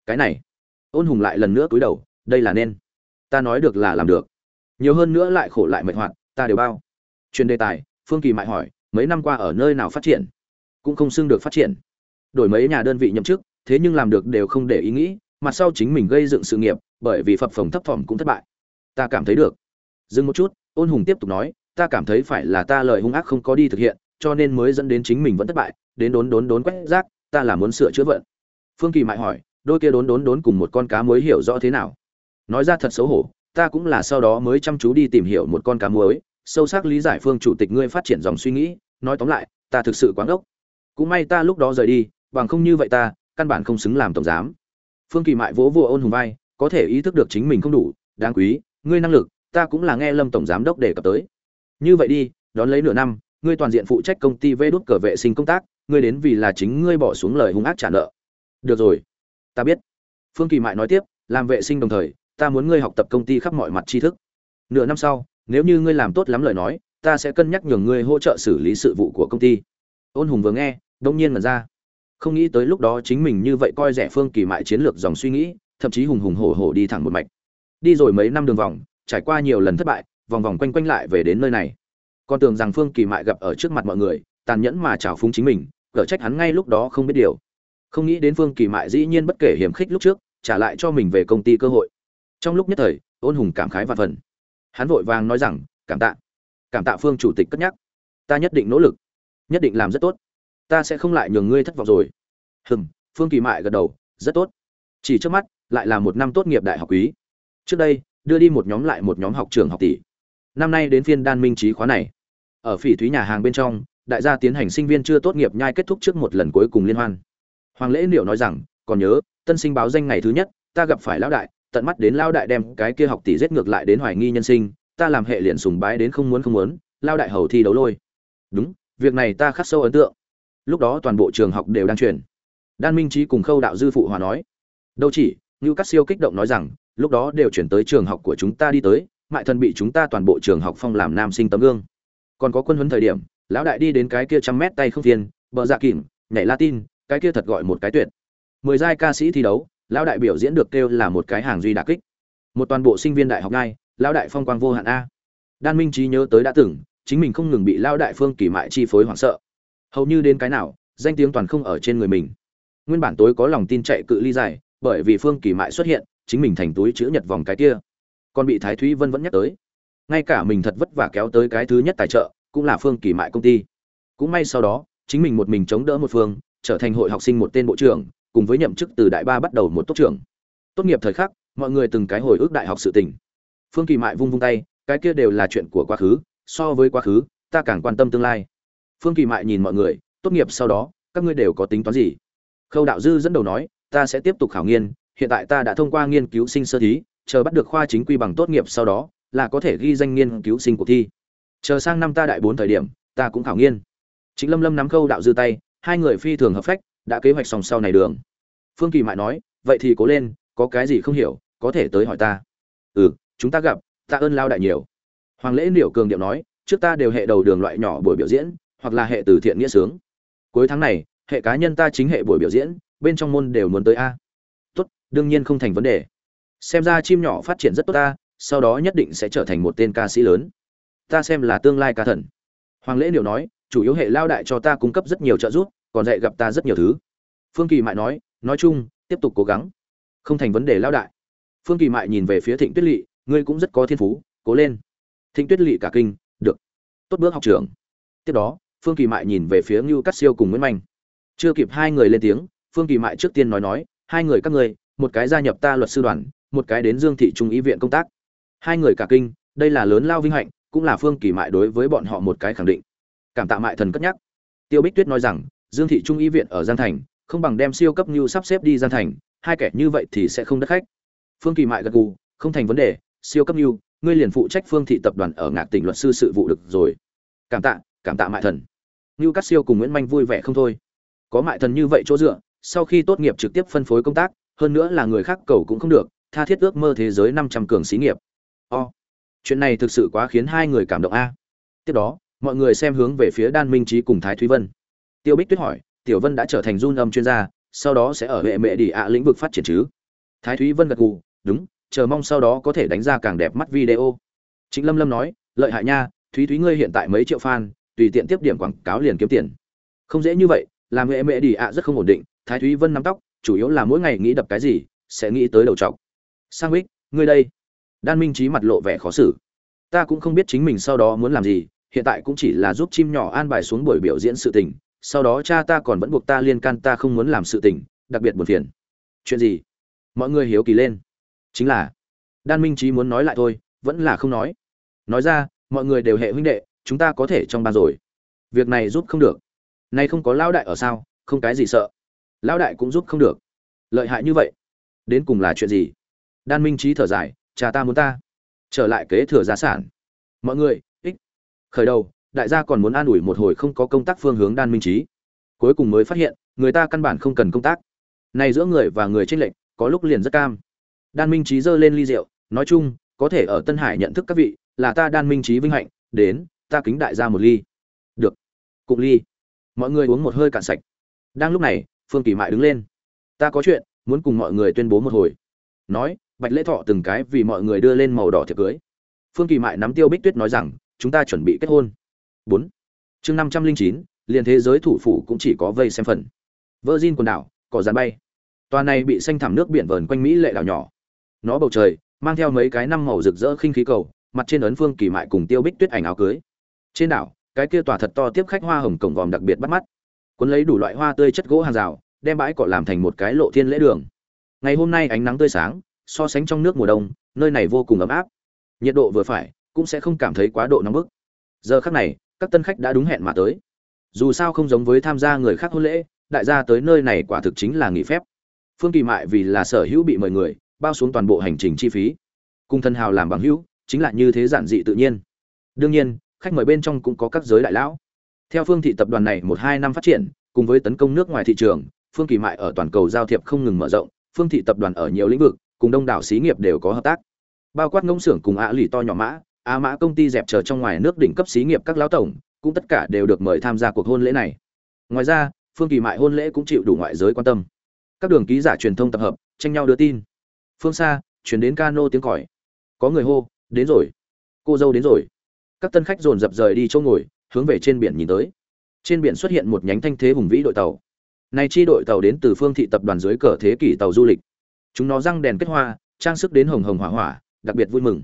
Cái này, ôn hùng lại lần nữa cúi đầu, đây là nên. Ta nói được là làm được. Nhiều hơn nữa lại khổ lại mệt hoạt, ta đều bao. Chuyên đề tài, phương kỳ mại hỏi, mấy năm qua ở nơi nào phát triển? Cũng không xưng được phát triển. Đổi mấy nhà đơn vị nhậm chức, thế nhưng làm được đều không để ý nghĩ mặt sau chính mình gây dựng sự nghiệp, bởi vì phập phồng thấp phẩm cũng thất bại. Ta cảm thấy được. Dừng một chút, ôn hùng tiếp tục nói ta cảm thấy phải là ta lời hung ác không có đi thực hiện, cho nên mới dẫn đến chính mình vẫn thất bại, đến đốn đốn đốn quét rác, ta là muốn sửa chữa vận. Phương kỳ mại hỏi, đôi kia đốn đốn đốn cùng một con cá mới hiểu rõ thế nào? Nói ra thật xấu hổ, ta cũng là sau đó mới chăm chú đi tìm hiểu một con cá muối, sâu sắc lý giải phương chủ tịch ngươi phát triển dòng suy nghĩ, nói tóm lại, ta thực sự quán ốc cũng may ta lúc đó rời đi, bằng không như vậy ta, căn bản không xứng làm tổng giám. Phương kỳ mại vỗ vỗ ôn hùng vai, có thể ý thức được chính mình không đủ, đáng quý, ngươi năng lực, ta cũng là nghe lâm tổng giám đốc đề cập tới như vậy đi, đón lấy nửa năm, ngươi toàn diện phụ trách công ty vê đút cờ vệ sinh công tác, ngươi đến vì là chính ngươi bỏ xuống lời hung ác trả nợ. Được rồi. Ta biết. Phương kỳ mại nói tiếp, làm vệ sinh đồng thời, ta muốn ngươi học tập công ty khắp mọi mặt tri thức. Nửa năm sau, nếu như ngươi làm tốt lắm lời nói, ta sẽ cân nhắc nhường ngươi hỗ trợ xử lý sự vụ của công ty. Ôn hùng vừa nghe, đông nhiên mật ra. Không nghĩ tới lúc đó chính mình như vậy coi rẻ phương kỳ mại chiến lược dòng suy nghĩ, thậm chí hùng hùng hổ hổ đi thẳng một mạch. Đi rồi mấy năm đường vòng, trải qua nhiều lần thất bại vòng vòng quanh quanh lại về đến nơi này. Con tưởng rằng phương kỳ mại gặp ở trước mặt mọi người, tàn nhẫn mà trào phúng chính mình gỡ trách hắn ngay lúc đó không biết điều. Không nghĩ đến phương kỳ mại dĩ nhiên bất kể hiểm khích lúc trước, trả lại cho mình về công ty cơ hội. Trong lúc nhất thời, ôn hùng cảm khái và phần. Hắn vội vàng nói rằng, cảm tạ. Cảm tạ phương chủ tịch cất nhắc. Ta nhất định nỗ lực, nhất định làm rất tốt. Ta sẽ không lại nhường ngươi thất vọng rồi. Hừm, phương kỳ mại gật đầu, rất tốt. Chỉ trước mắt, lại là một năm tốt nghiệp đại học quý. Trước đây, đưa đi một nhóm lại một nhóm học trường học tỷ năm nay đến phiên đan minh trí khóa này. Ở phỉ thúy nhà hàng bên trong, đại gia tiến hành sinh viên chưa tốt nghiệp nhai kết thúc trước một lần cuối cùng liên hoan. Hoàng lễ liệu nói rằng, còn nhớ, tân sinh báo danh ngày thứ nhất, ta gặp phải lão đại, tận mắt đến lão đại đem cái kia học tỷ giết ngược lại đến hoài nghi nhân sinh, ta làm hệ liền sùng bái đến không muốn không muốn, lão đại hầu thi đấu lôi. Đúng, việc này ta khắc sâu ấn tượng. Lúc đó toàn bộ trường học đều đang truyền. Đan minh trí cùng khâu đạo dư phụ hòa nói, đâu chỉ như các siêu kích động nói rằng, lúc đó đều chuyển tới trường học của chúng ta đi tới mại thần bị chúng ta toàn bộ trường học phong làm nam sinh tấm gương. Còn có quân huấn thời điểm, lão đại đi đến cái kia trăm mét tay không phiên, bờ dạ kìm, nhảy latin, cái kia thật gọi một cái tuyệt. Mười giai ca sĩ thi đấu, lão đại biểu diễn được kêu là một cái hàng duy đà kích. Một toàn bộ sinh viên đại học ngay, lão đại phong quang vô hạn a. Đan minh trí nhớ tới đã từng, chính mình không ngừng bị lão đại phương kỳ mại chi phối hoảng sợ. Hầu như đến cái nào, danh tiếng toàn không ở trên người mình. Nguyên bản tối có lòng tin chạy cự ly dài, bởi vì phương kỳ mại xuất hiện, chính mình thành túi chữ nhật vòng cái kia còn bị thái thúy vân vẫn nhắc tới. Ngay cả mình thật vất vả kéo tới cái thứ nhất tài trợ, cũng là phương kỳ mại công ty. Cũng may sau đó, chính mình một mình chống đỡ một phương, trở thành hội học sinh một tên bộ trưởng, cùng với nhậm chức từ đại ba bắt đầu một tốt trưởng. Tốt nghiệp thời khắc, mọi người từng cái hồi ức đại học sự tình. Phương kỳ mại vung vung tay, cái kia đều là chuyện của quá khứ, so với quá khứ, ta càng quan tâm tương lai. Phương kỳ mại nhìn mọi người, tốt nghiệp sau đó, các ngươi đều có tính toán gì? Khâu đạo dư dẫn đầu nói, ta sẽ tiếp tục khảo nghiên, hiện tại ta đã thông qua nghiên cứu sinh sơ thí chờ bắt được khoa chính quy bằng tốt nghiệp sau đó, là có thể ghi danh nghiên cứu sinh cuộc thi. Chờ sang năm ta đại bốn thời điểm, ta cũng khảo nghiên. Chính lâm lâm nắm câu đạo dư tay, hai người phi thường hợp phách, đã kế hoạch sòng sau này đường. Phương kỳ mại nói, vậy thì cố lên, có cái gì không hiểu, có thể tới hỏi ta. Ừ chúng ta gặp ta ơn lao đại nhiều. Hoàng lễ liệu cường điệu nói, trước ta đều hệ đầu đường loại nhỏ buổi biểu diễn, hoặc là hệ từ thiện nghĩa sướng. Cuối tháng này, hệ cá nhân ta chính hệ buổi biểu diễn, bên trong môn đều muốn tới a. Tốt, đương nhiên không thành vấn đề xem ra chim nhỏ phát triển rất tốt ta, sau đó nhất định sẽ trở thành một tên ca sĩ lớn. Ta xem là tương lai ca thần. Hoàng lễ liệu nói, chủ yếu hệ lao đại cho ta cung cấp rất nhiều trợ giúp, còn dạy gặp ta rất nhiều thứ. Phương kỳ mại nói nói chung, tiếp tục cố gắng. Không thành vấn đề lao đại. Phương kỳ mại nhìn về phía thịnh tuyết lỵ ngươi cũng rất có thiên phú, cố lên. Thịnh tuyết lỵ cả kinh, được. Tốt bước học trưởng. Tiếp đó, phương kỳ mại nhìn về phía ngưu cắt siêu cùng nguyễn manh chưa kịp hai người lên tiếng, phương kỳ mại trước tiên nói nói, hai người các ngươi, một cái gia nhập ta luật sư đoàn một cái đến dương thị trung ý viện công tác. Hai người cả kinh, đây là lớn lao vinh hạnh, cũng là phương kỳ mại đối với bọn họ một cái khẳng định. Cảm tạ mại thần cất nhắc. Tiêu bích tuyết nói rằng, dương thị trung y viện ở giang thành, không bằng đem siêu cấp như sắp xếp đi giang thành, hai kẻ như vậy thì sẽ không đắc khách. Phương kỳ mại gật gù, không thành vấn đề, siêu cấp như, ngươi liền phụ trách phương thị tập đoàn ở ngạc tỉnh luật sư sự vụ được rồi. Cảm tạ cảm tạ mại thần. Nưu Cát siêu cùng nguyễn manh vui vẻ không thôi. Có mại thần như vậy chỗ dựa, sau khi tốt nghiệp trực tiếp phân phối công tác, hơn nữa là người khác cầu cũng không được tha thiết ước mơ thế giới năm trăm cường xí nghiệp. O, chuyện này thực sự quá khiến hai người cảm động a. Tiếp đó, mọi người xem hướng về phía đan minh trí cùng thái thúy vân. Tiêu bích tuyết hỏi, tiểu vân đã trở thành run âm chuyên gia, sau đó sẽ ở hệ mẹ đi ạ lĩnh vực phát triển chứ? Thái thúy vân gật gù, đúng, chờ mong sau đó có thể đánh ra càng đẹp mắt video. Chính lâm lâm nói, lợi hại nha, thúy thúy ngươi hiện tại mấy triệu fan, tùy tiện tiếp điểm quảng cáo liền kiếm tiền. Không dễ như vậy, làm hệ mẹ đi ạ rất không ổn định. Thái thúy vân nắm tóc, chủ yếu là mỗi ngày nghĩ đập cái gì, sẽ nghĩ tới đầu trọc sang bích ngươi đây. Đan minh trí mặt lộ vẻ khó xử. Ta cũng không biết chính mình sau đó muốn làm gì, hiện tại cũng chỉ là giúp chim nhỏ an bài xuống buổi biểu diễn sự tình, sau đó cha ta còn vẫn buộc ta liên can ta không muốn làm sự tình, đặc biệt buồn phiền. Chuyện gì? Mọi người hiếu kỳ lên. Chính là, đan minh trí muốn nói lại thôi, vẫn là không nói. Nói ra, mọi người đều hệ huynh đệ, chúng ta có thể trong ban rồi. Việc này giúp không được. Nay không có lão đại ở sao, không cái gì sợ. Lão đại cũng giúp không được. Lợi hại như vậy, đến cùng là chuyện gì? Đan minh trí thở dài, cha ta muốn ta trở lại kế thừa gia sản. Mọi người, ích. Khởi đầu, đại gia còn muốn an ủi một hồi không có công tác phương hướng đan minh trí cuối cùng mới phát hiện, người ta căn bản không cần công tác. Này giữa người và người tranh lệch, có lúc liền rất cam. Đan minh trí giơ lên ly rượu, nói chung, có thể ở tân hải nhận thức các vị, là ta đan minh trí vinh hạnh, đến, ta kính đại gia một ly. Được cụng ly. Mọi người uống một hơi cạn sạch. Đang lúc này, phương kỳ mại đứng lên. Ta có chuyện, muốn cùng mọi người tuyên bố một hồi. Nói bạch lễ thọ từng cái vì mọi người đưa lên màu đỏ thiệp cưới. Phương kỳ mại nắm tiêu bích tuyết nói rằng, chúng ta chuẩn bị kết hôn. Bốn. Chương năm trăm linh chín, liền thế giới thủ phủ cũng chỉ có vây xem phần. Virgin quần đảo, cỏ dán bay. Tòa này bị xanh thảm nước biển vờn quanh mỹ lệ đảo nhỏ. Nó bầu trời, mang theo mấy cái năm màu rực rỡ khinh khí cầu, mặt trên ấn phương kỳ mại cùng tiêu bích tuyết ảnh áo cưới. Trên đảo, cái kia tòa thật to tiếp khách hoa hồng cổng vòm đặc biệt bắt mắt. Cuốn lấy đủ loại hoa tươi chất gỗ hàng rào, đem bãi cỏ làm thành một cái lộ thiên lễ đường. Ngày hôm nay ánh nắng tươi sáng so sánh trong nước mùa đông, nơi này vô cùng ấm áp. Nhiệt độ vừa phải, cũng sẽ không cảm thấy quá độ nóng bức. Giờ khắc này, các tân khách đã đúng hẹn mà tới. Dù sao không giống với tham gia người khác hôn lễ, đại gia tới nơi này quả thực chính là nghỉ phép. Phương kỳ mại vì là sở hữu bị mời người, bao xuống toàn bộ hành trình chi phí. Cùng thân hào làm bằng hữu, chính là như thế giản dị tự nhiên. Đương nhiên, khách mời bên trong cũng có các giới đại lão. Theo phương thị tập đoàn này một hai năm phát triển, cùng với tấn công nước ngoài thị trường, phương kỳ mại ở toàn cầu giao thiệp không ngừng mở rộng, phương thị tập đoàn ở nhiều lĩnh vực cùng đông đảo xí nghiệp đều có hợp tác. Bao quát ngông xưởng cùng ạ lì to nhỏ mã á mã công ty dẹp chờ trong ngoài nước đỉnh cấp xí nghiệp các lão tổng, cũng tất cả đều được mời tham gia cuộc hôn lễ này. Ngoài ra, phương kỳ mại hôn lễ cũng chịu đủ ngoại giới quan tâm. Các đường ký giả truyền thông tập hợp, tranh nhau đưa tin. Phương xa, chuyển đến cano tiếng còi. Có người hô, đến rồi. Cô dâu đến rồi. Các tân khách dồn dập rời đi chỗ ngồi, hướng về trên biển nhìn tới. Trên biển xuất hiện một nhánh thanh thế hùng vĩ đội tàu. Này chi đội tàu đến từ phương thị tập đoàn dưới cờ thế kỷ tàu du lịch chúng nó răng đèn kết hoa, trang sức đến hồng hồng hỏa hỏa, đặc biệt vui mừng.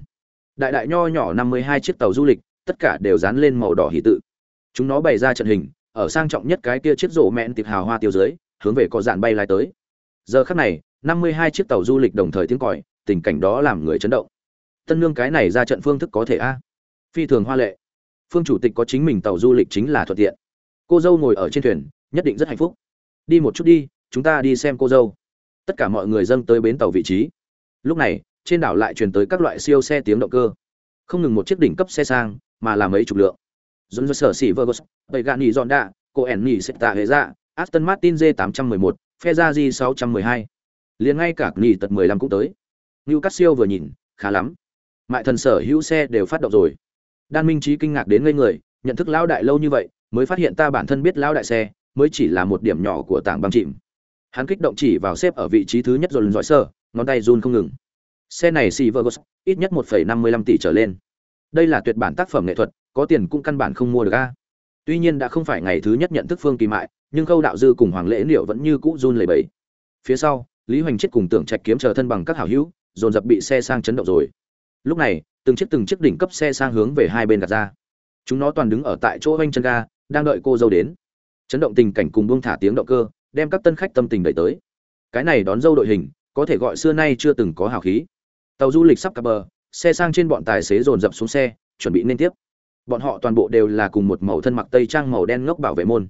Đại đại nho nhỏ năm mươi hai chiếc tàu du lịch, tất cả đều dán lên màu đỏ hỷ tự. Chúng nó bày ra trận hình, ở sang trọng nhất cái kia chiếc rổ mẹn tiệp hào hoa tiêu dưới, hướng về có dạn bay lái tới. Giờ khắc này, năm mươi hai chiếc tàu du lịch đồng thời tiếng còi, tình cảnh đó làm người chấn động. Tân nương cái này ra trận phương thức có thể a? Phi thường hoa lệ. Phương chủ tịch có chính mình tàu du lịch chính là thuận tiện. Cô dâu ngồi ở trên thuyền, nhất định rất hạnh phúc. Đi một chút đi, chúng ta đi xem cô dâu tất cả mọi người dâng tới bến tàu vị trí. Lúc này, trên đảo lại truyền tới các loại siêu xe tiếng động cơ. Không ngừng một chiếc đỉnh cấp xe sang, mà là mấy chục lượng. Dồn dơ sở xỉ vơ bầy gạn nhì dọn đạ, cô ẻn nhì sẽ tạ hệ ra dạ, aston martin g 811 phe ra g 612 liền ngay cả nhì tật 15 cũng tới. Như cắt siêu vừa nhìn, khá lắm. Mại thần sở hữu xe đều phát động rồi. Đan minh trí kinh ngạc đến ngây người, nhận thức lão đại lâu như vậy, mới phát hiện ta bản thân biết lão đại xe, mới chỉ là một điểm nhỏ của tảng băng chìm hắn kích động chỉ vào xếp ở vị trí thứ nhất rồi lần sơ ngón tay run không ngừng. Xe này xì vơ ít nhất 1,55 tỷ trở lên. Đây là tuyệt bản tác phẩm nghệ thuật có tiền cũng căn bản không mua được a. Tuy nhiên đã không phải ngày thứ nhất nhận thức phương kỳ mại nhưng khâu đạo dư cùng hoàng lễ liệu vẫn như cũ run lẩy bẩy. Phía sau lý hoành chết cùng tưởng trạch kiếm chờ thân bằng các hảo hữu dồn dập bị xe sang chấn động rồi. Lúc này từng chiếc từng chiếc đỉnh cấp xe sang hướng về hai bên gạt ra. Chúng nó toàn đứng ở tại chỗ oanh chân ga đang đợi cô dâu đến. Chấn động tình cảnh cùng buông thả tiếng động cơ đem các tân khách tâm tình đẩy tới. Cái này đón dâu đội hình, có thể gọi xưa nay chưa từng có hào khí. Tàu du lịch sắp cập bờ, xe sang trên bọn tài xế dồn dập xuống xe, chuẩn bị nên tiếp. Bọn họ toàn bộ đều là cùng một màu thân mặc tây trang màu đen ngốc bảo vệ môn.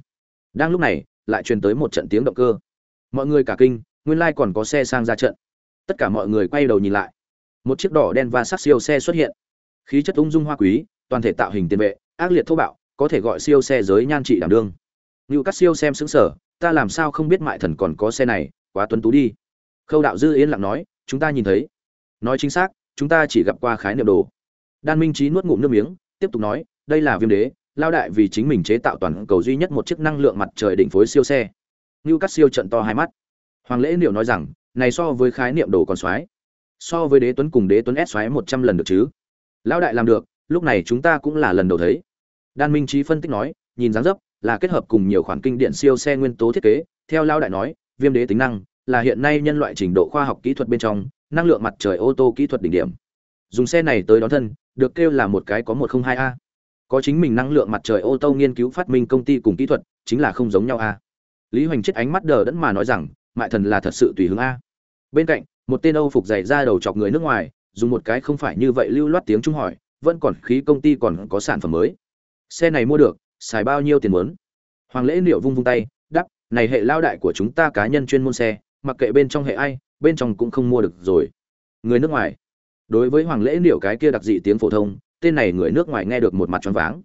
Đang lúc này, lại truyền tới một trận tiếng động cơ. Mọi người cả kinh, nguyên lai còn có xe sang ra trận. Tất cả mọi người quay đầu nhìn lại. Một chiếc đỏ đen và sắc siêu xe xuất hiện. Khí chất ung dung hoa quý, toàn thể tạo hình tiền vệ, ác liệt thô bạo, có thể gọi siêu xe giới nhan trị đảm đương. Như các siêu xem xứng sở ta làm sao không biết mại thần còn có xe này, quá tuấn tú đi. Khâu đạo dư yên lặng nói, chúng ta nhìn thấy. Nói chính xác, chúng ta chỉ gặp qua khái niệm đồ. Đan minh trí nuốt ngụm nước miếng, tiếp tục nói, đây là viêm đế, lao đại vì chính mình chế tạo toàn cầu duy nhất một chiếc năng lượng mặt trời đỉnh phối siêu xe. Như cắt siêu trận to hai mắt. Hoàng lễ liệu nói rằng, này so với khái niệm đồ còn soái so với đế tuấn cùng đế tuấn s xoáy một trăm lần được chứ? Lão đại làm được, lúc này chúng ta cũng là lần đầu thấy. Đan minh trí phân tích nói, nhìn dáng dấp là kết hợp cùng nhiều khoản kinh điển siêu xe nguyên tố thiết kế. Theo lão đại nói, viêm đế tính năng là hiện nay nhân loại trình độ khoa học kỹ thuật bên trong năng lượng mặt trời ô tô kỹ thuật đỉnh điểm. Dùng xe này tới đón thân, được kêu là một cái có một không hai a. Có chính mình năng lượng mặt trời ô tô nghiên cứu phát minh công ty cùng kỹ thuật, chính là không giống nhau a. Lý hoành chết ánh mắt đờ đẫn mà nói rằng, mại thần là thật sự tùy hướng a. Bên cạnh, một tên âu phục dày ra đầu chọc người nước ngoài, dùng một cái không phải như vậy lưu loát tiếng trung hỏi, vẫn còn khí công ty còn có sản phẩm mới. Xe này mua được xài bao nhiêu tiền muốn. Hoàng lễ liệu vung vung tay đắp này hệ lao đại của chúng ta cá nhân chuyên môn xe, mặc kệ bên trong hệ ai, bên trong cũng không mua được rồi. Người nước ngoài. Đối với hoàng lễ liệu cái kia đặc dị tiếng phổ thông, tên này người nước ngoài nghe được một mặt choáng váng.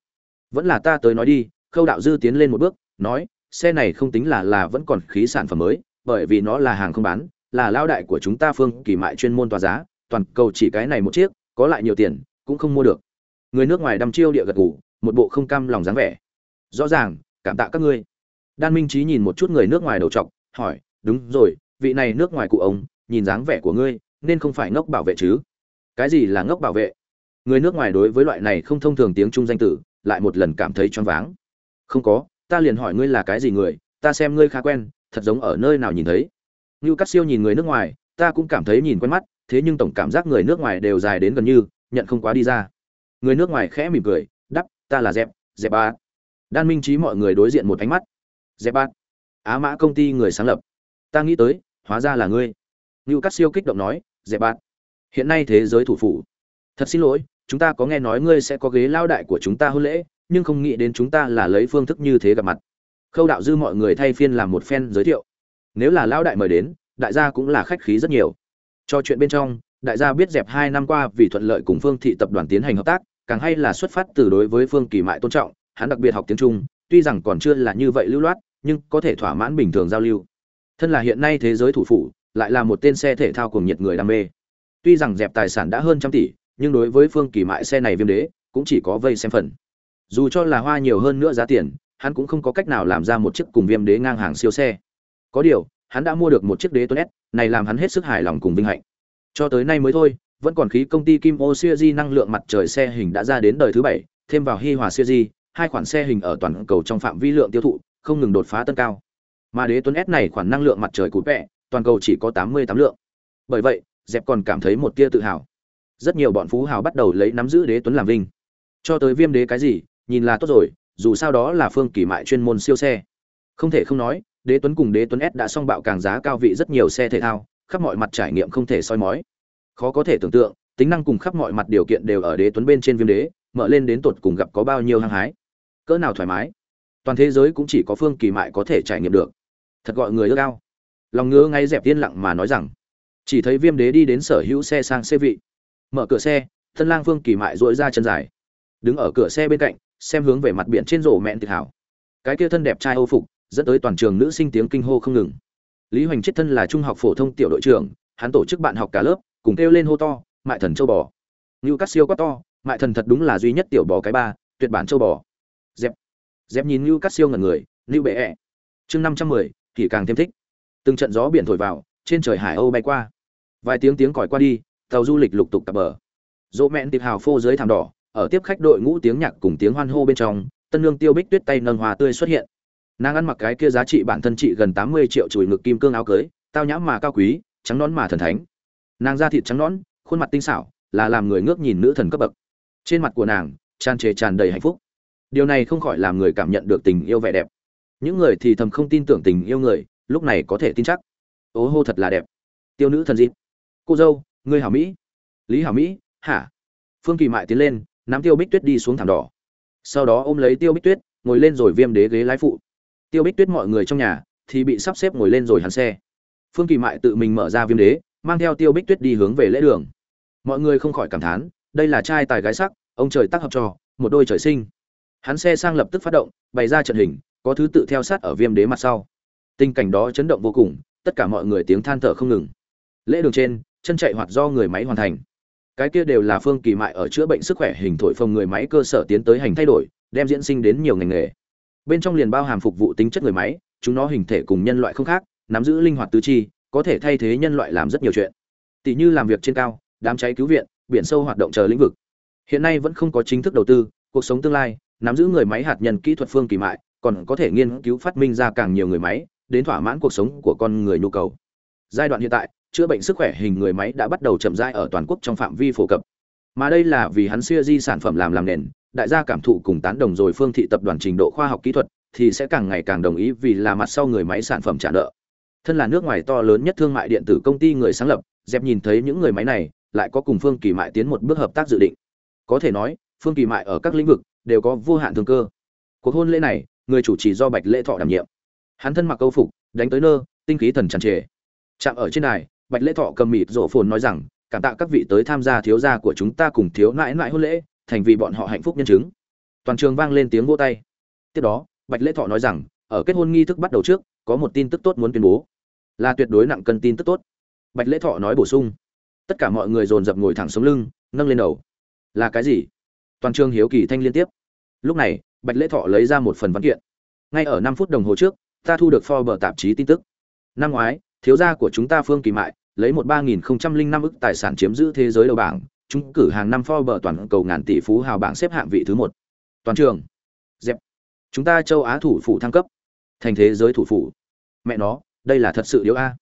Vẫn là ta tới nói đi. Khâu đạo dư tiến lên một bước, nói, xe này không tính là là vẫn còn khí sản phẩm mới, bởi vì nó là hàng không bán, là lao đại của chúng ta phương kỳ mại chuyên môn tòa giá, toàn cầu chỉ cái này một chiếc, có lại nhiều tiền, cũng không mua được. Người nước ngoài đăm chiêu địa gật ngủ một bộ không cam lòng dáng vẻ rõ ràng, cảm tạ các ngươi. Đan minh trí nhìn một chút người nước ngoài đầu trọc, hỏi, đúng rồi, vị này nước ngoài cụ ông, nhìn dáng vẻ của ngươi, nên không phải ngốc bảo vệ chứ? Cái gì là ngốc bảo vệ? Người nước ngoài đối với loại này không thông thường tiếng trung danh tử, lại một lần cảm thấy choáng váng. Không có, ta liền hỏi ngươi là cái gì người, ta xem ngươi khá quen, thật giống ở nơi nào nhìn thấy. Như cắt siêu nhìn người nước ngoài, ta cũng cảm thấy nhìn quen mắt, thế nhưng tổng cảm giác người nước ngoài đều dài đến gần như, nhận không quá đi ra. Người nước ngoài khẽ mỉm cười đắp ta là dẹp dẹp ba đan minh trí mọi người đối diện một ánh mắt. Dẹp bát á mã công ty người sáng lập. Ta nghĩ tới, hóa ra là ngươi. Ngưu cắt siêu kích động nói, dẹp bát hiện nay thế giới thủ phủ. Thật xin lỗi, chúng ta có nghe nói ngươi sẽ có ghế lao đại của chúng ta hôn lễ, nhưng không nghĩ đến chúng ta là lấy phương thức như thế gặp mặt. Khâu đạo dư mọi người thay phiên làm một phen giới thiệu. Nếu là lão đại mời đến, đại gia cũng là khách khí rất nhiều. Cho chuyện bên trong, đại gia biết dẹp hai năm qua vì thuận lợi cùng phương thị tập đoàn tiến hành hợp tác, càng hay là xuất phát từ đối với phương kỳ mại tôn trọng hắn đặc biệt học tiếng trung, tuy rằng còn chưa là như vậy lưu loát, nhưng có thể thỏa mãn bình thường giao lưu. Thân là hiện nay thế giới thủ phủ, lại là một tên xe thể thao cùng nhiệt người đam mê. Tuy rằng dẹp tài sản đã hơn trăm tỷ, nhưng đối với phương kỳ mại xe này viêm đế, cũng chỉ có vây xem phần. Dù cho là hoa nhiều hơn nữa giá tiền, hắn cũng không có cách nào làm ra một chiếc cùng viêm đế ngang hàng siêu xe. Có điều, hắn đã mua được một chiếc đế tuấn s, này làm hắn hết sức hài lòng cùng vinh hạnh. Cho tới nay mới thôi, vẫn còn khí công ty kim ô năng lượng mặt trời xe hình đã ra đến đời thứ bảy, thêm vào hi hòa siêu di hai khoản xe hình ở toàn cầu trong phạm vi lượng tiêu thụ, không ngừng đột phá tân cao. Mà đế tuấn s này khoản năng lượng mặt trời cụt vẹ, toàn cầu chỉ có tám mươi tám lượng. Bởi vậy, dẹp còn cảm thấy một tia tự hào. Rất nhiều bọn phú hào bắt đầu lấy nắm giữ đế tuấn làm vinh. Cho tới viêm đế cái gì, nhìn là tốt rồi, dù sao đó là phương kỳ mại chuyên môn siêu xe. Không thể không nói, đế tuấn cùng đế tuấn s đã song bạo càng giá cao vị rất nhiều xe thể thao, khắp mọi mặt trải nghiệm không thể soi mói. Khó có thể tưởng tượng, tính năng cùng khắp mọi mặt điều kiện đều ở đế tuấn bên trên viêm đế, mở lên đến tột cùng gặp có bao nhiêu hăng hái cỡ nào thoải mái. Toàn thế giới cũng chỉ có phương kỳ mại có thể trải nghiệm được. Thật gọi người ước ao. Lòng ngứa ngay dẹp yên lặng mà nói rằng, chỉ thấy viêm đế đi đến sở hữu xe sang xe vị. Mở cửa xe, thân lang phương kỳ mại dội ra chân dài. Đứng ở cửa xe bên cạnh, xem hướng về mặt biển trên rổ mẹn tự hào cái kia thân đẹp trai âu phục, dẫn tới toàn trường nữ sinh tiếng kinh hô không ngừng. Lý hoành chết thân là trung học phổ thông tiểu đội trưởng, hắn tổ chức bạn học cả lớp, cùng kêu lên hô to, mại thần châu bò. Như cắt siêu quá to, mại thần thật đúng là duy nhất tiểu bò cái ba, tuyệt bản châu bò dẹp. Dẹp nhìn như cắt siêu ngẩn người lưu bệ ẹ. Chương năm trăm mười, thì càng thêm thích. Từng trận gió biển thổi vào, trên trời hải âu bay qua. Vài tiếng tiếng còi qua đi, tàu du lịch lục tục cập bờ. Dỗ mẹn tiệp hào phô dưới thảm đỏ, ở tiếp khách đội ngũ tiếng nhạc cùng tiếng hoan hô bên trong, tân lương tiêu bích tuyết tay nâng hoa tươi xuất hiện. Nàng ăn mặc cái kia giá trị bản thân trị gần tám mươi triệu chùi ngực kim cương áo cưới, tao nhãm mà cao quý, trắng nón mà thần thánh. Nàng da thịt trắng nón khuôn mặt tinh xảo, là làm người ngước nhìn nữ thần cấp bậc. Trên mặt của nàng, tràn trề tràn đầy hạnh phúc điều này không khỏi làm người cảm nhận được tình yêu vẻ đẹp. Những người thì thầm không tin tưởng tình yêu người, lúc này có thể tin chắc. Ố hô thật là đẹp. Tiêu nữ thần dịp. Cô dâu, ngươi hảo mỹ. Lý hảo mỹ, hả? Phương kỳ mại tiến lên, nắm tiêu bích tuyết đi xuống thảm đỏ. Sau đó ôm lấy tiêu bích tuyết, ngồi lên rồi viêm đế ghế lái phụ. Tiêu bích tuyết mọi người trong nhà, thì bị sắp xếp ngồi lên rồi hắn xe. Phương kỳ mại tự mình mở ra viêm đế, mang theo tiêu bích tuyết đi hướng về lễ đường. Mọi người không khỏi cảm thán, đây là trai tài gái sắc, ông trời tác hợp trò một đôi trời sinh hắn xe sang lập tức phát động, bày ra trận hình, có thứ tự theo sát ở viêm đế mặt sau. Tình cảnh đó chấn động vô cùng, tất cả mọi người tiếng than thở không ngừng. Lễ đường trên, chân chạy hoạt do người máy hoàn thành. Cái kia đều là phương kỳ mại ở chữa bệnh sức khỏe hình thổi phồng người máy cơ sở tiến tới hành thay đổi, đem diễn sinh đến nhiều ngành nghề. Bên trong liền bao hàm phục vụ tính chất người máy, chúng nó hình thể cùng nhân loại không khác, nắm giữ linh hoạt tứ chi, có thể thay thế nhân loại làm rất nhiều chuyện. Tỷ như làm việc trên cao, đám cháy cứu viện, biển sâu hoạt động chờ lĩnh vực. Hiện nay vẫn không có chính thức đầu tư, cuộc sống tương lai nắm giữ người máy hạt nhân kỹ thuật phương kỳ mại, còn có thể nghiên cứu phát minh ra càng nhiều người máy, đến thỏa mãn cuộc sống của con người nhu cầu. Giai đoạn hiện tại, chữa bệnh sức khỏe hình người máy đã bắt đầu chậm rãi ở toàn quốc trong phạm vi phổ cập. Mà đây là vì hắn xưa di sản phẩm làm làm nền, đại gia cảm thụ cùng tán đồng rồi phương thị tập đoàn trình độ khoa học kỹ thuật, thì sẽ càng ngày càng đồng ý vì là mặt sau người máy sản phẩm trả nợ. Thân là nước ngoài to lớn nhất thương mại điện tử công ty người sáng lập, dẹp nhìn thấy những người máy này, lại có cùng phương kỳ mại tiến một bước hợp tác dự định. Có thể nói phương kỳ mại ở các lĩnh vực đều có vô hạn thương cơ. Cuộc hôn lễ này, người chủ trì do bạch lễ thọ đảm nhiệm. Hắn thân mặc câu phục, đánh tới nơ, tinh khí thần tràn trề. Chạm ở trên đài, bạch lễ thọ cầm mịt rổ phồn nói rằng, cảm tạ các vị tới tham gia thiếu gia của chúng ta cùng thiếu nãi nãi hôn lễ, thành vì bọn họ hạnh phúc nhân chứng. Toàn trường vang lên tiếng vỗ tay. Tiếp đó, bạch lễ thọ nói rằng, ở kết hôn nghi thức bắt đầu trước, có một tin tức tốt muốn tuyên bố. Là tuyệt đối nặng cân tin tức tốt. Bạch lễ thọ nói bổ sung. Tất cả mọi người dồn dập ngồi thẳng sống lưng, nâng lên đầu. Là cái gì? Toàn trường hiếu kỳ thanh liên tiếp. Lúc này, bạch lễ thọ lấy ra một phần văn kiện. Ngay ở năm phút đồng hồ trước, ta thu được Forbes tạp chí tin tức. Năm ngoái, thiếu gia của chúng ta phương kỳ mại lấy một ba nghìn không trăm linh năm ức tài sản chiếm giữ thế giới đầu bảng, chúng cử hàng năm Forbes toàn cầu ngàn tỷ phú hào bảng xếp hạng vị thứ một. Toàn trường. Dẹp. Chúng ta châu á thủ phủ thăng cấp. Thành thế giới thủ phủ. Mẹ nó, đây là thật sự yếu a.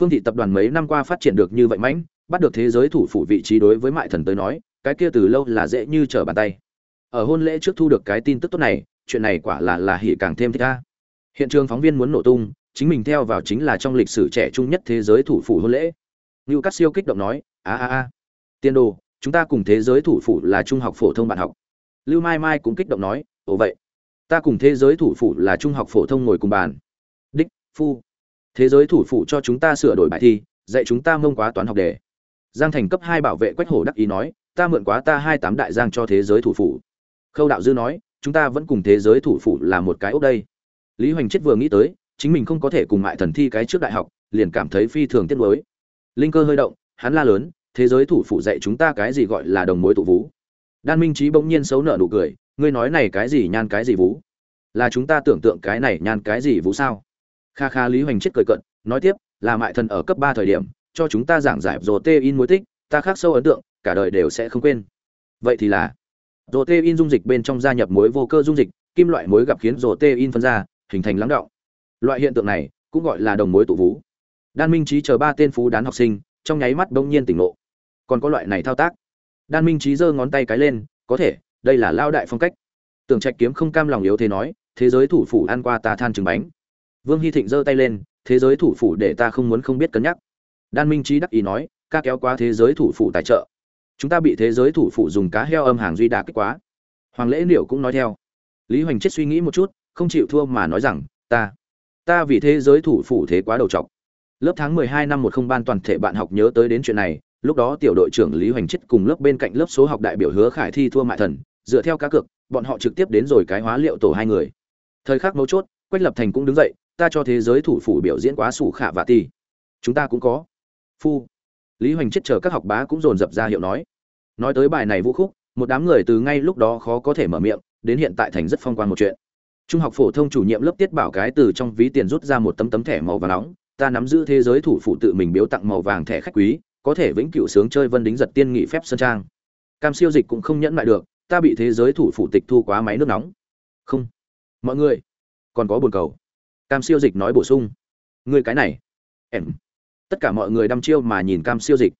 Phương thị tập đoàn mấy năm qua phát triển được như vậy mãnh, bắt được thế giới thủ phủ vị trí đối với mại thần tới nói cái kia từ lâu là dễ như trở bàn tay. Ở hôn lễ trước thu được cái tin tức tốt này, chuyện này quả là là hỉ càng thêm thích a. Hiện trường phóng viên muốn nổ tung, chính mình theo vào chính là trong lịch sử trẻ trung nhất thế giới thủ phủ hôn lễ. Như cắt siêu kích động nói, a a a. Tiên đồ, chúng ta cùng thế giới thủ phủ là trung học phổ thông bạn học. Lưu mai mai cũng kích động nói, ồ vậy, ta cùng thế giới thủ phủ là trung học phổ thông ngồi cùng bàn. Đích, phu. Thế giới thủ phủ cho chúng ta sửa đổi bài thi, dạy chúng ta mông quá toán học đề. Giang thành cấp hai bảo vệ quách hổ đắc ý nói ta mượn quá ta hai tám đại giang cho thế giới thủ phủ. Khâu đạo dư nói, chúng ta vẫn cùng thế giới thủ phủ là một cái ốc đây. Lý hoành chết vừa nghĩ tới, chính mình không có thể cùng mại thần thi cái trước đại học, liền cảm thấy phi thường tiếc nuối. Linh cơ hơi động, hắn la lớn, thế giới thủ phủ dạy chúng ta cái gì gọi là đồng mối tụ vũ đan minh trí bỗng nhiên xấu nở nụ cười, ngươi nói này cái gì nhan cái gì vũ là chúng ta tưởng tượng cái này nhan cái gì vũ sao? Kha kha lý hoành chết cười cận nói tiếp, là mại thần ở cấp ba thời điểm, cho chúng ta giảng giải rồ tê in mối tích, ta khác sâu ấn tượng cả đời đều sẽ không quên. Vậy thì là rồi tê in dung dịch bên trong gia nhập muối vô cơ dung dịch, kim loại muối gặp khiến rồi tê in phân ra, hình thành lắng động loại hiện tượng này cũng gọi là đồng muối tụ vũ đan minh trí chờ ba tên phú đán học sinh, trong nháy mắt bỗng nhiên tỉnh ngộ. Còn có loại này thao tác. Đan minh trí giơ ngón tay cái lên, có thể, đây là lao đại phong cách. Tưởng trạch kiếm không cam lòng yếu thế nói, thế giới thủ phủ ăn qua ta than trứng bánh. Vương hy thịnh giơ tay lên, thế giới thủ phủ để ta không muốn không biết cân nhắc. Đan minh trí đắc ý nói, ca kéo qua thế giới thủ phủ tài trợ chúng ta bị thế giới thủ phủ dùng cá heo âm hàng duy đà kích quá. Hoàng lễ liệu cũng nói theo. Lý hoành chết suy nghĩ một chút, không chịu thua mà nói rằng, ta ta vì thế giới thủ phủ thế quá đầu trọc lớp tháng mười hai năm một không ban toàn thể bạn học nhớ tới đến chuyện này, lúc đó tiểu đội trưởng lý hoành chết cùng lớp bên cạnh lớp số học đại biểu hứa khải thi thua mại thần, dựa theo cá cược, bọn họ trực tiếp đến rồi cái hóa liệu tổ hai người. Thời khắc mấu chốt, quách lập thành cũng đứng dậy, ta cho thế giới thủ phủ biểu diễn quá sủ khả và ti chúng ta cũng có. Phu, lý hoành chết chờ các học bá cũng dồn dập ra hiệu nói nói tới bài này vũ khúc, một đám người từ ngay lúc đó khó có thể mở miệng, đến hiện tại thành rất phong quan một chuyện. Trung học phổ thông chủ nhiệm lớp tiết bảo cái từ trong ví tiền rút ra một tấm tấm thẻ màu vàng nóng, ta nắm giữ thế giới thủ phụ tự mình biếu tặng màu vàng thẻ khách quý, có thể vĩnh cửu sướng chơi vân đính giật tiên nghị phép sơn trang. Cam siêu dịch cũng không nhẫn lại được, ta bị thế giới thủ phụ tịch thu quá máy nước nóng. Không. Mọi người, còn có buồn cầu. Cam siêu dịch nói bổ sung. Người cái này, em. Tất cả mọi người đăm chiêu mà nhìn cam siêu dịch.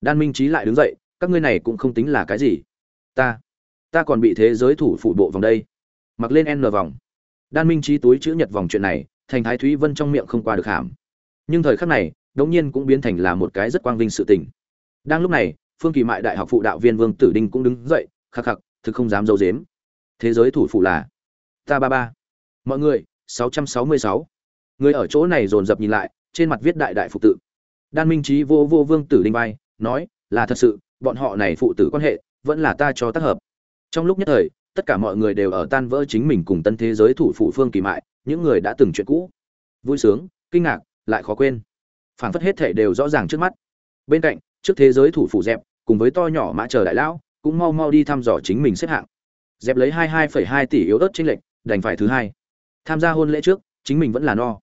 Đan minh trí lại đứng dậy các ngươi này cũng không tính là cái gì. Ta ta còn bị thế giới thủ phụ bộ vòng đây. Mặc lên n vòng. Đan minh trí túi chữ nhật vòng chuyện này, thành thái thúy vân trong miệng không qua được hàm. Nhưng thời khắc này, đống nhiên cũng biến thành là một cái rất quang vinh sự tình. Đang lúc này, phương kỳ mại đại học phụ đạo viên vương tử đinh cũng đứng dậy, khắc khắc, thực không dám giấu dếm thế giới thủ phụ là, ta ba ba. Mọi người 666. người ở chỗ này dồn dập nhìn lại, trên mặt viết đại đại phụ tự. Đan minh trí vô vô vương tử đinh bay nói, là thật sự bọn họ này phụ tử quan hệ vẫn là ta cho tác hợp. Trong lúc nhất thời, tất cả mọi người đều ở tan vỡ chính mình cùng tân thế giới thủ phủ phương kỳ mại, những người đã từng chuyện cũ. Vui sướng, kinh ngạc, lại khó quên. Phảng phất hết thể đều rõ ràng trước mắt. Bên cạnh, trước thế giới thủ phủ dẹp, cùng với to nhỏ mã chờ đại lão, cũng mau mau đi thăm dò chính mình xếp hạng. Dẹp lấy hai hai phẩy hai tỷ yếu ớt tranh lệch, đành phải thứ hai. Tham gia hôn lễ trước, chính mình vẫn là no.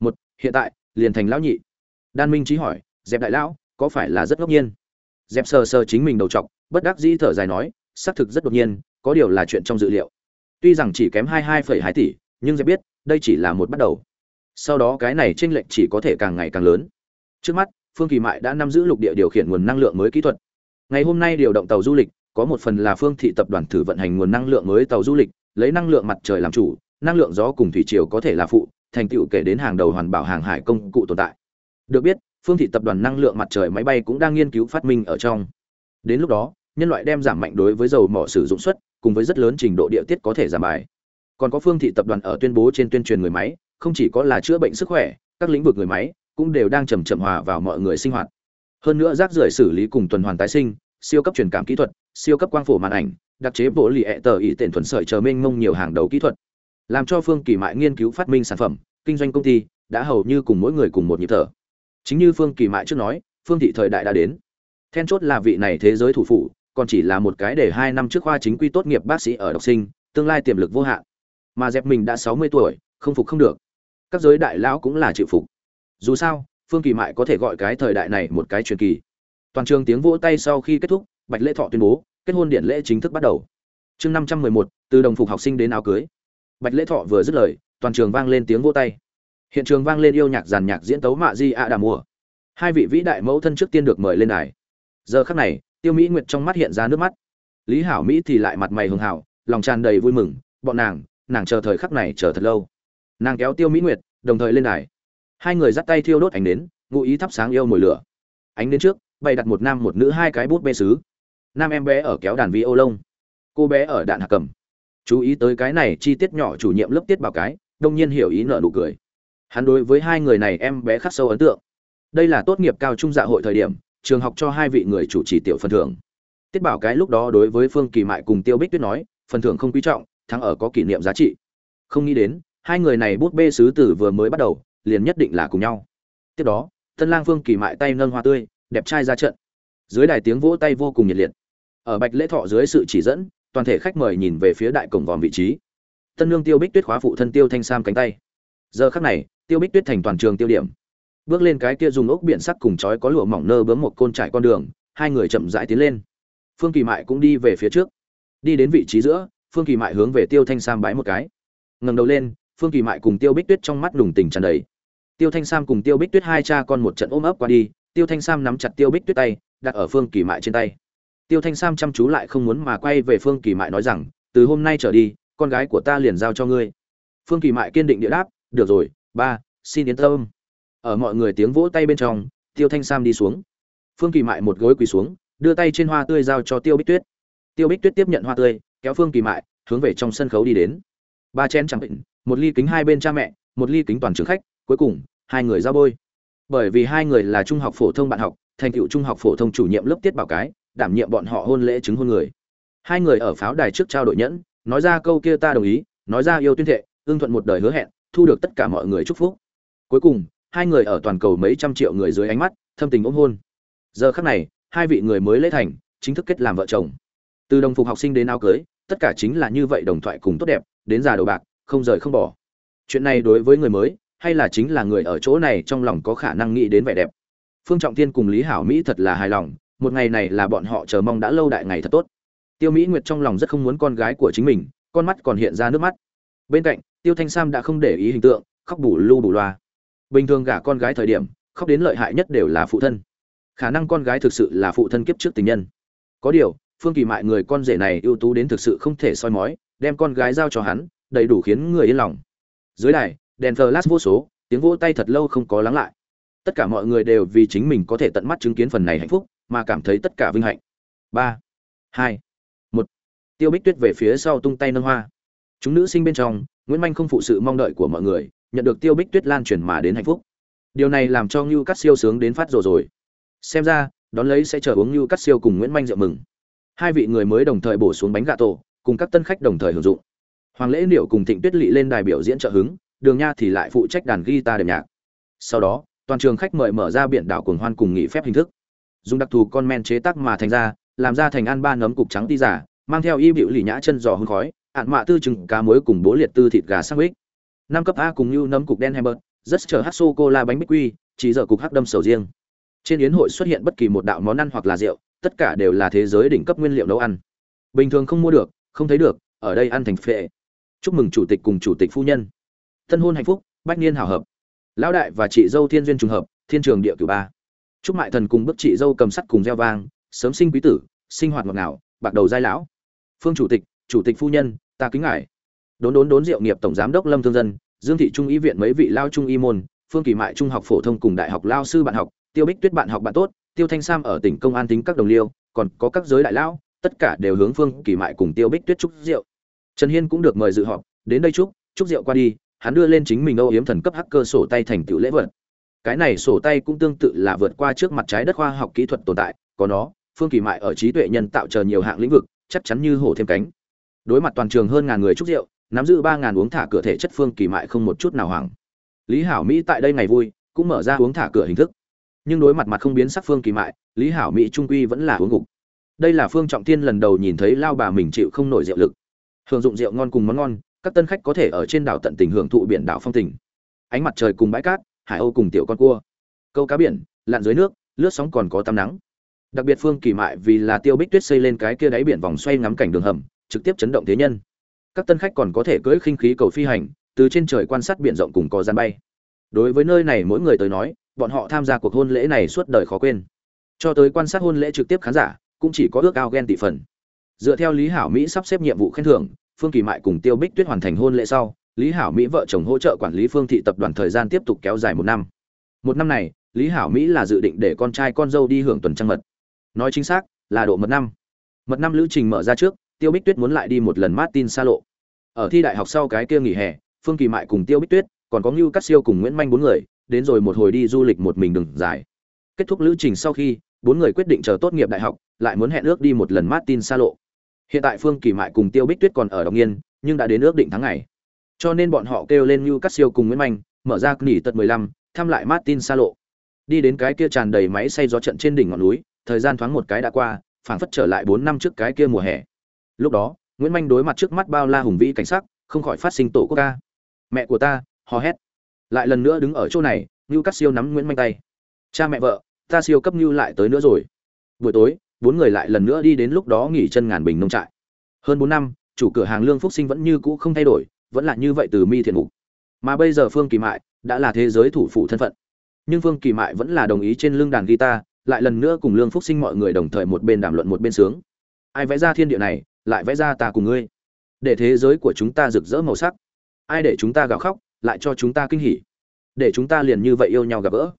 Một, hiện tại, liền thành lão nhị. Đan minh trí hỏi, dẹp đại lão, có phải là rất ngẫu nhiên? Dẹp sờ sờ chính mình đầu trọc bất đắc dĩ thở dài nói, xác thực rất đột nhiên, có điều là chuyện trong dự liệu. Tuy rằng chỉ kém hai hai phẩy hai tỷ, nhưng dẹp biết, đây chỉ là một bắt đầu. Sau đó cái này tranh lệch chỉ có thể càng ngày càng lớn. Trước mắt, phương kỳ mại đã nắm giữ lục địa điều khiển nguồn năng lượng mới kỹ thuật. Ngày hôm nay điều động tàu du lịch, có một phần là phương thị tập đoàn thử vận hành nguồn năng lượng mới tàu du lịch, lấy năng lượng mặt trời làm chủ, năng lượng gió cùng thủy triều có thể là phụ, thành tựu kể đến hàng đầu hoàn bảo hàng hải công cụ tồn tại. Được biết phương thị tập đoàn năng lượng mặt trời máy bay cũng đang nghiên cứu phát minh ở trong. Đến lúc đó, nhân loại đem giảm mạnh đối với dầu mỏ sử dụng suất, cùng với rất lớn trình độ địa tiết có thể giảm bài. Còn có phương thị tập đoàn ở tuyên bố trên tuyên truyền người máy, không chỉ có là chữa bệnh sức khỏe, các lĩnh vực người máy cũng đều đang chầm chậm hòa vào mọi người sinh hoạt. Hơn nữa rác rưởi xử lý cùng tuần hoàn tái sinh, siêu cấp truyền cảm kỹ thuật, siêu cấp quang phổ màn ảnh, đặc chế bộ lì ẹ tờ ý tiện thuần sợi chờ mênh mông nhiều hàng đầu kỹ thuật. Làm cho phương kỳ mại nghiên cứu phát minh sản phẩm, kinh doanh công ty đã hầu như cùng mỗi người cùng một nhịp thở chính như phương kỳ mại trước nói, phương thị thời đại đã đến. Then chốt là vị này thế giới thủ phủ, còn chỉ là một cái để hai năm trước khoa chính quy tốt nghiệp bác sĩ ở độc sinh, tương lai tiềm lực vô hạn. Mà dẹp mình đã sáu mươi tuổi, không phục không được. Các giới đại lão cũng là chịu phục. Dù sao, phương kỳ mại có thể gọi cái thời đại này một cái truyền kỳ. Toàn trường tiếng vỗ tay sau khi kết thúc, bạch lễ thọ tuyên bố, kết hôn điện lễ chính thức bắt đầu. Chương năm trăm mười một, từ đồng phục học sinh đến áo cưới. Bạch lễ thọ vừa dứt lời, toàn trường vang lên tiếng vỗ tay hiện trường vang lên yêu nhạc giàn nhạc diễn tấu mạ di ạ đà mùa. Hai vị vĩ đại mẫu thân trước tiên được mời lên đài. Giờ khắc này tiêu mỹ nguyệt trong mắt hiện ra nước mắt. Lý hảo mỹ thì lại mặt mày hường hảo lòng tràn đầy vui mừng bọn nàng nàng chờ thời khắc này chờ thật lâu. Nàng kéo tiêu mỹ nguyệt đồng thời lên đài. Hai người dắt tay thiêu đốt ánh đến, ngụ ý thắp sáng yêu mồi lửa. Ánh đến trước bày đặt một nam một nữ hai cái bút bê sứ. Nam em bé ở kéo đàn vi ô lông cô bé ở đạn hạ cầm. Chú ý tới cái này chi tiết nhỏ chủ nhiệm lớp tiết bảo cái đông nhiên hiểu ý nợ nụ cười hắn đối với hai người này em bé khắc sâu ấn tượng. Đây là tốt nghiệp cao trung dạ hội thời điểm, trường học cho hai vị người chủ trì tiểu phần thưởng. Tiết bảo cái lúc đó đối với phương kỳ mại cùng tiêu bích tuyết nói, phần thưởng không quý trọng, thắng ở có kỷ niệm giá trị. Không nghĩ đến, hai người này bút bê sứ tử vừa mới bắt đầu, liền nhất định là cùng nhau. Tiếp đó, tân lang phương kỳ mại tay nâng hoa tươi, đẹp trai ra trận. Dưới đài tiếng vỗ tay vô cùng nhiệt liệt. Ở bạch lễ thọ dưới sự chỉ dẫn, toàn thể khách mời nhìn về phía đại cổng vòm vị trí. Tân lương tiêu bích tuyết khóa phụ thân tiêu thanh sam cánh tay. Giờ khắc này tiêu bích tuyết thành toàn trường tiêu điểm. Bước lên cái kia dùng ốc biển sắc cùng chói có lụa mỏng nơ bướm một côn trải con đường, hai người chậm rãi tiến lên. Phương kỳ mại cũng đi về phía trước. Đi đến vị trí giữa, phương kỳ mại hướng về tiêu thanh sam bái một cái. Ngẩng đầu lên, phương kỳ mại cùng tiêu bích tuyết trong mắt đùng tình tràn đầy. Tiêu thanh sam cùng tiêu bích tuyết hai cha con một trận ôm ấp qua đi, tiêu thanh sam nắm chặt tiêu bích tuyết tay, đặt ở phương kỳ mại trên tay. Tiêu thanh sam chăm chú lại không muốn mà quay về phương kỳ mại nói rằng, từ hôm nay trở đi, con gái của ta liền giao cho ngươi. Phương kỳ mại kiên định địa đáp, được rồi ba, xin yến tâm. Ở mọi người tiếng vỗ tay bên trong, tiêu thanh sam đi xuống. Phương kỳ mại một gối quỳ xuống, đưa tay trên hoa tươi giao cho tiêu bích tuyết. Tiêu bích tuyết tiếp nhận hoa tươi, kéo phương kỳ mại, hướng về trong sân khấu đi đến. Ba chén chẳng định một ly kính hai bên cha mẹ, một ly kính toàn trường khách, cuối cùng, hai người giao bôi. Bởi vì hai người là trung học phổ thông bạn học, thành tựu trung học phổ thông chủ nhiệm lớp tiết bảo cái, đảm nhiệm bọn họ hôn lễ chứng hôn người. Hai người ở pháo đài trước trao đổi nhẫn, nói ra câu kia ta đồng ý, nói ra yêu tuyên thệ, ưng thuận một đời hứa hẹn thu được tất cả mọi người chúc phúc. Cuối cùng, hai người ở toàn cầu mấy trăm triệu người dưới ánh mắt, thâm tình ôm hôn. Giờ khắc này, hai vị người mới lễ thành, chính thức kết làm vợ chồng. Từ đồng phục học sinh đến áo cưới, tất cả chính là như vậy đồng thoại cùng tốt đẹp, đến già đầu bạc, không rời không bỏ. Chuyện này đối với người mới, hay là chính là người ở chỗ này trong lòng có khả năng nghĩ đến vẻ đẹp. Phương trọng thiên cùng lý hảo mỹ thật là hài lòng, một ngày này là bọn họ chờ mong đã lâu đại ngày thật tốt. Tiêu mỹ nguyệt trong lòng rất không muốn con gái của chính mình, con mắt còn hiện ra nước mắt. Bên cạnh tiêu thanh sam đã không để ý hình tượng, khóc bù lu bù loa. Bình thường gả con gái thời điểm, khóc đến lợi hại nhất đều là phụ thân. Khả năng con gái thực sự là phụ thân kiếp trước tình nhân. Có điều, phương kỳ mại người con rể này ưu tú đến thực sự không thể soi mói, đem con gái giao cho hắn, đầy đủ khiến người yên lòng. Dưới đài, đèn flash vô số, tiếng vỗ tay thật lâu không có lắng lại. Tất cả mọi người đều vì chính mình có thể tận mắt chứng kiến phần này hạnh phúc, mà cảm thấy tất cả vinh hạnh. Ba, hai, một. Tiêu bích tuyết về phía sau tung tay nâng hoa. Chúng nữ sinh bên trong nguyễn Minh không phụ sự mong đợi của mọi người, nhận được tiêu bích tuyết lan truyền mà đến hạnh phúc. Điều này làm cho Nưu Cát siêu sướng đến phát rồi rồi. Xem ra, đón lấy sẽ chờ uống Nưu Cát siêu cùng nguyễn Minh rượu mừng. Hai vị người mới đồng thời bổ xuống bánh gà tổ, cùng các tân khách đồng thời hưởng dụng. Hoàng lễ Điểu cùng thịnh tuyết Lệ lên đài biểu diễn trợ hứng, đường nha thì lại phụ trách đàn guitar đệm nhạc. Sau đó, toàn trường khách mời mở ra biển đảo cuồng hoan cùng nghỉ phép hình thức. Dùng đặc thù con men chế tác mà thành ra, làm ra thành ăn ba nấm cục trắng ti giả, mang theo y bịu lì nhã chân giò hương khói ạn mạ tư trứng cá muối cùng bố liệt tư thịt gà sang bích năm cấp a cùng như nấm cục đen hamburg, rất chờ hát sô cô la bánh bích quy, chỉ giờ cục hắc đâm sầu riêng. Trên yến hội xuất hiện bất kỳ một đạo món ăn hoặc là rượu, tất cả đều là thế giới đỉnh cấp nguyên liệu nấu ăn. Bình thường không mua được, không thấy được, ở đây ăn thành phệ. Chúc mừng chủ tịch cùng chủ tịch phu nhân. Thân hôn hạnh phúc, bách niên hảo hợp. Lão đại và chị dâu thiên duyên trùng hợp, thiên trường địa cửu ba. Chúc mại thần cùng bức chị dâu cầm sắt cùng gieo vang, sớm sinh quý tử, sinh hoạt ngọt ngào, bạc đầu giai lão. Phương chủ tịch chủ tịch phu nhân ta kính ngài. Đốn đốn đốn rượu nghiệp tổng giám đốc lâm thương dân, dương thị trung y viện mấy vị lao trung y môn, phương kỳ mại trung học phổ thông cùng đại học lao sư bạn học, tiêu bích tuyết bạn học bạn tốt, tiêu thanh sam ở tỉnh công an tính các đồng liêu, còn có các giới đại lão, tất cả đều hướng phương kỳ mại cùng tiêu bích tuyết chúc rượu trần hiên cũng được mời dự họp, đến đây chúc chúc rượu qua đi, hắn đưa lên chính mình âu yếm thần cấp hacker sổ tay thành tựu lễ vật. Cái này sổ tay cũng tương tự là vượt qua trước mặt trái đất khoa học kỹ thuật tồn tại, có nó, phương kỳ mại ở trí tuệ nhân tạo chờ nhiều hạng lĩnh vực, chắc chắn như hổ thêm cánh đối mặt toàn trường hơn ngàn người chúc rượu, nắm giữ ba ngàn uống thả cửa thể chất phương kỳ mại không một chút nào hoảng. Lý hảo mỹ tại đây ngày vui, cũng mở ra uống thả cửa hình thức. Nhưng đối mặt mặt không biến sắc phương kỳ mại, lý hảo mỹ trung quy vẫn là uống gục đây là phương trọng tiên lần đầu nhìn thấy lao bà mình chịu không nổi rượu lực. Hưởng dụng rượu ngon cùng món ngon, các tân khách có thể ở trên đảo tận tình hưởng thụ biển đảo phong tình. Ánh mặt trời cùng bãi cát, hải âu cùng tiểu con cua. Câu cá biển, lặn dưới nước, lướt sóng còn có tắm nắng. Đặc biệt phương kỳ mại vì là tiêu bích tuyết xây lên cái kia đáy biển vòng xoay ngắm cảnh đường hầm trực tiếp chấn động thế nhân. Các tân khách còn có thể cưỡi khinh khí cầu phi hành, từ trên trời quan sát biển rộng cùng có gian bay. Đối với nơi này mỗi người tới nói, bọn họ tham gia cuộc hôn lễ này suốt đời khó quên. Cho tới quan sát hôn lễ trực tiếp khán giả, cũng chỉ có ước ao ghen tỷ phần. Dựa theo lý hảo mỹ sắp xếp nhiệm vụ khen thưởng, phương kỳ mại cùng tiêu bích tuyết hoàn thành hôn lễ sau, lý hảo mỹ vợ chồng hỗ trợ quản lý phương thị tập đoàn thời gian tiếp tục kéo dài một năm. Một năm này, lý hảo mỹ là dự định để con trai con dâu đi hưởng tuần trăng mật. Nói chính xác, là độ mật năm. Mật năm lữ trình mở ra trước tiêu bích tuyết muốn lại đi một lần martin xa lộ. Ở thi đại học sau cái kia nghỉ hè, phương kỳ mại cùng tiêu bích tuyết, còn có Nưu Cát siêu cùng nguyễn manh bốn người, đến rồi một hồi đi du lịch một mình đừng dài. Kết thúc lữ trình sau khi, bốn người quyết định chờ tốt nghiệp đại học, lại muốn hẹn ước đi một lần martin xa lộ. Hiện tại phương kỳ mại cùng tiêu bích tuyết còn ở Đồng nghiên, nhưng đã đến ước định tháng ngày. Cho nên bọn họ kêu lên Nưu Cát siêu cùng nguyễn manh, mở ra nghỉ tật mười lăm, thăm lại martin xa lộ. Đi đến cái kia tràn đầy máy xay gió trận trên đỉnh ngọn núi, thời gian thoáng một cái đã qua, phảng phất trở lại bốn năm trước cái kia mùa hè lúc đó, nguyễn manh đối mặt trước mắt bao la hùng vĩ cảnh sắc, không khỏi phát sinh tổ quốc ca. Mẹ của ta, hò hét. Lại lần nữa đứng ở chỗ này, ngưu cắt siêu nắm nguyễn manh tay. Cha mẹ vợ, ta siêu cấp ngưu lại tới nữa rồi. Buổi tối, bốn người lại lần nữa đi đến lúc đó nghỉ chân ngàn bình nông trại. Hơn bốn năm, chủ cửa hàng lương phúc sinh vẫn như cũ không thay đổi, vẫn là như vậy từ mi thiện mục. Mà bây giờ phương kỳ mại đã là thế giới thủ phủ thân phận. Nhưng phương kỳ mại vẫn là đồng ý trên lưng đàn guitar, lại lần nữa cùng lương phúc sinh mọi người đồng thời một bên đàm luận một bên sướng. Ai vẽ ra thiên địa này lại vẽ ra ta cùng ngươi. Để thế giới của chúng ta rực rỡ màu sắc. Ai để chúng ta gào khóc, lại cho chúng ta kinh hỉ. Để chúng ta liền như vậy yêu nhau gặp gỡ.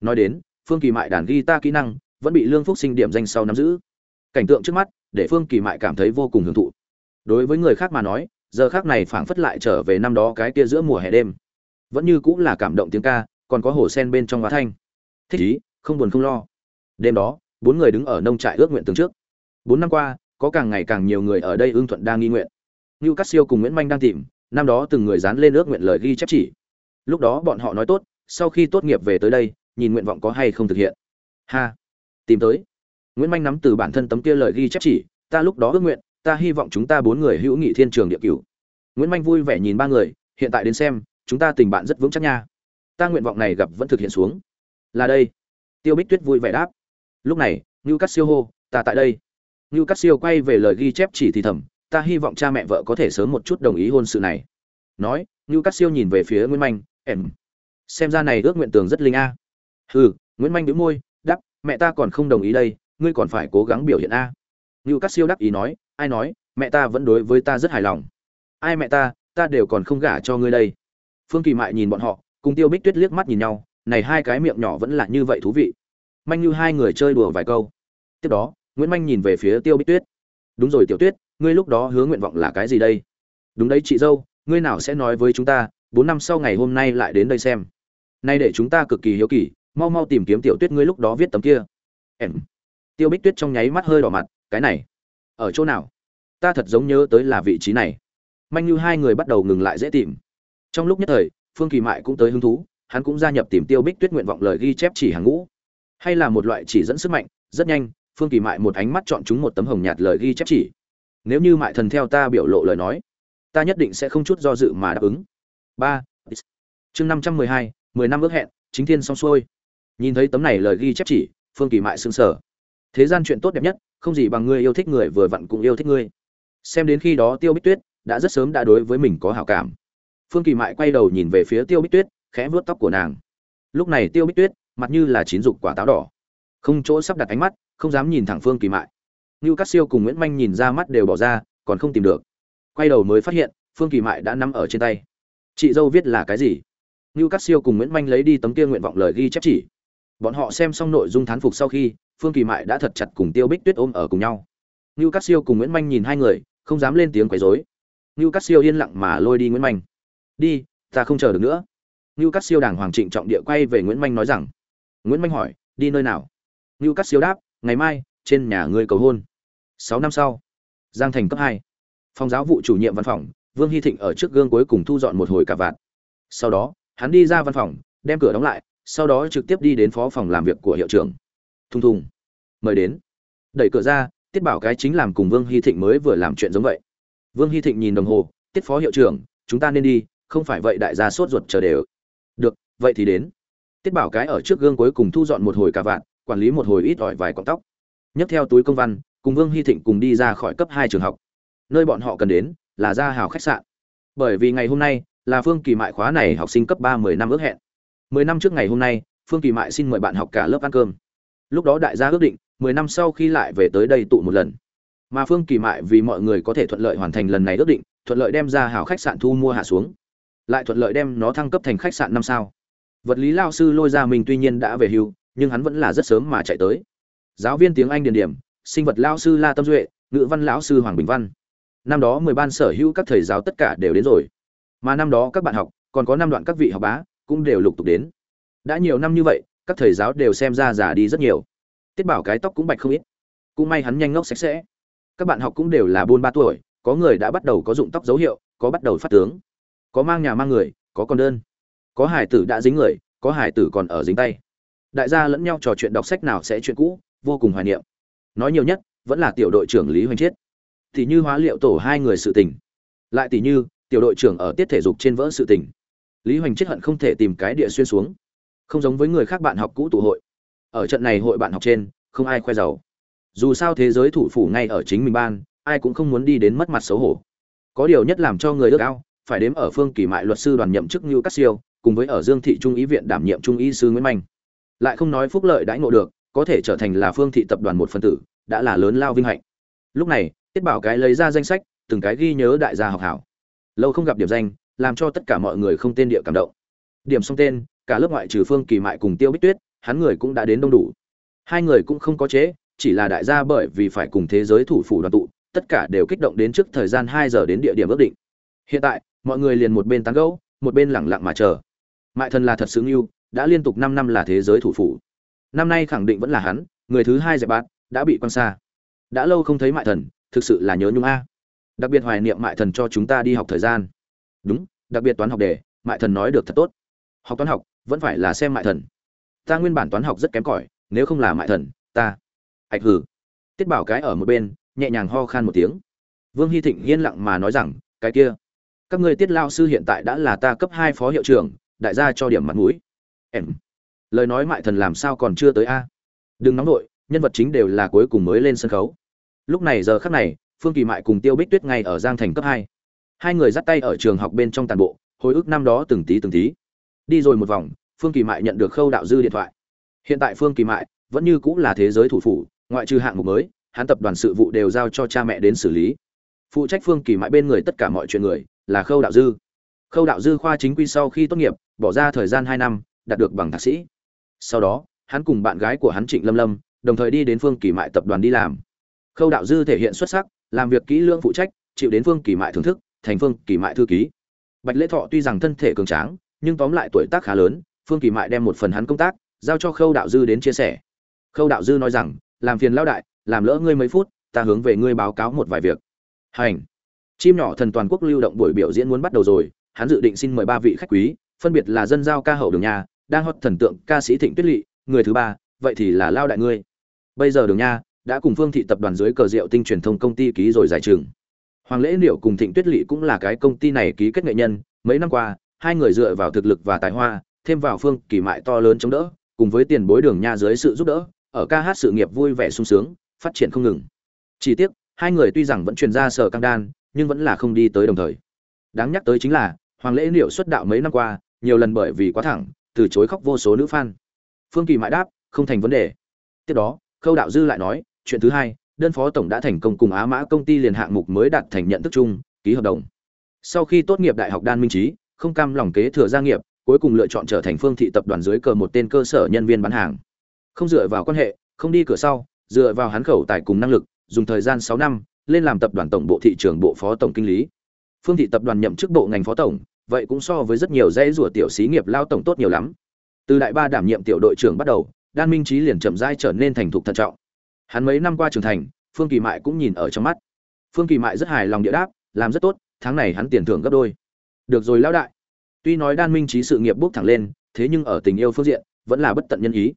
Nói đến, phương kỳ mại đàn guitar kỹ năng vẫn bị lương phúc sinh điểm danh sau nắm giữ. Cảnh tượng trước mắt để phương kỳ mại cảm thấy vô cùng hưởng thụ. Đối với người khác mà nói, giờ khác này phảng phất lại trở về năm đó cái kia giữa mùa hè đêm. Vẫn như cũng là cảm động tiếng ca, còn có hồ sen bên trong hóa thanh. Thích ý, không buồn không lo. Đêm đó, bốn người đứng ở nông trại ước nguyện tường trước. Bốn năm qua có càng ngày càng nhiều người ở đây ưng thuận đang nghi nguyện. Như cát siêu cùng nguyễn Minh đang tìm, năm đó từng người dán lên ước nguyện lời ghi chép chỉ. Lúc đó bọn họ nói tốt, sau khi tốt nghiệp về tới đây, nhìn nguyện vọng có hay không thực hiện. Ha! Tìm tới. Nguyễn Minh nắm từ bản thân tấm kia lời ghi chép chỉ, ta lúc đó ước nguyện, ta hy vọng chúng ta bốn người hữu nghị thiên trường địa cửu. Nguyễn Minh vui vẻ nhìn ba người, hiện tại đến xem, chúng ta tình bạn rất vững chắc nha. Ta nguyện vọng này gặp vẫn thực hiện xuống. Là đây. Tiêu bích tuyết vui vẻ đáp. Lúc này ngưu Cát siêu hô, ta tại đây ngưu Cát siêu quay về lời ghi chép chỉ thì thầm ta hy vọng cha mẹ vợ có thể sớm một chút đồng ý hôn sự này. Nói ngưu Cát siêu nhìn về phía nguyễn manh em xem ra này ước nguyện tường rất linh a. Hừ nguyễn manh bĩu môi đáp, mẹ ta còn không đồng ý đây ngươi còn phải cố gắng biểu hiện a. Ngưu Cát siêu đáp ý nói ai nói mẹ ta vẫn đối với ta rất hài lòng. Ai mẹ ta ta đều còn không gả cho ngươi đây. Phương kỳ mại nhìn bọn họ cùng tiêu bích tuyết liếc mắt nhìn nhau này hai cái miệng nhỏ vẫn là như vậy thú vị. Manh như hai người chơi đùa vài câu. Tiếp đó nguyễn manh nhìn về phía tiêu bích tuyết. Đúng rồi tiểu tuyết, ngươi lúc đó hứa nguyện vọng là cái gì đây? Đúng đấy chị dâu, ngươi nào sẽ nói với chúng ta, bốn năm sau ngày hôm nay lại đến đây xem. Nay để chúng ta cực kỳ hiếu kỳ, mau mau tìm kiếm tiểu tuyết ngươi lúc đó viết tấm kia. Em. Tiêu bích tuyết trong nháy mắt hơi đỏ mặt, cái này, ở chỗ nào? Ta thật giống nhớ tới là vị trí này. Manh như hai người bắt đầu ngừng lại dễ tìm. Trong lúc nhất thời, phương kỳ mại cũng tới hứng thú, hắn cũng gia nhập tìm tiêu bích tuyết nguyện vọng lời ghi chép chỉ hàng ngũ. Hay là một loại chỉ dẫn sức mạnh, rất nhanh phương kỳ mại một ánh mắt chọn chúng một tấm hồng nhạt lời ghi chép chỉ. Nếu như mại thần theo ta biểu lộ lời nói, ta nhất định sẽ không chút do dự mà đáp ứng. Ba chương năm trăm mười hai, mười năm ước hẹn, chính thiên xong xuôi. Nhìn thấy tấm này lời ghi chép chỉ, phương kỳ mại sững sờ. Thế gian chuyện tốt đẹp nhất, không gì bằng ngươi yêu thích người vừa vặn cũng yêu thích ngươi. Xem đến khi đó tiêu bích tuyết đã rất sớm đã đối với mình có hảo cảm. Phương kỳ mại quay đầu nhìn về phía tiêu bích tuyết, khẽ vuốt tóc của nàng. Lúc này tiêu bích tuyết, mặt như là chín dục quả táo đỏ. Không chỗ sắp đặt ánh mắt không dám nhìn thẳng phương kỳ mại. Như cát siêu cùng nguyễn manh nhìn ra mắt đều bỏ ra, còn không tìm được. Quay đầu mới phát hiện, phương kỳ mại đã nắm ở trên tay. Chị dâu viết là cái gì? Như cát siêu cùng nguyễn manh lấy đi tấm kia nguyện vọng lời ghi chép chỉ. Bọn họ xem xong nội dung thán phục sau khi, phương kỳ mại đã thật chặt cùng tiêu bích tuyết ôm ở cùng nhau. Như cát siêu cùng nguyễn manh nhìn hai người, không dám lên tiếng quấy rối. Như cát siêu yên lặng mà lôi đi nguyễn manh. Đi, ta không chờ được nữa. Như cát siêu đàng hoàng trịnh trọng địa quay về nguyễn manh nói rằng. Nguyễn manh hỏi, đi nơi nào? Như cát siêu đáp ngày mai, trên nhà ngươi cầu hôn. Sáu năm sau. Giang thành cấp hai. Phòng giáo vụ chủ nhiệm văn phòng, vương hy thịnh ở trước gương cuối cùng thu dọn một hồi cả vạn sau đó, hắn đi ra văn phòng, đem cửa đóng lại, sau đó trực tiếp đi đến phó phòng làm việc của hiệu trưởng. Thùng thùng. Mời đến. Đẩy cửa ra, tiết bảo cái chính làm cùng vương hy thịnh mới vừa làm chuyện giống vậy. Vương hy thịnh nhìn đồng hồ, tiết phó hiệu trưởng, chúng ta nên đi, không phải vậy đại gia sốt ruột chờ đều. Được, vậy thì đến. Tiết bảo cái ở trước gương cuối cùng thu dọn một hồi cả vạn quản lý một hồi ít ỏi vài cọng tóc. Nhấc theo túi công văn, cùng vương hy thịnh cùng đi ra khỏi cấp hai trường học. Nơi bọn họ cần đến là gia hào khách sạn. Bởi vì ngày hôm nay là phương kỳ mại khóa này học sinh cấp ba mười năm ước hẹn. Mười năm trước ngày hôm nay, phương kỳ mại xin mời bạn học cả lớp ăn cơm. Lúc đó đại gia ước định, mười năm sau khi lại về tới đây tụ một lần. Mà phương kỳ mại vì mọi người có thể thuận lợi hoàn thành lần này ước định, thuận lợi đem ra hào khách sạn thu mua hạ xuống. Lại thuận lợi đem nó thăng cấp thành khách sạn năm sao. Vật lý lao sư lôi ra mình tuy nhiên đã về hưu nhưng hắn vẫn là rất sớm mà chạy tới. Giáo viên tiếng anh điền điểm, sinh vật lao sư la tâm duệ, ngữ văn lão sư hoàng bình văn. Năm đó mười ban sở hữu các thầy giáo tất cả đều đến rồi. Mà năm đó các bạn học, còn có năm đoạn các vị học bá, cũng đều lục tục đến. Đã nhiều năm như vậy, các thầy giáo đều xem ra già đi rất nhiều. Tiết bảo cái tóc cũng bạch không ít. Cũng may hắn nhanh ngốc sạch sẽ. Các bạn học cũng đều là buôn ba tuổi, có người đã bắt đầu có dụng tóc dấu hiệu, có bắt đầu phát tướng. Có mang nhà mang người, có con đơn. Có hải tử đã dính người, có hải tử còn ở dính tay đại gia lẫn nhau trò chuyện đọc sách nào sẽ chuyện cũ, vô cùng hoài niệm. Nói nhiều nhất, vẫn là tiểu đội trưởng lý hoành chiết. Thì như hóa liệu tổ hai người sự tình. Lại tỷ như, tiểu đội trưởng ở tiết thể dục trên vỡ sự tình. Lý hoành chết hận không thể tìm cái địa xuyên xuống. Không giống với người khác bạn học cũ tụ hội. Ở trận này hội bạn học trên, không ai khoe giàu. Dù sao thế giới thủ phủ ngay ở chính mình ban, ai cũng không muốn đi đến mất mặt xấu hổ. Có điều nhất làm cho người ước ao, phải đếm ở phương kỳ mại luật sư đoàn nhậm chức như Cát siêu, cùng với ở dương thị trung ý viện đảm nhiệm trung y sư nguyễn manh lại không nói phúc lợi đãi ngộ được, có thể trở thành là phương thị tập đoàn một phần tử, đã là lớn lao vinh hạnh. Lúc này, tiết bảo cái lấy ra danh sách, từng cái ghi nhớ đại gia học hảo. Lâu không gặp điểm danh, làm cho tất cả mọi người không tên địa cảm động. Điểm xong tên, cả lớp ngoại trừ phương kỳ mại cùng tiêu bích tuyết, hắn người cũng đã đến đông đủ. Hai người cũng không có chế, chỉ là đại gia bởi vì phải cùng thế giới thủ phủ đoàn tụ, tất cả đều kích động đến trước thời gian hai giờ đến địa điểm ước định. Hiện tại, mọi người liền một bên tán gẫu, một bên lẳng lặng mà chờ. Mại thần là thật sướng yêu đã liên tục năm năm là thế giới thủ phủ. Năm nay khẳng định vẫn là hắn, người thứ hai dẹp bạt đã bị quan xa. Đã lâu không thấy mại thần, thực sự là nhớ nhung a. Đặc biệt hoài niệm mại thần cho chúng ta đi học thời gian. Đúng, đặc biệt toán học đề, mại thần nói được thật tốt. Học toán học, vẫn phải là xem mại thần. Ta nguyên bản toán học rất kém cỏi, nếu không là mại thần, ta. Ạch hử tiết bảo cái ở một bên, nhẹ nhàng ho khan một tiếng. Vương hy thịnh yên lặng mà nói rằng, cái kia, các ngươi tiết lao sư hiện tại đã là ta cấp hai phó hiệu trưởng, đại gia cho điểm mặt mũi em. Lời nói mại thần làm sao còn chưa tới a? Đừng nóng nổi nhân vật chính đều là cuối cùng mới lên sân khấu. Lúc này giờ khắc này, phương kỳ mại cùng tiêu bích tuyết ngay ở giang thành cấp hai. Hai người dắt tay ở trường học bên trong tàn bộ, hồi ức năm đó từng tí từng tí. Đi rồi một vòng, phương kỳ mại nhận được khâu đạo dư điện thoại. Hiện tại phương kỳ mại vẫn như cũng là thế giới thủ phủ, ngoại trừ hạng mục mới, hắn tập đoàn sự vụ đều giao cho cha mẹ đến xử lý. Phụ trách phương kỳ mại bên người tất cả mọi chuyện người là khâu đạo dư. Khâu đạo dư khoa chính quy sau khi tốt nghiệp, bỏ ra thời gian hai năm đạt được bằng thạc sĩ. Sau đó, hắn cùng bạn gái của hắn trịnh lâm lâm, đồng thời đi đến phương kỳ mại tập đoàn đi làm. Khâu đạo dư thể hiện xuất sắc, làm việc kỹ lưỡng phụ trách, chịu đến phương kỳ mại thưởng thức, thành phương kỳ mại thư ký. Bạch lễ thọ tuy rằng thân thể cường tráng, nhưng tóm lại tuổi tác khá lớn, phương kỳ mại đem một phần hắn công tác giao cho khâu đạo dư đến chia sẻ. Khâu đạo dư nói rằng, làm phiền lao đại, làm lỡ ngươi mấy phút, ta hướng về ngươi báo cáo một vài việc. Hành. Chim nhỏ thần toàn quốc lưu động buổi biểu diễn muốn bắt đầu rồi, hắn dự định xin mời ba vị khách quý, phân biệt là dân giao ca hậu đường nhà đang hót thần tượng ca sĩ thịnh tuyết Lệ người thứ ba, vậy thì là lao đại ngươi. Bây giờ đường nha đã cùng phương thị tập đoàn dưới cờ rượu tinh truyền thông công ty ký rồi giải trường hoàng lễ liệu cùng thịnh tuyết Lệ cũng là cái công ty này ký kết nghệ nhân, mấy năm qua, hai người dựa vào thực lực và tài hoa, thêm vào phương kỳ mại to lớn chống đỡ, cùng với tiền bối đường nha dưới sự giúp đỡ, ở ca hát sự nghiệp vui vẻ sung sướng, phát triển không ngừng. Chỉ tiếc, hai người tuy rằng vẫn truyền ra sở căng đan, nhưng vẫn là không đi tới đồng thời. Đáng nhắc tới chính là, hoàng lễ liệu xuất đạo mấy năm qua, nhiều lần bởi vì quá thẳng từ chối khóc vô số nữ fan. Phương kỳ mãi đáp, không thành vấn đề. Tiếp đó, khâu đạo dư lại nói, chuyện thứ hai, đơn phó tổng đã thành công cùng á mã công ty liền hạng mục mới đạt thành nhận thức chung, ký hợp đồng. Sau khi tốt nghiệp đại học đan minh trí, không cam lòng kế thừa gia nghiệp, cuối cùng lựa chọn trở thành phương thị tập đoàn dưới cờ một tên cơ sở nhân viên bán hàng. Không dựa vào quan hệ, không đi cửa sau, dựa vào hắn khẩu tài cùng năng lực, dùng thời gian sáu năm, lên làm tập đoàn tổng bộ thị trường bộ phó tổng kinh lý. Phương thị tập đoàn nhậm chức bộ ngành phó tổng vậy cũng so với rất nhiều dãy rủa tiểu xí nghiệp lao tổng tốt nhiều lắm. Từ đại ba đảm nhiệm tiểu đội trưởng bắt đầu, đan minh trí liền chậm rãi trở nên thành thục thận trọng. Hắn mấy năm qua trưởng thành, phương kỳ mại cũng nhìn ở trong mắt. Phương kỳ mại rất hài lòng địa đáp, làm rất tốt, tháng này hắn tiền thưởng gấp đôi. Được rồi lão đại. Tuy nói đan minh trí sự nghiệp bước thẳng lên, thế nhưng ở tình yêu phương diện, vẫn là bất tận nhân ý.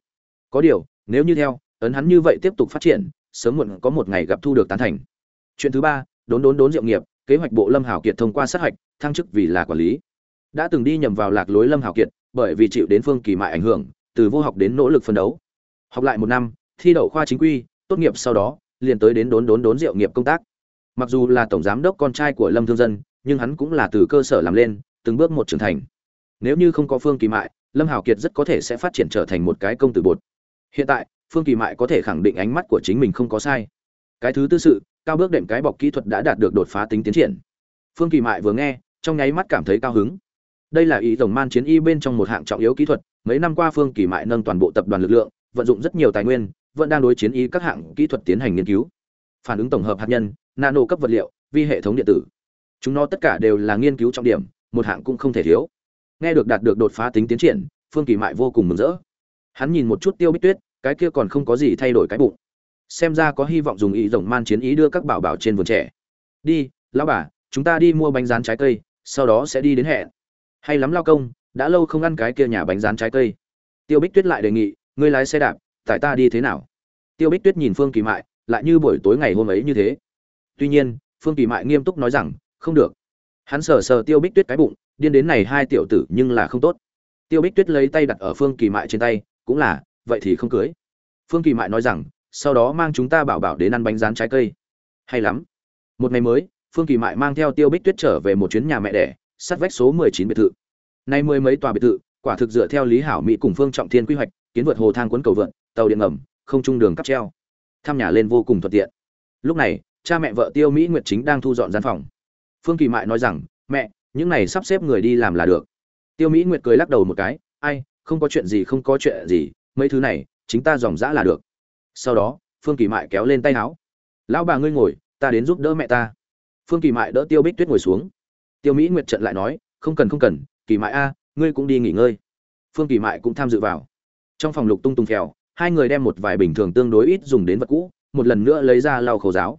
Có điều, nếu như theo, ấn hắn như vậy tiếp tục phát triển, sớm muộn có một ngày gặp thu được tán thành. Chuyện thứ ba, đốn đốn đốn diệu nghiệp kế hoạch bộ lâm hảo kiệt thông qua sát hạch, thăng chức vì là quản lý. Đã từng đi nhầm vào lạc lối lâm hảo kiệt, bởi vì chịu đến phương kỳ mại ảnh hưởng, từ vô học đến nỗ lực phân đấu. Học lại một năm, thi đậu khoa chính quy, tốt nghiệp sau đó, liền tới đến đốn đốn đốn diệu nghiệp công tác. Mặc dù là tổng giám đốc con trai của lâm thương dân, nhưng hắn cũng là từ cơ sở làm lên, từng bước một trưởng thành. Nếu như không có phương kỳ mại, lâm hảo kiệt rất có thể sẽ phát triển trở thành một cái công tử bột. Hiện tại, phương kỳ mại có thể khẳng định ánh mắt của chính mình không có sai. Cái thứ tư sự cao bước đệm cái bọc kỹ thuật đã đạt được đột phá tính tiến triển. Phương kỳ mại vừa nghe, trong nháy mắt cảm thấy cao hứng. Đây là ý tổng man chiến y bên trong một hạng trọng yếu kỹ thuật, mấy năm qua phương kỳ mại nâng toàn bộ tập đoàn lực lượng, vận dụng rất nhiều tài nguyên, vẫn đang đối chiến y các hạng kỹ thuật tiến hành nghiên cứu. Phản ứng tổng hợp hạt nhân, nano cấp vật liệu, vi hệ thống điện tử. Chúng nó tất cả đều là nghiên cứu trọng điểm, một hạng cũng không thể thiếu. Nghe được đạt được đột phá tính tiến triển, phương kỳ mại vô cùng mừng rỡ. Hắn nhìn một chút tiêu bích tuyết, cái kia còn không có gì thay đổi cái bụng xem ra có hy vọng dùng ý rồng man chiến ý đưa các bảo bảo trên vườn trẻ. Đi, lão bà, chúng ta đi mua bánh rán trái cây, sau đó sẽ đi đến hẹn. Hay lắm lao công, đã lâu không ăn cái kia nhà bánh rán trái cây. Tiêu bích tuyết lại đề nghị, ngươi lái xe đạp tại ta đi thế nào? Tiêu bích tuyết nhìn phương kỳ mại, lại như buổi tối ngày hôm ấy như thế. Tuy nhiên, phương kỳ mại nghiêm túc nói rằng, không được. Hắn sờ sờ tiêu bích tuyết cái bụng, điên đến này hai tiểu tử nhưng là không tốt. Tiêu bích tuyết lấy tay đặt ở phương kỳ mại trên tay, cũng là, vậy thì không cưới. Phương kỳ mại nói rằng sau đó mang chúng ta bảo bảo đến ăn bánh rán trái cây. Hay lắm. Một ngày mới, phương kỳ mại mang theo tiêu bích tuyết trở về một chuyến nhà mẹ đẻ, sát vách số mười chín biệt thự. Nay mười mấy tòa biệt thự, quả thực dựa theo lý hảo mỹ cùng phương trọng thiên quy hoạch, kiến vượt hồ thang cuốn cầu vượn, tàu điện ngầm, không trung đường cắp treo. Thăm nhà lên vô cùng thuận tiện. Lúc này, cha mẹ vợ tiêu mỹ nguyệt chính đang thu dọn gian phòng. Phương kỳ mại nói rằng, mẹ, những này sắp xếp người đi làm là được. Tiêu mỹ nguyệt cười lắc đầu một cái, ai, không có chuyện gì, không có chuyện gì, mấy thứ này, chính ta dòng dã là được sau đó, phương kỳ mại kéo lên tay áo. Lão bà ngươi ngồi, ta đến giúp đỡ mẹ ta. Phương kỳ mại đỡ tiêu bích tuyết ngồi xuống. Tiêu mỹ nguyệt trận lại nói, không cần không cần, kỳ mại a, ngươi cũng đi nghỉ ngơi. Phương kỳ mại cũng tham dự vào. Trong phòng lục tung tung phèo, hai người đem một vài bình thường tương đối ít dùng đến vật cũ, một lần nữa lấy ra lau khẩu giáo.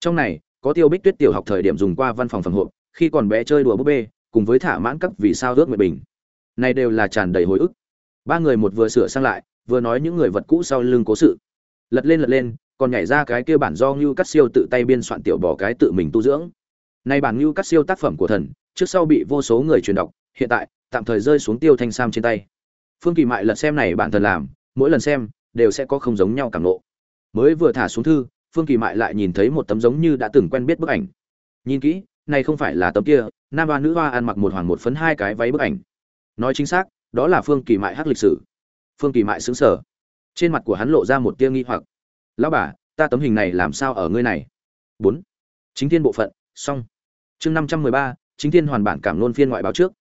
Trong này, có tiêu bích tuyết tiểu học thời điểm dùng qua văn phòng phần hộ khi còn bé chơi đùa búp bê, cùng với thả mãn cấp vì sao ước nguyện bình. Này đều là tràn đầy hồi ức. Ba người một vừa sửa sang lại, vừa nói những người vật cũ sau lưng cố sự lật lên lật lên còn nhảy ra cái kia bản do Ngưu Cắt Siêu tự tay biên soạn tiểu bỏ cái tự mình tu dưỡng. Nay bản Ngưu Cắt Siêu tác phẩm của thần, trước sau bị vô số người truyền đọc, hiện tại tạm thời rơi xuống Tiêu Thanh Sam trên tay. Phương Kỳ Mại lật xem này bản thần làm, mỗi lần xem đều sẽ có không giống nhau cảm ngộ. Mới vừa thả xuống thư, Phương Kỳ Mại lại nhìn thấy một tấm giống như đã từng quen biết bức ảnh. Nhìn kỹ, này không phải là tấm kia, nam hoa nữ hoa ăn mặc một hoàng một phấn hai cái váy bức ảnh. Nói chính xác, đó là Phương Kỳ Mại hát lịch sử. Phương Kỳ Mại sững sờ. Trên mặt của hắn lộ ra một tia nghi hoặc. "Lão bà, ta tấm hình này làm sao ở ngươi này?" bốn Chính thiên bộ phận, xong. Chương 513, chính thiên hoàn bản cảm luôn phiên ngoại báo trước.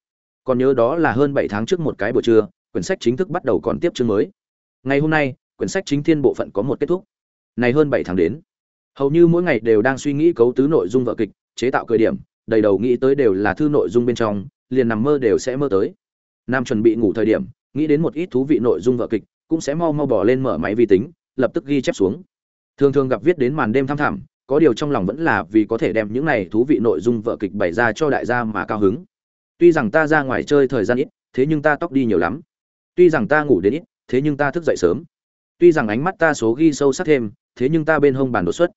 Còn nhớ đó là hơn bảy tháng trước một cái buổi trưa, quyển sách chính thức bắt đầu còn tiếp chương mới. Ngày hôm nay, quyển sách chính thiên bộ phận có một kết thúc. Này hơn bảy tháng đến, hầu như mỗi ngày đều đang suy nghĩ cấu tứ nội dung vở kịch, chế tạo cười điểm, đầy đầu nghĩ tới đều là thư nội dung bên trong, liền nằm mơ đều sẽ mơ tới. Nam chuẩn bị ngủ thời điểm, nghĩ đến một ít thú vị nội dung vở kịch, cũng sẽ mau mau bỏ lên mở máy vi tính, lập tức ghi chép xuống. Thường thường gặp viết đến màn đêm thăm thẳm, có điều trong lòng vẫn là vì có thể đem những này thú vị nội dung vở kịch bày ra cho đại gia mà cao hứng. Tuy rằng ta ra ngoài chơi thời gian ít, thế nhưng ta tóc đi nhiều lắm. Tuy rằng ta ngủ đến ít, thế nhưng ta thức dậy sớm. Tuy rằng ánh mắt ta số ghi sâu sắc thêm, thế nhưng ta bên hông bàn đột xuất.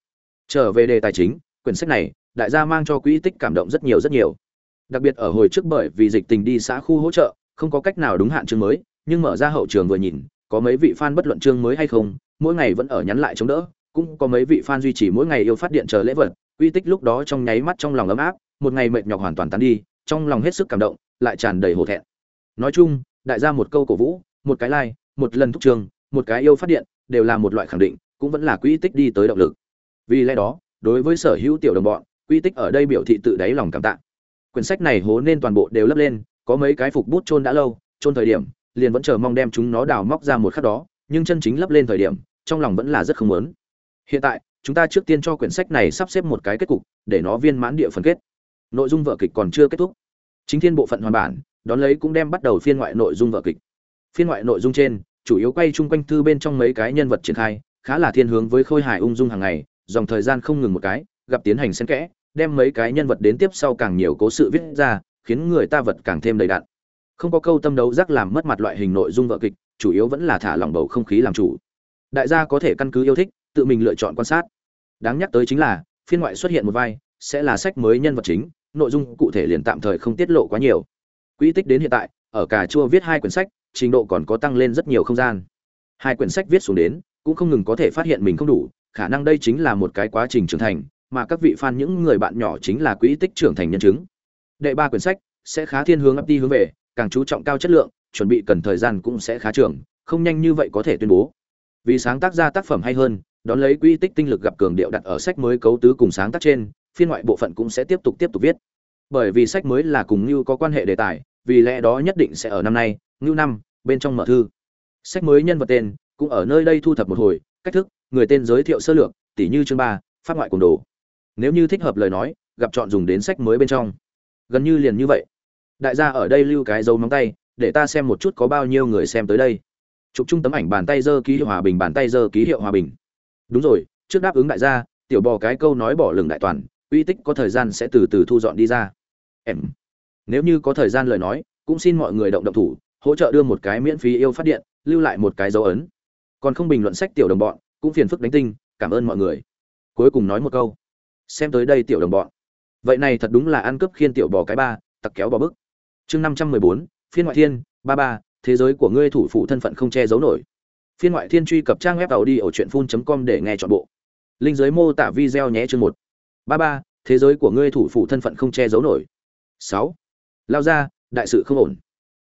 Trở về đề tài chính, quyển sách này, đại gia mang cho quỹ tích cảm động rất nhiều rất nhiều. Đặc biệt ở hồi trước bởi vì dịch tình đi xã khu hỗ trợ, không có cách nào đúng hạn chương mới, nhưng mở ra hậu trường vừa nhìn, có mấy vị fan bất luận chương mới hay không, mỗi ngày vẫn ở nhắn lại chống đỡ, cũng có mấy vị fan duy trì mỗi ngày yêu phát điện chờ lễ vật, quy tích lúc đó trong nháy mắt trong lòng ấm áp, một ngày mệt nhọc hoàn toàn tan đi, trong lòng hết sức cảm động, lại tràn đầy hổ thẹn. Nói chung, đại gia một câu cổ vũ, một cái like, một lần thúc trường, một cái yêu phát điện, đều là một loại khẳng định, cũng vẫn là quy tích đi tới động lực. Vì lẽ đó, đối với sở hữu tiểu đồng bọn, quy tích ở đây biểu thị tự đáy lòng cảm tạ. Quyển sách này hố nên toàn bộ đều lấp lên, có mấy cái phục bút chôn đã lâu, chôn thời điểm, liền vẫn chờ mong đem chúng nó đào móc ra một khắc đó, nhưng chân chính lấp lên thời điểm, trong lòng vẫn là rất không muốn. Hiện tại, chúng ta trước tiên cho quyển sách này sắp xếp một cái kết cục, để nó viên mãn địa phần kết. Nội dung vở kịch còn chưa kết thúc. Chính thiên bộ phận hoàn bản, đón lấy cũng đem bắt đầu phiên ngoại nội dung vở kịch. Phiên ngoại nội dung trên, chủ yếu quay chung quanh thư bên trong mấy cái nhân vật triển khai, khá là thiên hướng với khôi hài ung dung hàng ngày, dòng thời gian không ngừng một cái, gặp tiến hành xen kẽ, đem mấy cái nhân vật đến tiếp sau càng nhiều cố sự viết ra, khiến người ta vật càng thêm đầy đặn. Không có câu tâm đấu giác làm mất mặt loại hình nội dung vợ kịch, chủ yếu vẫn là thả lỏng bầu không khí làm chủ. Đại gia có thể căn cứ yêu thích, tự mình lựa chọn quan sát. Đáng nhắc tới chính là, phiên ngoại xuất hiện một vai, sẽ là sách mới nhân vật chính, nội dung cụ thể liền tạm thời không tiết lộ quá nhiều. Quỹ tích đến hiện tại, ở cà chua viết hai quyển sách, trình độ còn có tăng lên rất nhiều không gian. Hai quyển sách viết xuống đến, cũng không ngừng có thể phát hiện mình không đủ, khả năng đây chính là một cái quá trình trưởng thành, mà các vị fan những người bạn nhỏ chính là quỹ tích trưởng thành nhân chứng. Đệ ba quyển sách sẽ khá thiên hướng ấp đi hướng về, càng chú trọng cao chất lượng, chuẩn bị cần thời gian cũng sẽ khá trưởng, không nhanh như vậy có thể tuyên bố. Vì sáng tác ra tác phẩm hay hơn, đón lấy quy tích tinh lực gặp cường điệu đặt ở sách mới cấu tứ cùng sáng tác trên, phiên ngoại bộ phận cũng sẽ tiếp tục tiếp tục viết. Bởi vì sách mới là cùng như có quan hệ đề tài, vì lẽ đó nhất định sẽ ở năm nay, Nưu năm, bên trong mở thư. Sách mới nhân vật tên cũng ở nơi đây thu thập một hồi, cách thức, người tên giới thiệu sơ lược, tỉ như chương ba, phát ngoại cùng đồ. Nếu như thích hợp lời nói, gặp chọn dùng đến sách mới bên trong gần như liền như vậy đại gia ở đây lưu cái dấu móng tay, để ta xem một chút có bao nhiêu người xem tới đây. Chụp chung tấm ảnh bàn tay dơ ký hiệu hòa bình, bàn tay dơ ký hiệu hòa bình. Đúng rồi, trước đáp ứng đại gia, tiểu bò cái câu nói bỏ lừng đại toàn, uy tích có thời gian sẽ từ từ thu dọn đi ra. Em. Nếu như có thời gian lời nói, cũng xin mọi người động động thủ, hỗ trợ đưa một cái miễn phí yêu phát điện, lưu lại một cái dấu ấn. Còn không bình luận sách tiểu đồng bọn, cũng phiền phức đánh tinh, cảm ơn mọi người. Cuối cùng nói một câu. Xem tới đây tiểu đồng bọn. Vậy này thật đúng là ăn cướp khiên tiểu bò cái ba, tặc kéo bò bức chương năm trăm mười bốn, phiên ngoại thiên, ba ba, thế giới của ngươi thủ phụ thân phận không che giấu nổi. Phiên ngoại thiên truy cập trang web tàu đi ở truyện phun com để nghe chọn bộ. Linh giới mô tả video nhé chương một. Ba ba, thế giới của ngươi thủ phụ thân phận không che giấu nổi. Sáu. Lao ra, đại sự không ổn.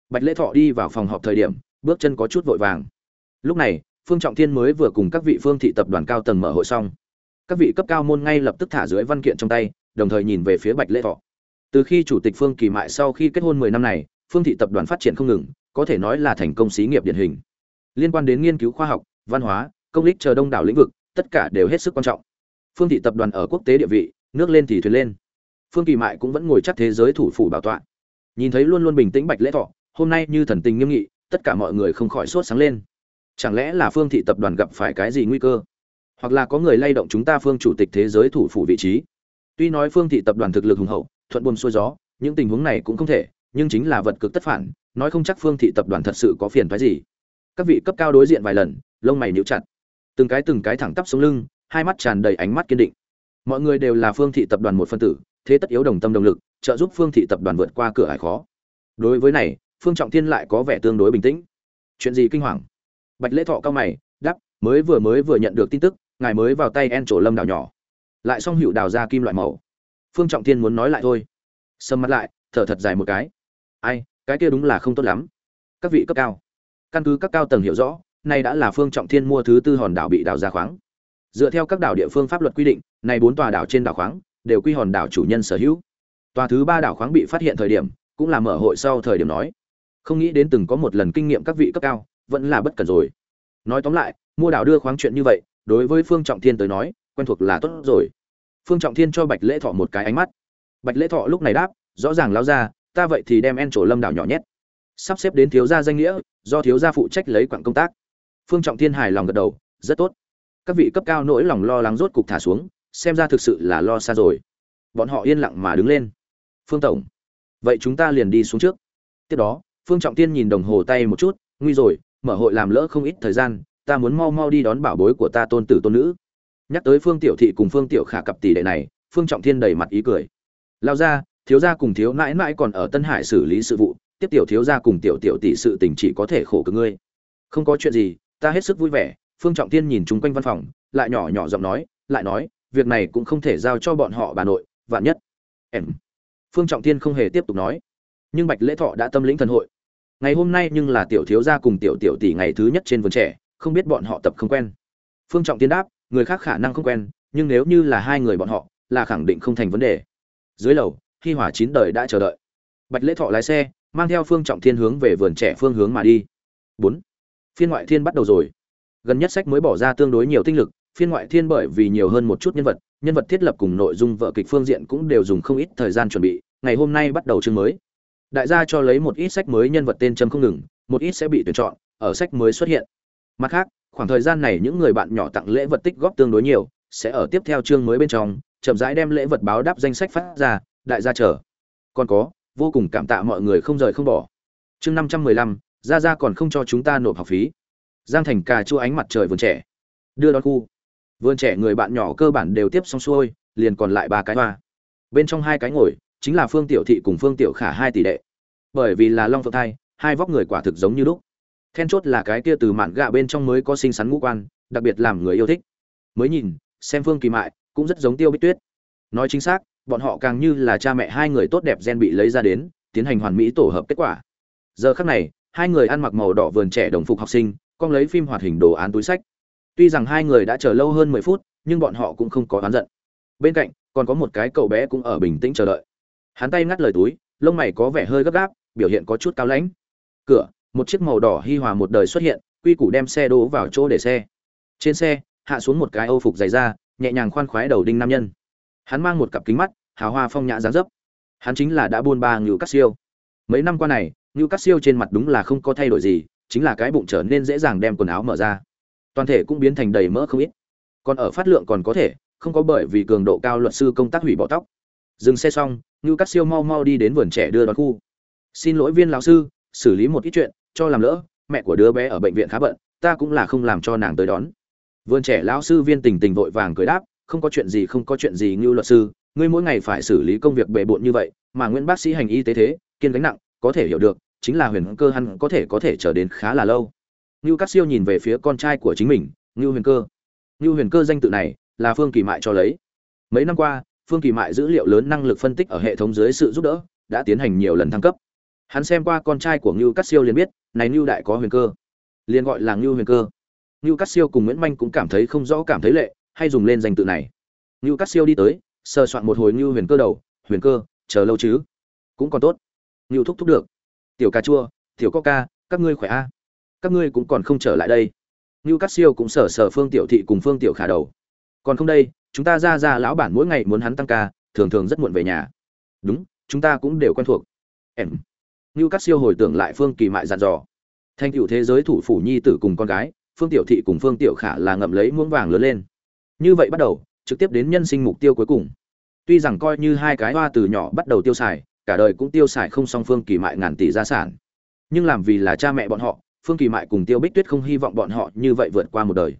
Bạch lễ thọ đi vào phòng họp thời điểm, bước chân có chút vội vàng. Lúc này, phương trọng thiên mới vừa cùng các vị phương thị tập đoàn cao tầng mở hội xong. Các vị cấp cao môn ngay lập tức thả dưới văn kiện trong tay, đồng thời nhìn về phía bạch lễ thọ từ khi chủ tịch phương kỳ mại sau khi kết hôn 10 năm này, phương thị tập đoàn phát triển không ngừng, có thể nói là thành công xí nghiệp điển hình. Liên quan đến nghiên cứu khoa học, văn hóa, công lý chờ đông đảo lĩnh vực, tất cả đều hết sức quan trọng. Phương thị tập đoàn ở quốc tế địa vị, nước lên thì thuyền lên. Phương kỳ mại cũng vẫn ngồi chắc thế giới thủ phủ bảo tọa. Nhìn thấy luôn luôn bình tĩnh bạch lễ thọ, hôm nay như thần tình nghiêm nghị, tất cả mọi người không khỏi sốt sáng lên. Chẳng lẽ là phương thị tập đoàn gặp phải cái gì nguy cơ? Hoặc là có người lay động chúng ta phương chủ tịch thế giới thủ phủ vị trí? Tuy nói phương thị tập đoàn thực lực hùng hậu thuận buồm xuôi gió những tình huống này cũng không thể nhưng chính là vật cực tất phản nói không chắc phương thị tập đoàn thật sự có phiền phức gì. Các vị cấp cao đối diện vài lần lông mày nhíu chặt. Từng cái từng cái thẳng tắp xuống lưng hai mắt tràn đầy ánh mắt kiên định. Mọi người đều là phương thị tập đoàn một phân tử thế tất yếu đồng tâm đồng lực trợ giúp phương thị tập đoàn vượt qua cửa hải khó. Đối với này phương trọng thiên lại có vẻ tương đối bình tĩnh. Chuyện gì kinh hoàng? Bạch lễ thọ cao mày đáp, mới vừa mới vừa nhận được tin tức ngài mới vào tay en trổ lâm đảo nhỏ. Lại xong hữu đào ra kim loại màu phương trọng thiên muốn nói lại thôi. Sầm mặt lại, thở thật dài một cái. Ai, cái kia đúng là không tốt lắm. Các vị cấp cao. Căn cứ các cao tầng hiểu rõ, nay đã là phương trọng thiên mua thứ tư hòn đảo bị đào ra khoáng. Dựa theo các đảo địa phương pháp luật quy định này bốn tòa đảo trên đảo khoáng đều quy hòn đảo chủ nhân sở hữu. Tòa thứ ba đảo khoáng bị phát hiện thời điểm, cũng là mở hội sau thời điểm nói. Không nghĩ đến từng có một lần kinh nghiệm các vị cấp cao, vẫn là bất cần rồi. Nói tóm lại, mua đảo đưa khoáng chuyện như vậy, đối với phương trọng thiên tới nói, quen thuộc là tốt rồi phương trọng thiên cho bạch lễ thọ một cái ánh mắt. Bạch lễ thọ lúc này đáp, rõ ràng lao ra ta vậy thì đem en trổ lâm đảo nhỏ nhét. Sắp xếp đến thiếu gia danh nghĩa, do thiếu gia phụ trách lấy quặng công tác. Phương trọng thiên hài lòng gật đầu, rất tốt. Các vị cấp cao nỗi lòng lo lắng rốt cục thả xuống, xem ra thực sự là lo xa rồi. Bọn họ yên lặng mà đứng lên. Phương tổng, vậy chúng ta liền đi xuống trước. Tiếp đó, phương trọng tiên nhìn đồng hồ tay một chút, nguy rồi, mở hội làm lỡ không ít thời gian, ta muốn mau mau đi đón bảo bối của ta tôn tử tôn nữ nhắc tới phương tiểu thị cùng phương tiểu khả cặp tỷ đệ này, phương trọng thiên đầy mặt ý cười. Lao ra, thiếu gia cùng thiếu mãi mãi còn ở tân hải xử lý sự vụ, tiếp tiểu thiếu gia cùng tiểu tiểu tỷ sự tình chỉ có thể khổ cực ngươi. Không có chuyện gì, ta hết sức vui vẻ. Phương trọng thiên nhìn chung quanh văn phòng, lại nhỏ nhỏ giọng nói, lại nói, việc này cũng không thể giao cho bọn họ bà nội, vạn nhất. Em. Phương trọng thiên không hề tiếp tục nói. Nhưng bạch lễ thọ đã tâm lĩnh thần hội. Ngày hôm nay nhưng là tiểu thiếu gia cùng tiểu tiểu tỷ ngày thứ nhất trên vườn trẻ, không biết bọn họ tập không quen. Phương trọng tiên đáp người khác khả năng không quen, nhưng nếu như là hai người bọn họ, là khẳng định không thành vấn đề. Dưới lầu khi hỏa chín đời đã chờ đợi. Bạch lễ thọ lái xe, mang theo phương trọng thiên hướng về vườn trẻ phương hướng mà đi. Bốn, phiên ngoại thiên bắt đầu rồi. Gần nhất sách mới bỏ ra tương đối nhiều tinh lực, phiên ngoại thiên bởi vì nhiều hơn một chút nhân vật nhân vật thiết lập cùng nội dung vợ kịch phương diện cũng đều dùng không ít thời gian chuẩn bị, ngày hôm nay bắt đầu chương mới. Đại gia cho lấy một ít sách mới nhân vật tên châm không ngừng, một ít sẽ bị tuyển chọn, ở sách mới xuất hiện. Mặt khác khoảng thời gian này những người bạn nhỏ tặng lễ vật tích góp tương đối nhiều, sẽ ở tiếp theo chương mới bên trong, chậm rãi đem lễ vật báo đáp danh sách phát ra, đại gia chờ. Còn có, vô cùng cảm tạ mọi người không rời không bỏ. Chương năm trăm mười lăm, gia gia còn không cho chúng ta nộp học phí. Giang thành cà chua ánh mặt trời vườn trẻ. Đưa đón khu. Vườn trẻ người bạn nhỏ cơ bản đều tiếp xong xuôi, liền còn lại ba cái hoa. Bên trong hai cái ngồi, chính là phương tiểu thị cùng phương tiểu khả hai tỷ đệ. Bởi vì là long phượng thai, hai vóc người quả thực giống như lúc then chốt là cái kia từ mạn gạ bên trong mới có xinh xắn ngũ quan, đặc biệt làm người yêu thích. Mới nhìn, xem phương kỳ mại, cũng rất giống tiêu bích tuyết. Nói chính xác, bọn họ càng như là cha mẹ hai người tốt đẹp gen bị lấy ra đến, tiến hành hoàn mỹ tổ hợp kết quả. Giờ khắc này, hai người ăn mặc màu đỏ vườn trẻ đồng phục học sinh, con lấy phim hoạt hình đồ án túi sách. Tuy rằng hai người đã chờ lâu hơn mười phút, nhưng bọn họ cũng không có oán giận. Bên cạnh, còn có một cái cậu bé cũng ở bình tĩnh chờ đợi. Hắn tay ngắt lời túi, lông mày có vẻ hơi gấp gáp, biểu hiện có chút cao lãnh. Cửa một chiếc màu đỏ hi hòa một đời xuất hiện, quy củ đem xe đỗ vào chỗ để xe. Trên xe, hạ xuống một cái âu phục dày da, nhẹ nhàng khoan khoái đầu đinh nam nhân. Hắn mang một cặp kính mắt, hào hoa phong nhã dáng dấp. Hắn chính là đã buôn ba ngưu cắt siêu. Mấy năm qua này, ngưu cắt siêu trên mặt đúng là không có thay đổi gì, chính là cái bụng trở nên dễ dàng đem quần áo mở ra. Toàn thể cũng biến thành đầy mỡ không ít. Còn ở phát lượng còn có thể, không có bởi vì cường độ cao luật sư công tác hủy bỏ tóc. Dừng xe xong, ngưu cắt siêu mau mau đi đến vườn trẻ đưa đón khu. Xin lỗi viên lão sư, xử lý một ít chuyện cho làm lỡ, mẹ của đứa bé ở bệnh viện khá bận, ta cũng là không làm cho nàng tới đón. Vườn trẻ lão sư viên tình tình vội vàng cười đáp, không có chuyện gì, không có chuyện gì như luật sư, ngươi mỗi ngày phải xử lý công việc bề bộn như vậy, mà nguyễn bác sĩ hành y tế thế, kiên gánh nặng, có thể hiểu được, chính là huyền cơ hắn có thể có thể chờ đến khá là lâu. Như cát siêu nhìn về phía con trai của chính mình như huyền cơ. Như huyền cơ danh tự này là phương kỳ mại cho lấy. Mấy năm qua, phương kỳ mại dữ liệu lớn năng lực phân tích ở hệ thống dưới sự giúp đỡ, đã tiến hành nhiều lần thăng cấp hắn xem qua con trai của ngưu cát siêu liền biết, này ngưu đại có huyền cơ. Liền gọi là ngưu huyền cơ. Ngưu cát siêu cùng nguyễn manh cũng cảm thấy không rõ cảm thấy lệ, hay dùng lên danh tự này. Ngưu cát siêu đi tới, sờ soạn một hồi ngưu huyền cơ đầu, huyền cơ, chờ lâu chứ? Cũng còn tốt. Ngưu thúc thúc được. Tiểu cà chua, tiểu coca, các ngươi khỏe a? Các ngươi cũng còn không trở lại đây. Ngưu cát siêu cũng sở sở phương tiểu thị cùng phương tiểu khả đầu. Còn không đây, chúng ta ra ra lão bản mỗi ngày muốn hắn tăng ca, thường thường rất muộn về nhà. Đúng, chúng ta cũng đều quen thuộc. Em ngưu cát siêu hồi tưởng lại phương kỳ mại dặn dò. Thanh cựu thế giới thủ phủ nhi tử cùng con gái, phương tiểu thị cùng phương tiểu khả là ngậm lấy muỗng vàng lớn lên. Như vậy bắt đầu, trực tiếp đến nhân sinh mục tiêu cuối cùng. Tuy rằng coi như hai cái hoa từ nhỏ bắt đầu tiêu xài, cả đời cũng tiêu xài không song phương kỳ mại ngàn tỷ gia sản. Nhưng làm vì là cha mẹ bọn họ, phương kỳ mại cùng tiêu bích tuyết không hy vọng bọn họ như vậy vượt qua một đời.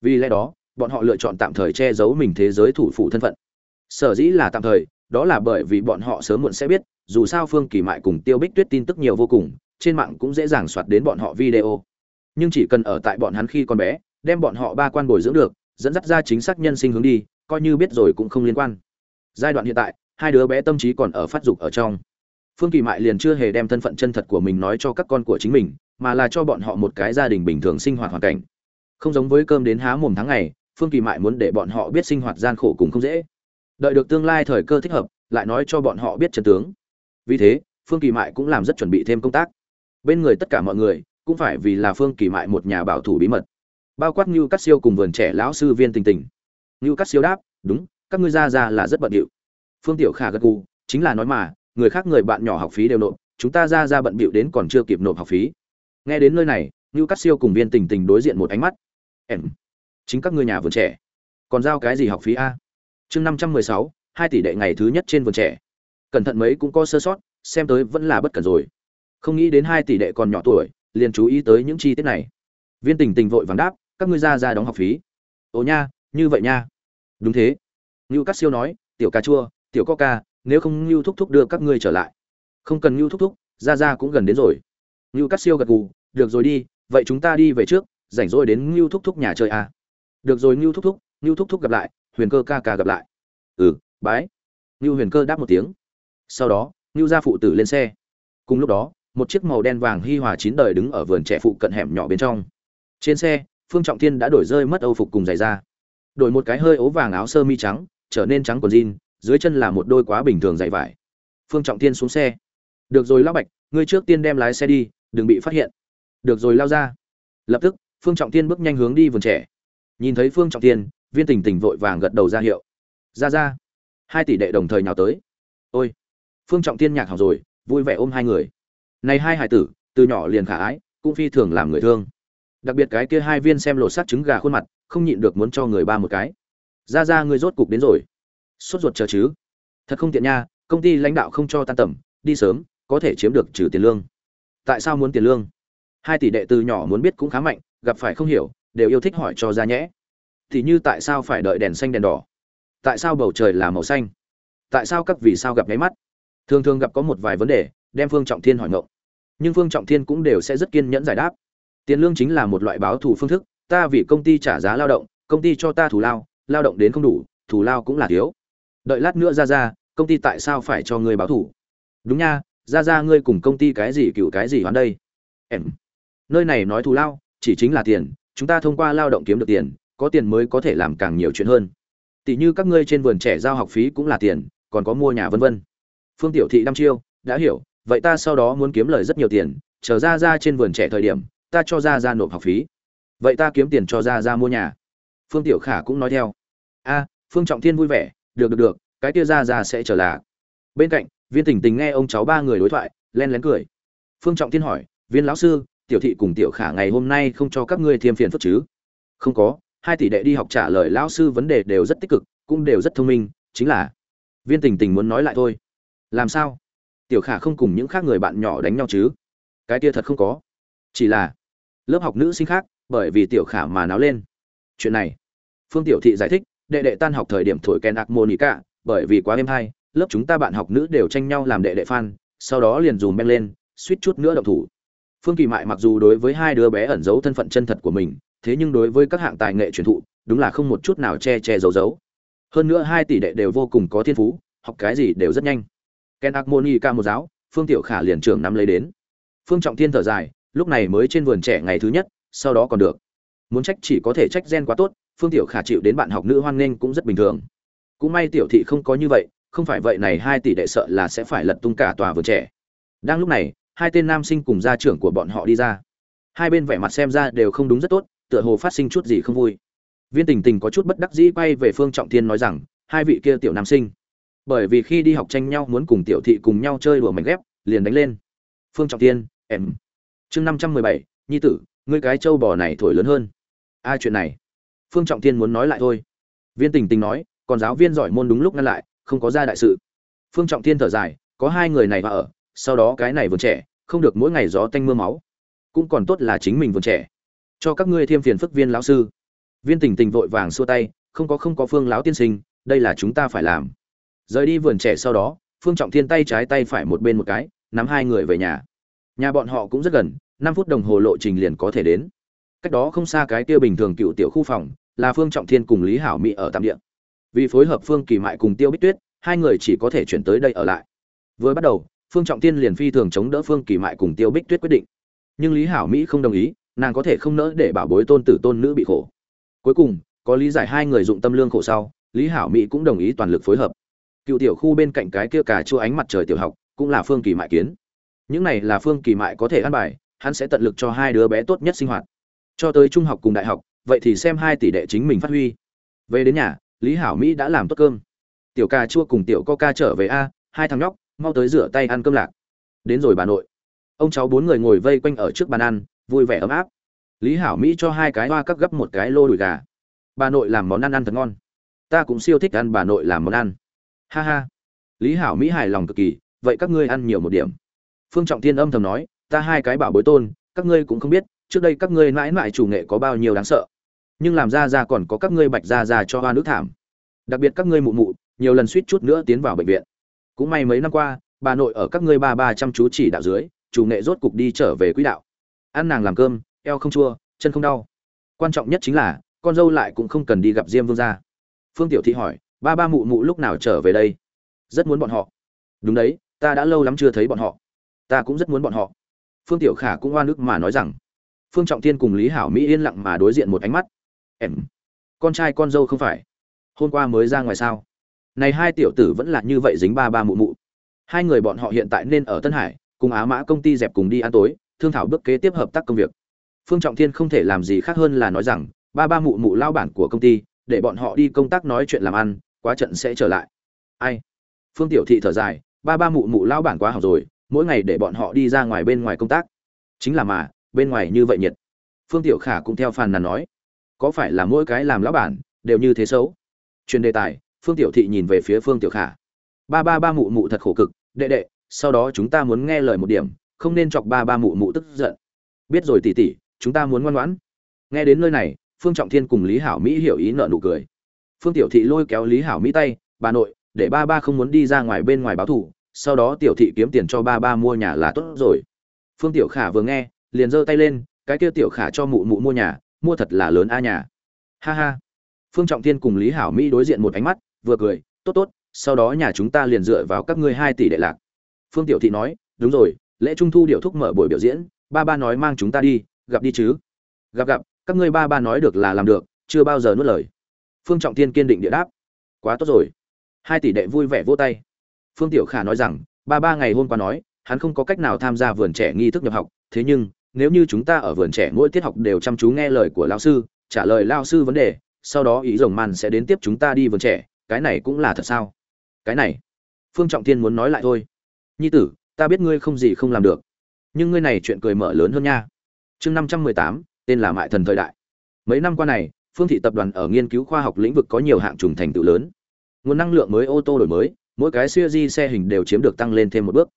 Vì lẽ đó, bọn họ lựa chọn tạm thời che giấu mình thế giới thủ phủ thân phận. Sở dĩ là tạm thời, đó là bởi vì bọn họ sớm muộn sẽ biết dù sao phương kỳ mại cùng tiêu bích tuyết tin tức nhiều vô cùng, trên mạng cũng dễ dàng soạt đến bọn họ video. Nhưng chỉ cần ở tại bọn hắn khi còn bé, đem bọn họ ba quan bồi dưỡng được, dẫn dắt ra chính xác nhân sinh hướng đi, coi như biết rồi cũng không liên quan. Giai đoạn hiện tại, hai đứa bé tâm trí còn ở phát dục ở trong. Phương kỳ mại liền chưa hề đem thân phận chân thật của mình nói cho các con của chính mình, mà là cho bọn họ một cái gia đình bình thường sinh hoạt hoàn cảnh. Không giống với cơm đến há mồm tháng ngày, phương kỳ mại muốn để bọn họ biết sinh hoạt gian khổ cũng không dễ. Đợi được tương lai thời cơ thích hợp, lại nói cho bọn họ biết chân tướng vì thế, phương kỳ mại cũng làm rất chuẩn bị thêm công tác. Bên người tất cả mọi người cũng phải vì là phương kỳ mại một nhà bảo thủ bí mật. Bao quát như cắt siêu cùng vườn trẻ lão sư viên tình tình. Như cắt siêu đáp, đúng, các ngươi ra ra là rất bận điệu. Phương tiểu khả gật gù, chính là nói mà, người khác người bạn nhỏ học phí đều nộp, chúng ta ra ra bận bịu đến còn chưa kịp nộp học phí. Nghe đến nơi này như cắt siêu cùng viên tình tình đối diện một ánh mắt. Em, chính các ngươi nhà vườn trẻ, còn giao cái gì học phí a? Chương năm trăm mười sáu, hai tỷ đệ ngày thứ nhất trên vườn trẻ cẩn thận mấy cũng có sơ sót, xem tới vẫn là bất cẩn rồi. Không nghĩ đến hai tỷ đệ còn nhỏ tuổi, liền chú ý tới những chi tiết này. Viên tình tình vội vàng đáp, các ngươi ra ra đóng học phí. Ồ nha, như vậy nha. Đúng thế. Ngưu cát siêu nói, tiểu cà chua, tiểu coca nếu không ngưu thúc thúc đưa các ngươi trở lại. Không cần ngưu thúc thúc, ra ra cũng gần đến rồi. Ngưu cát siêu gật gù, được rồi đi, vậy chúng ta đi về trước, rảnh rỗi đến ngưu thúc thúc nhà chơi à. được rồi ngưu thúc thúc, ngưu thúc thúc gặp lại, huyền cơ ca ca gặp lại. Ừ bái. Ngưu huyền cơ đáp một tiếng sau đó, ngưu gia phụ tử lên xe. Cùng lúc đó, một chiếc màu đen vàng hi hòa chín đời đứng ở vườn trẻ phụ cận hẻm nhỏ bên trong. Trên xe, phương trọng thiên đã đổi rơi mất âu phục cùng giày da. Đổi một cái hơi ố vàng áo sơ mi trắng, trở nên trắng quần jean, dưới chân là một đôi quá bình thường giày vải. Phương trọng thiên xuống xe. Được rồi lao bạch, ngươi trước tiên đem lái xe đi, đừng bị phát hiện. Được rồi lao ra lập tức, phương trọng thiên bước nhanh hướng đi vườn trẻ. Nhìn thấy phương trọng thiên, viên tình tình vội vàng gật đầu ra hiệu. Ra ra hai tỷ đệ đồng thời nhào tới. Ôi phương trọng thiên nhạc học rồi, vui vẻ ôm hai người. Này hai hải tử, từ nhỏ liền khả ái, cũng phi thường làm người thương. Đặc biệt cái kia hai viên xem lột sát trứng gà khuôn mặt, không nhịn được muốn cho người ba một cái. Ra ra người rốt cục đến rồi. Sốt ruột chờ chứ? Thật không tiện nha, công ty lãnh đạo không cho tan tầm, đi sớm, có thể chiếm được trừ tiền lương. Tại sao muốn tiền lương? Hai tỷ đệ từ nhỏ muốn biết cũng khá mạnh, gặp phải không hiểu, đều yêu thích hỏi cho ra nhẽ. Thì như tại sao phải đợi đèn xanh đèn đỏ? Tại sao bầu trời là màu xanh? Tại sao các vì sao gặp nháy mắt? Thường thường gặp có một vài vấn đề, đem phương trọng thiên hỏi ngộng. Nhưng phương trọng thiên cũng đều sẽ rất kiên nhẫn giải đáp. Tiền lương chính là một loại báo thù phương thức, ta vì công ty trả giá lao động, công ty cho ta thù lao lao động đến không đủ, thù lao cũng là thiếu. Đợi lát nữa ra ra công ty tại sao phải cho ngươi báo thù? Đúng nha ra ra ngươi cùng công ty cái gì cựu cái gì hoán đây? Em. Nơi này nói thù lao, chỉ chính là tiền, chúng ta thông qua lao động kiếm được tiền, có tiền mới có thể làm càng nhiều chuyện hơn. Tỷ như các ngươi trên vườn trẻ giao học phí cũng là tiền, còn có mua nhà vân vân phương tiểu thị đăm chiêu, đã hiểu, vậy ta sau đó muốn kiếm lời rất nhiều tiền, chờ ra ra trên vườn trẻ thời điểm, ta cho ra ra nộp học phí. Vậy ta kiếm tiền cho ra ra mua nhà. Phương tiểu khả cũng nói theo. A, phương trọng thiên vui vẻ, được được được, cái kia ra ra sẽ trở là bên cạnh, viên Tỉnh tình nghe ông cháu ba người đối thoại, len lén cười. Phương trọng thiên hỏi, viên lão sư, tiểu thị cùng tiểu khả ngày hôm nay không cho các ngươi thêm phiền phức chứ? Không có, hai tỷ đệ đi học trả lời lão sư vấn đề đều rất tích cực, cũng đều rất thông minh, chính là viên tình tình muốn nói lại thôi làm sao? Tiểu khả không cùng những khác người bạn nhỏ đánh nhau chứ? Cái kia thật không có. Chỉ là, lớp học nữ sinh khác, bởi vì tiểu khả mà náo lên. Chuyện này, phương tiểu thị giải thích, đệ đệ tan học thời điểm thổi kèn ạc môn ý cả bởi vì quá êm hay, lớp chúng ta bạn học nữ đều tranh nhau làm đệ đệ fan, sau đó liền dùm beng lên, suýt chút nữa động thủ. Phương kỳ mại mặc dù đối với hai đứa bé ẩn giấu thân phận chân thật của mình, thế nhưng đối với các hạng tài nghệ truyền thụ, đúng là không một chút nào che che giấu giấu. Hơn nữa hai tỷ đệ đều vô cùng có thiên phú, học cái gì đều rất nhanh ken akmoni ca một giáo, phương tiểu khả liền trưởng nắm lấy đến. Phương trọng thiên thở dài, lúc này mới trên vườn trẻ ngày thứ nhất, sau đó còn được. Muốn trách chỉ có thể trách gen quá tốt, phương tiểu khả chịu đến bạn học nữ hoan nghênh cũng rất bình thường. Cũng may tiểu thị không có như vậy, không phải vậy này hai tỷ đệ sợ là sẽ phải lật tung cả tòa vườn trẻ. Đang lúc này, hai tên nam sinh cùng gia trưởng của bọn họ đi ra. Hai bên vẻ mặt xem ra đều không đúng rất tốt, tựa hồ phát sinh chút gì không vui. Viên tình tình có chút bất đắc dĩ quay về phương trọng thiên nói rằng, hai vị kia tiểu nam sinh bởi vì khi đi học tranh nhau muốn cùng tiểu thị cùng nhau chơi đùa mảnh ghép, liền đánh lên. Phương trọng thiên, em. Chương năm trăm mười bảy, nhi tử, ngươi cái trâu bò này thổi lớn hơn. Ai chuyện này? Phương trọng thiên muốn nói lại thôi. Viên tình tình nói, còn giáo viên giỏi môn đúng lúc ngăn lại, không có ra đại sự. Phương trọng thiên thở dài, có hai người này và ở, sau đó cái này vườn trẻ, không được mỗi ngày gió tanh mưa máu. Cũng còn tốt là chính mình vườn trẻ. Cho các ngươi thêm phiền phức viên lão sư. Viên tình tình vội vàng xua tay, không có không có phương lão tiên sinh, đây là chúng ta phải làm rời đi vườn trẻ sau đó, phương trọng thiên tay trái tay phải một bên một cái, nắm hai người về nhà. Nhà bọn họ cũng rất gần, năm phút đồng hồ lộ trình liền có thể đến. Cách đó không xa cái tiêu bình thường cựu tiểu khu phòng, là phương trọng thiên cùng lý hảo mỹ ở tạm địa. Vì phối hợp phương kỳ mại cùng tiêu bích tuyết, hai người chỉ có thể chuyển tới đây ở lại. Vừa bắt đầu, phương trọng thiên liền phi thường chống đỡ phương kỳ mại cùng tiêu bích tuyết quyết định. Nhưng lý hảo mỹ không đồng ý, nàng có thể không nỡ để bảo bối tôn tử tôn nữ bị khổ. Cuối cùng, có lý giải hai người dụng tâm lương khổ sau, lý hảo mỹ cũng đồng ý toàn lực phối hợp cựu tiểu khu bên cạnh cái kia cả chua ánh mặt trời tiểu học, cũng là phương kỳ mại kiến. Những này là phương kỳ mại có thể ăn bài, hắn sẽ tận lực cho hai đứa bé tốt nhất sinh hoạt. Cho tới trung học cùng đại học, vậy thì xem hai tỷ đệ chính mình phát huy. Về đến nhà, lý hảo mỹ đã làm tốt cơm. Tiểu cà chua cùng tiểu coca trở về a, hai thằng nhóc, mau tới rửa tay ăn cơm lạc. Đến rồi bà nội. Ông cháu bốn người ngồi vây quanh ở trước bàn ăn, vui vẻ ấm áp. Lý hảo mỹ cho hai cái hoa cắt gấp một cái lô đùi gà. Bà nội làm món ăn ăn thật ngon. Ta cũng siêu thích ăn bà nội làm món ăn ha ha. Lý hảo mỹ hài lòng cực kỳ, vậy các ngươi ăn nhiều một điểm. Phương trọng thiên âm thầm nói, ta hai cái bảo bối tôn, các ngươi cũng không biết, trước đây các ngươi mãi mãi chủ nghệ có bao nhiêu đáng sợ. Nhưng làm ra ra còn có các ngươi bạch ra ra cho hoa nước thảm. Đặc biệt các ngươi mụ mụ, nhiều lần suýt chút nữa tiến vào bệnh viện. Cũng may mấy năm qua, bà nội ở các ngươi ba ba chăm chú chỉ đạo dưới, chủ nghệ rốt cục đi trở về quỹ đạo. Ăn nàng làm cơm, eo không chua, chân không đau. Quan trọng nhất chính là, con dâu lại cũng không cần đi gặp diêm vương gia. Phương tiểu thị hỏi ba ba mụ mụ lúc nào trở về đây? Rất muốn bọn họ. Đúng đấy, ta đã lâu lắm chưa thấy bọn họ. Ta cũng rất muốn bọn họ. Phương tiểu khả cũng oan ức mà nói rằng. Phương trọng thiên cùng lý hảo mỹ yên lặng mà đối diện một ánh mắt. Em, con trai con dâu không phải. Hôm qua mới ra ngoài sao? Này hai tiểu tử vẫn là như vậy dính ba ba mụ mụ. Hai người bọn họ hiện tại nên ở tân hải, cùng á mã công ty dẹp cùng đi ăn tối, thương thảo bước kế tiếp hợp tác công việc. Phương trọng thiên không thể làm gì khác hơn là nói rằng, ba ba mụ mụ lao bản của công ty, để bọn họ đi công tác nói chuyện làm ăn quá trận sẽ trở lại. Ai? Phương tiểu thị thở dài, ba ba mụ mụ lao bản quá học rồi, mỗi ngày để bọn họ đi ra ngoài bên ngoài công tác. Chính là mà, bên ngoài như vậy nhiệt. Phương tiểu khả cũng theo phàn nàn nói, có phải là mỗi cái làm lão bản đều như thế xấu? Truyền đề tài, phương tiểu thị nhìn về phía phương tiểu khả. Ba ba ba mụ mụ thật khổ cực, đệ đệ, sau đó chúng ta muốn nghe lời một điểm, không nên chọc ba ba mụ mụ tức giận. Biết rồi tỉ tỉ, chúng ta muốn ngoan ngoãn. Nghe đến nơi này, phương trọng thiên cùng lý hảo mỹ hiểu ý nợ nụ cười phương tiểu thị lôi kéo lý hảo mỹ tay, bà nội, để ba ba không muốn đi ra ngoài bên ngoài báo thù, sau đó tiểu thị kiếm tiền cho ba ba mua nhà là tốt rồi. Phương tiểu khả vừa nghe, liền giơ tay lên, cái kia tiểu khả cho mụ mụ mua nhà, mua thật là lớn a nhà. Ha ha. Phương trọng thiên cùng lý hảo mỹ đối diện một ánh mắt, vừa cười, tốt tốt, sau đó nhà chúng ta liền dựa vào các ngươi hai tỷ đệ lạc. Phương tiểu thị nói, đúng rồi, lễ trung thu điệu thúc mở buổi biểu diễn, ba ba nói mang chúng ta đi, gặp đi chứ. Gặp gặp, các ngươi ba ba nói được là làm được, chưa bao giờ nuốt lời phương trọng thiên kiên định địa đáp. Quá tốt rồi. Hai tỷ đệ vui vẻ vô tay. Phương tiểu khả nói rằng, ba ba ngày hôm qua nói, hắn không có cách nào tham gia vườn trẻ nghi thức nhập học, thế nhưng, nếu như chúng ta ở vườn trẻ mỗi tiết học đều chăm chú nghe lời của lao sư, trả lời lao sư vấn đề, sau đó ý rồng man sẽ đến tiếp chúng ta đi vườn trẻ, cái này cũng là thật sao? Cái này, phương trọng thiên muốn nói lại thôi. Nhi tử, ta biết ngươi không gì không làm được, nhưng ngươi này chuyện cười mở lớn hơn nha. Chương năm trăm mười tám, tên là mại thần thời đại. Mấy năm qua này phương thị tập đoàn ở nghiên cứu khoa học lĩnh vực có nhiều hạng trùng thành tựu lớn. Nguồn năng lượng mới ô tô đổi mới, mỗi cái siêu di xe hình đều chiếm được tăng lên thêm một bước.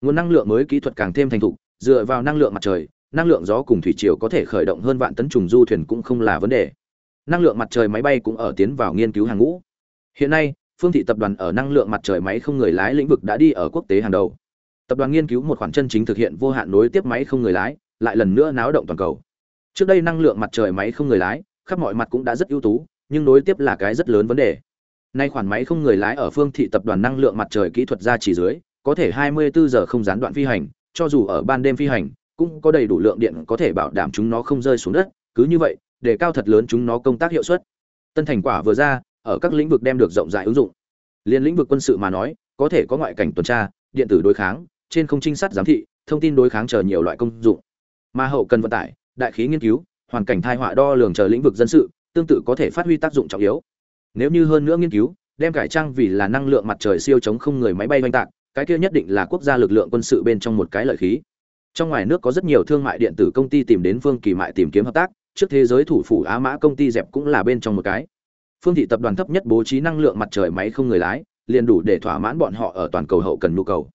Nguồn năng lượng mới kỹ thuật càng thêm thành thục, dựa vào năng lượng mặt trời, năng lượng gió cùng thủy triều có thể khởi động hơn vạn tấn trùng du thuyền cũng không là vấn đề. Năng lượng mặt trời máy bay cũng ở tiến vào nghiên cứu hàng ngũ. Hiện nay, phương thị tập đoàn ở năng lượng mặt trời máy không người lái lĩnh vực đã đi ở quốc tế hàng đầu. Tập đoàn nghiên cứu một khoản chân chính thực hiện vô hạn nối tiếp máy không người lái, lại lần nữa náo động toàn cầu. Trước đây năng lượng mặt trời máy không người lái khắp mọi mặt cũng đã rất ưu tú, nhưng nối tiếp là cái rất lớn vấn đề. Nay khoản máy không người lái ở phương thị tập đoàn năng lượng mặt trời kỹ thuật ra chỉ dưới, có thể 24 giờ không gián đoạn phi hành, cho dù ở ban đêm phi hành, cũng có đầy đủ lượng điện có thể bảo đảm chúng nó không rơi xuống đất. Cứ như vậy, để cao thật lớn chúng nó công tác hiệu suất. Tân thành quả vừa ra, ở các lĩnh vực đem được rộng rãi ứng dụng. Liên lĩnh vực quân sự mà nói, có thể có ngoại cảnh tuần tra, điện tử đối kháng, trên không trinh sát giám thị, thông tin đối kháng chờ nhiều loại công dụng. Mà hậu cần vận tải, đại khí nghiên cứu hoàn cảnh thai họa đo lường chờ lĩnh vực dân sự, tương tự có thể phát huy tác dụng trọng yếu. Nếu như hơn nữa nghiên cứu, đem cải trang vì là năng lượng mặt trời siêu chống không người máy bay oanh tạc, cái kia nhất định là quốc gia lực lượng quân sự bên trong một cái lợi khí. Trong ngoài nước có rất nhiều thương mại điện tử công ty tìm đến phương kỳ mại tìm kiếm hợp tác, trước thế giới thủ phủ á mã công ty dẹp cũng là bên trong một cái. Phương thị tập đoàn thấp nhất bố trí năng lượng mặt trời máy không người lái, liền đủ để thỏa mãn bọn họ ở toàn cầu hậu cần nhu cầu.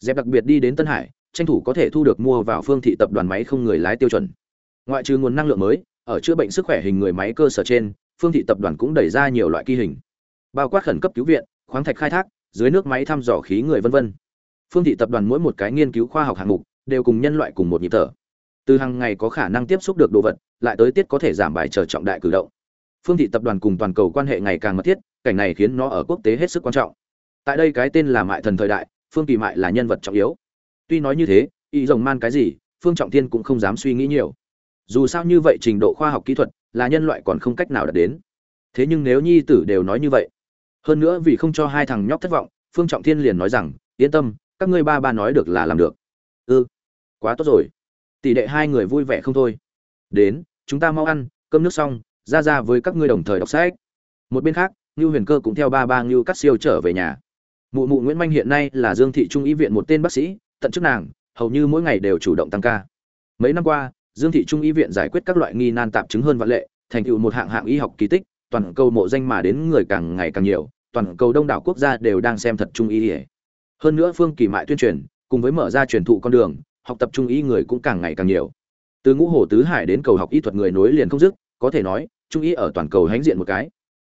Dẹp đặc biệt đi đến tân hải, tranh thủ có thể thu được mua vào phương thị tập đoàn máy không người lái tiêu chuẩn ngoại trừ nguồn năng lượng mới, ở chữa bệnh sức khỏe hình người máy cơ sở trên, phương thị tập đoàn cũng đẩy ra nhiều loại kỳ hình, bao quát khẩn cấp cứu viện, khoáng thạch khai thác, dưới nước máy thăm dò khí người vân vân. Phương thị tập đoàn mỗi một cái nghiên cứu khoa học hạng mục đều cùng nhân loại cùng một nhịp thở. Từ hàng ngày có khả năng tiếp xúc được đồ vật, lại tới tiết có thể giảm bài trở trọng đại cử động. Phương thị tập đoàn cùng toàn cầu quan hệ ngày càng mật thiết, cảnh này khiến nó ở quốc tế hết sức quan trọng. Tại đây cái tên là mại thần thời đại, phương kỳ mại là nhân vật trọng yếu. Tuy nói như thế, y rồng man cái gì, phương trọng thiên cũng không dám suy nghĩ nhiều dù sao như vậy trình độ khoa học kỹ thuật là nhân loại còn không cách nào đạt đến. Thế nhưng nếu nhi tử đều nói như vậy hơn nữa vì không cho hai thằng nhóc thất vọng phương trọng thiên liền nói rằng yên tâm các ngươi ba ba nói được là làm được. Ư ừ, quá tốt rồi. Tỷ đệ hai người vui vẻ không thôi. Đến chúng ta mau ăn cơm nước xong ra ra với các ngươi đồng thời đọc sách. Một bên khác ngưu huyền cơ cũng theo ba ba ngưu cắt siêu trở về nhà. Mụ mụ nguyễn manh hiện nay là dương thị trung y viện một tên bác sĩ tận chức nàng hầu như mỗi ngày đều chủ động tăng ca. Mấy năm qua dương thị trung y viện giải quyết các loại nghi nan tạp chứng hơn vạn lệ, thành tựu một hạng hạng y học kỳ tích, toàn cầu mộ danh mà đến người càng ngày càng nhiều, toàn cầu đông đảo quốc gia đều đang xem thật trung y hơn nữa phương kỳ mại tuyên truyền, cùng với mở ra truyền thụ con đường, học tập trung y người cũng càng ngày càng nhiều. Từ ngũ hồ tứ hải đến cầu học y thuật người nối liền không dứt, có thể nói, trung y ở toàn cầu hãnh diện một cái.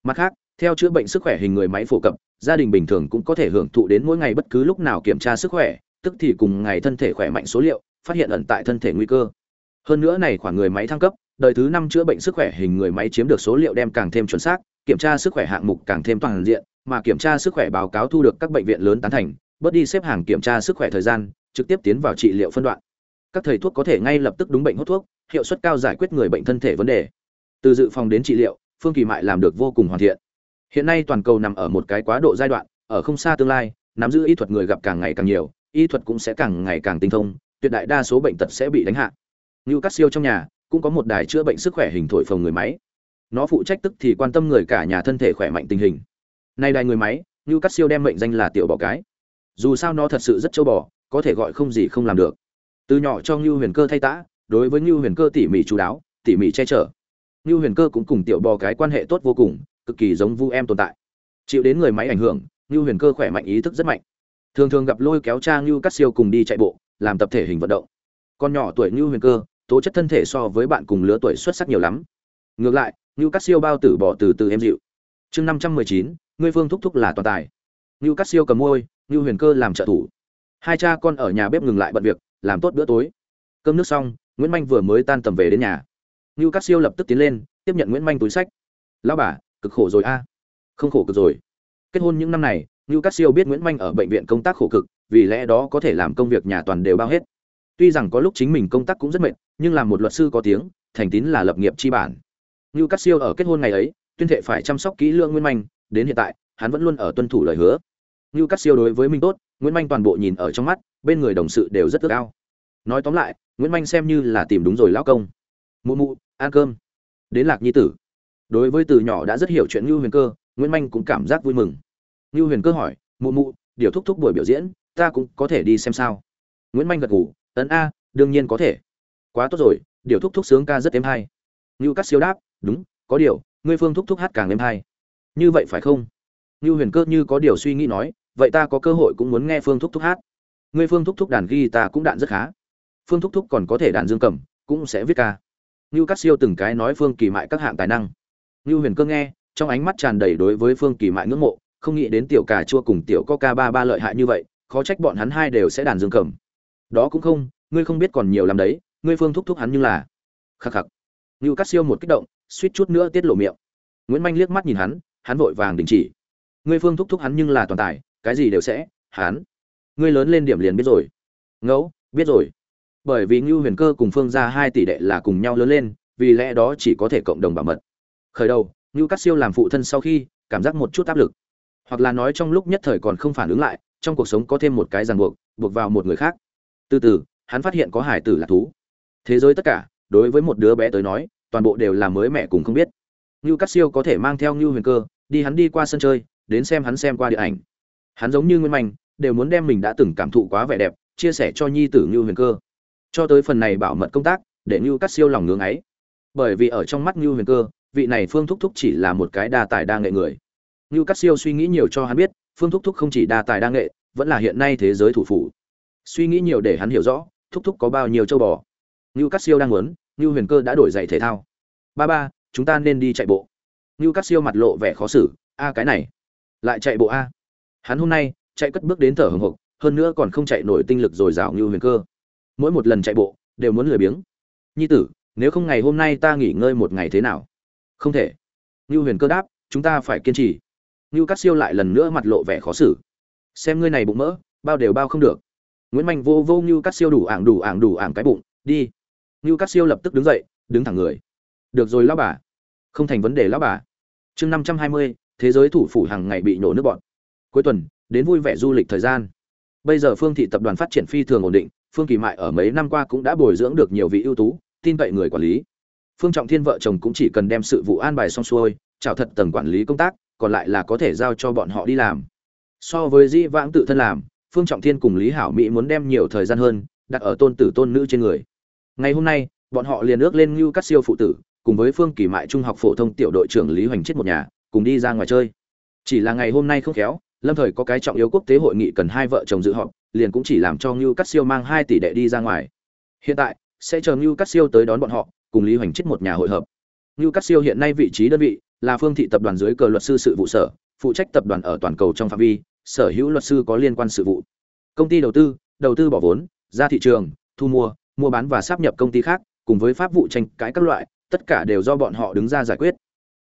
Mặt khác, theo chữa bệnh sức khỏe hình người máy phổ cập, gia đình bình thường cũng có thể hưởng thụ đến mỗi ngày bất cứ lúc nào kiểm tra sức khỏe, tức thì cùng ngày thân thể khỏe mạnh số liệu, phát hiện ẩn tại thân thể nguy cơ hơn nữa này khoảng người máy thăng cấp, đời thứ năm chữa bệnh sức khỏe hình người máy chiếm được số liệu đem càng thêm chuẩn xác, kiểm tra sức khỏe hạng mục càng thêm toàn diện, mà kiểm tra sức khỏe báo cáo thu được các bệnh viện lớn tán thành, bớt đi xếp hàng kiểm tra sức khỏe thời gian, trực tiếp tiến vào trị liệu phân đoạn. Các thầy thuốc có thể ngay lập tức đúng bệnh hút thuốc, hiệu suất cao giải quyết người bệnh thân thể vấn đề. Từ dự phòng đến trị liệu, phương kỳ mại làm được vô cùng hoàn thiện. Hiện nay toàn cầu nằm ở một cái quá độ giai đoạn, ở không xa tương lai, nắm giữ y thuật người gặp càng ngày càng nhiều, y thuật cũng sẽ càng ngày càng tinh thông, tuyệt đại đa số bệnh tật sẽ bị đánh hạ như cắt siêu trong nhà, cũng có một đài chữa bệnh sức khỏe hình thổi phồng người máy. Nó phụ trách tức thì quan tâm người cả nhà thân thể khỏe mạnh tình hình. Nay đài người máy như cắt siêu đem mệnh danh là tiểu bò cái. Dù sao nó thật sự rất châu bò, có thể gọi không gì không làm được. Từ nhỏ cho ngưu huyền cơ thay tã, đối với ngưu huyền cơ tỉ mỉ chú đáo, tỉ mỉ che chở. Ngưu huyền cơ cũng cùng tiểu bò cái quan hệ tốt vô cùng, cực kỳ giống vu em tồn tại. Chịu đến người máy ảnh hưởng, ngưu huyền cơ khỏe mạnh ý thức rất mạnh. Thường thường gặp lôi kéo cha ngưu cắt siêu cùng đi chạy bộ, làm tập thể hình vận động. Con nhỏ tuổi ngưu huyền cơ tố chất thân thể so với bạn cùng lứa tuổi xuất sắc nhiều lắm. Ngược lại ngưu Cát siêu bao tử bỏ từ từ em dịu. Chương năm trăm mười chín, ngươi phương thúc thúc là toàn tài. Ngưu Cát siêu cầm môi, ngưu huyền cơ làm trợ thủ. Hai cha con ở nhà bếp ngừng lại bận việc, làm tốt bữa tối. Cơm nước xong, nguyễn manh vừa mới tan tầm về đến nhà. Ngưu Cát siêu lập tức tiến lên, tiếp nhận nguyễn manh túi sách. Lão bà, cực khổ rồi a. Không khổ cực rồi. Kết hôn những năm này ngưu Cát siêu biết nguyễn manh ở bệnh viện công tác khổ cực, vì lẽ đó có thể làm công việc nhà toàn đều bao hết tuy rằng có lúc chính mình công tác cũng rất mệt, nhưng làm một luật sư có tiếng, thành tín là lập nghiệp chi bản. Như cắt siêu ở kết hôn ngày ấy, tuyên thệ phải chăm sóc kỹ lưỡng nguyễn manh, đến hiện tại, hắn vẫn luôn ở tuân thủ lời hứa. Như cắt siêu đối với minh tốt nguyễn manh toàn bộ nhìn ở trong mắt, bên người đồng sự đều rất ước ao. Nói tóm lại nguyễn manh xem như là tìm đúng rồi lão công. Mụ mụ, ăn cơm. Đến lạc nhi tử. Đối với từ nhỏ đã rất hiểu chuyện ngưu huyền cơ nguyễn manh cũng cảm giác vui mừng. Ngưu huyền cơ hỏi, mụ mụ, điều thúc thúc buổi biểu diễn, ta cũng có thể đi xem sao? Nguyễn manh gật ngủ ấn a, đương nhiên có thể. Quá tốt rồi, điều thúc thúc sướng ca rất êm hay. Ngưu cắt siêu đáp, đúng, có điều, ngươi phương thúc thúc hát càng êm hay. Như vậy phải không? Ngưu huyền cơ như có điều suy nghĩ nói, vậy ta có cơ hội cũng muốn nghe phương thúc thúc hát. Ngươi phương thúc thúc đàn ghi ta cũng đạn rất khá. Phương thúc thúc còn có thể đàn dương cầm, cũng sẽ viết ca. Ngưu cắt siêu từng cái nói phương kỳ mại các hạng tài năng. Ngưu huyền cơ nghe, trong ánh mắt tràn đầy đối với phương kỳ mại ngưỡng mộ, không nghĩ đến tiểu cà chua cùng tiểu coca ba ba lợi hại như vậy, khó trách bọn hắn hai đều sẽ đàn dương cầm đó cũng không, ngươi không biết còn nhiều làm đấy, ngươi phương thúc thúc hắn như là. Khắc khắc. Ngưu cắt siêu một kích động, suýt chút nữa tiết lộ miệng. Nguyễn manh liếc mắt nhìn hắn hắn vội vàng đình chỉ. Ngươi phương thúc thúc hắn nhưng là toàn tài, cái gì đều sẽ, hắn. Ngươi lớn lên điểm liền biết rồi. Ngẫu, biết rồi. Bởi vì ngưu huyền cơ cùng phương ra hai tỷ đệ là cùng nhau lớn lên, vì lẽ đó chỉ có thể cộng đồng bảo mật. Khởi đầu, ngưu cắt siêu làm phụ thân sau khi, cảm giác một chút áp lực. Hoặc là nói trong lúc nhất thời còn không phản ứng lại, trong cuộc sống có thêm một cái ràng buộc buộc vào một người khác từ từ, hắn phát hiện có hải tử là thú. Thế giới tất cả, đối với một đứa bé tới nói, toàn bộ đều là mới mẹ cùng không biết. Như cắt siêu có thể mang theo như huyền cơ, đi hắn đi qua sân chơi, đến xem hắn xem qua điện ảnh. Hắn giống như nguyên manh, đều muốn đem mình đã từng cảm thụ quá vẻ đẹp, chia sẻ cho nhi tử như huyền cơ. Cho tới phần này bảo mật công tác, để như cắt siêu lòng ngưỡng ấy. Bởi vì ở trong mắt như huyền cơ, vị này phương thúc thúc chỉ là một cái đa tài đa nghệ người. Như cắt siêu suy nghĩ nhiều cho hắn biết, phương thúc thúc không chỉ đa tài đa nghệ, vẫn là hiện nay thế giới thủ phủ suy nghĩ nhiều để hắn hiểu rõ, thúc thúc có bao nhiêu châu bò. Như cắt siêu đang muốn như huyền cơ đã đổi giày thể thao. Ba ba, chúng ta nên đi chạy bộ. Như cắt siêu mặt lộ vẻ khó xử, a, cái này. Lại chạy bộ a. Hắn hôm nay, chạy cất bước đến thở hồng hộc, hơn nữa còn không chạy nổi tinh lực dồi dào như huyền cơ. Mỗi một lần chạy bộ, đều muốn lười biếng. Nhi tử, nếu không ngày hôm nay ta nghỉ ngơi một ngày thế nào? Không thể. Như huyền cơ đáp, chúng ta phải kiên trì. Như cắt siêu lại lần nữa mặt lộ vẻ khó xử. Xem ngươi này bụng mỡ, bao đều bao không được nguyễn mạnh vô vô như cắt siêu đủ ảng đủ ảng đủ ảng cái bụng, đi. Như cắt siêu lập tức đứng dậy, đứng thẳng người. Được rồi lão bà. Không thành vấn đề lão bà. Chương năm trăm hai mươi, thế giới thủ phủ hàng ngày bị nổ nước bọn. Cuối tuần, đến vui vẻ du lịch thời gian. Bây giờ phương thị tập đoàn phát triển phi thường ổn định, phương kỳ mại ở mấy năm qua cũng đã bồi dưỡng được nhiều vị ưu tú, tin cậy người quản lý. Phương trọng thiên vợ chồng cũng chỉ cần đem sự vụ an bài xong xuôi, chào thật tầng quản lý công tác, còn lại là có thể giao cho bọn họ đi làm. So với di vãng tự thân làm phương trọng thiên cùng lý hảo mỹ muốn đem nhiều thời gian hơn đặt ở tôn tử tôn nữ trên người. Ngày hôm nay, bọn họ liền ước lên Nưu Cát siêu phụ tử, cùng với phương kỳ mại trung học phổ thông tiểu đội trưởng lý hoành chết một nhà, cùng đi ra ngoài chơi. Chỉ là ngày hôm nay không khéo, lâm thời có cái trọng yếu quốc tế hội nghị cần hai vợ chồng dự họp, liền cũng chỉ làm cho Nưu Cát siêu mang hai tỷ đệ đi ra ngoài. Hiện tại, sẽ chờ Nưu Cát siêu tới đón bọn họ, cùng lý hoành chết một nhà hội hợp. Nưu Cát siêu hiện nay vị trí đơn vị là phương thị tập đoàn dưới cờ luật sư sự vụ sở, phụ trách tập đoàn ở toàn cầu trong phạm vi sở hữu luật sư có liên quan sự vụ. Công ty đầu tư đầu tư bỏ vốn, ra thị trường, thu mua mua bán và sắp nhập công ty khác, cùng với pháp vụ tranh cãi các loại, tất cả đều do bọn họ đứng ra giải quyết.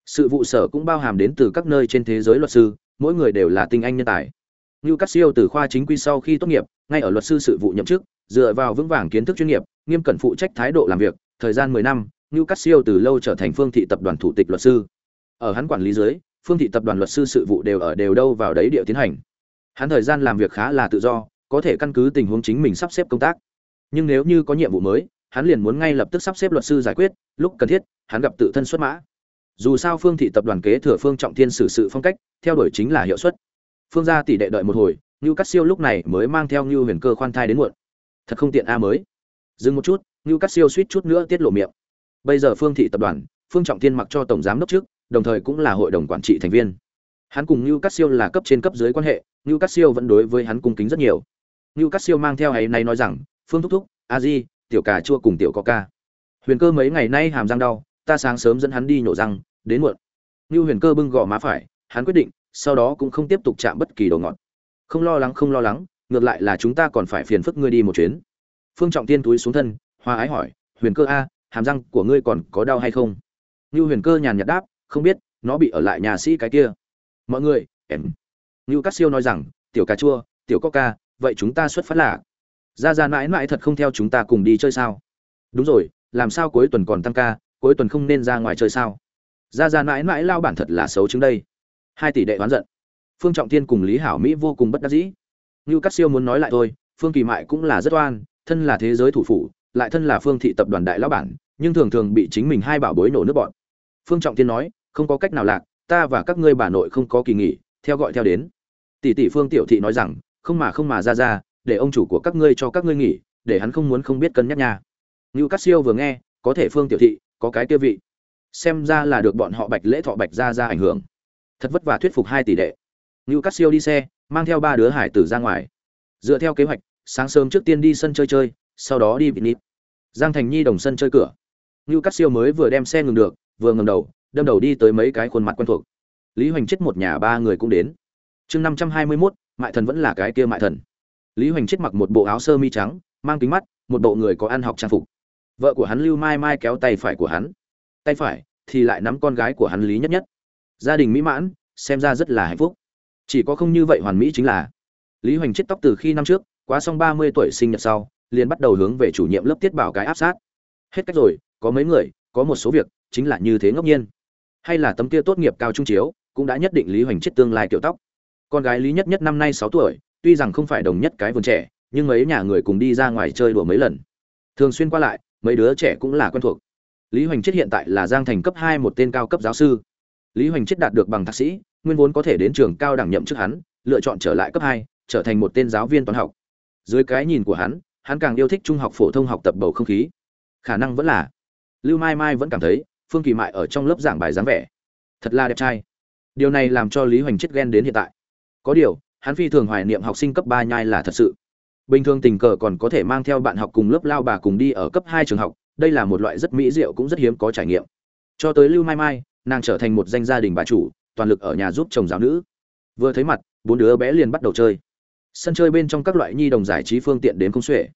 Sự vụ sở cũng bao hàm đến từ các nơi trên thế giới luật sư, mỗi người đều là tinh anh nhân tài. Như cắt siêu từ khoa chính quy sau khi tốt nghiệp, ngay ở luật sư sự vụ nhậm chức, dựa vào vững vàng kiến thức chuyên nghiệp, nghiêm cẩn phụ trách thái độ làm việc, thời gian mười năm như cắt siêu từ lâu trở thành phương thị tập đoàn thủ tịch luật sư. Ở hắn quản lý dưới, phương thị tập đoàn luật sư sự vụ đều ở đều đâu vào đấy địa tiến hành hắn thời gian làm việc khá là tự do, có thể căn cứ tình huống chính mình sắp xếp công tác. Nhưng nếu như có nhiệm vụ mới, hắn liền muốn ngay lập tức sắp xếp luật sư giải quyết, lúc cần thiết, hắn gặp tự thân xuất mã. Dù sao phương thị tập đoàn kế thừa phương trọng thiên xử sự phong cách, theo đuổi chính là hiệu suất. Phương gia tỷ đệ đợi một hồi, ngưu cắt siêu lúc này mới mang theo ngưu huyền cơ khoan thai đến muộn. Thật không tiện a mới. Dừng một chút, ngưu cắt siêu suýt chút nữa tiết lộ miệng. Bây giờ phương thị tập đoàn, phương trọng thiên mặc cho tổng giám đốc trước, đồng thời cũng là hội đồng quản trị thành viên hắn cùng ngưu cắt siêu là cấp trên cấp dưới quan hệ ngưu cắt siêu vẫn đối với hắn cung kính rất nhiều ngưu cắt siêu mang theo ấy này nói rằng phương thúc thúc a di tiểu cà chua cùng tiểu có ca huyền cơ mấy ngày nay hàm răng đau ta sáng sớm dẫn hắn đi nhổ răng đến muộn Nưu Huyền Cơ bưng gò má phải, hắn quyết định, sau đó cũng không tiếp tục chạm bất kỳ đồ ngọt. Không lo lắng không lo lắng, ngược lại là chúng ta còn phải phiền phức ngươi đi một chuyến. Phương Trọng Tiên túi xuống thân, hoa ái hỏi, "Huyền Cơ a, hàm răng của ngươi còn có đau hay không?" Nưu Huyền Cơ nhàn nhạt đáp, "Không biết, nó bị ở lại nhà sĩ cái kia." "Mọi người, em." Nưu Cát Siêu nói rằng, "Tiểu cà chua, tiểu coca, vậy chúng ta xuất phát là?" Ra ra mãi mãi thật không theo chúng ta cùng đi chơi sao? Đúng rồi, làm sao cuối tuần còn tăng ca, cuối tuần không nên ra ngoài chơi sao? ra ra mãi mãi lao bản thật là xấu chứng đây hai tỷ đệ oán giận phương trọng thiên cùng lý hảo mỹ vô cùng bất đắc dĩ như Cát siêu muốn nói lại thôi phương kỳ mại cũng là rất oan thân là thế giới thủ phủ lại thân là phương thị tập đoàn đại lão bản nhưng thường thường bị chính mình hai bảo bối nổ nước bọn phương trọng thiên nói không có cách nào lạc ta và các ngươi bà nội không có kỳ nghỉ, theo gọi theo đến. Tỷ tỷ phương tiểu thị nói rằng, không mà không mà ra ra, để ông chủ của các ngươi cho các ngươi nghỉ, để hắn không muốn không biết cân nhắc nha. Như cát siêu vừa nghe, có thể phương tiểu thị, có cái kia vị. Xem ra là được bọn họ bạch lễ thọ bạch ra ra ảnh hưởng. Thật vất vả thuyết phục hai tỷ đệ. Như cát siêu đi xe, mang theo ba đứa hải tử ra ngoài. Dựa theo kế hoạch, sáng sớm trước tiên đi sân chơi chơi, sau đó đi vịt nít giang thành nhi đồng sân chơi cửa. Như cát siêu mới vừa đem xe ngừng được, vừa ngầm đầu đâm đầu đi tới mấy cái khuôn mặt quen thuộc. Lý hoành chết một nhà ba người cũng đến. Chương năm trăm hai mươi mốt, mại thần vẫn là cái kia mại thần. Lý hoành chết mặc một bộ áo sơ mi trắng, mang kính mắt, một bộ người có ăn học trang phục. Vợ của hắn lưu mai mai kéo tay phải của hắn. Tay phải thì lại nắm con gái của hắn lý nhất nhất. Gia đình mỹ mãn, xem ra rất là hạnh phúc. Chỉ có không như vậy hoàn mỹ chính là lý hoành chết tóc từ khi năm trước, quá xong ba mươi tuổi sinh nhật sau, liền bắt đầu hướng về chủ nhiệm lớp tiết bảo cái áp sát. Hết cách rồi, có mấy người, có một số việc, chính là như thế ngẫu nhiên hay là tấm kia tốt nghiệp cao trung chiếu, cũng đã nhất định lý hoành chết tương lai kiểu tóc. Con gái lý nhất nhất năm nay sáu tuổi, tuy rằng không phải đồng nhất cái vườn trẻ, nhưng mấy nhà người cùng đi ra ngoài chơi đùa mấy lần. Thường xuyên qua lại, mấy đứa trẻ cũng là quen thuộc. Lý hoành chết hiện tại là giang thành cấp hai một tên cao cấp giáo sư. Lý hoành chết đạt được bằng thạc sĩ, nguyên vốn có thể đến trường cao đẳng nhậm chức hắn, lựa chọn trở lại cấp hai, trở thành một tên giáo viên toán học. Dưới cái nhìn của hắn hắn càng yêu thích trung học phổ thông học tập bầu không khí. Khả năng vẫn là. Lưu mai mai vẫn cảm thấy phương kỳ mại ở trong lớp giảng bài dáng vẻ. Thật là đẹp trai. Điều này làm cho lý hoành chết ghen đến hiện tại. Có điều, hắn phi thường hoài niệm học sinh cấp ba nhai là thật sự. Bình thường tình cờ còn có thể mang theo bạn học cùng lớp lao bà cùng đi ở cấp hai trường học, đây là một loại rất mỹ diệu cũng rất hiếm có trải nghiệm. Cho tới lưu mai mai, nàng trở thành một danh gia đình bà chủ, toàn lực ở nhà giúp chồng giáo nữ. Vừa thấy mặt, bốn đứa bé liền bắt đầu chơi. Sân chơi bên trong các loại nhi đồng giải trí phương tiện đến không xuể.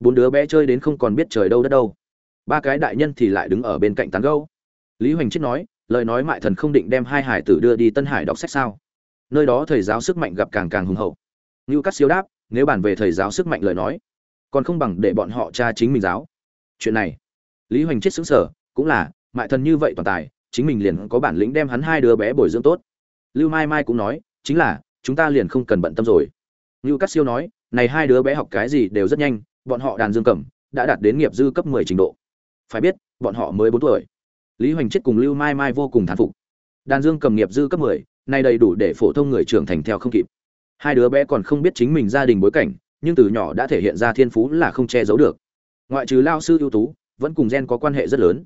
Bốn đứa bé chơi đến không còn biết trời đâu đất đâu. Ba cái đại nhân thì lại đứng ở bên cạnh tán gâu lý hoành chết nói, lời nói mại thần không định đem hai hải tử đưa đi tân hải đọc sách sao? Nơi đó thầy giáo sức mạnh gặp càng càng hùng hậu. Ngưu cắt siêu đáp, nếu bàn về thầy giáo sức mạnh lời nói, còn không bằng để bọn họ cha chính mình giáo. Chuyện này, lý hoành chết xứng sở cũng là, mại thần như vậy toàn tài, chính mình liền có bản lĩnh đem hắn hai đứa bé bồi dưỡng tốt. Lưu mai mai cũng nói, chính là, chúng ta liền không cần bận tâm rồi. Ngưu cắt siêu nói, này hai đứa bé học cái gì đều rất nhanh, bọn họ đàn dương cầm, đã đạt đến nghiệp dư cấp mười trình độ. Phải biết, bọn họ mới bốn tuổi lý hoành chết cùng lưu mai mai vô cùng thán phục. Đàn dương cầm nghiệp dư cấp mười, nay đầy đủ để phổ thông người trưởng thành theo không kịp. Hai đứa bé còn không biết chính mình gia đình bối cảnh, nhưng từ nhỏ đã thể hiện ra thiên phú là không che giấu được. Ngoại trừ lao sư ưu tú, vẫn cùng gen có quan hệ rất lớn.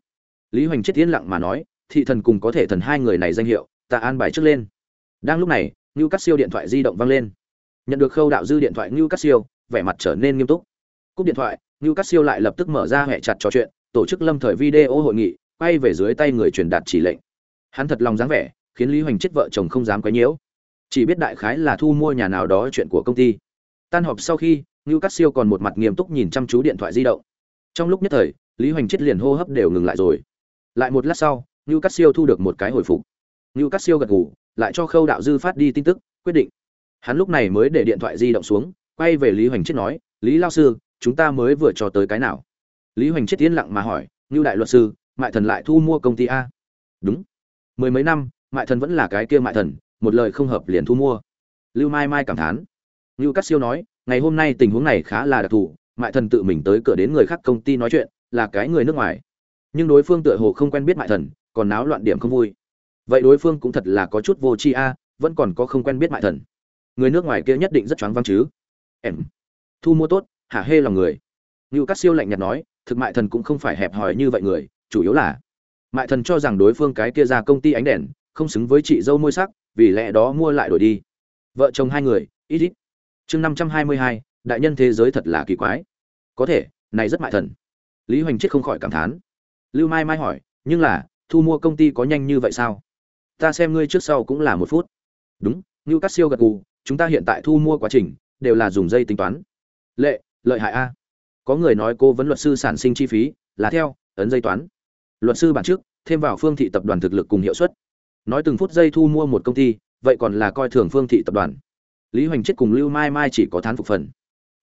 Lý hoành chết yên lặng mà nói, thị thần cùng có thể thần hai người này danh hiệu, ta an bài trước lên. Đang lúc này ngưu cắt siêu điện thoại di động vang lên. Nhận được khâu đạo dư điện thoại ngưu cắt siêu vẻ mặt trở nên nghiêm túc. Cúp điện thoại ngưu cắt siêu lại lập tức mở ra hệ chặt trò chuyện, tổ chức lâm thời video hội nghị quay về dưới tay người truyền đạt chỉ lệnh. Hắn thật lòng dáng vẻ, khiến lý hoành chết vợ chồng không dám quấy nhiễu. Chỉ biết đại khái là thu mua nhà nào đó chuyện của công ty. Tan họp sau khi, ngưu Cát siêu còn một mặt nghiêm túc nhìn chăm chú điện thoại di động. Trong lúc nhất thời, lý hoành chết liền hô hấp đều ngừng lại rồi. Lại một lát sau, ngưu Cát siêu thu được một cái hồi phục. Ngưu Cát siêu gật ngủ lại cho khâu đạo dư phát đi tin tức, quyết định. Hắn lúc này mới để điện thoại di động xuống, quay về lý hoành chết nói, lý lao sư, chúng ta mới vừa cho tới cái nào? Lý hoành chết yên lặng mà hỏi, ngưu đại luật sư mại thần lại thu mua công ty a. Đúng. Mười mấy năm, mại thần vẫn là cái kia mại thần, một lời không hợp liền thu mua. Lưu mai mai cảm thán. Lưu cắt siêu nói, ngày hôm nay tình huống này khá là đặc thù, mại thần tự mình tới cửa đến người khác công ty nói chuyện, là cái người nước ngoài. Nhưng đối phương tựa hồ không quen biết mại thần, còn náo loạn điểm không vui. Vậy đối phương cũng thật là có chút vô tri a, vẫn còn có không quen biết mại thần. Người nước ngoài kia nhất định rất choáng văng chứ. Em. Thu mua tốt, hả hê lòng người. Ngưu cắt siêu lạnh nhạt nói, thực mại thần cũng không phải hẹp hòi như vậy người chủ yếu là, mại thần cho rằng đối phương cái kia ra công ty ánh đèn, không xứng với chị dâu môi sắc, vì lẽ đó mua lại đổi đi. Vợ chồng hai người ít ít chương năm trăm hai mươi hai, đại nhân thế giới thật là kỳ quái. Có thể, này rất mại thần. Lý hoành chết không khỏi cảm thán. Lưu mai mai hỏi, nhưng là, thu mua công ty có nhanh như vậy sao? Ta xem ngươi trước sau cũng là một phút. Đúng như cắt siêu gật gù, chúng ta hiện tại thu mua quá trình, đều là dùng dây tính toán. Lệ, lợi hại a. Có người nói cô vấn luật sư sản sinh chi phí, là theo, ấn dây toán luật sư bản trước thêm vào phương thị tập đoàn thực lực cùng hiệu suất. Nói từng phút giây thu mua một công ty, vậy còn là coi thường phương thị tập đoàn. Lý hoành chết cùng lưu mai mai chỉ có thán phục phần.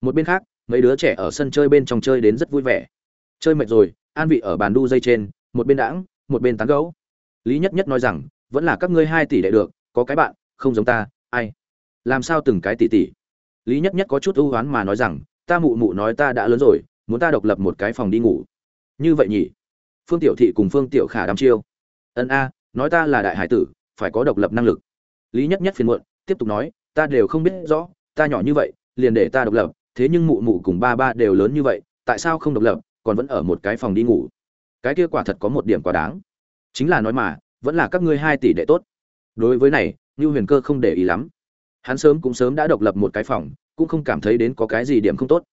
Một bên khác, mấy đứa trẻ ở sân chơi bên trong chơi đến rất vui vẻ. Chơi mệt rồi, an vị ở bàn đu dây trên, một bên đãng, một bên tán gấu lý nhất nhất nói rằng, vẫn là các ngươi hai tỷ đệ được, có cái bạn, không giống ta, ai? Làm sao từng cái tỷ tỷ? Lý nhất nhất có chút ưu oán mà nói rằng, ta mụ mụ nói ta đã lớn rồi, muốn ta độc lập một cái phòng đi ngủ. Như vậy nhỉ? Phương tiểu thị cùng phương tiểu khả đắm chiêu. Ân a, nói ta là đại hải tử, phải có độc lập năng lực. Lý nhất nhất phiền muộn, tiếp tục nói, ta đều không biết rõ, ta nhỏ như vậy, liền để ta độc lập, thế nhưng mụ mụ cùng ba ba đều lớn như vậy, tại sao không độc lập, còn vẫn ở một cái phòng đi ngủ. Cái kia quả thật có một điểm quá đáng. Chính là nói mà, vẫn là các ngươi hai tỷ đệ tốt. Đối với này như huyền cơ không để ý lắm. Hắn sớm cũng sớm đã độc lập một cái phòng, cũng không cảm thấy đến có cái gì điểm không tốt.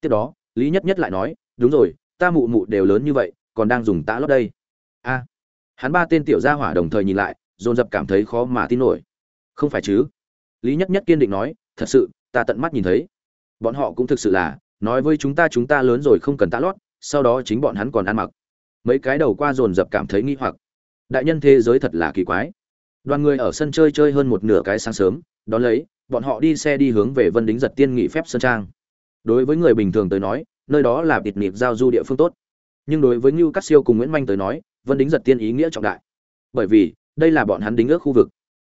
Tiếp đó, lý nhất nhất lại nói, đúng rồi, ta mụ mụ đều lớn như vậy còn đang dùng tã lót đây. A, hắn ba tên tiểu gia hỏa đồng thời nhìn lại, dồn dập cảm thấy khó mà tin nổi. Không phải chứ? Lý nhất nhất kiên định nói, thật sự, ta tận mắt nhìn thấy. Bọn họ cũng thực sự là, nói với chúng ta chúng ta lớn rồi không cần tã lót, sau đó chính bọn hắn còn ăn mặc. Mấy cái đầu qua dồn dập cảm thấy nghi hoặc. Đại nhân thế giới thật là kỳ quái. Đoàn người ở sân chơi chơi hơn một nửa cái sáng sớm, đón lấy, bọn họ đi xe đi hướng về vân đính giật tiên nghỉ phép sơn trang. Đối với người bình thường tới nói, nơi đó là bịt nịp giao du địa phương tốt nhưng đối với ngưu cát siêu cùng nguyễn manh tới nói, vân đính giật tiên ý nghĩa trọng đại. Bởi vì, đây là bọn hắn đính ước khu vực.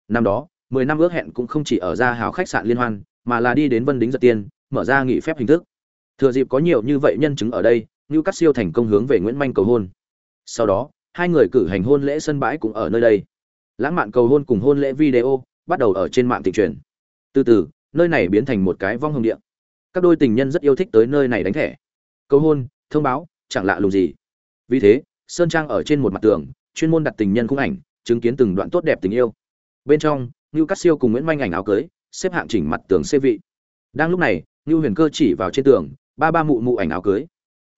Năm đó, mười năm ước hẹn cũng không chỉ ở ra hào khách sạn liên hoan, mà là đi đến vân đính giật tiên, mở ra nghỉ phép hình thức. Thừa dịp có nhiều như vậy nhân chứng ở đây, ngưu cát siêu thành công hướng về nguyễn manh cầu hôn. Sau đó, hai người cử hành hôn lễ sân bãi cũng ở nơi đây. Lãng mạn cầu hôn cùng hôn lễ video bắt đầu ở trên mạng thị truyền. Từ từ, nơi này biến thành một cái vong hồng điện các đôi tình nhân rất yêu thích tới nơi này đánh thẻ. Cầu hôn, thông báo chẳng lạ lùng gì. Vì thế, sơn trang ở trên một mặt tường, chuyên môn đặt tình nhân khung ảnh, chứng kiến từng đoạn tốt đẹp tình yêu. Bên trong, ngưu cát siêu cùng nguyễn manh ảnh áo cưới, xếp hạng chỉnh mặt tường xê vị. Đang lúc này, ngưu huyền cơ chỉ vào trên tường, ba ba mụ mụ ảnh áo cưới.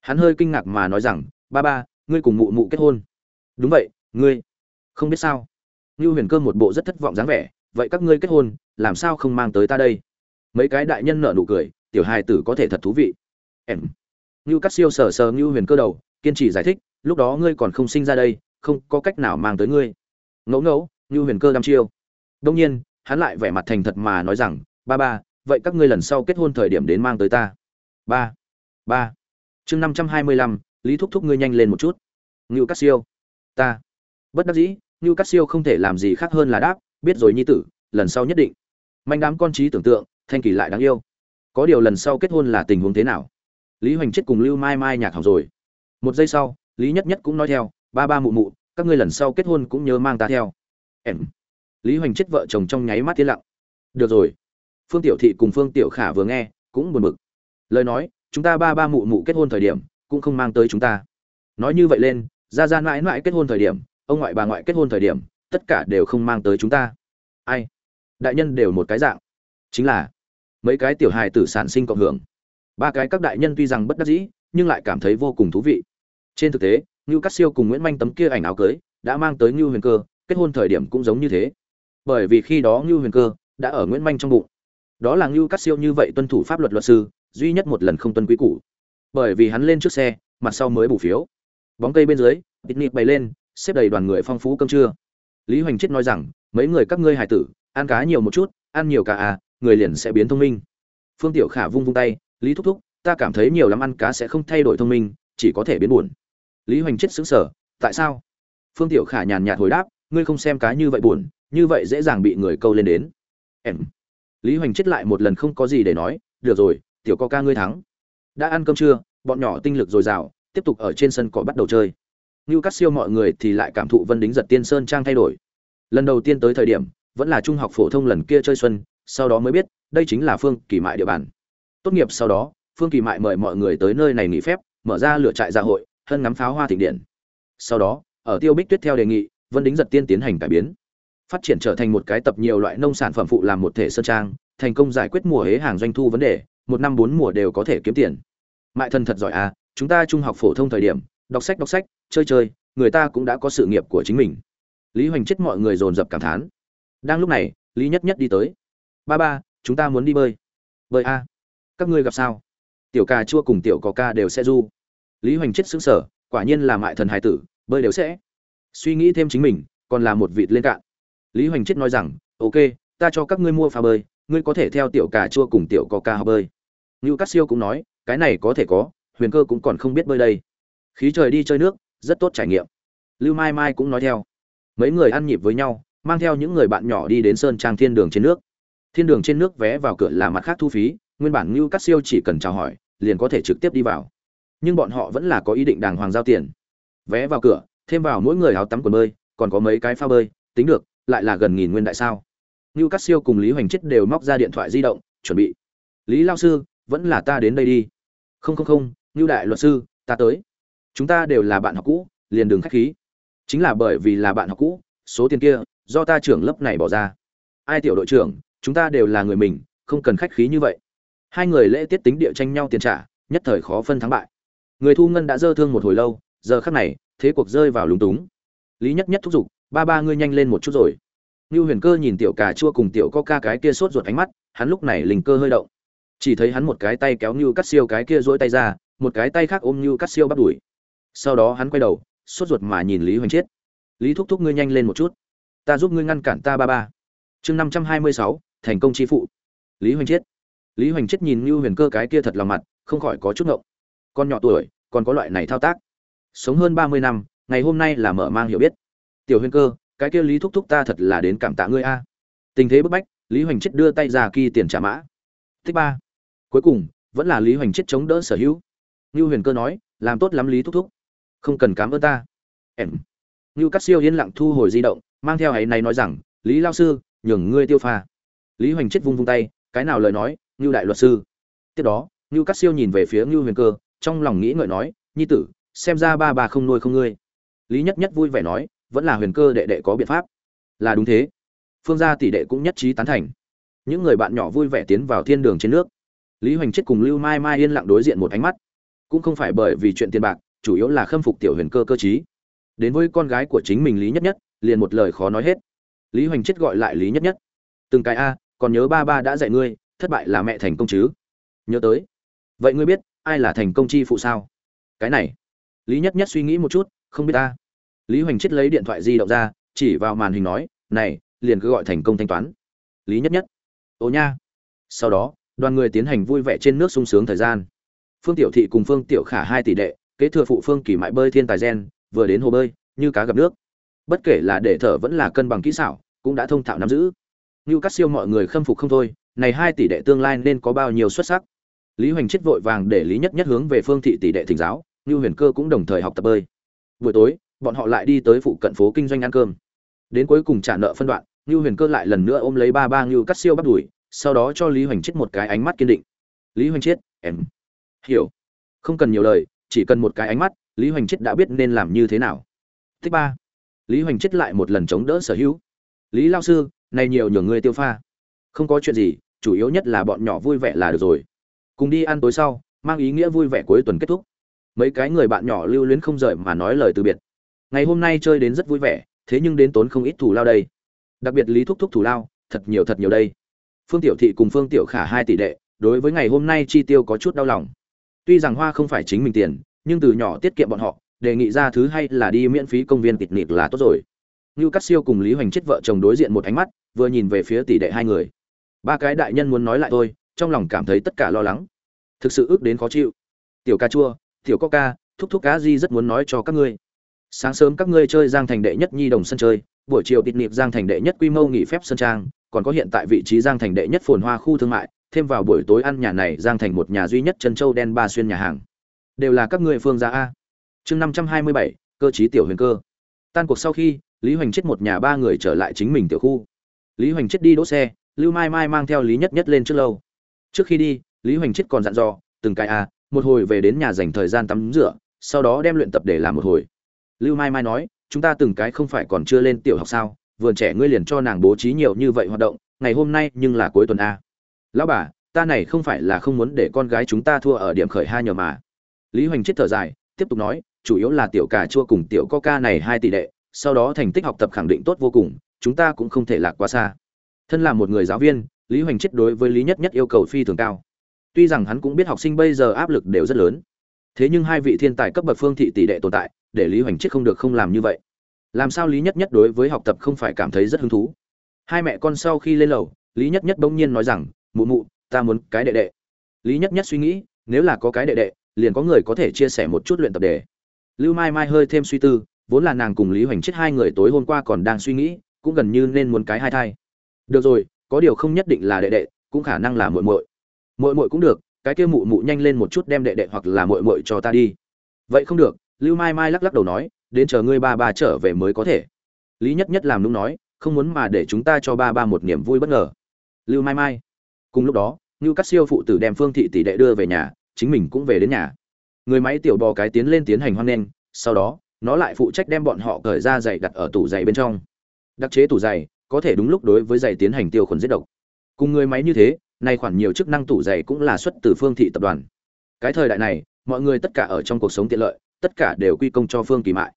Hắn hơi kinh ngạc mà nói rằng, ba ba, ngươi cùng mụ mụ kết hôn. Đúng vậy, ngươi. Không biết sao. Ngưu huyền cơ một bộ rất thất vọng dáng vẻ, vậy các ngươi kết hôn, làm sao không mang tới ta đây? Mấy cái đại nhân nợ nụ cười, tiểu hài tử có thể thật thú vị. Em ngưu Cát siêu sờ sờ ngưu huyền cơ đầu, kiên trì giải thích, lúc đó ngươi còn không sinh ra đây, không có cách nào mang tới ngươi. Ngẫu ngẫu, ngưu huyền cơ đăm chiêu. Đương nhiên, hắn lại vẻ mặt thành thật mà nói rằng, ba ba, vậy các ngươi lần sau kết hôn thời điểm đến mang tới ta. Ba ba. Chương năm trăm hai mươi lăm, lý thúc thúc ngươi nhanh lên một chút. Ngưu Cát siêu. Ta. Bất đắc dĩ, ngưu Cát siêu không thể làm gì khác hơn là đáp, biết rồi nhi tử, lần sau nhất định. Manh đám con trí tưởng tượng, thanh kỳ lại đáng yêu. Có điều lần sau kết hôn là tình huống thế nào? Lý hoành chết cùng lưu mai mai nhạc học rồi. Một giây sau, lý nhất nhất cũng nói theo, ba ba mụ mụ, các ngươi lần sau kết hôn cũng nhớ mang ta theo. Em. Lý hoành chết vợ chồng trong nháy mắt tiến lặng. Được rồi. Phương tiểu thị cùng phương tiểu khả vừa nghe, cũng buồn bực. Lời nói, chúng ta ba ba mụ mụ kết hôn thời điểm, cũng không mang tới chúng ta. Nói như vậy lên, ra ra mãi mãi kết hôn thời điểm, ông ngoại bà ngoại kết hôn thời điểm, tất cả đều không mang tới chúng ta. Ai? Đại nhân đều một cái dạng. Chính là, mấy cái tiểu hài tử sản sinh cộng hưởng ba cái các đại nhân tuy rằng bất đắc dĩ, nhưng lại cảm thấy vô cùng thú vị. Trên thực tế, ngưu cắt siêu cùng nguyễn manh tấm kia ảnh áo cưới đã mang tới ngưu huyền cơ, kết hôn thời điểm cũng giống như thế. Bởi vì khi đó ngưu huyền cơ đã ở nguyễn manh trong bụng. Đó là ngưu cắt siêu như vậy tuân thủ pháp luật luật sư, duy nhất một lần không tuân quý củ. Bởi vì hắn lên trước xe, mặt sau mới bù phiếu. Bóng cây bên dưới picnic bày lên, xếp đầy đoàn người phong phú cơm trưa. Lý hoành chết nói rằng, mấy người các ngươi hải tử, ăn cá nhiều một chút, ăn nhiều cá à người liền sẽ biến thông minh. Phương tiểu khả vung vung tay lý thúc thúc, ta cảm thấy nhiều lắm ăn cá sẽ không thay đổi thông minh, chỉ có thể biến buồn. Lý hoành chết xứng sở tại sao? Phương tiểu khả nhàn nhạt hồi đáp, ngươi không xem cá như vậy buồn, như vậy dễ dàng bị người câu lên đến. Em. Lý hoành chết lại một lần không có gì để nói, được rồi, tiểu co ca ngươi thắng. Đã ăn cơm trưa, bọn nhỏ tinh lực dồi dào, tiếp tục ở trên sân cỏ bắt đầu chơi. Như cắt siêu mọi người thì lại cảm thụ vân đính giật tiên sơn trang thay đổi. Lần đầu tiên tới thời điểm, vẫn là trung học phổ thông lần kia chơi xuân, sau đó mới biết, đây chính là phương kỳ mại địa bàn tốt nghiệp sau đó, phương kỳ mại mời mọi người tới nơi này nghỉ phép, mở ra lửa trại dạ hội hơn ngắm pháo hoa thịnh điện. Sau đó, ở tiêu bích tuyết theo đề nghị, vân đính giật tiên tiến hành cải biến. Phát triển trở thành một cái tập nhiều loại nông sản phẩm phụ làm một thể sơn trang, thành công giải quyết mùa hế hàng doanh thu vấn đề, một năm bốn mùa đều có thể kiếm tiền. Mại thân thật giỏi à chúng ta trung học phổ thông thời điểm, đọc sách đọc sách, chơi chơi, người ta cũng đã có sự nghiệp của chính mình. Lý hoành chết mọi người dồn dập cảm thán. Đang lúc này, lý nhất nhất đi tới. Ba ba, chúng ta muốn đi bơi. Bơi a các ngươi gặp sao? Tiểu cà chua cùng tiểu có ca đều sẽ du. Lý hoành chết xứng sở quả nhiên là mại thần hài tử, bơi đều sẽ. Suy nghĩ thêm chính mình, còn là một vịt lên cạn. Lý hoành chết nói rằng, ok, ta cho các ngươi mua phà bơi, ngươi có thể theo tiểu cà chua cùng tiểu có ca học bơi. Ngưu cát siêu cũng nói, cái này có thể có, huyền cơ cũng còn không biết bơi đây. Khí trời đi chơi nước, rất tốt trải nghiệm. Lưu mai mai cũng nói theo. Mấy người ăn nhịp với nhau, mang theo những người bạn nhỏ đi đến sơn trang thiên đường trên nước. Thiên đường trên nước vé vào cửa là mặt khác thu phí nguyên bản ngưu Cát siêu chỉ cần chào hỏi liền có thể trực tiếp đi vào nhưng bọn họ vẫn là có ý định đàng hoàng giao tiền vé vào cửa thêm vào mỗi người áo tắm quần bơi còn có mấy cái phao bơi tính được lại là gần nghìn nguyên đại sao Ngưu Cát Siêu cùng Lý Hoành Chết đều móc ra điện thoại di động, chuẩn bị. Lý lão sư, vẫn là ta đến đây đi. Không không không, Ngưu đại luật sư, ta tới. Chúng ta đều là bạn học cũ, liền đừng khách khí. Chính là bởi vì là bạn học cũ, số tiền kia do ta trưởng lớp này bỏ ra. Ai tiểu đội trưởng, chúng ta đều là người mình, không cần khách khí như vậy. Hai người lễ tiết tính địa tranh nhau tiền trả, nhất thời khó phân thắng bại. Người thu ngân đã dơ thương một hồi lâu, giờ khắc này, thế cuộc rơi vào lúng túng. Lý Nhất Nhất thúc giục, ba ba ngươi nhanh lên một chút rồi. Nưu Huyền Cơ nhìn tiểu cà chua cùng tiểu Coca cái kia sốt ruột ánh mắt, hắn lúc này linh cơ hơi động. Chỉ thấy hắn một cái tay kéo như Cắt Siêu cái kia duỗi tay ra, một cái tay khác ôm như Cắt Siêu bắt đuổi. Sau đó hắn quay đầu, sốt ruột mà nhìn Lý Hoành chiết "Lý thúc thúc ngươi nhanh lên một chút, ta giúp ngươi ngăn cản ta ba ba." Chương năm trăm hai mươi sáu thành công chi phụ. Lý Hoành chiết Lý Hoành Chết nhìn như Huyền Cơ cái kia thật lòng mặt, không khỏi có chút ngộng. Con nhỏ tuổi, còn có loại này thao tác. Sống hơn ba mươi năm, ngày hôm nay là mở mang hiểu biết. Tiểu Huyền Cơ, cái kia lý thúc thúc ta thật là đến cảm tạ ngươi a. Tình thế bức bách lý hoành chết đưa tay ra kỳ tiền trả mã. Thích ba. Cuối cùng vẫn là lý hoành chết chống đỡ sở hữu. Như huyền cơ nói làm tốt lắm lý thúc thúc. Không cần cám ơn ta. Em. Như cắt siêu yên lặng thu hồi di động mang theo ấy này nói rằng lý lao sư nhường ngươi tiêu pha. Lý hoành chết vung vung tay cái nào lời nói như đại luật sư. Tiếp đó như cắt siêu nhìn về phía như huyền cơ, trong lòng nghĩ ngợi nói, nhi tử, xem ra ba bà không nuôi không ngươi. Lý nhất nhất vui vẻ nói, vẫn là huyền cơ đệ đệ có biện pháp. Là đúng thế. Phương gia tỷ đệ cũng nhất trí tán thành. Những người bạn nhỏ vui vẻ tiến vào thiên đường trên nước. Lý hoành chết cùng lưu mai mai yên lặng đối diện một ánh mắt. Cũng không phải bởi vì chuyện tiền bạc, chủ yếu là khâm phục tiểu huyền cơ cơ trí. đến với con gái của chính mình lý nhất nhất, liền một lời khó nói hết. Lý hoành chết gọi lại lý nhất nhất. Từng cái a, còn nhớ ba ba đã dạy ngươi thất bại là mẹ thành công chứ? Nhớ tới. Vậy ngươi biết, ai là thành công chi phụ sao? Cái này. Lý nhất nhất suy nghĩ một chút, không biết ta. Lý hoành chết lấy điện thoại di động ra, chỉ vào màn hình nói, này, liền cứ gọi thành công thanh toán. Lý nhất nhất. Ồ nha. Sau đó, đoàn người tiến hành vui vẻ trên nước sung sướng thời gian. Phương tiểu thị cùng phương tiểu khả hai tỷ đệ, kế thừa phụ phương kỳ mại bơi thiên tài gen, vừa đến hồ bơi, như cá gặp nước. Bất kể là để thở vẫn là cân bằng kỹ xảo, cũng đã thông thạo nắm giữ. Như các siêu mọi người khâm phục không thôi này hai tỷ đệ tương lai nên có bao nhiêu xuất sắc? Lý hoành chết vội vàng để lý nhất nhất hướng về phương thị tỷ đệ thỉnh giáo như huyền cơ cũng đồng thời học tập bơi. Buổi tối, bọn họ lại đi tới phụ cận phố kinh doanh ăn cơm. Đến cuối cùng trả nợ phân đoạn như huyền cơ lại lần nữa ôm lấy ba ba như cắt siêu bắt đuổi, sau đó cho lý hoành chết một cái ánh mắt kiên định. Lý hoành chết em hiểu. Không cần nhiều lời, chỉ cần một cái ánh mắt, lý hoành chết đã biết nên làm như thế nào. Thích ba. Lý hoành chết lại một lần chống đỡ sở hữu. Lý lao sư, này nhiều nhường ngươi tiêu pha không có chuyện gì, chủ yếu nhất là bọn nhỏ vui vẻ là được rồi. Cùng đi ăn tối sau, mang ý nghĩa vui vẻ cuối tuần kết thúc. Mấy cái người bạn nhỏ lưu luyến không rời mà nói lời từ biệt. Ngày hôm nay chơi đến rất vui vẻ, thế nhưng đến tốn không ít thủ lao đây. Đặc biệt lý thúc thúc thủ lao, thật nhiều thật nhiều đây. Phương tiểu thị cùng phương tiểu khả hai tỷ đệ, đối với ngày hôm nay chi tiêu có chút đau lòng. Tuy rằng hoa không phải chính mình tiền, nhưng từ nhỏ tiết kiệm bọn họ, đề nghị ra thứ hay là đi miễn phí công viên tịt nịt là tốt rồi. Như cắt siêu cùng lý hoành chết vợ chồng đối diện một ánh mắt, vừa nhìn về phía tỷ đệ hai người ba cái đại nhân muốn nói lại tôi, trong lòng cảm thấy tất cả lo lắng. Thực sự ước đến khó chịu. Tiểu ca chua, tiểu coca thúc thúc cá di rất muốn nói cho các ngươi. Sáng sớm các ngươi chơi giang thành đệ nhất nhi đồng sân chơi, buổi chiều tịt nịp giang thành đệ nhất quy mô nghỉ phép sân trang, còn có hiện tại vị trí giang thành đệ nhất phồn hoa khu thương mại, thêm vào buổi tối ăn nhà này giang thành một nhà duy nhất chân châu đen ba xuyên nhà hàng. Đều là các ngươi phương gia a. Chương năm trăm hai mươi bảy, cơ chí tiểu huyền cơ. Tan cuộc sau khi, lý hoành chết một nhà ba người trở lại chính mình tiểu khu. Lý hoành chết đi đỗ xe lưu mai mai mang theo lý nhất nhất lên trước lâu. Trước khi đi, lý hoành chết còn dặn dò, từng cái a một hồi về đến nhà dành thời gian tắm rửa, sau đó đem luyện tập để làm một hồi. Lưu mai mai nói, chúng ta từng cái không phải còn chưa lên tiểu học sao? Vườn trẻ ngươi liền cho nàng bố trí nhiều như vậy hoạt động, ngày hôm nay nhưng là cuối tuần a lão bà, ta này không phải là không muốn để con gái chúng ta thua ở điểm khởi hai nhờ mà. Lý hoành chết thở dài, tiếp tục nói, chủ yếu là tiểu cà chua cùng tiểu coca này hai tỷ đệ sau đó thành tích học tập khẳng định tốt vô cùng, chúng ta cũng không thể lạc quá xa thân là một người giáo viên, lý hoành chết đối với lý nhất nhất yêu cầu phi thường cao. Tuy rằng hắn cũng biết học sinh bây giờ áp lực đều rất lớn, thế nhưng hai vị thiên tài cấp bậc phương thị tỷ đệ tồn tại, để lý hoành chết không được không làm như vậy. Làm sao lý nhất nhất đối với học tập không phải cảm thấy rất hứng thú? Hai mẹ con sau khi lên lầu, lý nhất nhất bỗng nhiên nói rằng, mụ mụ, ta muốn cái đệ đệ. Lý nhất nhất suy nghĩ, nếu là có cái đệ đệ, liền có người có thể chia sẻ một chút luyện tập đề. Lưu mai mai hơi thêm suy tư, vốn là nàng cùng lý hoành chết hai người tối hôm qua còn đang suy nghĩ, cũng gần như nên muốn cái hai thai được rồi, có điều không nhất định là đệ đệ, cũng khả năng là muội muội. Muội muội cũng được, cái kia mụ mụ nhanh lên một chút đem đệ đệ hoặc là muội muội cho ta đi. Vậy không được, lưu mai mai lắc lắc đầu nói, đến chờ ngươi ba ba trở về mới có thể. Lý nhất nhất làm đúng nói, không muốn mà để chúng ta cho ba ba một niềm vui bất ngờ. Lưu mai mai. Cùng lúc đó như các siêu phụ tử đem phương thị tỷ đệ đưa về nhà, chính mình cũng về đến nhà. Người máy tiểu bò cái tiến lên tiến hành hoan nghênh, sau đó, nó lại phụ trách đem bọn họ cởi ra giày đặt ở tủ giày bên trong. Đặc chế tủ giày có thể đúng lúc đối với giày tiến hành tiêu khuẩn giết độc. Cùng người máy như thế, nay khoản nhiều chức năng tủ giày cũng là xuất từ phương thị tập đoàn. Cái thời đại này, mọi người tất cả ở trong cuộc sống tiện lợi, tất cả đều quy công cho phương kỳ mại.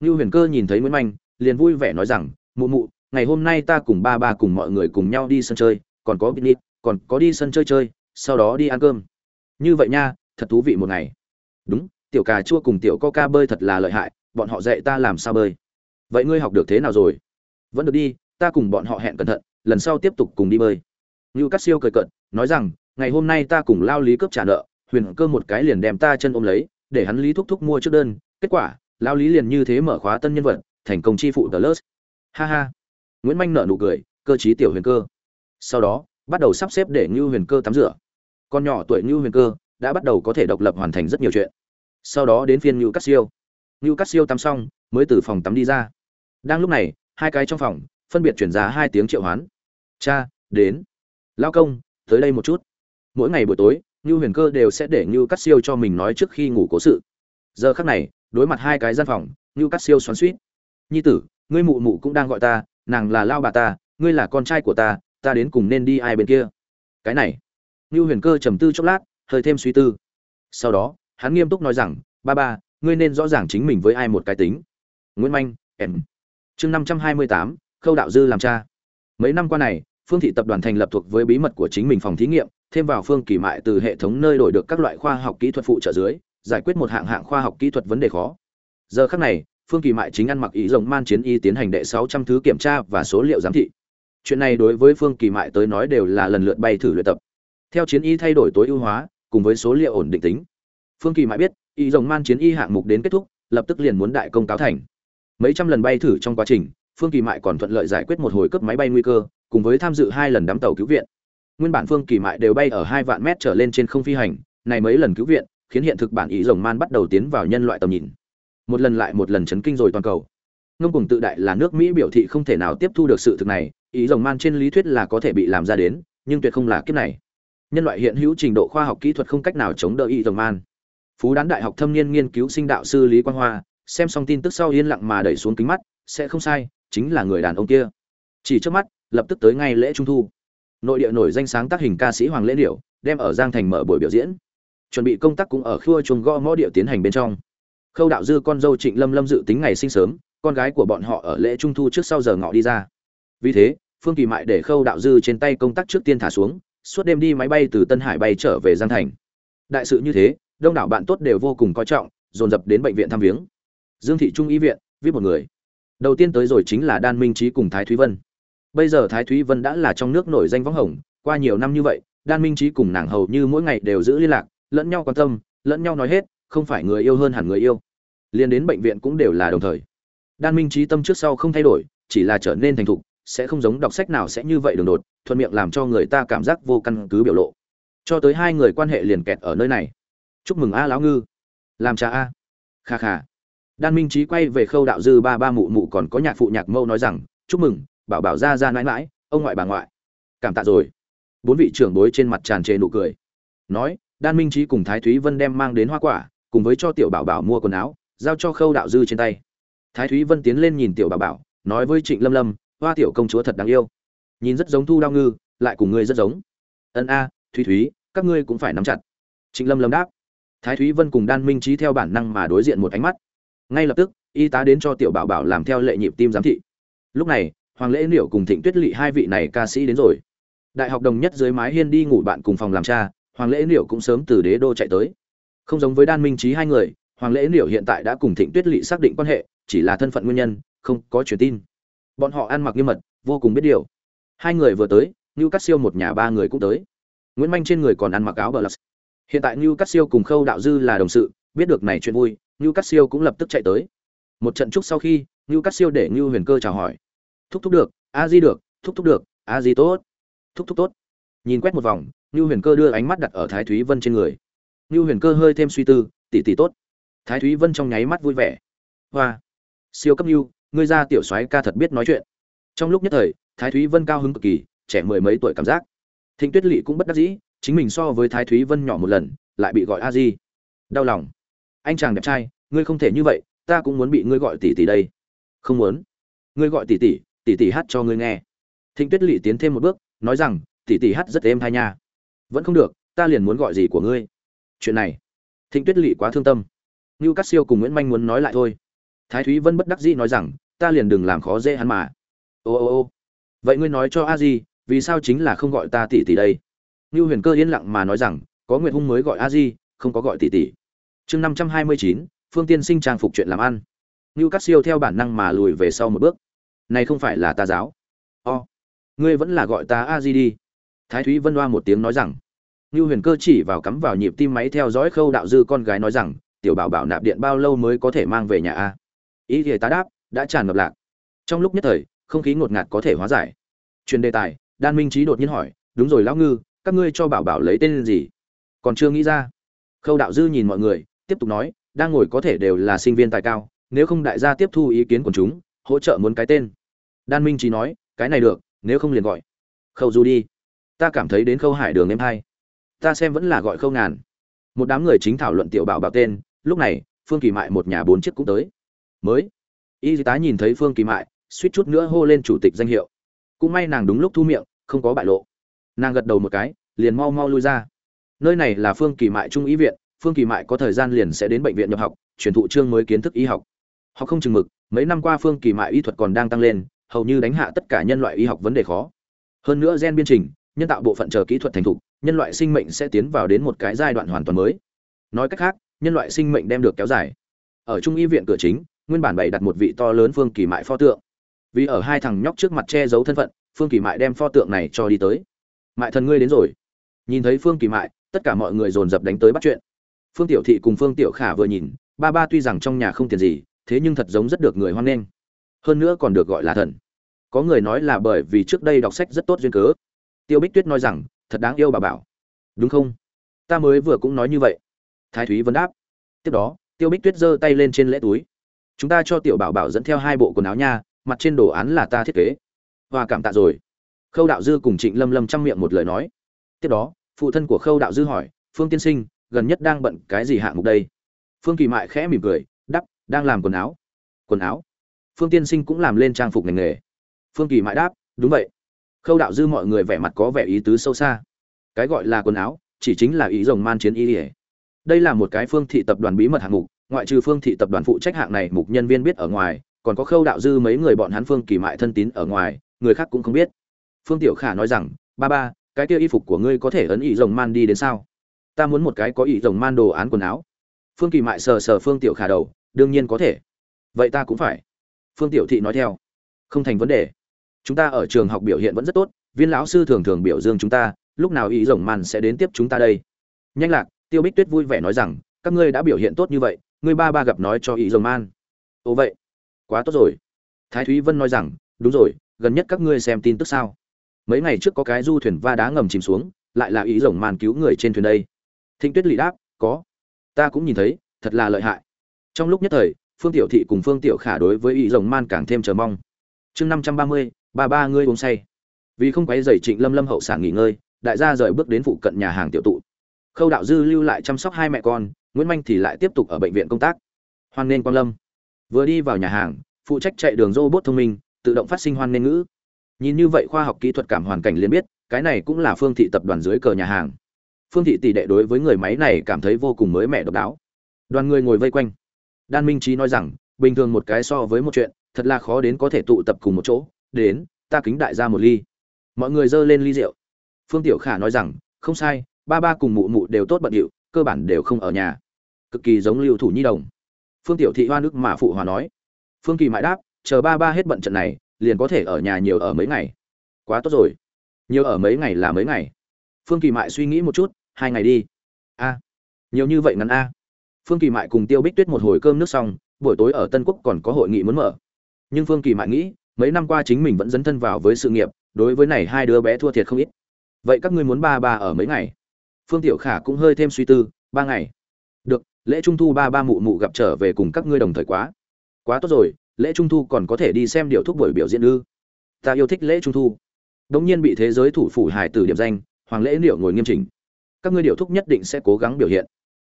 Như huyền cơ nhìn thấy nguyễn manh, liền vui vẻ nói rằng, mụ mụ, ngày hôm nay ta cùng ba ba cùng mọi người cùng nhau đi sân chơi, còn có picnic, còn có đi sân chơi chơi, sau đó đi ăn cơm. Như vậy nha, thật thú vị một ngày. Đúng, tiểu cà chua cùng tiểu coca bơi thật là lợi hại, bọn họ dạy ta làm sao bơi. Vậy ngươi học được thế nào rồi? Vẫn được đi ta cùng bọn họ hẹn cẩn thận, lần sau tiếp tục cùng đi bơi. Như cắt siêu cười cận nói rằng, ngày hôm nay ta cùng lao lý cướp trả nợ, huyền cơ một cái liền đem ta chân ôm lấy, để hắn lý thúc thúc mua trước đơn, kết quả, lao lý liền như thế mở khóa tân nhân vật, thành công chi phụ tờ lớt ha ha. Nguyễn manh nợ nụ cười, cơ chí tiểu huyền cơ. Sau đó, bắt đầu sắp xếp để ngưu huyền cơ tắm rửa. Con nhỏ tuổi ngưu huyền cơ đã bắt đầu có thể độc lập hoàn thành rất nhiều chuyện. Sau đó đến phiên ngưu cắt siêu. Ngưu cắt siêu tắm xong, mới từ phòng tắm đi ra. Đang lúc này, hai cái trong phòng phân biệt chuyển ra hai tiếng triệu hoán. Cha, đến. Lao công, tới đây một chút. Mỗi ngày buổi tối như huyền cơ đều sẽ để như cắt siêu cho mình nói trước khi ngủ cố sự. Giờ khắc này, đối mặt hai cái gian phòng như cắt siêu xoắn suýt nhi tử, ngươi mụ mụ cũng đang gọi ta, nàng là lao bà ta, ngươi là con trai của ta ta đến cùng nên đi ai bên kia? Cái này như huyền cơ trầm tư chốc lát, hơi thêm suy tư. Sau đó, hắn nghiêm túc nói rằng, ba ba, ngươi nên rõ ràng chính mình với ai một cái tính. Nguyễn manh, em. Chương năm trăm hai mươi tám khâu đạo dư làm cha. Mấy năm qua này, phương thị tập đoàn thành lập thuộc với bí mật của chính mình phòng thí nghiệm, thêm vào phương kỳ mại từ hệ thống nơi đổi được các loại khoa học kỹ thuật phụ trợ dưới, giải quyết một hạng hạng khoa học kỹ thuật vấn đề khó. Giờ khác này, phương kỳ mại chính ăn mặc ý rồng man chiến y tiến hành đệ sáu trăm thứ kiểm tra và số liệu giám thị. Chuyện này đối với phương kỳ mại tới nói đều là lần lượt bay thử luyện tập. Theo chiến y thay đổi tối ưu hóa, cùng với số liệu ổn định tính. Phương kỳ mại biết ý rồng man chiến y hạng mục đến kết thúc, lập tức liền muốn đại công cáo thành. Mấy trăm lần bay thử trong quá trình phương kỳ mại còn thuận lợi giải quyết một hồi cấp máy bay nguy cơ, cùng với tham dự hai lần đám tàu cứu viện. Nguyên bản phương kỳ mại đều bay ở hai vạn mét trở lên trên không phi hành, này mấy lần cứu viện, khiến hiện thực bản ý rồng man bắt đầu tiến vào nhân loại tầm nhìn. Một lần lại một lần chấn kinh rồi toàn cầu. Ngông cùng tự đại là nước mỹ biểu thị không thể nào tiếp thu được sự thực này, ý rồng man trên lý thuyết là có thể bị làm ra đến, nhưng tuyệt không là kiếp này. Nhân loại hiện hữu trình độ khoa học kỹ thuật không cách nào chống đỡ ý rồng man. Phú đán đại học thâm niên nghiên cứu sinh đạo sư lý quang hoa, xem xong tin tức sau yên lặng mà đẩy xuống kính mắt, sẽ không sai chính là người đàn ông kia. Chỉ trước mắt, lập tức tới ngay lễ trung thu. Nội địa nổi danh sáng tác hình ca sĩ hoàng lễ Điểu, đem ở giang thành mở buổi biểu diễn. Chuẩn bị công tác cũng ở khua chuồng gõ mõ địa tiến hành bên trong. Khâu đạo dư con dâu trịnh lâm lâm dự tính ngày sinh sớm, con gái của bọn họ ở lễ trung thu trước sau giờ ngọ đi ra. Vì thế, phương kỳ mại để khâu đạo dư trên tay công tác trước tiên thả xuống, suốt đêm đi máy bay từ tân hải bay trở về giang thành. Đại sự như thế, đông đảo bạn tốt đều vô cùng coi trọng, dồn dập đến bệnh viện thăm viếng. Dương thị trung y viện, viết một người đầu tiên tới rồi chính là đan minh trí cùng thái thúy vân. Bây giờ thái thúy vân đã là trong nước nổi danh võng hồng, qua nhiều năm như vậy, đan minh trí cùng nàng hầu như mỗi ngày đều giữ liên lạc, lẫn nhau quan tâm, lẫn nhau nói hết, không phải người yêu hơn hẳn người yêu. Liên đến bệnh viện cũng đều là đồng thời. Đan minh trí tâm trước sau không thay đổi, chỉ là trở nên thành thục, sẽ không giống đọc sách nào sẽ như vậy đường đột, thuận miệng làm cho người ta cảm giác vô căn cứ biểu lộ. Cho tới hai người quan hệ liền kẹt ở nơi này. Chúc mừng a lão ngư. Làm cha a. Kha kha đan minh trí quay về khâu đạo dư ba ba mụ mụ còn có nhạc phụ nhạc mâu nói rằng, chúc mừng, bảo bảo ra ra mãi mãi, ông ngoại bà ngoại. Cảm tạ rồi. Bốn vị trưởng bối trên mặt tràn trề nụ cười. Nói, đan minh trí cùng thái thúy vân đem mang đến hoa quả, cùng với cho tiểu bảo bảo mua quần áo, giao cho khâu đạo dư trên tay. Thái thúy vân tiến lên nhìn tiểu bảo bảo, nói với trịnh lâm lâm, hoa tiểu công chúa thật đáng yêu. Nhìn rất giống thu đao ngư, lại cùng ngươi rất giống. Ân a, thúy thúy, các ngươi cũng phải nắm chặt. Trịnh lâm lâm đáp. Thái thúy vân cùng đan minh trí theo bản năng mà đối diện một ánh mắt ngay lập tức, y tá đến cho tiểu bảo bảo làm theo lệ nhịp tim giám thị. Lúc này, hoàng lễ liệu cùng thịnh tuyết lỵ hai vị này ca sĩ đến rồi. Đại học đồng nhất dưới mái hiên đi ngủ bạn cùng phòng làm cha, hoàng lễ liệu cũng sớm từ đế đô chạy tới. Không giống với đan minh trí hai người, hoàng lễ liệu hiện tại đã cùng thịnh tuyết lỵ xác định quan hệ, chỉ là thân phận nguyên nhân, không có truyền tin. Bọn họ ăn mặc nghiêm mật, vô cùng biết điều. Hai người vừa tới như cắt siêu một nhà ba người cũng tới. Nguyễn manh trên người còn ăn mặc áo bờ lắc hiện tại như cắt siêu cùng khâu đạo dư là đồng sự, biết được này chuyện vui Niu Cát siêu cũng lập tức chạy tới. Một trận chúc sau khi Niu Cát siêu để Niu huyền cơ chào hỏi. Thúc thúc được a di được thúc thúc được a di tốt. Thúc thúc tốt. Nhìn quét một vòng Niu huyền cơ đưa ánh mắt đặt ở thái thúy vân trên người. Niu huyền cơ hơi thêm suy tư tỷ tỷ tốt. Thái thúy vân trong nháy mắt vui vẻ. Hoa siêu cấp Niu, ngươi ra tiểu soái ca thật biết nói chuyện. Trong lúc nhất thời thái thúy vân cao hứng cực kỳ trẻ mười mấy tuổi cảm giác. Thịnh tuyết Lệ cũng bất đắc dĩ chính mình so với thái thúy vân nhỏ một lần lại bị gọi a di. Đau lòng anh chàng đẹp trai, ngươi không thể như vậy, ta cũng muốn bị ngươi gọi tỷ tỷ đây. Không muốn. Ngươi gọi tỷ tỷ tỷ tỷ hát cho ngươi nghe. Thịnh tuyết lỵ tiến thêm một bước, nói rằng, tỷ tỷ hát rất êm thai nha. Vẫn không được, ta liền muốn gọi gì của ngươi? Chuyện này. Thịnh tuyết lỵ quá thương tâm. Như cát siêu cùng nguyễn manh muốn nói lại thôi. Thái thúy vân bất đắc dĩ nói rằng, ta liền đừng làm khó dễ hắn mà. Ô ô ô. Vậy ngươi nói cho a di, vì sao chính là không gọi ta tỷ tỷ đây? Như huyền cơ yên lặng mà nói rằng, có nguyệt hung mới gọi a di, không có gọi tỷ tỷ chương năm trăm hai mươi chín, phương tiên sinh trang phục chuyện làm ăn. Như cát siêu theo bản năng mà lùi về sau một bước. Này không phải là ta giáo. O, ngươi vẫn là gọi ta a di đi. Thái thúy vân đoa một tiếng nói rằng. Như huyền cơ chỉ vào cắm vào nhịp tim máy theo dõi khâu đạo dư con gái nói rằng, tiểu bảo bảo nạp điện bao lâu mới có thể mang về nhà a? Ý thì ta đáp, đã tràn ngập lạc. Trong lúc nhất thời, không khí ngột ngạt có thể hóa giải. Truyền đề tài, đan minh trí đột nhiên hỏi, đúng rồi lão ngư, các ngươi cho bảo bảo lấy tên gì? Còn chưa nghĩ ra. Khâu đạo dư nhìn mọi người tiếp tục nói, đang ngồi có thể đều là sinh viên tài cao, nếu không đại gia tiếp thu ý kiến của chúng, hỗ trợ muốn cái tên. Đan minh trí nói, cái này được, nếu không liền gọi. Khâu du đi. Ta cảm thấy đến khâu hải đường em hai. Ta xem vẫn là gọi khâu ngàn. Một đám người chính thảo luận tiểu bảo bảo tên, lúc này, phương kỳ mại một nhà bốn chiếc cũng tới. Mới. Y tá nhìn thấy phương kỳ mại, suýt chút nữa hô lên chủ tịch danh hiệu. Cũng may nàng đúng lúc thu miệng, không có bại lộ. Nàng gật đầu một cái, liền mau mau lui ra. Nơi này là phương kỳ mại trung ý viện phương kỳ mại có thời gian liền sẽ đến bệnh viện nhập học, truyền thụ chương mới kiến thức y học. Học không chừng mực, mấy năm qua phương kỳ mại y thuật còn đang tăng lên, hầu như đánh hạ tất cả nhân loại y học vấn đề khó. Hơn nữa gen biên trình, nhân tạo bộ phận chờ kỹ thuật thành thục, nhân loại sinh mệnh sẽ tiến vào đến một cái giai đoạn hoàn toàn mới. Nói cách khác, nhân loại sinh mệnh đem được kéo dài. Ở trung y viện cửa chính, nguyên bản bày đặt một vị to lớn phương kỳ mại pho tượng. Vì ở hai thằng nhóc trước mặt che giấu thân phận, phương kỳ mại đem pho tượng này cho đi tới. Mại thần ngươi đến rồi. Nhìn thấy phương kỳ mại, tất cả mọi người dồn dập đánh tới bắt chuyện phương tiểu thị cùng phương tiểu khả vừa nhìn, ba ba tuy rằng trong nhà không tiền gì, thế nhưng thật giống rất được người hoan nghênh. Hơn nữa còn được gọi là thần. Có người nói là bởi vì trước đây đọc sách rất tốt duyên cớ. Tiêu bích tuyết nói rằng, thật đáng yêu bà bảo. Đúng không? Ta mới vừa cũng nói như vậy. Thái thúy vấn đáp. Tiếp đó, tiêu bích tuyết giơ tay lên trên lễ túi. Chúng ta cho tiểu bảo bảo dẫn theo hai bộ quần áo nha, mặt trên đồ án là ta thiết kế. Và cảm tạ rồi. Khâu đạo dư cùng trịnh lâm lâm chăm miệng một lời nói. Tiếp đó, phụ thân của khâu đạo dư hỏi, phương tiên sinh gần nhất đang bận cái gì hạng mục đây? Phương kỳ mại khẽ mỉm cười, đắp, đang làm quần áo. Quần áo? Phương tiên sinh cũng làm lên trang phục ngành nghề. Phương kỳ mại đáp, đúng vậy. Khâu đạo dư mọi người vẻ mặt có vẻ ý tứ sâu xa. Cái gọi là quần áo, chỉ chính là ý rồng man chiến y ỉa. Đây là một cái phương thị tập đoàn bí mật hạng mục, ngoại trừ phương thị tập đoàn phụ trách hạng này mục nhân viên biết ở ngoài, còn có khâu đạo dư mấy người bọn hắn phương kỳ mại thân tín ở ngoài, người khác cũng không biết. Phương tiểu khả nói rằng, ba ba, cái kia y phục của ngươi có thể ấn ý rồng man đi đến sao? Ta muốn một cái có ý rồng man đồ án quần áo. Phương kỳ mại sờ sờ phương tiểu khả đầu, đương nhiên có thể. Vậy ta cũng phải. Phương tiểu thị nói theo. Không thành vấn đề. Chúng ta ở trường học biểu hiện vẫn rất tốt, viên lão sư thường thường biểu dương chúng ta, lúc nào ý rồng man sẽ đến tiếp chúng ta đây. Nhanh lạc, tiêu bích tuyết vui vẻ nói rằng, các ngươi đã biểu hiện tốt như vậy, ngươi ba ba gặp nói cho ý rồng man. Ồ vậy, quá tốt rồi. Thái thúy vân nói rằng, đúng rồi, gần nhất các ngươi xem tin tức sao? Mấy ngày trước có cái du thuyền va đá ngầm chìm xuống, lại là ý rồng man cứu người trên thuyền đây thịnh tuyết lỵ đáp, có. Ta cũng nhìn thấy, thật là lợi hại. Trong lúc nhất thời, phương tiểu thị cùng phương tiểu khả đối với ý rồng man càng thêm chờ mong. Chương năm trăm ba mươi ba ba ngươi uống say. Vì không quấy dày trịnh lâm lâm hậu sản nghỉ ngơi, đại gia rời bước đến phụ cận nhà hàng tiểu tụ. Khâu đạo dư lưu lại chăm sóc hai mẹ con, nguyễn manh thì lại tiếp tục ở bệnh viện công tác. Hoan nên quang lâm. Vừa đi vào nhà hàng, phụ trách chạy đường robot thông minh, tự động phát sinh hoan nên ngữ. Nhìn như vậy khoa học kỹ thuật cảm hoàn cảnh liền biết, cái này cũng là phương thị tập đoàn dưới cờ nhà hàng phương thị tỷ đệ đối với người máy này cảm thấy vô cùng mới mẻ độc đáo. Đoàn người ngồi vây quanh. Đan minh trí nói rằng, bình thường một cái so với một chuyện, thật là khó đến có thể tụ tập cùng một chỗ. Đến, ta kính đại ra một ly. Mọi người dơ lên ly rượu. Phương tiểu khả nói rằng, không sai, ba ba cùng mụ mụ đều tốt bận điệu, cơ bản đều không ở nhà. Cực kỳ giống lưu thủ nhi đồng. Phương tiểu thị hoa nước mà phụ hòa nói. Phương kỳ mãi đáp, chờ ba ba hết bận trận này, liền có thể ở nhà nhiều ở mấy ngày. Quá tốt rồi. Nhiều ở mấy ngày là mấy ngày phương kỳ mại suy nghĩ một chút, hai ngày đi. A, nhiều như vậy ngắn a. Phương kỳ mại cùng tiêu bích tuyết một hồi cơm nước xong, buổi tối ở tân quốc còn có hội nghị muốn mở. Nhưng phương kỳ mại nghĩ, mấy năm qua chính mình vẫn dấn thân vào với sự nghiệp, đối với này hai đứa bé thua thiệt không ít. Vậy các ngươi muốn ba ba ở mấy ngày? Phương tiểu khả cũng hơi thêm suy tư, ba ngày. Được, lễ trung thu ba ba mụ mụ gặp trở về cùng các ngươi đồng thời quá. Quá tốt rồi, lễ trung thu còn có thể đi xem điệu thuốc buổi biểu diễn ư. Ta yêu thích lễ trung thu. Đống nhiên bị thế giới thủ phủ hải tử điểm danh hoàng lễ liệu ngồi nghiêm chỉnh. Các ngươi điệu thúc nhất định sẽ cố gắng biểu hiện.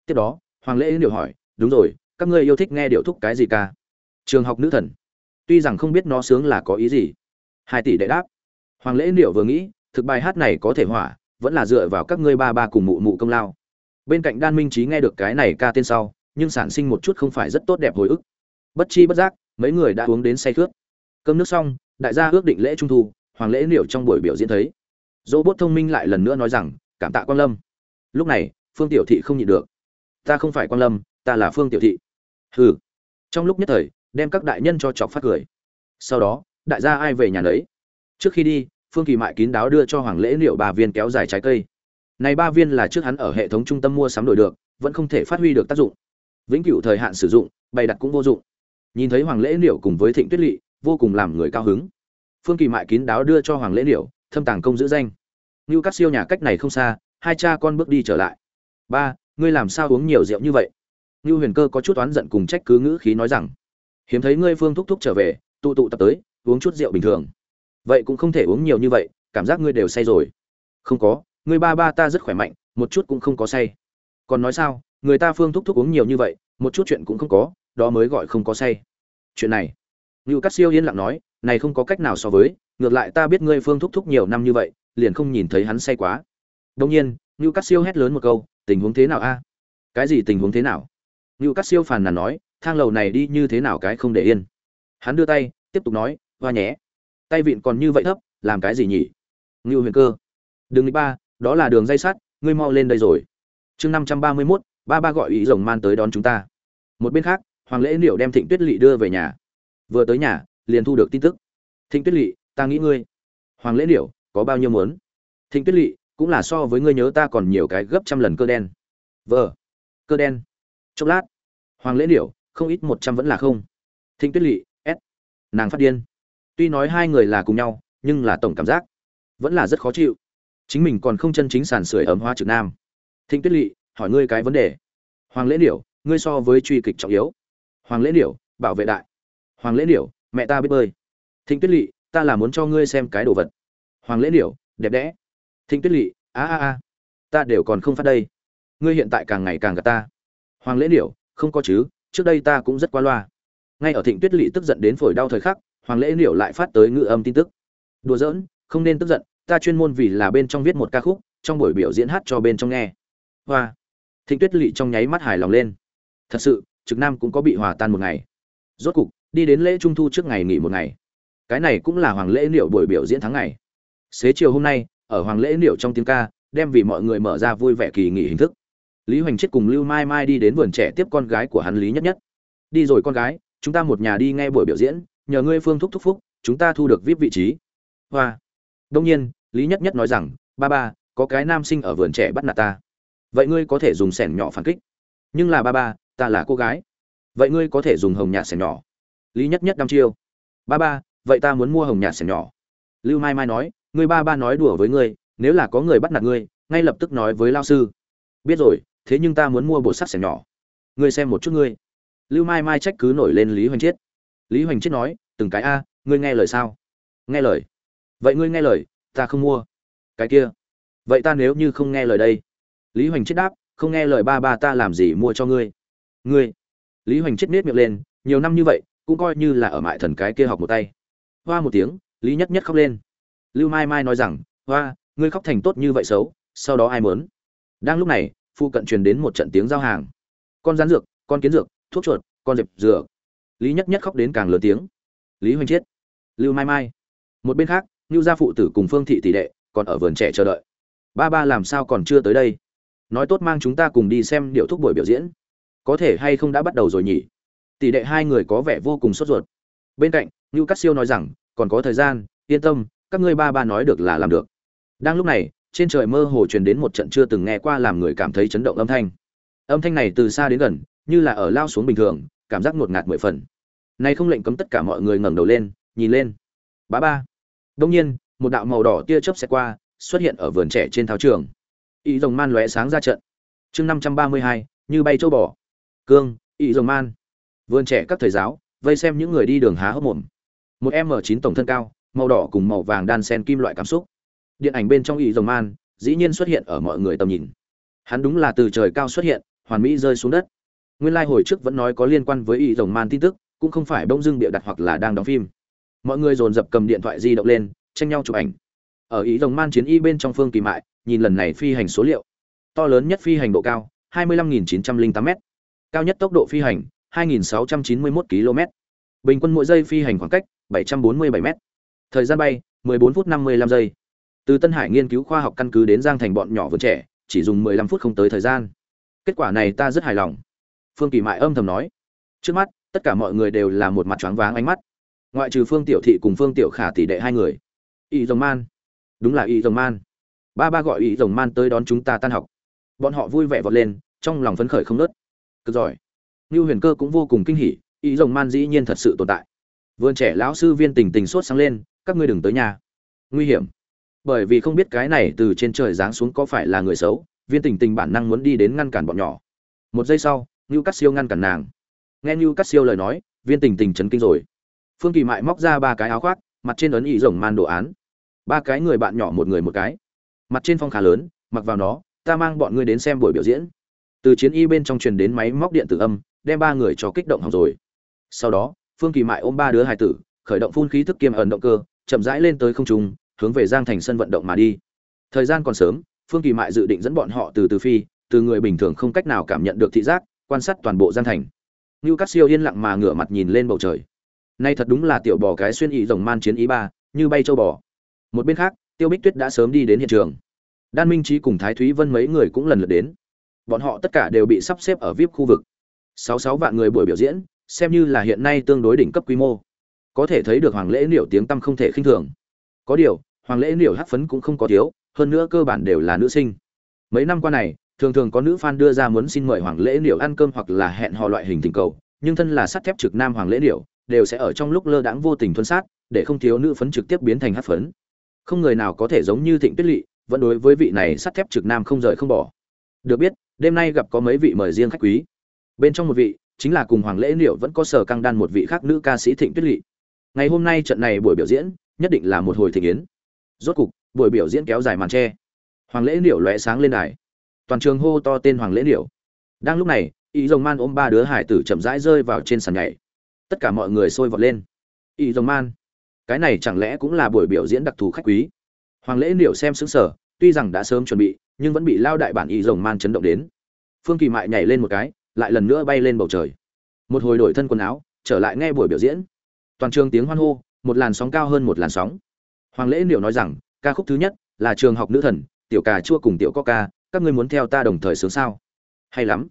Tiếp đó, hoàng lễ liệu hỏi, đúng rồi, các ngươi yêu thích nghe điệu thúc cái gì ca? Trường học nữ thần. Tuy rằng không biết nó sướng là có ý gì. Hai tỷ đệ đáp. Hoàng lễ liệu vừa nghĩ, thực bài hát này có thể hỏa, vẫn là dựa vào các ngươi ba ba cùng mụ mụ công lao. Bên cạnh đan minh trí nghe được cái này ca tên sau, nhưng sản sinh một chút không phải rất tốt đẹp hồi ức. Bất chi bất giác, mấy người đã uống đến say khướt. Cơm nước xong, đại gia ước định lễ trung thu, hoàng lễ liệu trong buổi biểu diễn thấy dỗ bốt thông minh lại lần nữa nói rằng, cảm tạ quan lâm. Lúc này, phương tiểu thị không nhịn được. Ta không phải quan lâm, ta là phương tiểu thị. Hừ. Trong lúc nhất thời, đem các đại nhân cho chọc phát cười. Sau đó, đại gia ai về nhà nấy. Trước khi đi, phương kỳ mại kín đáo đưa cho hoàng lễ liệu ba viên kéo dài trái cây. Này ba viên là trước hắn ở hệ thống trung tâm mua sắm đổi được, vẫn không thể phát huy được tác dụng. Vĩnh cửu thời hạn sử dụng, bày đặt cũng vô dụng. Nhìn thấy hoàng lễ liệu cùng với thịnh tuyết lỵ, vô cùng làm người cao hứng. Phương kỳ mại kín đáo đưa cho hoàng lễ liệu thâm tàng công giữ danh. Như các siêu nhà cách này không xa hai cha con bước đi trở lại. Ba ngươi làm sao uống nhiều rượu như vậy? Như huyền cơ có chút oán giận cùng trách cứ ngữ khí nói rằng hiếm thấy ngươi phương thúc thúc trở về tụ tụ tập tới uống chút rượu bình thường. Vậy cũng không thể uống nhiều như vậy cảm giác ngươi đều say rồi. Không có ngươi ba ba ta rất khỏe mạnh một chút cũng không có say. Còn nói sao người ta phương thúc thúc uống nhiều như vậy một chút chuyện cũng không có đó mới gọi không có say. Chuyện này. Như Cát Siêu yên lặng nói, này không có cách nào so với, ngược lại ta biết ngươi Phương thúc thúc nhiều năm như vậy, liền không nhìn thấy hắn say quá. đông nhiên, Ngưu Cát Siêu hét lớn một câu, tình huống thế nào a? Cái gì tình huống thế nào? Ngưu Cát Siêu phàn nàn nói, thang lầu này đi như thế nào cái không để yên. Hắn đưa tay, tiếp tục nói, hoa nhé. Tay vịn còn như vậy thấp, làm cái gì nhỉ? Ngưu Huyền Cơ. Đường ba, đó là đường dây sắt, ngươi mau lên đây rồi. Chương năm trăm ba mươi mốt ba ba gọi ý rồng man tới đón chúng ta. Một bên khác, Hoàng Lễ Liệu đem Thịnh Tuyết Lệ đưa về nhà vừa tới nhà liền thu được tin tức. Thịnh tuyết lỵ ta nghĩ ngươi, hoàng lễ điểu, có bao nhiêu muốn? Thịnh tuyết lỵ cũng là so với ngươi nhớ ta còn nhiều cái gấp trăm lần cơ đen. Vờ, cơ đen. Chốc lát, hoàng lễ điểu, không ít một trăm vẫn là không. Thịnh tuyết lỵ s. Nàng phát điên. Tuy nói hai người là cùng nhau, nhưng là tổng cảm giác vẫn là rất khó chịu. Chính mình còn không chân chính sàn sưởi ấm hoa trực nam. Thịnh tuyết lỵ hỏi ngươi cái vấn đề. Hoàng lễ điểu, ngươi so với truy kịch trọng yếu. Hoàng lễ điểu, bảo vệ đại. Hoàng lễ điểu mẹ ta biết bơi. Thịnh tuyết lỵ ta là muốn cho ngươi xem cái đồ vật. Hoàng lễ điểu đẹp đẽ. Thịnh tuyết lỵ a a a, ta đều còn không phát đây. Ngươi hiện tại càng ngày càng gạt ta. Hoàng lễ điểu không có chứ, trước đây ta cũng rất qua loa. Ngay ở thịnh tuyết lỵ tức giận đến phổi đau thời khắc, hoàng lễ điểu lại phát tới ngự âm tin tức. Đùa giỡn, không nên tức giận, ta chuyên môn vì là bên trong viết một ca khúc, trong buổi biểu diễn hát cho bên trong nghe. Hoa. Thịnh tuyết lỵ trong nháy mắt hài lòng lên. Thật sự, trực nam cũng có bị hòa tan một ngày. Rốt cục đi đến lễ trung thu trước ngày nghỉ một ngày. Cái này cũng là hoàng lễ liệu buổi biểu diễn tháng ngày. Xế chiều hôm nay, ở hoàng lễ liệu trong tiếng ca, đem vì mọi người mở ra vui vẻ kỳ nghỉ hình thức. Lý hoành chết cùng lưu mai mai đi đến vườn trẻ tiếp con gái của hắn lý nhất nhất. Đi rồi con gái, chúng ta một nhà đi nghe buổi biểu diễn, nhờ ngươi phương thúc thúc phúc, chúng ta thu được vip vị trí. Hoa. Đông nhiên, lý nhất nhất nói rằng, ba ba, có cái nam sinh ở vườn trẻ bắt nạt ta. Vậy ngươi có thể dùng sẻn nhỏ phản kích. Nhưng là ba ba, ta là cô gái. Vậy ngươi có thể dùng hồng nhạt sẻn nhỏ lý nhất nhất đăm chiêu. Ba ba, vậy ta muốn mua hồng nhạt sẻng nhỏ. Lưu mai mai nói người ba ba nói đùa với ngươi, nếu là có người bắt nạt ngươi, ngay lập tức nói với lao sư. Biết rồi, thế nhưng ta muốn mua bộ sắt sẻng nhỏ. Ngươi xem một chút ngươi. Lưu mai mai trách cứ nổi lên lý hoành chiết. Lý hoành chiết nói, từng cái a, ngươi nghe lời sao? Nghe lời. Vậy ngươi nghe lời, ta không mua. Cái kia. Vậy ta nếu như không nghe lời đây? Lý hoành chiết đáp, không nghe lời ba ba ta làm gì mua cho ngươi? Ngươi. Lý hoành chiết nết miệng lên, nhiều năm như vậy cũng coi như là ở mại thần cái kia học một tay. Hoa một tiếng, lý nhất nhất khóc lên. Lưu mai mai nói rằng, hoa, ngươi khóc thành tốt như vậy xấu, sau đó ai mớn đang lúc này, phu cận truyền đến một trận tiếng giao hàng. Con rán dược, con kiến dược, thuốc chuột, con dẹp dược. Lý nhất nhất khóc đến càng lớn tiếng. Lý hoành chiết lưu mai mai. Một bên khác lưu gia phụ tử cùng phương thị tỷ đệ còn ở vườn trẻ chờ đợi. Ba ba làm sao còn chưa tới đây? Nói tốt mang chúng ta cùng đi xem điệu thuốc buổi biểu diễn. Có thể hay không đã bắt đầu rồi nhỉ? Tỷ đệ hai người có vẻ vô cùng sốt ruột. Bên cạnh Nưu Cát siêu nói rằng, còn có thời gian, yên tâm, các ngươi ba ba nói được là làm được. Đang lúc này, trên trời mơ hồ truyền đến một trận chưa từng nghe qua làm người cảm thấy chấn động âm thanh. Âm thanh này từ xa đến gần, như là ở lao xuống bình thường, cảm giác ngột ngạt mười phần. Này không lệnh cấm tất cả mọi người ngẩng đầu lên, nhìn lên. Bá ba. Đông nhiên, một đạo màu đỏ tia chớp xẹt qua, xuất hiện ở vườn trẻ trên thao trường. Ý rồng man lóe sáng ra trận. Chương năm trăm ba mươi hai, như bay châu bò. Cương ý rồng man vườn trẻ các thầy giáo, vây xem những người đi đường há hốc mồm. Một m chín tổng thân cao, màu đỏ cùng màu vàng đan xen kim loại cảm xúc. Điện ảnh bên trong ý rồng man, dĩ nhiên xuất hiện ở mọi người tầm nhìn. Hắn đúng là từ trời cao xuất hiện, hoàn mỹ rơi xuống đất. Nguyên lai hồi trước vẫn nói có liên quan với ý rồng man tin tức, cũng không phải bỗng dưng bịa đặt hoặc là đang đóng phim. Mọi người dồn dập cầm điện thoại di động lên, tranh nhau chụp ảnh. Ở ý rồng man chiến y bên trong phương kỳ mại, nhìn lần này phi hành số liệu. To lớn nhất phi hành độ cao 25.908 m cao nhất tốc độ phi hành 2.691 km. Bình quân mỗi giây phi hành khoảng cách 747 m thời gian bay 14 phút 55 giây. Từ tân hải nghiên cứu khoa học căn cứ đến giang thành bọn nhỏ vườn trẻ, chỉ dùng 15 phút không tới thời gian. Kết quả này ta rất hài lòng. Phương kỳ mại âm thầm nói. Trước mắt, tất cả mọi người đều là một mặt choáng váng ánh mắt. Ngoại trừ phương tiểu thị cùng phương tiểu khả tỷ đệ hai người. Y rồng man. Đúng là y rồng man. Ba ba gọi y rồng man tới đón chúng ta tan học. Bọn họ vui vẻ vọt lên, trong lòng phấn khởi không ngớt. cực giỏi. Nưu huyền cơ cũng vô cùng kinh hỉ, ý rồng man dĩ nhiên thật sự tồn tại. Vườn trẻ lão sư viên tình tình sốt sáng lên, các ngươi đừng tới nhà. Nguy hiểm. Bởi vì không biết cái này từ trên trời giáng xuống có phải là người xấu, viên tình tình bản năng muốn đi đến ngăn cản bọn nhỏ. Một giây sau, Nưu Cát siêu ngăn cản nàng. Nghe Nưu Cát siêu lời nói, viên tình tình chấn kinh rồi. Phương kỳ mại móc ra ba cái áo khoác, mặt trên ấn ý rồng man đồ án. Ba cái người bạn nhỏ một người một cái. Mặt trên phong khá lớn, mặc vào nó, ta mang bọn ngươi đến xem buổi biểu diễn. Từ chiến y bên trong truyền đến máy móc điện tử âm đem ba người cho kích động hỏng rồi. Sau đó, phương kỳ mại ôm ba đứa hài tử, khởi động phun khí thức kiêm ẩn động cơ, chậm rãi lên tới không trung, hướng về giang thành sân vận động mà đi. Thời gian còn sớm, phương kỳ mại dự định dẫn bọn họ từ từ phi, từ người bình thường không cách nào cảm nhận được thị giác, quan sát toàn bộ giang thành. Như các siêu yên lặng mà ngửa mặt nhìn lên bầu trời. Nay thật đúng là tiểu bò cái xuyên ý rồng man chiến ý ba, như bay châu bò. Một bên khác, tiêu bích tuyết đã sớm đi đến hiện trường. Đan minh trí cùng thái thúy vân mấy người cũng lần lượt đến. Bọn họ tất cả đều bị sắp xếp ở vip khu vực sáu sáu vạn người buổi biểu diễn, xem như là hiện nay tương đối đỉnh cấp quy mô. Có thể thấy được hoàng lễ niệu tiếng tăm không thể khinh thường. Có điều, hoàng lễ niệu hát phấn cũng không có thiếu, hơn nữa cơ bản đều là nữ sinh. Mấy năm qua này, thường thường có nữ fan đưa ra muốn xin mời hoàng lễ niệu ăn cơm hoặc là hẹn hò loại hình tình cầu, nhưng thân là sắt thép trực nam hoàng lễ niệu đều sẽ ở trong lúc lơ đãng vô tình thuần sát, để không thiếu nữ phấn trực tiếp biến thành hát phấn. Không người nào có thể giống như thịnh tuyết lỵ vẫn đối với vị này sắt thép trực nam không rời không bỏ. Được biết, đêm nay gặp có mấy vị mời riêng khách quý bên trong một vị, chính là cùng hoàng lễ liệu vẫn có sở căng đan một vị khác nữ ca sĩ thịnh tuyết lỵ ngày hôm nay trận này buổi biểu diễn, nhất định là một hồi thịnh yến. Rốt cục, buổi biểu diễn kéo dài màn tre. Hoàng lễ liệu lóe sáng lên đài. Toàn trường hô to tên hoàng lễ liệu đang lúc này, y rồng man ôm ba đứa hải tử chậm rãi rơi vào trên sàn nhảy. Tất cả mọi người sôi vọt lên. Y rồng man, cái này chẳng lẽ cũng là buổi biểu diễn đặc thù khách quý? Hoàng lễ liệu xem xứng sở tuy rằng đã sớm chuẩn bị, nhưng vẫn bị lao đại bản y rồng man chấn động đến. Phương kỳ mại nhảy lên một cái lại lần nữa bay lên bầu trời. Một hồi đổi thân quần áo, trở lại nghe buổi biểu diễn. Toàn trường tiếng hoan hô, một làn sóng cao hơn một làn sóng. Hoàng lễ liệu nói rằng, ca khúc thứ nhất là trường học nữ thần, tiểu cà chua cùng tiểu ca các ngươi muốn theo ta đồng thời sướng sao? Hay lắm.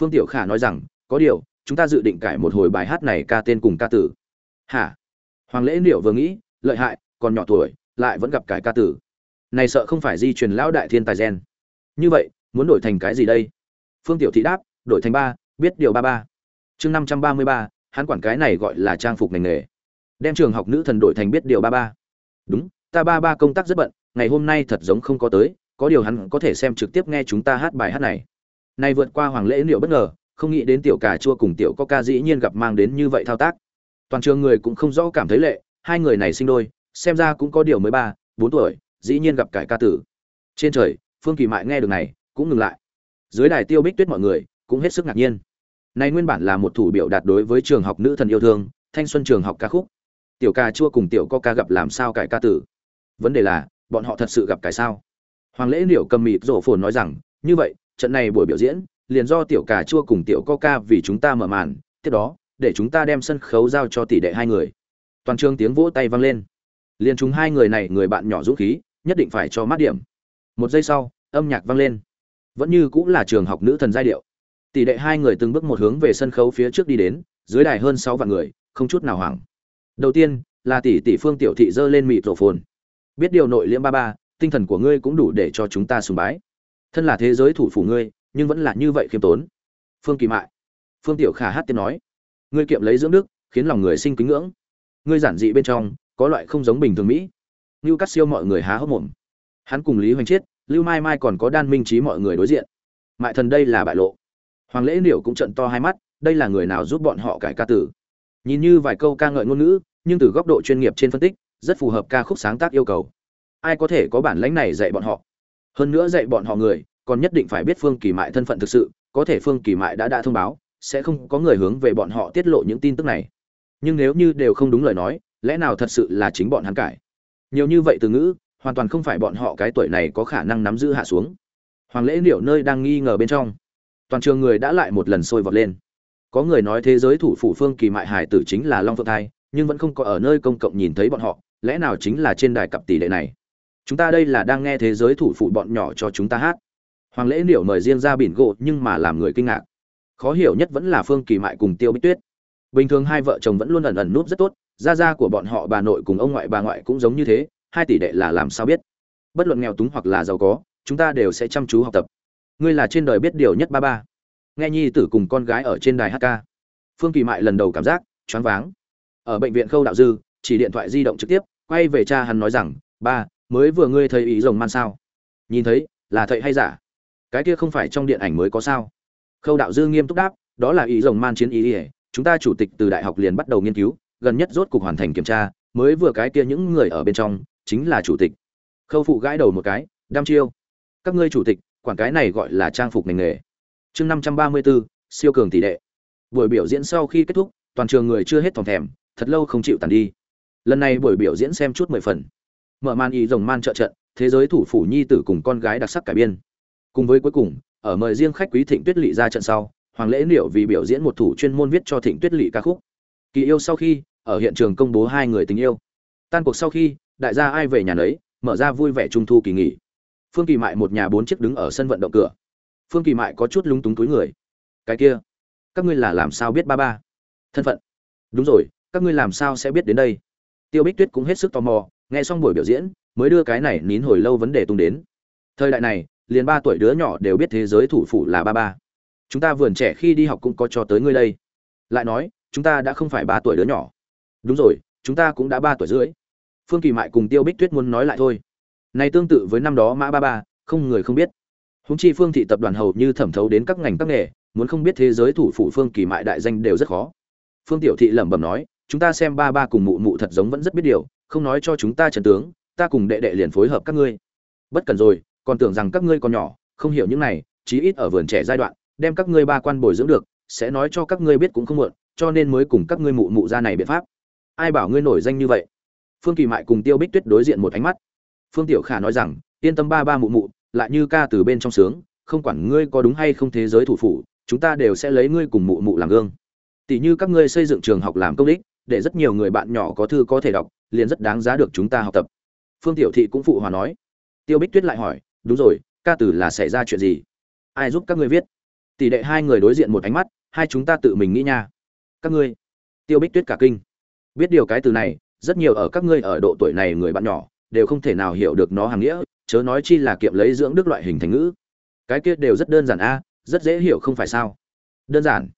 Phương tiểu khả nói rằng, có điều, chúng ta dự định cải một hồi bài hát này ca tên cùng ca tử. Hả? Hoàng lễ liệu vừa nghĩ, lợi hại, còn nhỏ tuổi, lại vẫn gặp cải ca tử. Này sợ không phải di truyền lão đại thiên tài gen. Như vậy, muốn đổi thành cái gì đây? Phương tiểu thị đáp đổi thành ba, biết điều ba ba. Chương năm trăm ba mươi ba, hắn quản cái này gọi là trang phục ngành nghề. Đem trường học nữ thần đổi thành biết điều ba ba. Đúng, ta ba ba công tác rất bận, ngày hôm nay thật giống không có tới, có điều hắn có thể xem trực tiếp nghe chúng ta hát bài hát này. Nay vượt qua hoàng lễ liệu bất ngờ, không nghĩ đến tiểu cà chua cùng tiểu có ca dĩ nhiên gặp mang đến như vậy thao tác. Toàn trường người cũng không rõ cảm thấy lệ, hai người này sinh đôi, xem ra cũng có điều mới ba, bốn tuổi, dĩ nhiên gặp cải ca tử. Trên trời, phương kỳ mại nghe được này, cũng ngừng lại. Dưới đài tiêu bích tuyết mọi người cũng hết sức ngạc nhiên. Này nguyên bản là một thủ biểu đạt đối với trường học nữ thần yêu thương, thanh xuân trường học ca khúc. Tiểu ca chua cùng tiểu co ca gặp làm sao cải ca tử? Vấn đề là, bọn họ thật sự gặp cải sao? Hoàng lễ liệu cầm mịt rổ phồn nói rằng, như vậy, trận này buổi biểu diễn, liền do tiểu cà chua cùng tiểu coca vì chúng ta mở màn, tiếp đó, để chúng ta đem sân khấu giao cho tỷ đệ hai người. Toàn trường tiếng vỗ tay vang lên. Liền chúng hai người này, người bạn nhỏ dũng khí, nhất định phải cho mát điểm. Một giây sau, âm nhạc vang lên. Vẫn như cũng là trường học nữ thần giai điệu tỷ đệ hai người từng bước một hướng về sân khấu phía trước đi đến, dưới đài hơn sáu vạn người, không chút nào hoảng. Đầu tiên, là tỷ tỷ phương tiểu thị dơ lên mịt rổ phồn biết điều nội liễm ba ba, tinh thần của ngươi cũng đủ để cho chúng ta sùng bái. Thân là thế giới thủ phủ ngươi, nhưng vẫn là như vậy khiêm tốn. Phương kỳ mại. Phương tiểu khả hát tiếng nói. Ngươi kiệm lấy dưỡng đức, khiến lòng người sinh kính ngưỡng. Ngươi giản dị bên trong, có loại không giống bình thường mỹ. Như cắt siêu mọi người há hốc mồm. Hắn cùng lý hoành chiết, lưu mai mai còn có đan minh trí mọi người đối diện. Mại thần đây là bại lộ hoàng lễ Liệu cũng trận to hai mắt, đây là người nào giúp bọn họ cải ca tử? Nhìn như vài câu ca ngợi ngôn ngữ, nhưng từ góc độ chuyên nghiệp trên phân tích, rất phù hợp ca khúc sáng tác yêu cầu. Ai có thể có bản lãnh này dạy bọn họ? Hơn nữa dạy bọn họ người, còn nhất định phải biết phương kỳ mại thân phận thực sự, có thể phương kỳ mại đã đã thông báo, sẽ không có người hướng về bọn họ tiết lộ những tin tức này. Nhưng nếu như đều không đúng lời nói, lẽ nào thật sự là chính bọn hắn cải? Nhiều như vậy từ ngữ, hoàn toàn không phải bọn họ cái tuổi này có khả năng nắm giữ hạ xuống. Hoàng lễ liệu nơi đang nghi ngờ bên trong toàn trường người đã lại một lần sôi vọt lên. Có người nói thế giới thủ phủ phương kỳ mại hải tử chính là long phượng thai, nhưng vẫn không có ở nơi công cộng nhìn thấy bọn họ, lẽ nào chính là trên đài cặp tỷ lệ này? Chúng ta đây là đang nghe thế giới thủ phủ bọn nhỏ cho chúng ta hát. Hoàng lễ liệu mời riêng ra biển gỗ nhưng mà làm người kinh ngạc. Khó hiểu nhất vẫn là phương kỳ mại cùng tiêu bích tuyết. Bình thường hai vợ chồng vẫn luôn ẩn ẩn núp rất tốt, gia gia của bọn họ bà nội cùng ông ngoại bà ngoại cũng giống như thế, hai tỷ đệ là làm sao biết? Bất luận nghèo túng hoặc là giàu có, chúng ta đều sẽ chăm chú học tập ngươi là trên đời biết điều nhất ba ba. Nghe nhi tử cùng con gái ở trên đài hk phương kỳ mại lần đầu cảm giác, choáng váng. Ở bệnh viện khâu đạo dư, chỉ điện thoại di động trực tiếp, quay về cha hắn nói rằng, ba, mới vừa ngươi thấy ý rồng man sao? Nhìn thấy, là thầy hay giả? Cái kia không phải trong điện ảnh mới có sao? Khâu đạo dư nghiêm túc đáp, đó là ý rồng man chiến ý ỉa chúng ta chủ tịch từ đại học liền bắt đầu nghiên cứu, gần nhất rốt cục hoàn thành kiểm tra, mới vừa cái kia những người ở bên trong, chính là chủ tịch. Khâu phụ gãi đầu một cái đam chiêu. Các ngươi chủ tịch quản cái này gọi là trang phục ngành nghề. Chương năm trăm ba mươi bốn siêu cường tỷ đệ buổi biểu diễn sau khi kết thúc, toàn trường người chưa hết thòng thèm, thật lâu không chịu tàn đi. Lần này buổi biểu diễn xem chút mười phần. Mở màn ý rồng man trợ trận, thế giới thủ phủ nhi tử cùng con gái đặc sắc cải biên. Cùng với cuối cùng, ở mời riêng khách quý thịnh tuyết lỵ ra trận sau, hoàng lễ liệu vì biểu diễn một thủ chuyên môn viết cho thịnh tuyết lỵ ca khúc. Kỳ yêu sau khi, ở hiện trường công bố hai người tình yêu. Tan cuộc sau khi, đại gia ai về nhà nấy, mở ra vui vẻ trung thu kỳ nghỉ phương kỳ mại một nhà bốn chiếc đứng ở sân vận động cửa. Phương kỳ mại có chút lúng túng túi người. Cái kia, các ngươi là làm sao biết ba ba? Thân phận. Đúng rồi, các ngươi làm sao sẽ biết đến đây? Tiêu bích tuyết cũng hết sức tò mò, nghe xong buổi biểu diễn, mới đưa cái này nín hồi lâu vấn đề tung đến. Thời đại này, liền ba tuổi đứa nhỏ đều biết thế giới thủ phủ là ba ba. Chúng ta vườn trẻ khi đi học cũng có cho tới ngươi đây. Lại nói, chúng ta đã không phải ba tuổi đứa nhỏ. Đúng rồi, chúng ta cũng đã ba tuổi rưỡi. Phương kỳ mại cùng tiêu bích tuyết muốn nói lại thôi này tương tự với năm đó mã ba ba, không người không biết. Húng chi phương thị tập đoàn hầu như thẩm thấu đến các ngành các nghề, muốn không biết thế giới thủ phủ phương kỳ mại đại danh đều rất khó. Phương tiểu thị lẩm bẩm nói, chúng ta xem ba ba cùng mụ mụ thật giống vẫn rất biết điều, không nói cho chúng ta trận tướng, ta cùng đệ đệ liền phối hợp các ngươi. Bất cần rồi, còn tưởng rằng các ngươi còn nhỏ, không hiểu những này, chí ít ở vườn trẻ giai đoạn, đem các ngươi ba quan bồi dưỡng được, sẽ nói cho các ngươi biết cũng không muộn, cho nên mới cùng các ngươi mụ mụ ra này biện pháp. Ai bảo ngươi nổi danh như vậy? Phương kỳ mại cùng tiêu bích tuyết đối diện một ánh mắt phương tiểu khả nói rằng, yên tâm ba ba mụ mụ, lại như ca từ bên trong sướng, không quản ngươi có đúng hay không thế giới thủ phủ, chúng ta đều sẽ lấy ngươi cùng mụ mụ làm gương. Tỷ như các ngươi xây dựng trường học làm công đích để rất nhiều người bạn nhỏ có thư có thể đọc, liền rất đáng giá được chúng ta học tập. Phương tiểu thị cũng phụ hòa nói. Tiêu bích tuyết lại hỏi, đúng rồi, ca từ là xảy ra chuyện gì? Ai giúp các ngươi viết? Tỷ đệ hai người đối diện một ánh mắt, hai chúng ta tự mình nghĩ nha. Các ngươi? Tiêu bích tuyết cả kinh. Biết điều cái từ này, rất nhiều ở các ngươi ở độ tuổi này người bạn nhỏ đều không thể nào hiểu được nó hàng nghĩa, chớ nói chi là kiệm lấy dưỡng đức loại hình thành ngữ. Cái kia đều rất đơn giản a, rất dễ hiểu không phải sao? Đơn giản.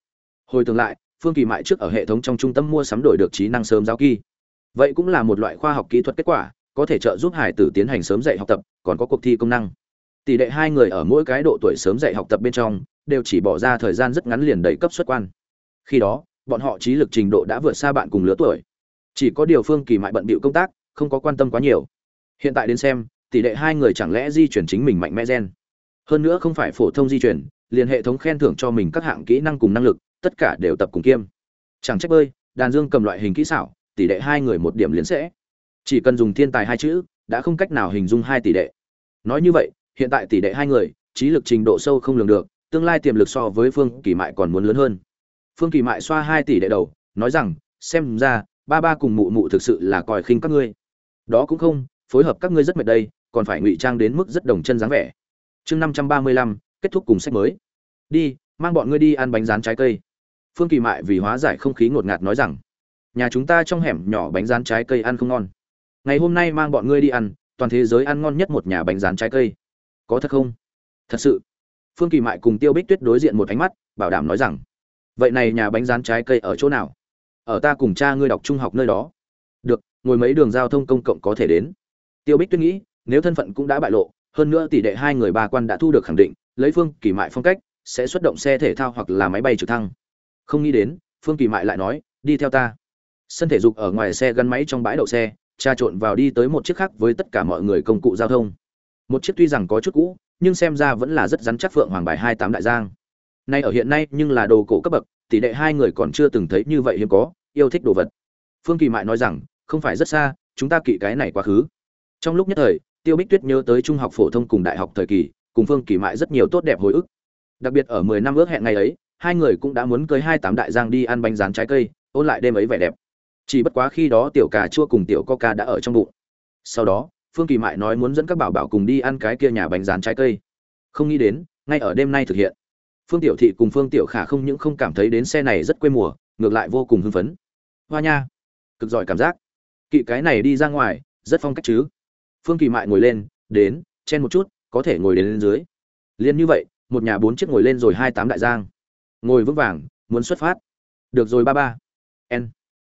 Hồi tương lại, phương kỳ mại trước ở hệ thống trong trung tâm mua sắm đổi được trí năng sớm giáo kỳ. Vậy cũng là một loại khoa học kỹ thuật kết quả, có thể trợ giúp hải tử tiến hành sớm dạy học tập, còn có cuộc thi công năng. Tỷ lệ hai người ở mỗi cái độ tuổi sớm dạy học tập bên trong, đều chỉ bỏ ra thời gian rất ngắn liền đầy cấp xuất quan. Khi đó, bọn họ trí lực trình độ đã vượt xa bạn cùng lứa tuổi. Chỉ có điều phương kỳ mại bận bịu công tác, không có quan tâm quá nhiều hiện tại đến xem, tỷ lệ hai người chẳng lẽ di chuyển chính mình mạnh mẽ gen? Hơn nữa không phải phổ thông di chuyển, liền hệ thống khen thưởng cho mình các hạng kỹ năng cùng năng lực, tất cả đều tập cùng kiêm. Chẳng trách bơi, đàn dương cầm loại hình kỹ xảo, tỷ lệ hai người một điểm liền sẽ. Chỉ cần dùng thiên tài hai chữ, đã không cách nào hình dung hai tỷ lệ. Nói như vậy, hiện tại tỷ lệ hai người, trí lực trình độ sâu không lường được, tương lai tiềm lực so với phương kỳ mại còn muốn lớn hơn. Phương kỳ mại xoa hai tỷ đệ đầu, nói rằng, xem ra, ba ba cùng mụ mụ thực sự là còi khinh các ngươi. Đó cũng không phối hợp các ngươi rất mệt đây, còn phải ngụy trang đến mức rất đồng chân dáng vẻ. Chương năm trăm ba mươi lăm, kết thúc cùng sách mới. Đi, mang bọn ngươi đi ăn bánh rán trái cây. Phương kỳ mại vì hóa giải không khí ngột ngạt nói rằng, nhà chúng ta trong hẻm nhỏ bánh rán trái cây ăn không ngon. Ngày hôm nay mang bọn ngươi đi ăn, toàn thế giới ăn ngon nhất một nhà bánh rán trái cây. Có thật không? Thật sự. Phương kỳ mại cùng tiêu bích tuyết đối diện một ánh mắt, bảo đảm nói rằng, vậy này nhà bánh rán trái cây ở chỗ nào? Ở ta cùng cha ngươi đọc trung học nơi đó. Được, ngồi mấy đường giao thông công cộng có thể đến tiêu bích tuyết nghĩ, nếu thân phận cũng đã bại lộ, hơn nữa tỷ đệ hai người ba quan đã thu được khẳng định, lấy phương kỳ mại phong cách, sẽ xuất động xe thể thao hoặc là máy bay trực thăng. Không nghĩ đến, phương kỳ mại lại nói, đi theo ta. Sân thể dục ở ngoài xe gắn máy trong bãi đậu xe tra trộn vào đi tới một chiếc khác với tất cả mọi người công cụ giao thông. Một chiếc tuy rằng có chút cũ, nhưng xem ra vẫn là rất rắn chắc phượng hoàng bài hai tám đại giang. Nay ở hiện nay nhưng là đồ cổ cấp bậc, tỷ đệ hai người còn chưa từng thấy như vậy hiếm có, yêu thích đồ vật. Phương kỳ mại nói rằng, không phải rất xa, chúng ta kỵ cái này quá khứ trong lúc nhất thời, tiêu bích tuyết nhớ tới trung học phổ thông cùng đại học thời kỳ, cùng phương kỳ mại rất nhiều tốt đẹp hồi ức. Đặc biệt ở mười năm ước hẹn ngày ấy, hai người cũng đã muốn cưới hai tám đại giang đi ăn bánh rán trái cây, ôn lại đêm ấy vẻ đẹp. Chỉ bất quá khi đó tiểu cà chua cùng tiểu coca đã ở trong bụng. Sau đó, phương kỳ mại nói muốn dẫn các bảo bảo cùng đi ăn cái kia nhà bánh rán trái cây. Không nghĩ đến, ngay ở đêm nay thực hiện. Phương tiểu thị cùng phương tiểu khả không những không cảm thấy đến xe này rất quê mùa, ngược lại vô cùng hưng phấn. Hoa nha. Cực giỏi cảm giác. Kỵ cái này đi ra ngoài, rất phong cách chứ phương kỳ mại ngồi lên, đến, chen một chút, có thể ngồi đến lên dưới. Liền như vậy, một nhà bốn chiếc ngồi lên rồi hai tám đại giang. Ngồi vững vàng, muốn xuất phát. Được rồi ba ba. N.